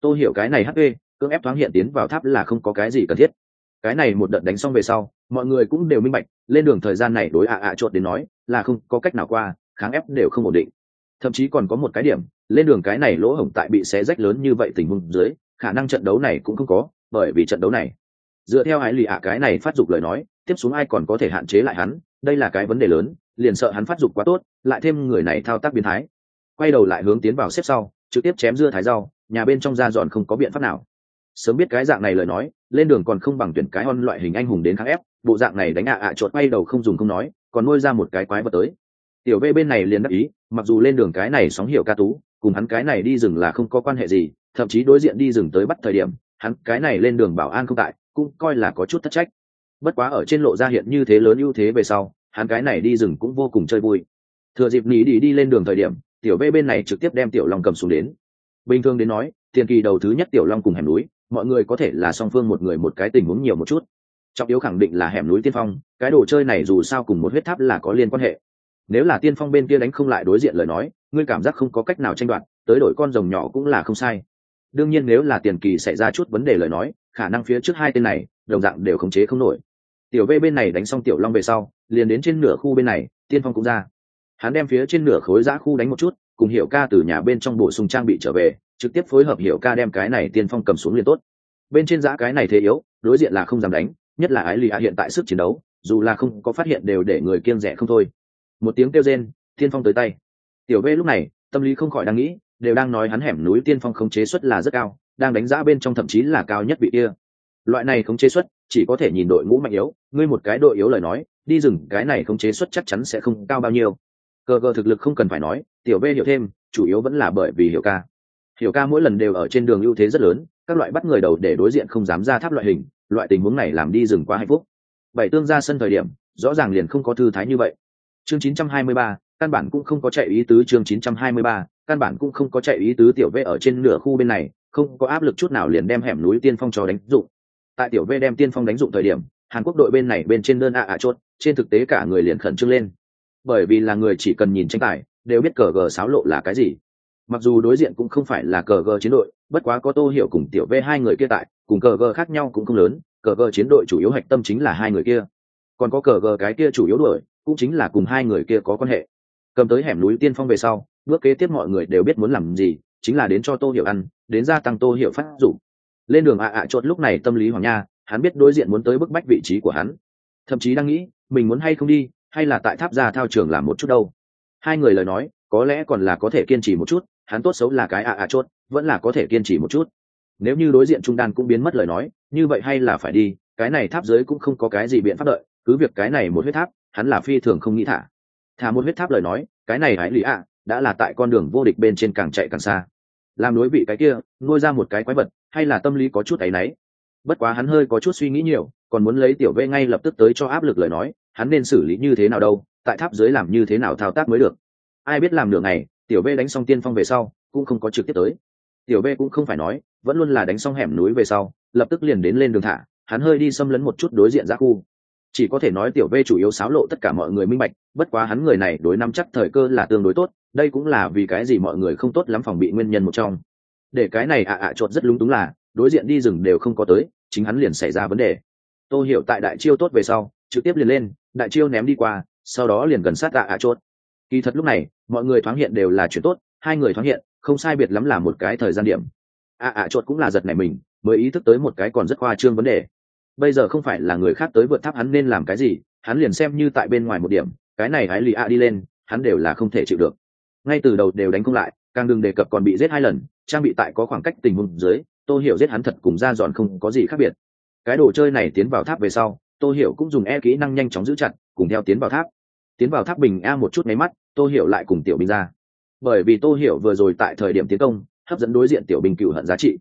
Tô hiểu cái này hp cưỡng ép thoáng hiện tiến vào tháp là không có cái gì cần thiết. Cái này một đợt đánh xong về sau, mọi người cũng đều minh bạch, lên đường thời gian này đối ạ ạ chột đến nói, là không có cách nào qua, kháng ép đều không ổn định thậm chí còn có một cái điểm, lên đường cái này lỗ hổng tại bị xé rách lớn như vậy tình huống dưới, khả năng trận đấu này cũng không có, bởi vì trận đấu này, dựa theo hải lì ạ, cái này phát dục lời nói, tiếp xuống ai còn có thể hạn chế lại hắn, đây là cái vấn đề lớn, liền sợ hắn phát dục quá tốt, lại thêm người này thao tác biến thái. Quay đầu lại hướng tiến vào xếp sau, trực tiếp chém dưa thái rau, nhà bên trong da giòn không có biện pháp nào. Sớm biết cái dạng này lời nói, lên đường còn không bằng tuyển cái on loại hình anh hùng đến kháng ép, bộ dạng này đánh ạ ạ à chột quay đầu không dùng không nói, còn nuôi ra một cái quái vật tới tiểu v bên này liền đắc ý, mặc dù lên đường cái này sóng hiểu ca tú, cùng hắn cái này đi rừng là không có quan hệ gì, thậm chí đối diện đi rừng tới bắt thời điểm, hắn cái này lên đường bảo an không tại, cũng coi là có chút thất trách. Bất quá ở trên lộ ra hiện như thế lớn ưu thế về sau, hắn cái này đi rừng cũng vô cùng chơi vui. Thừa dịp ní đi đi lên đường thời điểm, tiểu v bên này trực tiếp đem tiểu long cầm xuống đến. Bình thường đến nói, tiền kỳ đầu thứ nhất tiểu long cùng hẻm núi, mọi người có thể là song phương một người một cái tình huống nhiều một chút. Trọng yếu khẳng định là hẻm núi tiên phong, cái đồ chơi này dù sao cùng một huyết tháp là có liên quan hệ nếu là tiên phong bên kia đánh không lại đối diện lời nói, ngươi cảm giác không có cách nào tranh đoạt, tới đổi con rồng nhỏ cũng là không sai. Đương nhiên nếu là tiền kỳ xảy ra chút vấn đề lời nói, khả năng phía trước hai tên này, đồng dạng đều khống chế không nổi. Tiểu v bên này đánh xong tiểu long về sau, liền đến trên nửa khu bên này, tiên phong cũng ra. Hắn đem phía trên nửa khối giã khu đánh một chút, cùng hiểu ca từ nhà bên trong bổ sung trang bị trở về, trực tiếp phối hợp hiểu ca đem cái này tiên phong cầm xuống liền tốt. Bên trên giã cái này thế yếu, đối diện là không dám đánh, nhất là ái lì hiện tại sức chiến đấu, dù là không có phát hiện đều để người kiêng rẻ không thôi một tiếng kêu rên, tiên phong tới tay. Tiểu v lúc này, tâm lý không khỏi đang nghĩ, đều đang nói hắn hẻm núi tiên phong khống chế suất là rất cao, đang đánh giá bên trong thậm chí là cao nhất vị kia. Loại này khống chế suất, chỉ có thể nhìn đội ngũ mạnh yếu, ngươi một cái đội yếu lời nói, đi rừng, cái này khống chế suất chắc chắn sẽ không cao bao nhiêu. Cờ cờ thực lực không cần phải nói, tiểu v hiểu thêm, chủ yếu vẫn là bởi vì hiểu ca. Hiểu ca mỗi lần đều ở trên đường ưu thế rất lớn, các loại bắt người đầu để đối diện không dám ra tháp loại hình, loại tình huống này làm đi rừng quá hạnh phúc. Bảy tương ra sân thời điểm, rõ ràng liền không có thư thái như vậy chương 923, căn bản cũng không có chạy ý tứ chương 923, căn bản cũng không có chạy ý tứ tiểu v ở trên nửa khu bên này không có áp lực chút nào liền đem hẻm núi tiên phong cho đánh dụng. Tại tiểu v đem tiên phong đánh dụng thời điểm hàn quốc đội bên này bên trên đơn ạ ạ chốt trên thực tế cả người liền khẩn trương lên. Bởi vì là người chỉ cần nhìn tranh tài đều biết cờ gờ sáo lộ là cái gì. Mặc dù đối diện cũng không phải là cờ gờ chiến đội bất quá có tô hiểu cùng tiểu v hai người kia tại cùng cờ gờ khác nhau cũng không lớn cờ gờ chiến đội chủ yếu hạch tâm chính là hai người kia. Còn có cờ gờ cái kia chủ yếu đuổi cũng chính là cùng hai người kia có quan hệ. Cầm tới hẻm núi tiên phong về sau, bước kế tiếp mọi người đều biết muốn làm gì, chính là đến cho tô hiểu ăn, đến gia tăng tô hiểu phát dụng lên đường ạ ạ chốt lúc này tâm lý hoàng nha, hắn biết đối diện muốn tới bức bách vị trí của hắn. Thậm chí đang nghĩ, mình muốn hay không đi, hay là tại tháp gia thao trường làm một chút đâu. Hai người lời nói, có lẽ còn là có thể kiên trì một chút, hắn tốt xấu là cái ạ ạ chốt vẫn là có thể kiên trì một chút. Nếu như đối diện trung đan cũng biến mất lời nói, như vậy hay là phải đi, cái này tháp giới cũng không có cái gì biện pháp đợi, cứ việc cái này một huyết tháp hắn là phi thường không nghĩ thả. Thả một huyết tháp lời nói, cái này hãy lý ạ, đã là tại con đường vô địch bên trên càng chạy càng xa. Làm đối vị cái kia, nuôi ra một cái quái vật, hay là tâm lý có chút áy náy. Bất quá hắn hơi có chút suy nghĩ nhiều, còn muốn lấy tiểu vê ngay lập tức tới cho áp lực lời nói, hắn nên xử lý như thế nào đâu, tại tháp dưới làm như thế nào thao tác mới được. Ai biết làm nửa ngày, tiểu vê đánh xong tiên phong về sau, cũng không có trực tiếp tới. Tiểu vê cũng không phải nói, vẫn luôn là đánh xong hẻm núi về sau, lập tức liền đến lên đường thả, hắn hơi đi xâm lấn một chút đối diện ra khu chỉ có thể nói tiểu vê chủ yếu xáo lộ tất cả mọi người minh bạch, bất quá hắn người này đối năm chắc thời cơ là tương đối tốt, đây cũng là vì cái gì mọi người không tốt lắm phòng bị nguyên nhân một trong. Để cái này ạ ạ à chột rất lúng túng là, đối diện đi rừng đều không có tới, chính hắn liền xảy ra vấn đề. Tôi hiểu tại đại chiêu tốt về sau, trực tiếp liền lên, đại chiêu ném đi qua, sau đó liền gần sát ạ ạ chốt kỳ thật lúc này, mọi người thoáng hiện đều là chuyện tốt, hai người thoáng hiện, không sai biệt lắm là một cái thời gian điểm. ạ ạ chốt cũng là giật này mình, mới ý thức tới một cái còn rất khoa trương vấn đề bây giờ không phải là người khác tới vượt tháp hắn nên làm cái gì, hắn liền xem như tại bên ngoài một điểm, cái này hãy lì ạ đi lên, hắn đều là không thể chịu được. Ngay từ đầu đều đánh không lại, càng đừng đề cập còn bị giết hai lần, trang bị tại có khoảng cách tình huống dưới tôi hiểu giết hắn thật cùng ra dọn không có gì khác biệt. Cái đồ chơi này tiến vào tháp về sau tôi hiểu cũng dùng e kỹ năng nhanh chóng giữ chặt, cùng theo tiến vào tháp. Tiến vào tháp bình a một chút máy mắt tôi hiểu lại cùng tiểu binh ra. Bởi vì tôi hiểu vừa rồi tại thời điểm tiến công, hấp dẫn đối diện tiểu binh cựu hận giá trị.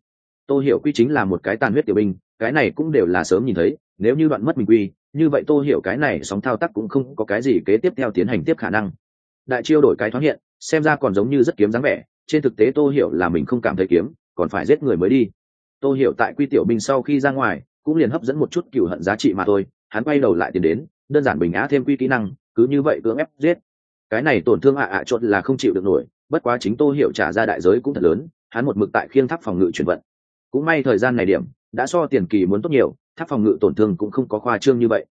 Tôi hiểu quy chính là một cái tàn huyết tiểu binh cái này cũng đều là sớm nhìn thấy, nếu như đoạn mất mình quy, như vậy tôi hiểu cái này sóng thao tác cũng không có cái gì kế tiếp theo tiến hành tiếp khả năng. Đại chiêu đổi cái thoáng hiện, xem ra còn giống như rất kiếm dáng vẻ, trên thực tế tôi hiểu là mình không cảm thấy kiếm, còn phải giết người mới đi. Tôi hiểu tại quy tiểu binh sau khi ra ngoài, cũng liền hấp dẫn một chút cựu hận giá trị mà thôi, hắn quay đầu lại tiến đến, đơn giản bình á thêm quy kỹ năng, cứ như vậy cưỡng ép giết. Cái này tổn thương ạ ạ chốt là không chịu được nổi, bất quá chính tôi hiểu trả ra đại giới cũng thật lớn, hắn một mực tại khiêng tháp phòng ngự chuyển vận. Cũng may thời gian này điểm đã so tiền kỳ muốn tốt nhiều, tháp phòng ngự tổn thương cũng không có khoa trương như vậy.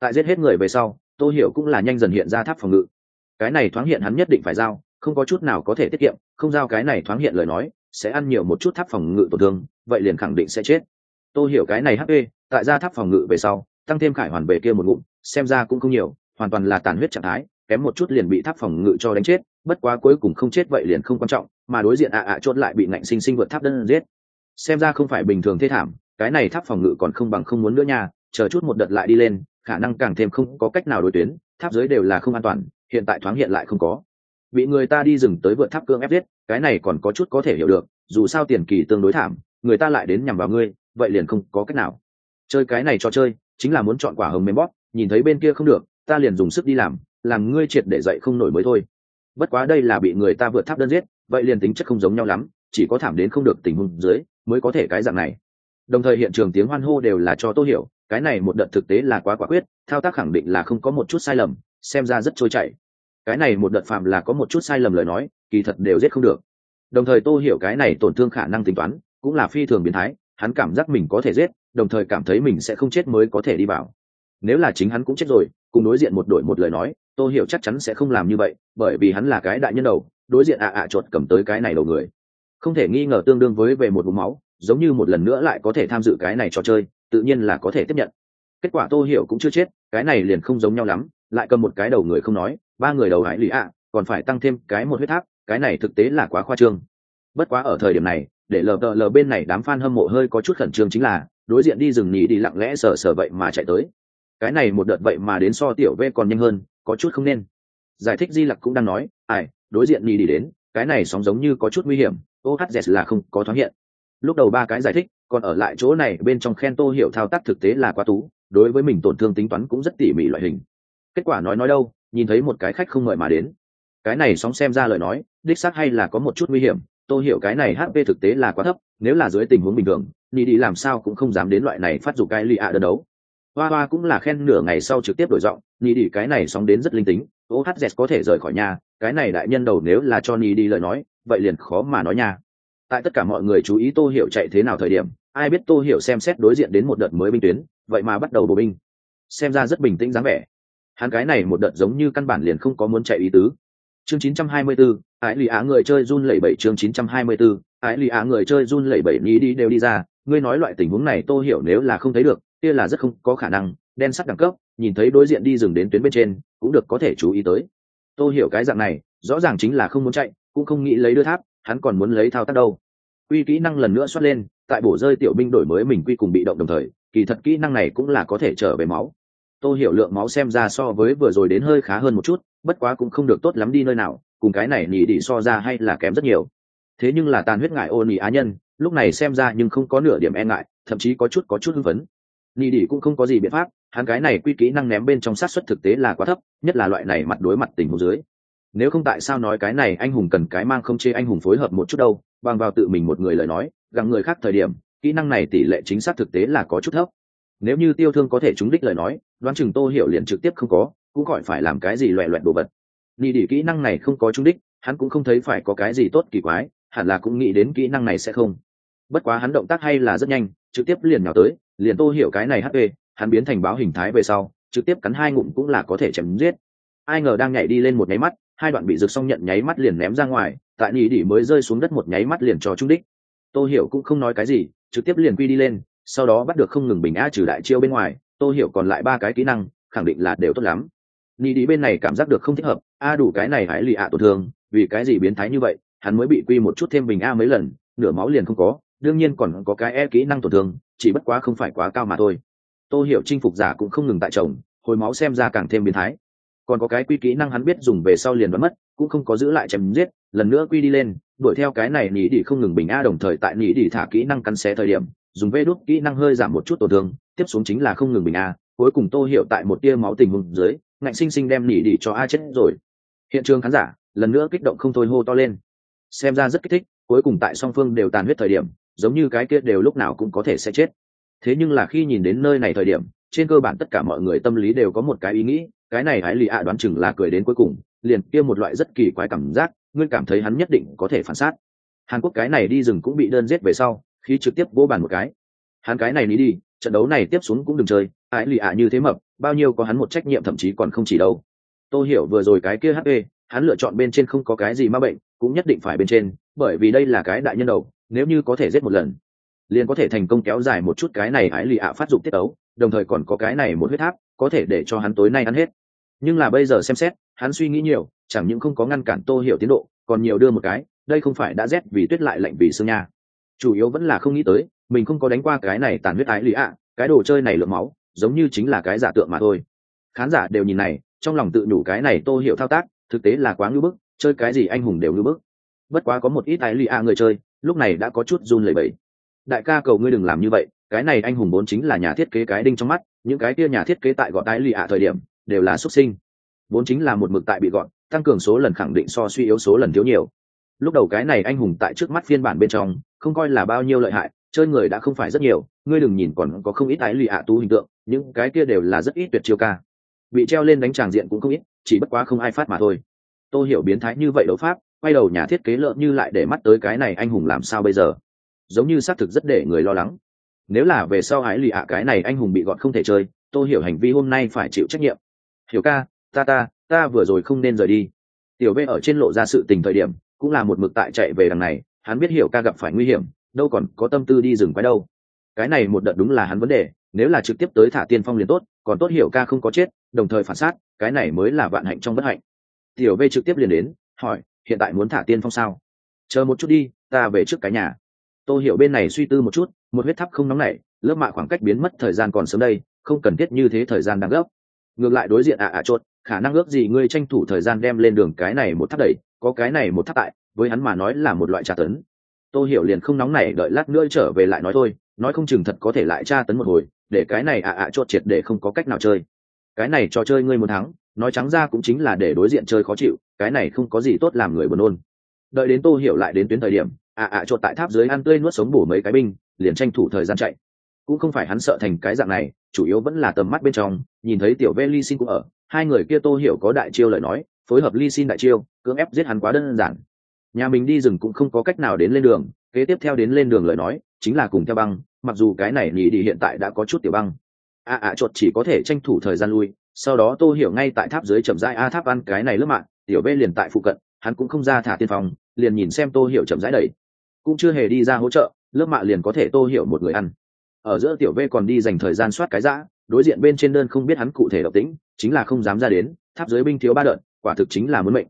Tại giết hết người về sau, tô hiểu cũng là nhanh dần hiện ra tháp phòng ngự. Cái này thoáng hiện hắn nhất định phải giao, không có chút nào có thể tiết kiệm, không giao cái này thoáng hiện lời nói, sẽ ăn nhiều một chút tháp phòng ngự tổn thương, vậy liền khẳng định sẽ chết. Tôi hiểu cái này hp tại ra tháp phòng ngự về sau, tăng thêm khải hoàn về kia một ngụm, xem ra cũng không nhiều, hoàn toàn là tàn huyết trạng thái, kém một chút liền bị tháp phòng ngự cho đánh chết, bất quá cuối cùng không chết vậy liền không quan trọng, mà đối diện ạ ạ chốt lại bị ngạnh sinh sinh vượt tháp đơn giết xem ra không phải bình thường thế thảm, cái này tháp phòng ngự còn không bằng không muốn nữa nha, chờ chút một đợt lại đi lên, khả năng càng thêm không có cách nào đối tuyến, tháp dưới đều là không an toàn, hiện tại thoáng hiện lại không có. Bị người ta đi dừng tới vượt tháp cương ép giết, cái này còn có chút có thể hiểu được, dù sao tiền kỳ tương đối thảm, người ta lại đến nhằm vào ngươi, vậy liền không có cách nào. Chơi cái này cho chơi, chính là muốn chọn quả hồng mềm bóp, nhìn thấy bên kia không được, ta liền dùng sức đi làm làm ngươi triệt để dậy không nổi mới thôi. Bất quá đây là bị người ta vượt tháp đơn giết, vậy liền tính chất không giống nhau lắm, chỉ có thảm đến không được tình huống dưới mới có thể cái dạng này. Đồng thời hiện trường tiếng hoan hô đều là cho tô hiểu, cái này một đợt thực tế là quá quả quyết, thao tác khẳng định là không có một chút sai lầm, xem ra rất trôi chảy. Cái này một đợt phạm là có một chút sai lầm lời nói, kỳ thật đều giết không được. Đồng thời tô hiểu cái này tổn thương khả năng tính toán, cũng là phi thường biến thái, hắn cảm giác mình có thể giết, đồng thời cảm thấy mình sẽ không chết mới có thể đi vào. Nếu là chính hắn cũng chết rồi, cùng đối diện một đội một lời nói, tô hiểu chắc chắn sẽ không làm như vậy, bởi vì hắn là cái đại nhân đầu, đối diện ạ ạ chuột cầm tới cái này đầu người không thể nghi ngờ tương đương với về một vùng máu, giống như một lần nữa lại có thể tham dự cái này trò chơi, tự nhiên là có thể tiếp nhận. Kết quả tô hiểu cũng chưa chết, cái này liền không giống nhau lắm, lại cầm một cái đầu người không nói, ba người đầu hải lì ạ, còn phải tăng thêm cái một huyết tháp, cái này thực tế là quá khoa trương. Bất quá ở thời điểm này, để lờ lờ bên này đám fan hâm mộ hơi có chút khẩn trương chính là, đối diện đi rừng nhì đi lặng lẽ sờ sờ vậy mà chạy tới. Cái này một đợt vậy mà đến so tiểu v còn nhanh hơn, có chút không nên. Giải thích di lặc cũng đang nói, ai, đối diện nhì đi đến, cái này sóng giống như có chút nguy hiểm ohz là không có thoáng hiện. Lúc đầu ba cái giải thích, còn ở lại chỗ này, bên trong khen tô hiểu thao tác thực tế là quá tú, đối với mình tổn thương tính toán cũng rất tỉ mỉ loại hình. Kết quả nói nói đâu, nhìn thấy một cái khách không mời mà đến. Cái này sóng xem ra lời nói, đích xác hay là có một chút nguy hiểm, tôi hiểu cái này hp thực tế là quá thấp, nếu là dưới tình huống bình thường ni đi làm sao cũng không dám đến loại này phát dục cái lì ạ đơn đấu. Hoa hoa cũng là khen nửa ngày sau trực tiếp đổi giọng ni đi, cái này sóng đến rất linh tính ohz có thể rời khỏi nhà, cái này đại nhân đầu nếu là cho ni đi lời nói vậy liền khó mà nói nha. Tại tất cả mọi người chú ý tô hiểu chạy thế nào thời điểm ai biết tô hiểu xem xét đối diện đến một đợt mới binh tuyến vậy mà bắt đầu bộ binh. Xem ra rất bình tĩnh dáng vẻ. Hắn cái này một đợt giống như căn bản liền không có muốn chạy ý tứ. Chương 924, ái lì á người chơi run lẩy bẩy chương 924, ái lì á người chơi run lẩy bẩy ní đi đều đi ra. Ngươi nói loại tình huống này tô hiểu nếu là không thấy được kia là rất không có khả năng. Đen sắt đẳng cấp nhìn thấy đối diện đi dừng đến tuyến bên trên cũng được có thể chú ý tới. Tô hiểu cái dạng này rõ ràng chính là không muốn chạy cũng không nghĩ lấy đưa tháp, hắn còn muốn lấy thao tác đâu. Quy kỹ năng lần nữa xuất lên, tại bổ rơi tiểu binh đổi mới mình quy cùng bị động đồng thời, kỳ thật kỹ năng này cũng là có thể trở về máu. Tôi hiểu lượng máu xem ra so với vừa rồi đến hơi khá hơn một chút, bất quá cũng không được tốt lắm đi nơi nào, cùng cái này nỉ đi so ra hay là kém rất nhiều. Thế nhưng là tàn huyết ngại ô nỉ á nhân, lúc này xem ra nhưng không có nửa điểm e ngại, thậm chí có chút có chút hưng phấn. Nỉ đi cũng không có gì biện pháp, hắn cái này quy kỹ năng ném bên trong sát xuất thực tế là quá thấp, nhất là loại này mặt đối mặt tình huống dưới nếu không tại sao nói cái này anh hùng cần cái mang không chê anh hùng phối hợp một chút đâu, bằng vào tự mình một người lời nói, gặng người khác thời điểm, kỹ năng này tỷ lệ chính xác thực tế là có chút thấp. Nếu như tiêu thương có thể trúng đích lời nói, đoán chừng tô hiểu liền trực tiếp không có, cũng gọi phải làm cái gì loẹ loẹt đồ vật. Nỉ đỉ kỹ năng này không có trúng đích, hắn cũng không thấy phải có cái gì tốt kỳ quái, hẳn là cũng nghĩ đến kỹ năng này sẽ không. Bất quá hắn động tác hay là rất nhanh, trực tiếp liền nhào tới, liền tô hiểu cái này hp hắn biến thành báo hình thái về sau, trực tiếp cắn hai ngụm cũng là có thể chém giết. Ai ngờ đang nhảy đi lên một nháy mắt hai đoạn bị rực xong nhận nháy mắt liền ném ra ngoài, tại nỉ đỉ mới rơi xuống đất một nháy mắt liền cho trung đích. Tô hiểu cũng không nói cái gì, trực tiếp liền quy đi lên, sau đó bắt được không ngừng bình a trừ đại chiêu bên ngoài, tô hiểu còn lại ba cái kỹ năng, khẳng định là đều tốt lắm. Nỉ đỉ bên này cảm giác được không thích hợp, a đủ cái này hãy lì ạ tổn thương, vì cái gì biến thái như vậy, hắn mới bị quy một chút thêm bình a mấy lần, nửa máu liền không có, đương nhiên còn có cái e kỹ năng tổn thương, chỉ bất quá không phải quá cao mà thôi. Tô hiểu chinh phục giả cũng không ngừng tại chồng, hồi máu xem ra càng thêm biến thái còn có cái quy kỹ năng hắn biết dùng về sau liền vẫn mất, cũng không có giữ lại chém giết, lần nữa quy đi lên, đuổi theo cái này nỉ đi không ngừng bình a đồng thời tại nỉ đi thả kỹ năng cắn xé thời điểm, dùng vê đốt kỹ năng hơi giảm một chút tổn thương, tiếp xuống chính là không ngừng bình a, cuối cùng tô hiểu tại một tia máu tình hùng dưới, ngạnh sinh sinh đem nỉ đi cho a chết rồi. Hiện trường khán giả, lần nữa kích động không thôi hô to lên. Xem ra rất kích thích, cuối cùng tại song phương đều tàn huyết thời điểm, giống như cái kia đều lúc nào cũng có thể sẽ chết thế nhưng là khi nhìn đến nơi này thời điểm, trên cơ bản tất cả mọi người tâm lý đều có một cái ý nghĩ, cái này hãy lì ạ đoán chừng là cười đến cuối cùng, liền kia một loại rất kỳ quái cảm giác, ngươi cảm thấy hắn nhất định có thể phản sát hàn quốc cái này đi rừng cũng bị đơn giết về sau, khi trực tiếp vô bàn một cái. Hắn cái này đi đi, trận đấu này tiếp xuống cũng đừng chơi ái lì ạ như thế mập, bao nhiêu có hắn một trách nhiệm thậm chí còn không chỉ đâu. Tôi hiểu vừa rồi cái kia hp hắn lựa chọn bên trên không có cái gì ma bệnh, cũng nhất định phải bên trên, bởi vì đây là cái đại nhân đầu, nếu như có thể giết một lần liền có thể thành công kéo dài một chút cái này ái lì ạ phát dụng tiết ấu, đồng thời còn có cái này một huyết tháp có thể để cho hắn tối nay ăn hết. Nhưng là bây giờ xem xét, hắn suy nghĩ nhiều, chẳng những không có ngăn cản tô hiểu tiến độ, còn nhiều đưa một cái, đây không phải đã rét vì tuyết lại lạnh vì sương nha. Chủ yếu vẫn là không nghĩ tới, mình không có đánh qua cái này tàn huyết ái lì ạ, cái đồ chơi này lượng máu, giống như chính là cái giả tượng mà thôi. Khán giả đều nhìn này, trong lòng tự nhủ cái này tô hiểu thao tác, thực tế là quá ngưỡng bức, chơi cái gì anh hùng đều ngưỡng bức. Bất quá có một ít ái lì ạ người chơi, lúc này đã có chút run lẩy bẩy đại ca cầu ngươi đừng làm như vậy, cái này anh hùng vốn chính là nhà thiết kế cái đinh trong mắt, những cái kia nhà thiết kế tại gọn tái lì ạ thời điểm, đều là xuất sinh. Vốn chính là một mực tại bị gọn tăng cường số lần khẳng định so suy yếu số lần thiếu nhiều. Lúc đầu cái này anh hùng tại trước mắt phiên bản bên trong, không coi là bao nhiêu lợi hại, chơi người đã không phải rất nhiều, ngươi đừng nhìn còn có không ít ái lì ạ tú hình tượng, những cái kia đều là rất ít tuyệt chiêu ca. Bị treo lên đánh tràng diện cũng không ít, chỉ bất quá không ai phát mà thôi. Tôi hiểu biến thái như vậy đấu pháp, quay đầu nhà thiết kế lợn như lại để mắt tới cái này anh hùng làm sao bây giờ? Giống như xác thực rất để người lo lắng. Nếu là về sau hái lì ạ, cái này anh hùng bị gọn không thể chơi, tôi hiểu hành vi hôm nay phải chịu trách nhiệm. Hiểu ca, ta ta ta vừa rồi không nên rời đi. Tiểu v ở trên lộ ra sự tình thời điểm, cũng là một mực tại chạy về đằng này, hắn biết hiểu ca gặp phải nguy hiểm, đâu còn có tâm tư đi rừng quái đâu. Cái này một đợt đúng là hắn vấn đề, nếu là trực tiếp tới thả tiên phong liền tốt, còn tốt hiểu ca không có chết, đồng thời phản sát cái này mới là vạn hạnh trong bất hạnh. Tiểu v trực tiếp liền đến, hỏi, hiện tại muốn thả tiên phong sao? Chờ một chút đi, ta về trước cái nhà tôi hiểu bên này suy tư một chút, một huyết tháp không nóng nảy, lớp mạ khoảng cách biến mất thời gian còn sớm đây, không cần thiết như thế thời gian đang gấp. Ngược lại đối diện ạ ạ chốt khả năng ước gì ngươi tranh thủ thời gian đem lên đường cái này một tháp đẩy, có cái này một tháp tại, với hắn mà nói là một loại tra tấn. Tôi hiểu liền không nóng nảy đợi lát nữa trở về lại nói thôi, nói không chừng thật có thể lại tra tấn một hồi, để cái này ạ ạ chốt triệt để không có cách nào chơi. Cái này trò chơi ngươi một thắng, nói trắng ra cũng chính là để đối diện chơi khó chịu, cái này không có gì tốt làm người buồn ôn. đợi đến tô hiểu lại đến tuyến thời điểm ạ ạ chuột tại tháp dưới ăn tươi nuốt sống bổ mấy cái binh, liền tranh thủ thời gian chạy. Cũng không phải hắn sợ thành cái dạng này, chủ yếu vẫn là tầm mắt bên trong, nhìn thấy tiểu vê ly xin cũng ở. Hai người kia tô hiểu có đại chiêu lời nói, phối hợp ly xin đại chiêu, cưỡng ép giết hắn quá đơn giản. Nhà mình đi rừng cũng không có cách nào đến lên đường, kế tiếp theo đến lên đường lời nói, chính là cùng theo băng, mặc dù cái này nhị đi hiện tại đã có chút tiểu băng. À à chột chỉ có thể tranh thủ thời gian lui, sau đó tô hiểu ngay tại tháp dưới chậm rãi a tháp ăn cái này lớp mạng, tiểu vê liền tại phụ cận, hắn cũng không ra thả tiên phòng, liền nhìn xem tô hiểu chậm rãi đẩy cũng chưa hề đi ra hỗ trợ lớp mạ liền có thể tô hiểu một người ăn. Ở giữa tiểu v còn đi dành thời gian soát cái dã đối diện bên trên đơn không biết hắn cụ thể độc tính chính là không dám ra đến tháp dưới binh thiếu ba đợt quả thực chính là muốn mệnh.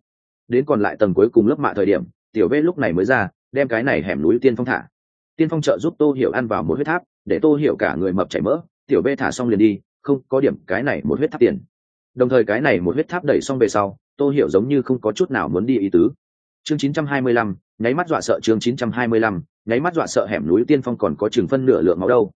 Đến còn lại tầng cuối cùng lớp mạ thời điểm tiểu v lúc này mới ra đem cái này hẻm núi tiên phong thả. Tiên phong trợ giúp tô hiểu ăn vào một huyết tháp để tô hiểu cả người mập chảy mỡ tiểu v thả xong liền đi không có điểm cái này một huyết tháp tiền. Đồng thời cái này một huyết tháp đẩy xong về sau tô hiểu giống như không có chút nào muốn đi ý tứ. Chương 925, nháy mắt dọa sợ chương 925, nháy mắt dọa sợ hẻm núi tiên phong còn có chừng phân nửa lượng máu đâu.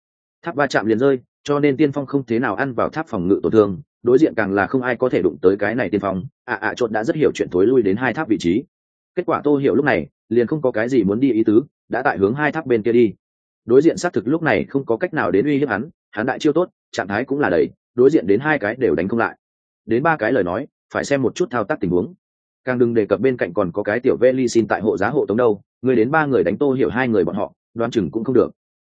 Tháp va chạm liền rơi cho nên tiên phong không thế nào ăn vào tháp phòng ngự tổn thương đối diện càng là không ai có thể đụng tới cái này tiên phong. À, à, ạ ạ chột đã rất hiểu chuyện tối lui đến hai tháp vị trí. Kết quả tô hiểu lúc này liền không có cái gì muốn đi ý tứ đã tại hướng hai tháp bên kia đi. Đối diện xác thực lúc này không có cách nào đến uy hiếp hắn hắn đại chiêu tốt trạng thái cũng là đầy đối diện đến hai cái đều đánh không lại. Đến ba cái lời nói phải xem một chút thao tác tình huống càng đừng đề cập bên cạnh còn có cái tiểu vê ly xin tại hộ giá hộ tống đâu người đến ba người đánh tô hiểu hai người bọn họ, đoán chừng cũng không được.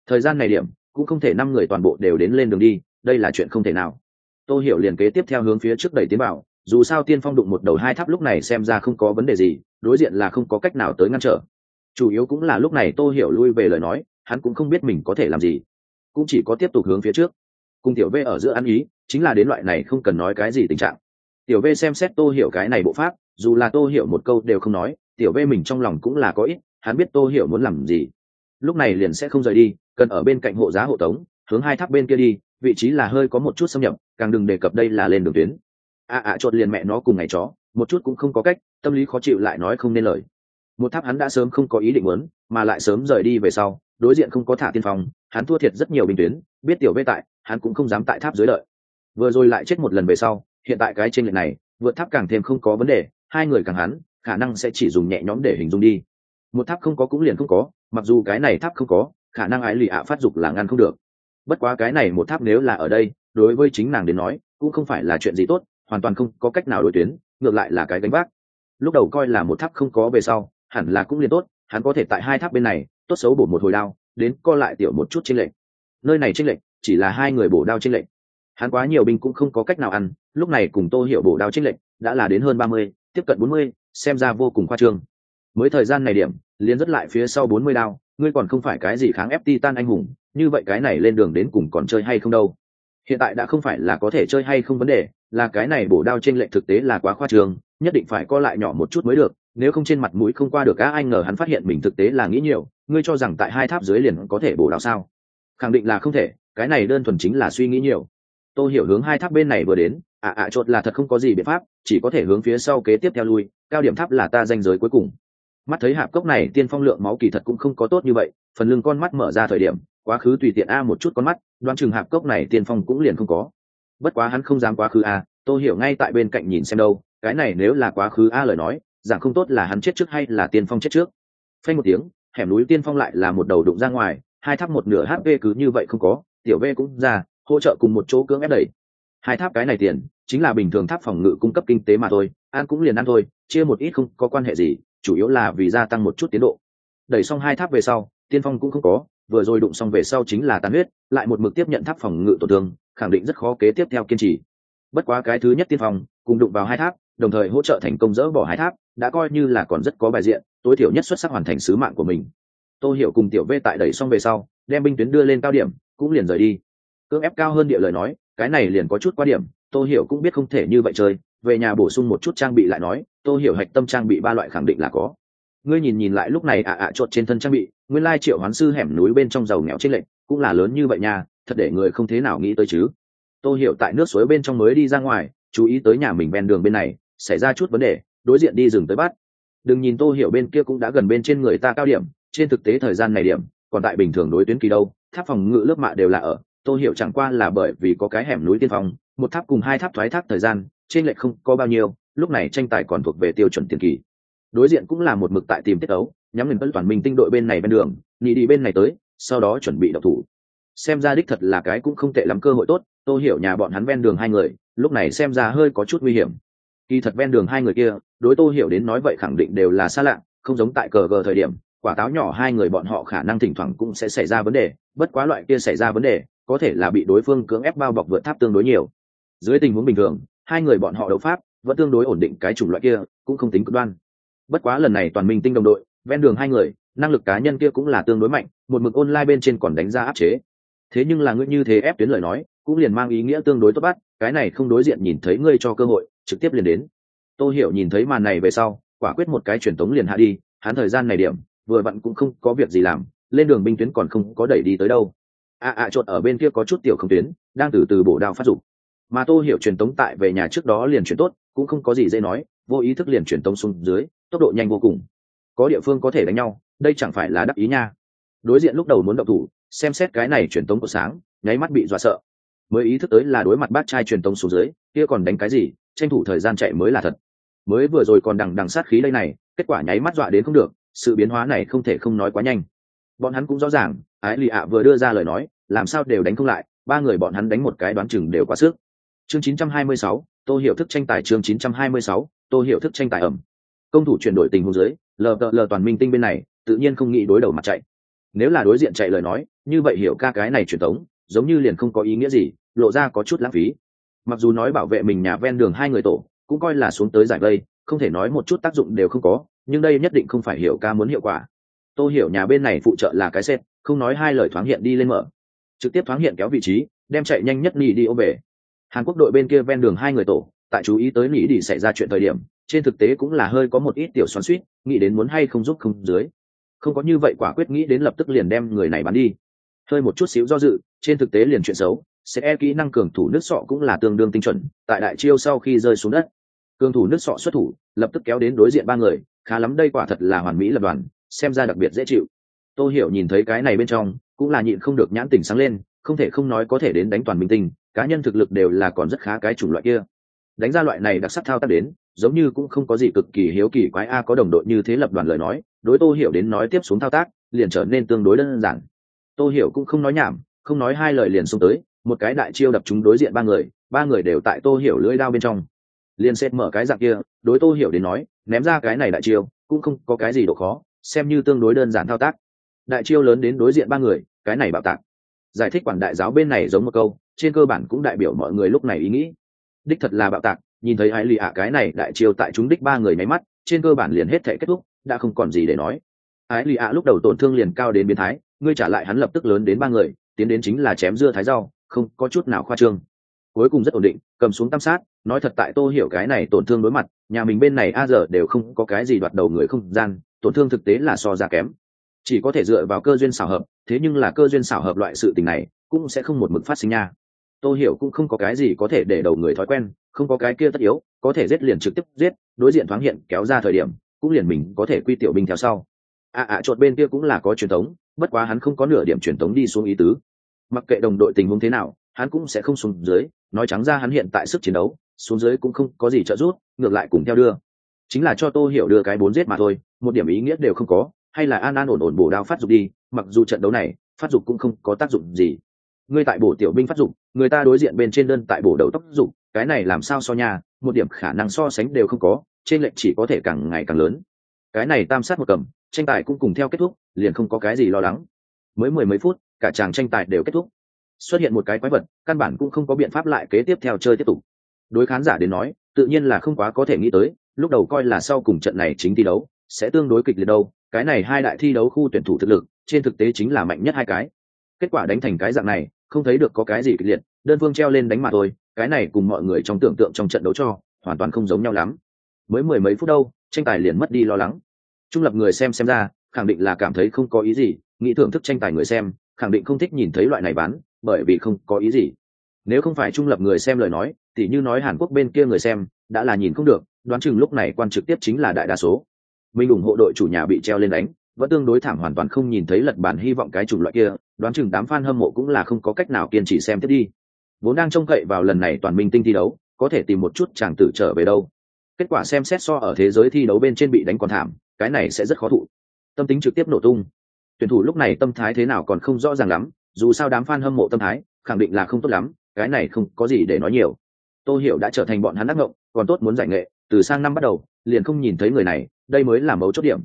Thời gian này điểm, cũng không thể năm người toàn bộ đều đến lên đường đi, đây là chuyện không thể nào. Tô hiểu liền kế tiếp theo hướng phía trước đẩy tiến bảo, dù sao tiên phong đụng một đầu hai tháp lúc này xem ra không có vấn đề gì, đối diện là không có cách nào tới ngăn trở. Chủ yếu cũng là lúc này tô hiểu lui về lời nói, hắn cũng không biết mình có thể làm gì. Cũng chỉ có tiếp tục hướng phía trước. Cùng tiểu v ở giữa ăn ý, chính là đến loại này không cần nói cái gì tình trạng. Tiểu v xem xét tô hiểu cái này bộ pháp dù là tô hiểu một câu đều không nói tiểu vê mình trong lòng cũng là có ít hắn biết tô hiểu muốn làm gì. Lúc này liền sẽ không rời đi cần ở bên cạnh hộ giá hộ tống hướng hai tháp bên kia đi vị trí là hơi có một chút xâm nhập càng đừng đề cập đây là lên đường tuyến. A à, ạ chột liền mẹ nó cùng ngày chó một chút cũng không có cách tâm lý khó chịu lại nói không nên lời. Một tháp hắn đã sớm không có ý định muốn mà lại sớm rời đi về sau đối diện không có thả tiên phong hắn thua thiệt rất nhiều bình tuyến biết tiểu vê tại hắn cũng không dám tại tháp dưới đợi. Vừa rồi lại chết một lần về sau hiện tại cái trên lệch này vượt tháp càng thêm không có vấn đề hai người càng hắn, khả năng sẽ chỉ dùng nhẹ nhõm để hình dung đi. Một tháp không có cũng liền không có, mặc dù cái này tháp không có, khả năng ái lì ạ phát dục là ngăn không được. Bất quá cái này một tháp nếu là ở đây, đối với chính nàng đến nói, cũng không phải là chuyện gì tốt, hoàn toàn không có cách nào đổi tuyến, ngược lại là cái gánh vác. Lúc đầu coi là một tháp không có về sau, hẳn là cũng liền tốt, hắn có thể tại hai tháp bên này, tốt xấu bổ một hồi đao, đến co lại tiểu một chút trên lệ nơi này trên lệ chỉ là hai người bổ đao trên lệ hắn quá nhiều binh cũng không có cách nào ăn, lúc này cùng tô hiểu bổ đao trên lệ đã là đến hơn ba mươi tiếp cận bốn mươi, xem ra vô cùng khoa trương. Mới thời gian này điểm, liền rất lại phía sau bốn mươi đao, ngươi còn không phải cái gì kháng ép titan anh hùng, như vậy cái này lên đường đến cùng còn chơi hay không đâu. Hiện tại đã không phải là có thể chơi hay không vấn đề, là cái này bổ đao trên lệnh thực tế là quá khoa trương, nhất định phải co lại nhỏ một chút mới được, nếu không trên mặt mũi không qua được á anh ngờ hắn phát hiện mình thực tế là nghĩ nhiều, ngươi cho rằng tại hai tháp dưới liền có thể bổ đao sao? Khẳng định là không thể, cái này đơn thuần chính là suy nghĩ nhiều tôi hiểu hướng hai tháp bên này vừa đến à, à, ạ ạ chốt là thật không có gì biện pháp, chỉ có thể hướng phía sau kế tiếp theo lui, cao điểm tháp là ta danh giới cuối cùng. Mắt thấy hạp cốc này, tiên phong lượng máu kỳ thật cũng không có tốt như vậy, phần lưng con mắt mở ra thời điểm, quá khứ tùy tiện a một chút con mắt, đoán chừng hạp cốc này tiên phong cũng liền không có. Bất quá hắn không dám quá khứ a tôi hiểu ngay tại bên cạnh nhìn xem đâu, cái này nếu là quá khứ a lời nói dạng không tốt là hắn chết trước hay là tiên phong chết trước. Phanh một tiếng, hẻm núi tiên phong lại là một đầu đụng ra ngoài, hai tháp một nửa hp cứ như vậy không có, tiểu v cũng ra hỗ trợ cùng một chỗ cưỡng ép đẩy. Hai tháp cái này tiền, chính là bình thường tháp phòng ngự cung cấp kinh tế mà thôi an cũng liền ăn thôi, chia một ít không có quan hệ gì, chủ yếu là vì gia tăng một chút tiến độ. Đẩy xong hai tháp về sau, tiên phong cũng không có, vừa rồi đụng xong về sau chính là tàn huyết, lại một mực tiếp nhận tháp phòng ngự tổn thương, khẳng định rất khó kế tiếp theo kiên trì. Bất quá cái thứ nhất tiên phong, cùng đụng vào hai tháp, đồng thời hỗ trợ thành công dỡ bỏ hai tháp, đã coi như là còn rất có bài diện, tối thiểu nhất xuất sắc hoàn thành sứ mạng của mình. Tô hiểu cùng tiểu v tại đẩy xong về sau, đem binh tuyến đưa lên cao điểm, cũng liền rời đi cưỡng ép cao hơn địa lời nói, cái này liền có chút quá điểm, tô hiểu cũng biết không thể như vậy chơi, về nhà bổ sung một chút trang bị lại nói, tô hiểu hạch tâm trang bị ba loại khẳng định là có. Ngươi nhìn nhìn lại lúc này ạ ạ chột trên thân trang bị, nguyên lai triệu hoán sư hẻm núi bên trong dầu nghèo trên lệnh, cũng là lớn như vậy nha, thật để người không thế nào nghĩ tới chứ. Tô hiểu tại nước suối bên trong mới đi ra ngoài, chú ý tới nhà mình ven đường bên này, xảy ra chút vấn đề, đối diện đi rừng tới bắt. Đừng nhìn tô hiểu bên kia cũng đã gần bên trên người ta cao điểm, trên thực tế thời gian này điểm, còn tại bình thường đối tuyến kỳ đâu, tháp phòng ngự lớp mạ đều là ở tô hiểu chẳng qua là bởi vì có cái hẻm núi tiên phong, một tháp cùng hai tháp thoái tháp thời gian, trên lệch không có bao nhiêu, lúc này tranh tài còn thuộc về tiêu chuẩn tiền kỳ. Đối diện cũng là một mực tại tìm tiết ấu, nhắm mình toàn minh tinh đội bên này bên đường, nhị đi bên này tới, sau đó chuẩn bị đậu thủ. Xem ra đích thật là cái cũng không tệ lắm cơ hội tốt Tôi hiểu nhà bọn hắn ven đường hai người, lúc này xem ra hơi có chút nguy hiểm. Kỳ thật ven đường hai người kia, đối tôi hiểu đến nói vậy khẳng định đều là xa lạ, không giống tại cờ gờ thời điểm, quả táo nhỏ hai người bọn họ khả năng thỉnh thoảng cũng sẽ xảy ra vấn đề, bất quá loại kia xảy ra vấn đề có thể là bị đối phương cưỡng ép bao bọc vượt tháp tương đối nhiều. Dưới tình huống bình thường, hai người bọn họ đấu pháp vẫn tương đối ổn định cái chủng loại kia, cũng không tính cực đoan. Bất quá lần này toàn minh tinh đồng đội, ven đường hai người, năng lực cá nhân kia cũng là tương đối mạnh, một mực online bên trên còn đánh ra áp chế. Thế nhưng là ngươi như thế ép tuyến lời nói, cũng liền mang ý nghĩa tương đối tốt bắt, cái này không đối diện nhìn thấy ngươi cho cơ hội, trực tiếp liền đến. Tôi hiểu nhìn thấy màn này về sau, quả quyết một cái truyền tống liền hạ đi, hắn thời gian này điểm, vừa vặn cũng không có việc gì làm, lên đường binh tuyến còn không có đẩy đi tới đâu. À, à, ạ ạ chột ở bên kia có chút tiểu không tuyến, đang từ từ bổ đao phát dục. Mà tô hiểu truyền tống tại về nhà trước đó liền chuyển tốt, cũng không có gì dễ nói, vô ý thức liền chuyển tống xuống dưới, tốc độ nhanh vô cùng. Có địa phương có thể đánh nhau, đây chẳng phải là đắc ý nha. Đối diện lúc đầu muốn động thủ, xem xét cái này truyền tống của sáng, nháy mắt bị dọa sợ. Mới ý thức tới là đối mặt bác trai truyền tống xuống dưới, kia còn đánh cái gì, tranh thủ thời gian chạy mới là thật. Mới vừa rồi còn đằng đằng sát khí đây này, kết quả nháy mắt dọa đến không được, sự biến hóa này không thể không nói quá nhanh. Bọn hắn cũng rõ ràng, ái lì ạ vừa đưa ra lời nói làm sao đều đánh không lại ba người bọn hắn đánh một cái đoán chừng đều quá sức. Chương 926, tô hiểu thức tranh tài chương 926, tô hiểu thức tranh tài ẩm. Công thủ chuyển đổi tình huống dưới lờ lờ toàn minh tinh bên này tự nhiên không nghĩ đối đầu mặt chạy. Nếu là đối diện chạy lời nói như vậy hiểu ca cái này truyền tống giống như liền không có ý nghĩa gì lộ ra có chút lãng phí. Mặc dù nói bảo vệ mình nhà ven đường hai người tổ cũng coi là xuống tới giải vây không thể nói một chút tác dụng đều không có nhưng đây nhất định không phải hiểu ca muốn hiệu quả. Tôi hiểu nhà bên này phụ trợ là cái xét không nói hai lời thoáng hiện đi lên mở trực tiếp thoáng hiện kéo vị trí, đem chạy nhanh nhất nỉ đi ô về. Hàn quốc đội bên kia ven đường hai người tổ, tại chú ý tới nỉ đi xảy ra chuyện thời điểm, trên thực tế cũng là hơi có một ít tiểu xoắn suýt nghĩ đến muốn hay không giúp không dưới. Không có như vậy quả quyết nghĩ đến lập tức liền đem người này bắn đi. Hơi một chút xíu do dự, trên thực tế liền chuyện xấu, sẽ e kỹ năng cường thủ nước sọ cũng là tương đương tinh chuẩn, tại đại chiêu sau khi rơi xuống đất. Cường thủ nước sọ xuất thủ, lập tức kéo đến đối diện ba người, khá lắm đây quả thật là hoàn mỹ lập đoàn, xem ra đặc biệt dễ chịu. Tôi hiểu nhìn thấy cái này bên trong cũng là nhịn không được nhãn tỉnh sáng lên, không thể không nói có thể đến đánh toàn minh tinh, cá nhân thực lực đều là còn rất khá cái chủng loại kia. Đánh ra loại này đặc sắc thao tác đến, giống như cũng không có gì cực kỳ hiếu kỳ quái a, có đồng đội như thế lập đoàn lời nói, đối tô hiểu đến nói tiếp xuống thao tác, liền trở nên tương đối đơn giản. Tô hiểu cũng không nói nhảm, không nói hai lời liền xông tới, một cái đại chiêu đập chúng đối diện ba người ba người đều tại tô hiểu lưỡi đao bên trong. Liền xét mở cái dạng kia, đối tô hiểu đến nói, ném ra cái này đại chiêu, cũng không có cái gì độ khó, xem như tương đối đơn giản thao tác đại chiêu lớn đến đối diện ba người, cái này bảo tạc. Giải thích quản đại giáo bên này giống một câu, trên cơ bản cũng đại biểu mọi người lúc này ý nghĩ. Đích thật là bạo tạc, nhìn thấy ai lì ạ, cái này đại chiêu tại chúng đích ba người máy mắt, trên cơ bản liền hết thể kết thúc, đã không còn gì để nói. Ái lì ạ lúc đầu tổn thương liền cao đến biến thái, ngươi trả lại hắn lập tức lớn đến ba người, tiến đến chính là chém dưa thái rau, không có chút nào khoa trương. Cuối cùng rất ổn định, cầm xuống tam sát, nói thật tại tô hiểu cái này tổn thương đối mặt, nhà mình bên này a giờ đều không có cái gì đoạt đầu người không gian, tổn thương thực tế là so ra kém chỉ có thể dựa vào cơ duyên xảo hợp thế nhưng là cơ duyên xảo hợp loại sự tình này cũng sẽ không một mực phát sinh nha. Tô hiểu cũng không có cái gì có thể để đầu người thói quen không có cái kia tất yếu có thể giết liền trực tiếp giết đối diện thoáng hiện kéo ra thời điểm cũng liền mình có thể quy tiểu binh theo sau. Ạ à, ạ chột bên kia cũng là có truyền thống bất quá hắn không có nửa điểm truyền thống đi xuống ý tứ. Mặc kệ đồng đội tình huống thế nào hắn cũng sẽ không xuống dưới nói trắng ra hắn hiện tại sức chiến đấu xuống dưới cũng không có gì trợ giúp ngược lại cùng theo đưa. Chính là cho tô hiểu đưa cái bốn giết mà thôi một điểm ý nghĩa đều không có hay là an an ổn ổn bổ đao phát dục đi, mặc dù trận đấu này, phát dục cũng không có tác dụng gì. Ngươi tại bổ tiểu binh phát dục, người ta đối diện bên trên đơn tại bổ đầu tóc dục, cái này làm sao so nhà một điểm khả năng so sánh đều không có, trên lệnh chỉ có thể càng ngày càng lớn. Cái này tam sát một cầm, tranh tài cũng cùng theo kết thúc, liền không có cái gì lo lắng. Mới mười mấy phút, cả chàng tranh tài đều kết thúc. Xuất hiện một cái quái vật, căn bản cũng không có biện pháp lại kế tiếp theo chơi tiếp tục. Đối khán giả đến nói, tự nhiên là không quá có thể nghĩ tới, lúc đầu coi là sau cùng trận này chính thi đấu, sẽ tương đối kịch liệt đâu cái này hai đại thi đấu khu tuyển thủ thực lực, trên thực tế chính là mạnh nhất hai cái. Kết quả đánh thành cái dạng này, không thấy được có cái gì kịch liệt, đơn phương treo lên đánh mà thôi, cái này cùng mọi người trong tưởng tượng trong trận đấu cho, hoàn toàn không giống nhau lắm. Mới mười mấy phút đâu, tranh tài liền mất đi lo lắng. Trung lập người xem xem ra, khẳng định là cảm thấy không có ý gì, nghĩ thưởng thức tranh tài người xem, khẳng định không thích nhìn thấy loại này bán, bởi vì không có ý gì. Nếu không phải trung lập người xem lời nói thì như nói hàn quốc bên kia người xem, đã là nhìn không được, đoán chừng lúc này quan trực tiếp chính là đại đa số mình ủng hộ đội chủ nhà bị treo lên đánh, vẫn tương đối thảm hoàn toàn không nhìn thấy lật bản hy vọng cái chủng loại kia, đoán chừng đám fan hâm mộ cũng là không có cách nào kiên trì xem tiếp đi. Vốn đang trông cậy vào lần này toàn minh tinh thi đấu, có thể tìm một chút chàng tử trở về đâu. Kết quả xem xét so ở thế giới thi đấu bên trên bị đánh còn thảm, cái này sẽ rất khó thụ. Tâm tính trực tiếp nổ tung. Tuyển thủ lúc này tâm thái thế nào còn không rõ ràng lắm, dù sao đám fan hâm mộ tâm thái, khẳng định là không tốt lắm, cái này không có gì để nói nhiều. Tô hiểu đã trở thành bọn hắn đắc ngộng còn tốt muốn giải nghệ, từ sang năm bắt đầu liền không nhìn thấy người này, đây mới là mấu chốt điểm.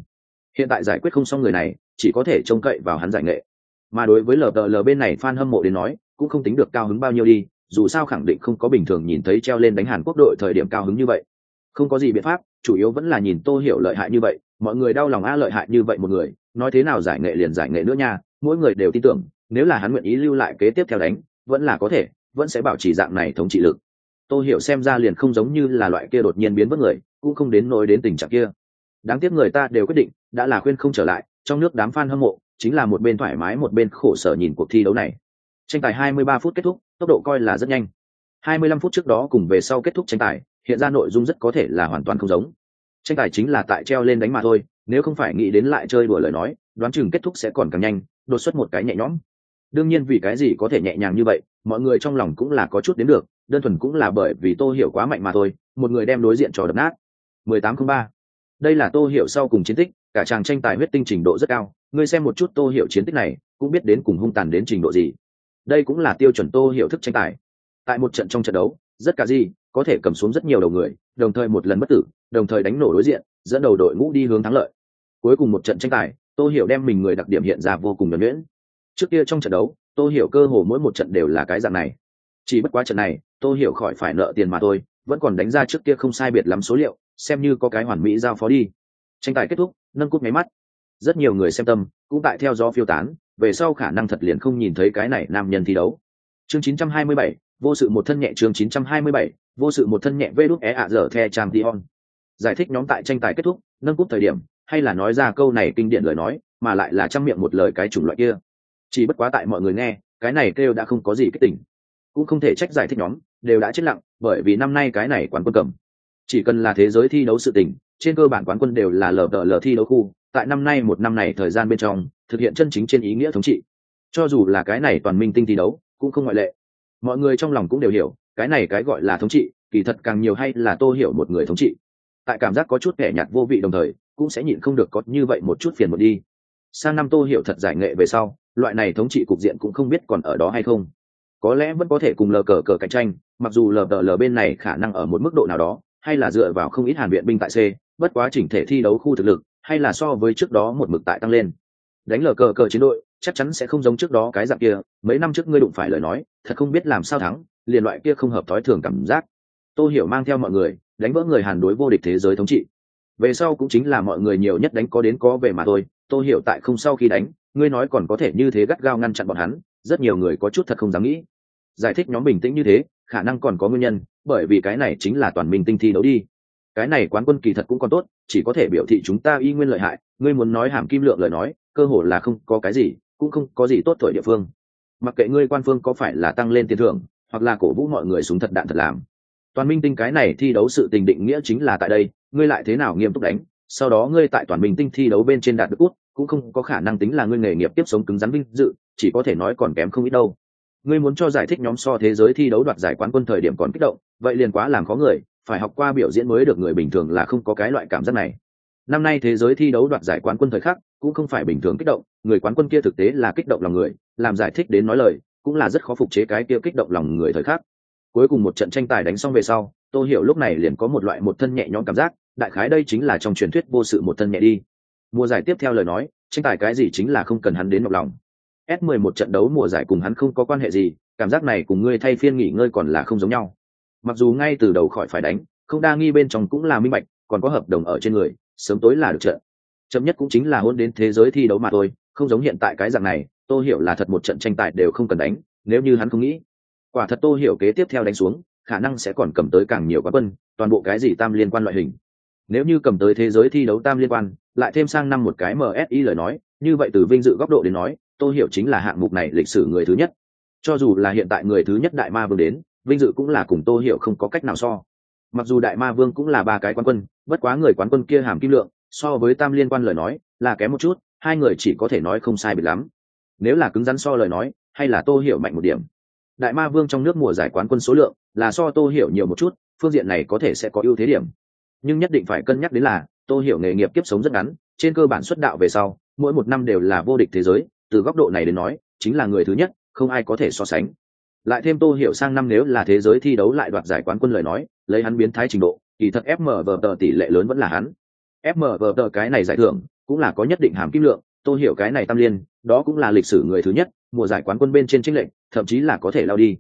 Hiện tại giải quyết không xong người này, chỉ có thể trông cậy vào hắn giải nghệ. Mà đối với lờ lờ bên này fan hâm mộ đến nói, cũng không tính được cao hứng bao nhiêu đi, dù sao khẳng định không có bình thường nhìn thấy treo lên đánh hàn quốc đội thời điểm cao hứng như vậy. Không có gì biện pháp, chủ yếu vẫn là nhìn tô hiểu lợi hại như vậy, mọi người đau lòng a lợi hại như vậy một người, nói thế nào giải nghệ liền giải nghệ nữa nha, mỗi người đều tin tưởng, nếu là hắn nguyện ý lưu lại kế tiếp theo đánh, vẫn là có thể, vẫn sẽ bảo trì dạng này thống trị lực. Tô hiểu xem ra liền không giống như là loại kia đột nhiên biến mất người cũng không đến nỗi đến tình trạng kia. Đáng tiếc người ta đều quyết định, đã là khuyên không trở lại, trong nước đám fan hâm mộ, chính là một bên thoải mái một bên khổ sở nhìn cuộc thi đấu này. Tranh tài 23 phút kết thúc, tốc độ coi là rất nhanh. 25 phút trước đó cùng về sau kết thúc tranh tài, hiện ra nội dung rất có thể là hoàn toàn không giống. Tranh tài chính là tại treo lên đánh mà thôi, nếu không phải nghĩ đến lại chơi đùa lời nói, đoán chừng kết thúc sẽ còn càng nhanh, đột xuất một cái nhẹ nhõm. Đương nhiên vì cái gì có thể nhẹ nhàng như vậy, mọi người trong lòng cũng là có chút đến được, đơn thuần cũng là bởi vì tô hiểu quá mạnh mà thôi, một người đem đối diện trò đập nát. 1803 đây là tô hiểu sau cùng chiến tích, cả chàng tranh tài huyết tinh trình độ rất cao. Ngươi xem một chút tô hiểu chiến tích này, cũng biết đến cùng hung tàn đến trình độ gì. Đây cũng là tiêu chuẩn tô hiểu thức tranh tài. Tại một trận trong trận đấu, rất cả gì, có thể cầm xuống rất nhiều đầu người, đồng thời một lần bất tử, đồng thời đánh nổ đối diện, dẫn đầu đội ngũ đi hướng thắng lợi. Cuối cùng một trận tranh tài, tô hiểu đem mình người đặc điểm hiện ra vô cùng nhuẩn nhuyễn. Trước kia trong trận đấu, tô hiểu cơ hồ mỗi một trận đều là cái dạng này. Chỉ bất quá trận này, tô hiểu khỏi phải nợ tiền mà thôi, vẫn còn đánh ra trước kia không sai biệt lắm số liệu xem như có cái hoàn mỹ giao phó đi. Tranh tài kết thúc nâng cúp máy mắt. Rất nhiều người xem tâm cũng tại theo gió phiêu tán về sau khả năng thật liền không nhìn thấy cái này nam nhân thi đấu. Chương 927, vô sự một thân nhẹ chương 927, vô sự một thân nhẹ vê đúc é ạ dở the trang dion. Giải thích nhóm tại tranh tài kết thúc nâng cúp thời điểm hay là nói ra câu này kinh điển lời nói mà lại là trăm miệng một lời cái chủng loại kia. Chỉ bất quá tại mọi người nghe cái này kêu đã không có gì kích tỉnh cũng không thể trách giải thích nhóm đều đã chết lặng bởi vì năm nay cái này quán quân cầm chỉ cần là thế giới thi đấu sự tình, trên cơ bản quán quân đều là lờ đờ lờ thi đấu khu, tại năm nay một năm này thời gian bên trong, thực hiện chân chính trên ý nghĩa thống trị. Cho dù là cái này toàn minh tinh thi đấu, cũng không ngoại lệ. Mọi người trong lòng cũng đều hiểu, cái này cái gọi là thống trị, kỳ thật càng nhiều hay là tô hiểu một người thống trị. Tại cảm giác có chút kẻ nhạt vô vị đồng thời, cũng sẽ nhịn không được có như vậy một chút phiền một đi. Sang năm tô hiểu thật giải nghệ về sau, loại này thống trị cục diện cũng không biết còn ở đó hay không. Có lẽ vẫn có thể cùng lờ cờ cờ cạnh tranh, mặc dù lờ cờ lờ bên này khả năng ở một mức độ nào đó hay là dựa vào không ít hàn viện binh tại c, bất quá chỉnh thể thi đấu khu thực lực, hay là so với trước đó một mực tại tăng lên. Đánh lờ cờ cờ chiến đội, chắc chắn sẽ không giống trước đó cái dạng kia, mấy năm trước ngươi đụng phải lời nói, thật không biết làm sao thắng, liền loại kia không hợp thói thường cảm giác. Tô hiểu mang theo mọi người, đánh vỡ người hàn đối vô địch thế giới thống trị. Về sau cũng chính là mọi người nhiều nhất đánh có đến có về mà thôi, tô hiểu tại không sau khi đánh, ngươi nói còn có thể như thế gắt gao ngăn chặn bọn hắn, rất nhiều người có chút thật không dám nghĩ. Giải thích nhóm bình tĩnh như thế, khả năng còn có nguyên nhân bởi vì cái này chính là toàn minh tinh thi đấu đi. Cái này quán quân kỳ thật cũng còn tốt, chỉ có thể biểu thị chúng ta y nguyên lợi hại, ngươi muốn nói hàm kim lượng lời nói, cơ hồ là không có cái gì, cũng không có gì tốt thổi địa phương. Mặc kệ ngươi quan phương có phải là tăng lên tiền thưởng, hoặc là cổ vũ mọi người súng thật đạn thật làm. Toàn minh tinh cái này thi đấu sự tình định nghĩa chính là tại đây, ngươi lại thế nào nghiêm túc đánh, sau đó ngươi tại toàn minh tinh thi đấu bên trên đạt được út cũng không có khả năng tính là ngươi nghề nghiệp tiếp sống cứng rắn vinh dự, chỉ có thể nói còn kém không ít đâu ngươi muốn cho giải thích nhóm so thế giới thi đấu đoạt giải quán quân thời điểm còn kích động, vậy liền quá làm khó người, phải học qua biểu diễn mới được người bình thường là không có cái loại cảm giác này. Năm nay thế giới thi đấu đoạt giải quán quân thời khắc, cũng không phải bình thường kích động, người quán quân kia thực tế là kích động lòng người, làm giải thích đến nói lời, cũng là rất khó phục chế cái kia kích động lòng người thời khắc. Cuối cùng một trận tranh tài đánh xong về sau tôi hiểu lúc này liền có một loại một thân nhẹ nhõm cảm giác, đại khái đây chính là trong truyền thuyết vô sự một thân nhẹ đi. Mùa giải tiếp theo lời nói, tranh tài cái gì chính là không cần hắn đến nhọc lòng s 11 trận đấu mùa giải cùng hắn không có quan hệ gì, cảm giác này cùng ngươi thay phiên nghỉ ngơi còn là không giống nhau. Mặc dù ngay từ đầu khỏi phải đánh, không đa nghi bên trong cũng là minh bạch, còn có hợp đồng ở trên người, sớm tối là được trận. Chậm nhất cũng chính là hôn đến thế giới thi đấu mà thôi, không giống hiện tại cái dạng này, tô hiểu là thật một trận tranh tài đều không cần đánh, nếu như hắn không nghĩ. Quả thật tô hiểu kế tiếp theo đánh xuống, khả năng sẽ còn cầm tới càng nhiều quán quân, toàn bộ cái gì tam liên quan loại hình. Nếu như cầm tới thế giới thi đấu tam liên quan, lại thêm sang năm một cái msi lời nói, như vậy từ vinh dự góc độ đến nói tô hiểu chính là hạng mục này lịch sử người thứ nhất. Cho dù là hiện tại người thứ nhất đại ma vương đến, vinh dự cũng là cùng tô hiểu không có cách nào so. Mặc dù đại ma vương cũng là ba cái quán quân, bất quá người quán quân kia hàm kim lượng, so với tam liên quan lời nói, là kém một chút, hai người chỉ có thể nói không sai biệt lắm. Nếu là cứng rắn so lời nói, hay là tô hiểu mạnh một điểm. Đại ma vương trong nước mùa giải quán quân số lượng là so tô hiểu nhiều một chút, phương diện này có thể sẽ có ưu thế điểm. Nhưng nhất định phải cân nhắc đến là, tô hiểu nghề nghiệp kiếp sống rất ngắn, trên cơ bản xuất đạo về sau, mỗi một năm đều là vô địch thế giới từ góc độ này đến nói, chính là người thứ nhất, không ai có thể so sánh. Lại thêm tô hiểu sang năm nếu là thế giới thi đấu lại đoạt giải quán quân lời nói, lấy hắn biến thái trình độ, kỳ thật fm tờ tỷ lệ lớn vẫn là hắn. Fm tờ cái này giải thưởng cũng là có nhất định hàm kim lượng, tô hiểu cái này tam liên, đó cũng là lịch sử người thứ nhất, mùa giải quán quân bên trên trinh lệnh thậm chí là có thể lao đi.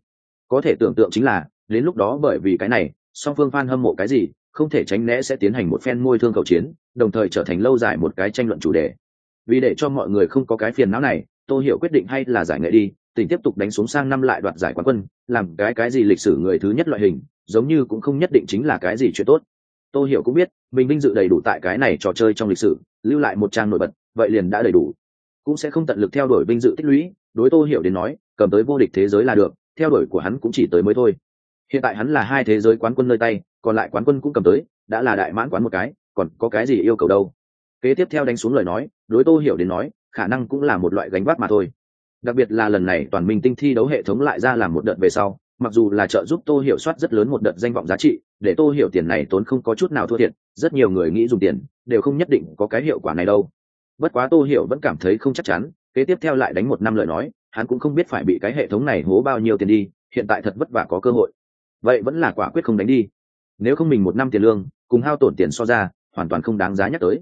Có thể tưởng tượng chính là, đến lúc đó bởi vì cái này, song phương fan hâm mộ cái gì, không thể tránh né sẽ tiến hành một phen môi thương cầu chiến, đồng thời trở thành lâu dài một cái tranh luận chủ đề vì để cho mọi người không có cái phiền não này, tô hiểu quyết định hay là giải nghệ đi, tỉnh tiếp tục đánh xuống sang năm lại đoạt giải quán quân, làm cái cái gì lịch sử người thứ nhất loại hình, giống như cũng không nhất định chính là cái gì chuyện tốt. Tô hiểu cũng biết, mình vinh dự đầy đủ tại cái này trò chơi trong lịch sử, lưu lại một trang nổi bật, vậy liền đã đầy đủ. Cũng sẽ không tận lực theo đuổi vinh dự tích lũy, đối tô hiểu đến nói, cầm tới vô địch thế giới là được, theo đuổi của hắn cũng chỉ tới mới thôi. Hiện tại hắn là hai thế giới quán quân nơi tay, còn lại quán quân cũng cầm tới, đã là đại mãn quán một cái, còn có cái gì yêu cầu đâu? Kế tiếp theo đánh xuống lời nói, đối tô hiểu đến nói, khả năng cũng là một loại gánh vác mà thôi. Đặc biệt là lần này toàn minh tinh thi đấu hệ thống lại ra làm một đợt về sau, mặc dù là trợ giúp tô hiểu soát rất lớn một đợt danh vọng giá trị, để tô hiểu tiền này tốn không có chút nào thua thiệt, rất nhiều người nghĩ dùng tiền, đều không nhất định có cái hiệu quả này đâu. Bất quá tô hiểu vẫn cảm thấy không chắc chắn, kế tiếp theo lại đánh một năm lời nói, hắn cũng không biết phải bị cái hệ thống này hố bao nhiêu tiền đi, hiện tại thật vất vả có cơ hội. Vậy vẫn là quả quyết không đánh đi. Nếu không mình một năm tiền lương, cùng hao tổn tiền so ra, hoàn toàn không đáng giá nhắc tới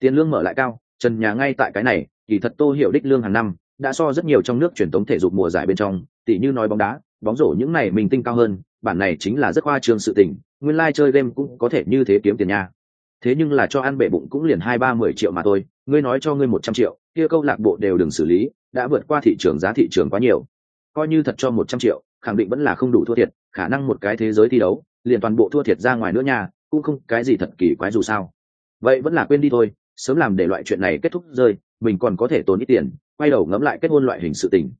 tiền lương mở lại cao, trần nhà ngay tại cái này, kỳ thật tô hiểu đích lương hàng năm, đã so rất nhiều trong nước truyền thống thể dục mùa giải bên trong tỷ như nói bóng đá, bóng rổ những này mình tinh cao hơn, bản này chính là rất khoa trương sự tình, nguyên lai、like、chơi game cũng có thể như thế kiếm tiền nha. Thế nhưng là cho ăn bệ bụng cũng liền hai ba mười triệu mà thôi, ngươi nói cho ngươi một trăm triệu, kia câu lạc bộ đều đừng xử lý, đã vượt qua thị trường giá thị trường quá nhiều. Coi như thật cho một trăm triệu, khẳng định vẫn là không đủ thua thiệt, khả năng một cái thế giới thi đấu, liền toàn bộ thua thiệt ra ngoài nữa nha, cũng không cái gì thật kỳ quái dù sao. Vậy vẫn là quên đi thôi sớm làm để loại chuyện này kết thúc rơi, mình còn có thể tốn ít tiền, quay đầu ngẫm lại kết hôn loại hình sự tình.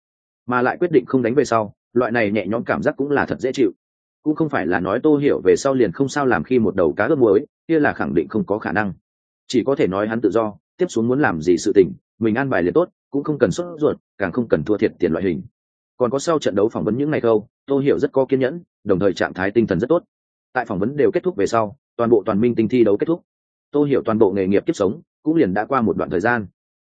Mà lại quyết định không đánh về sau, loại này nhẹ nhõm cảm giác cũng là thật dễ chịu. Cũng không phải là nói tô hiểu về sau liền không sao làm khi một đầu cá ướp muối, kia là khẳng định không có khả năng. Chỉ có thể nói hắn tự do, tiếp xuống muốn làm gì sự tình, mình an bài liền tốt, cũng không cần sốt ruột, càng không cần thua thiệt tiền loại hình. Còn có sau trận đấu phỏng vấn những ngày câu, tô hiểu rất có kiên nhẫn, đồng thời trạng thái tinh thần rất tốt. Tại phỏng vấn đều kết thúc về sau, toàn bộ toàn minh tinh thi đấu kết thúc. Tô hiểu toàn bộ nghề nghiệp kiếp sống cũng liền đã qua một đoạn thời gian.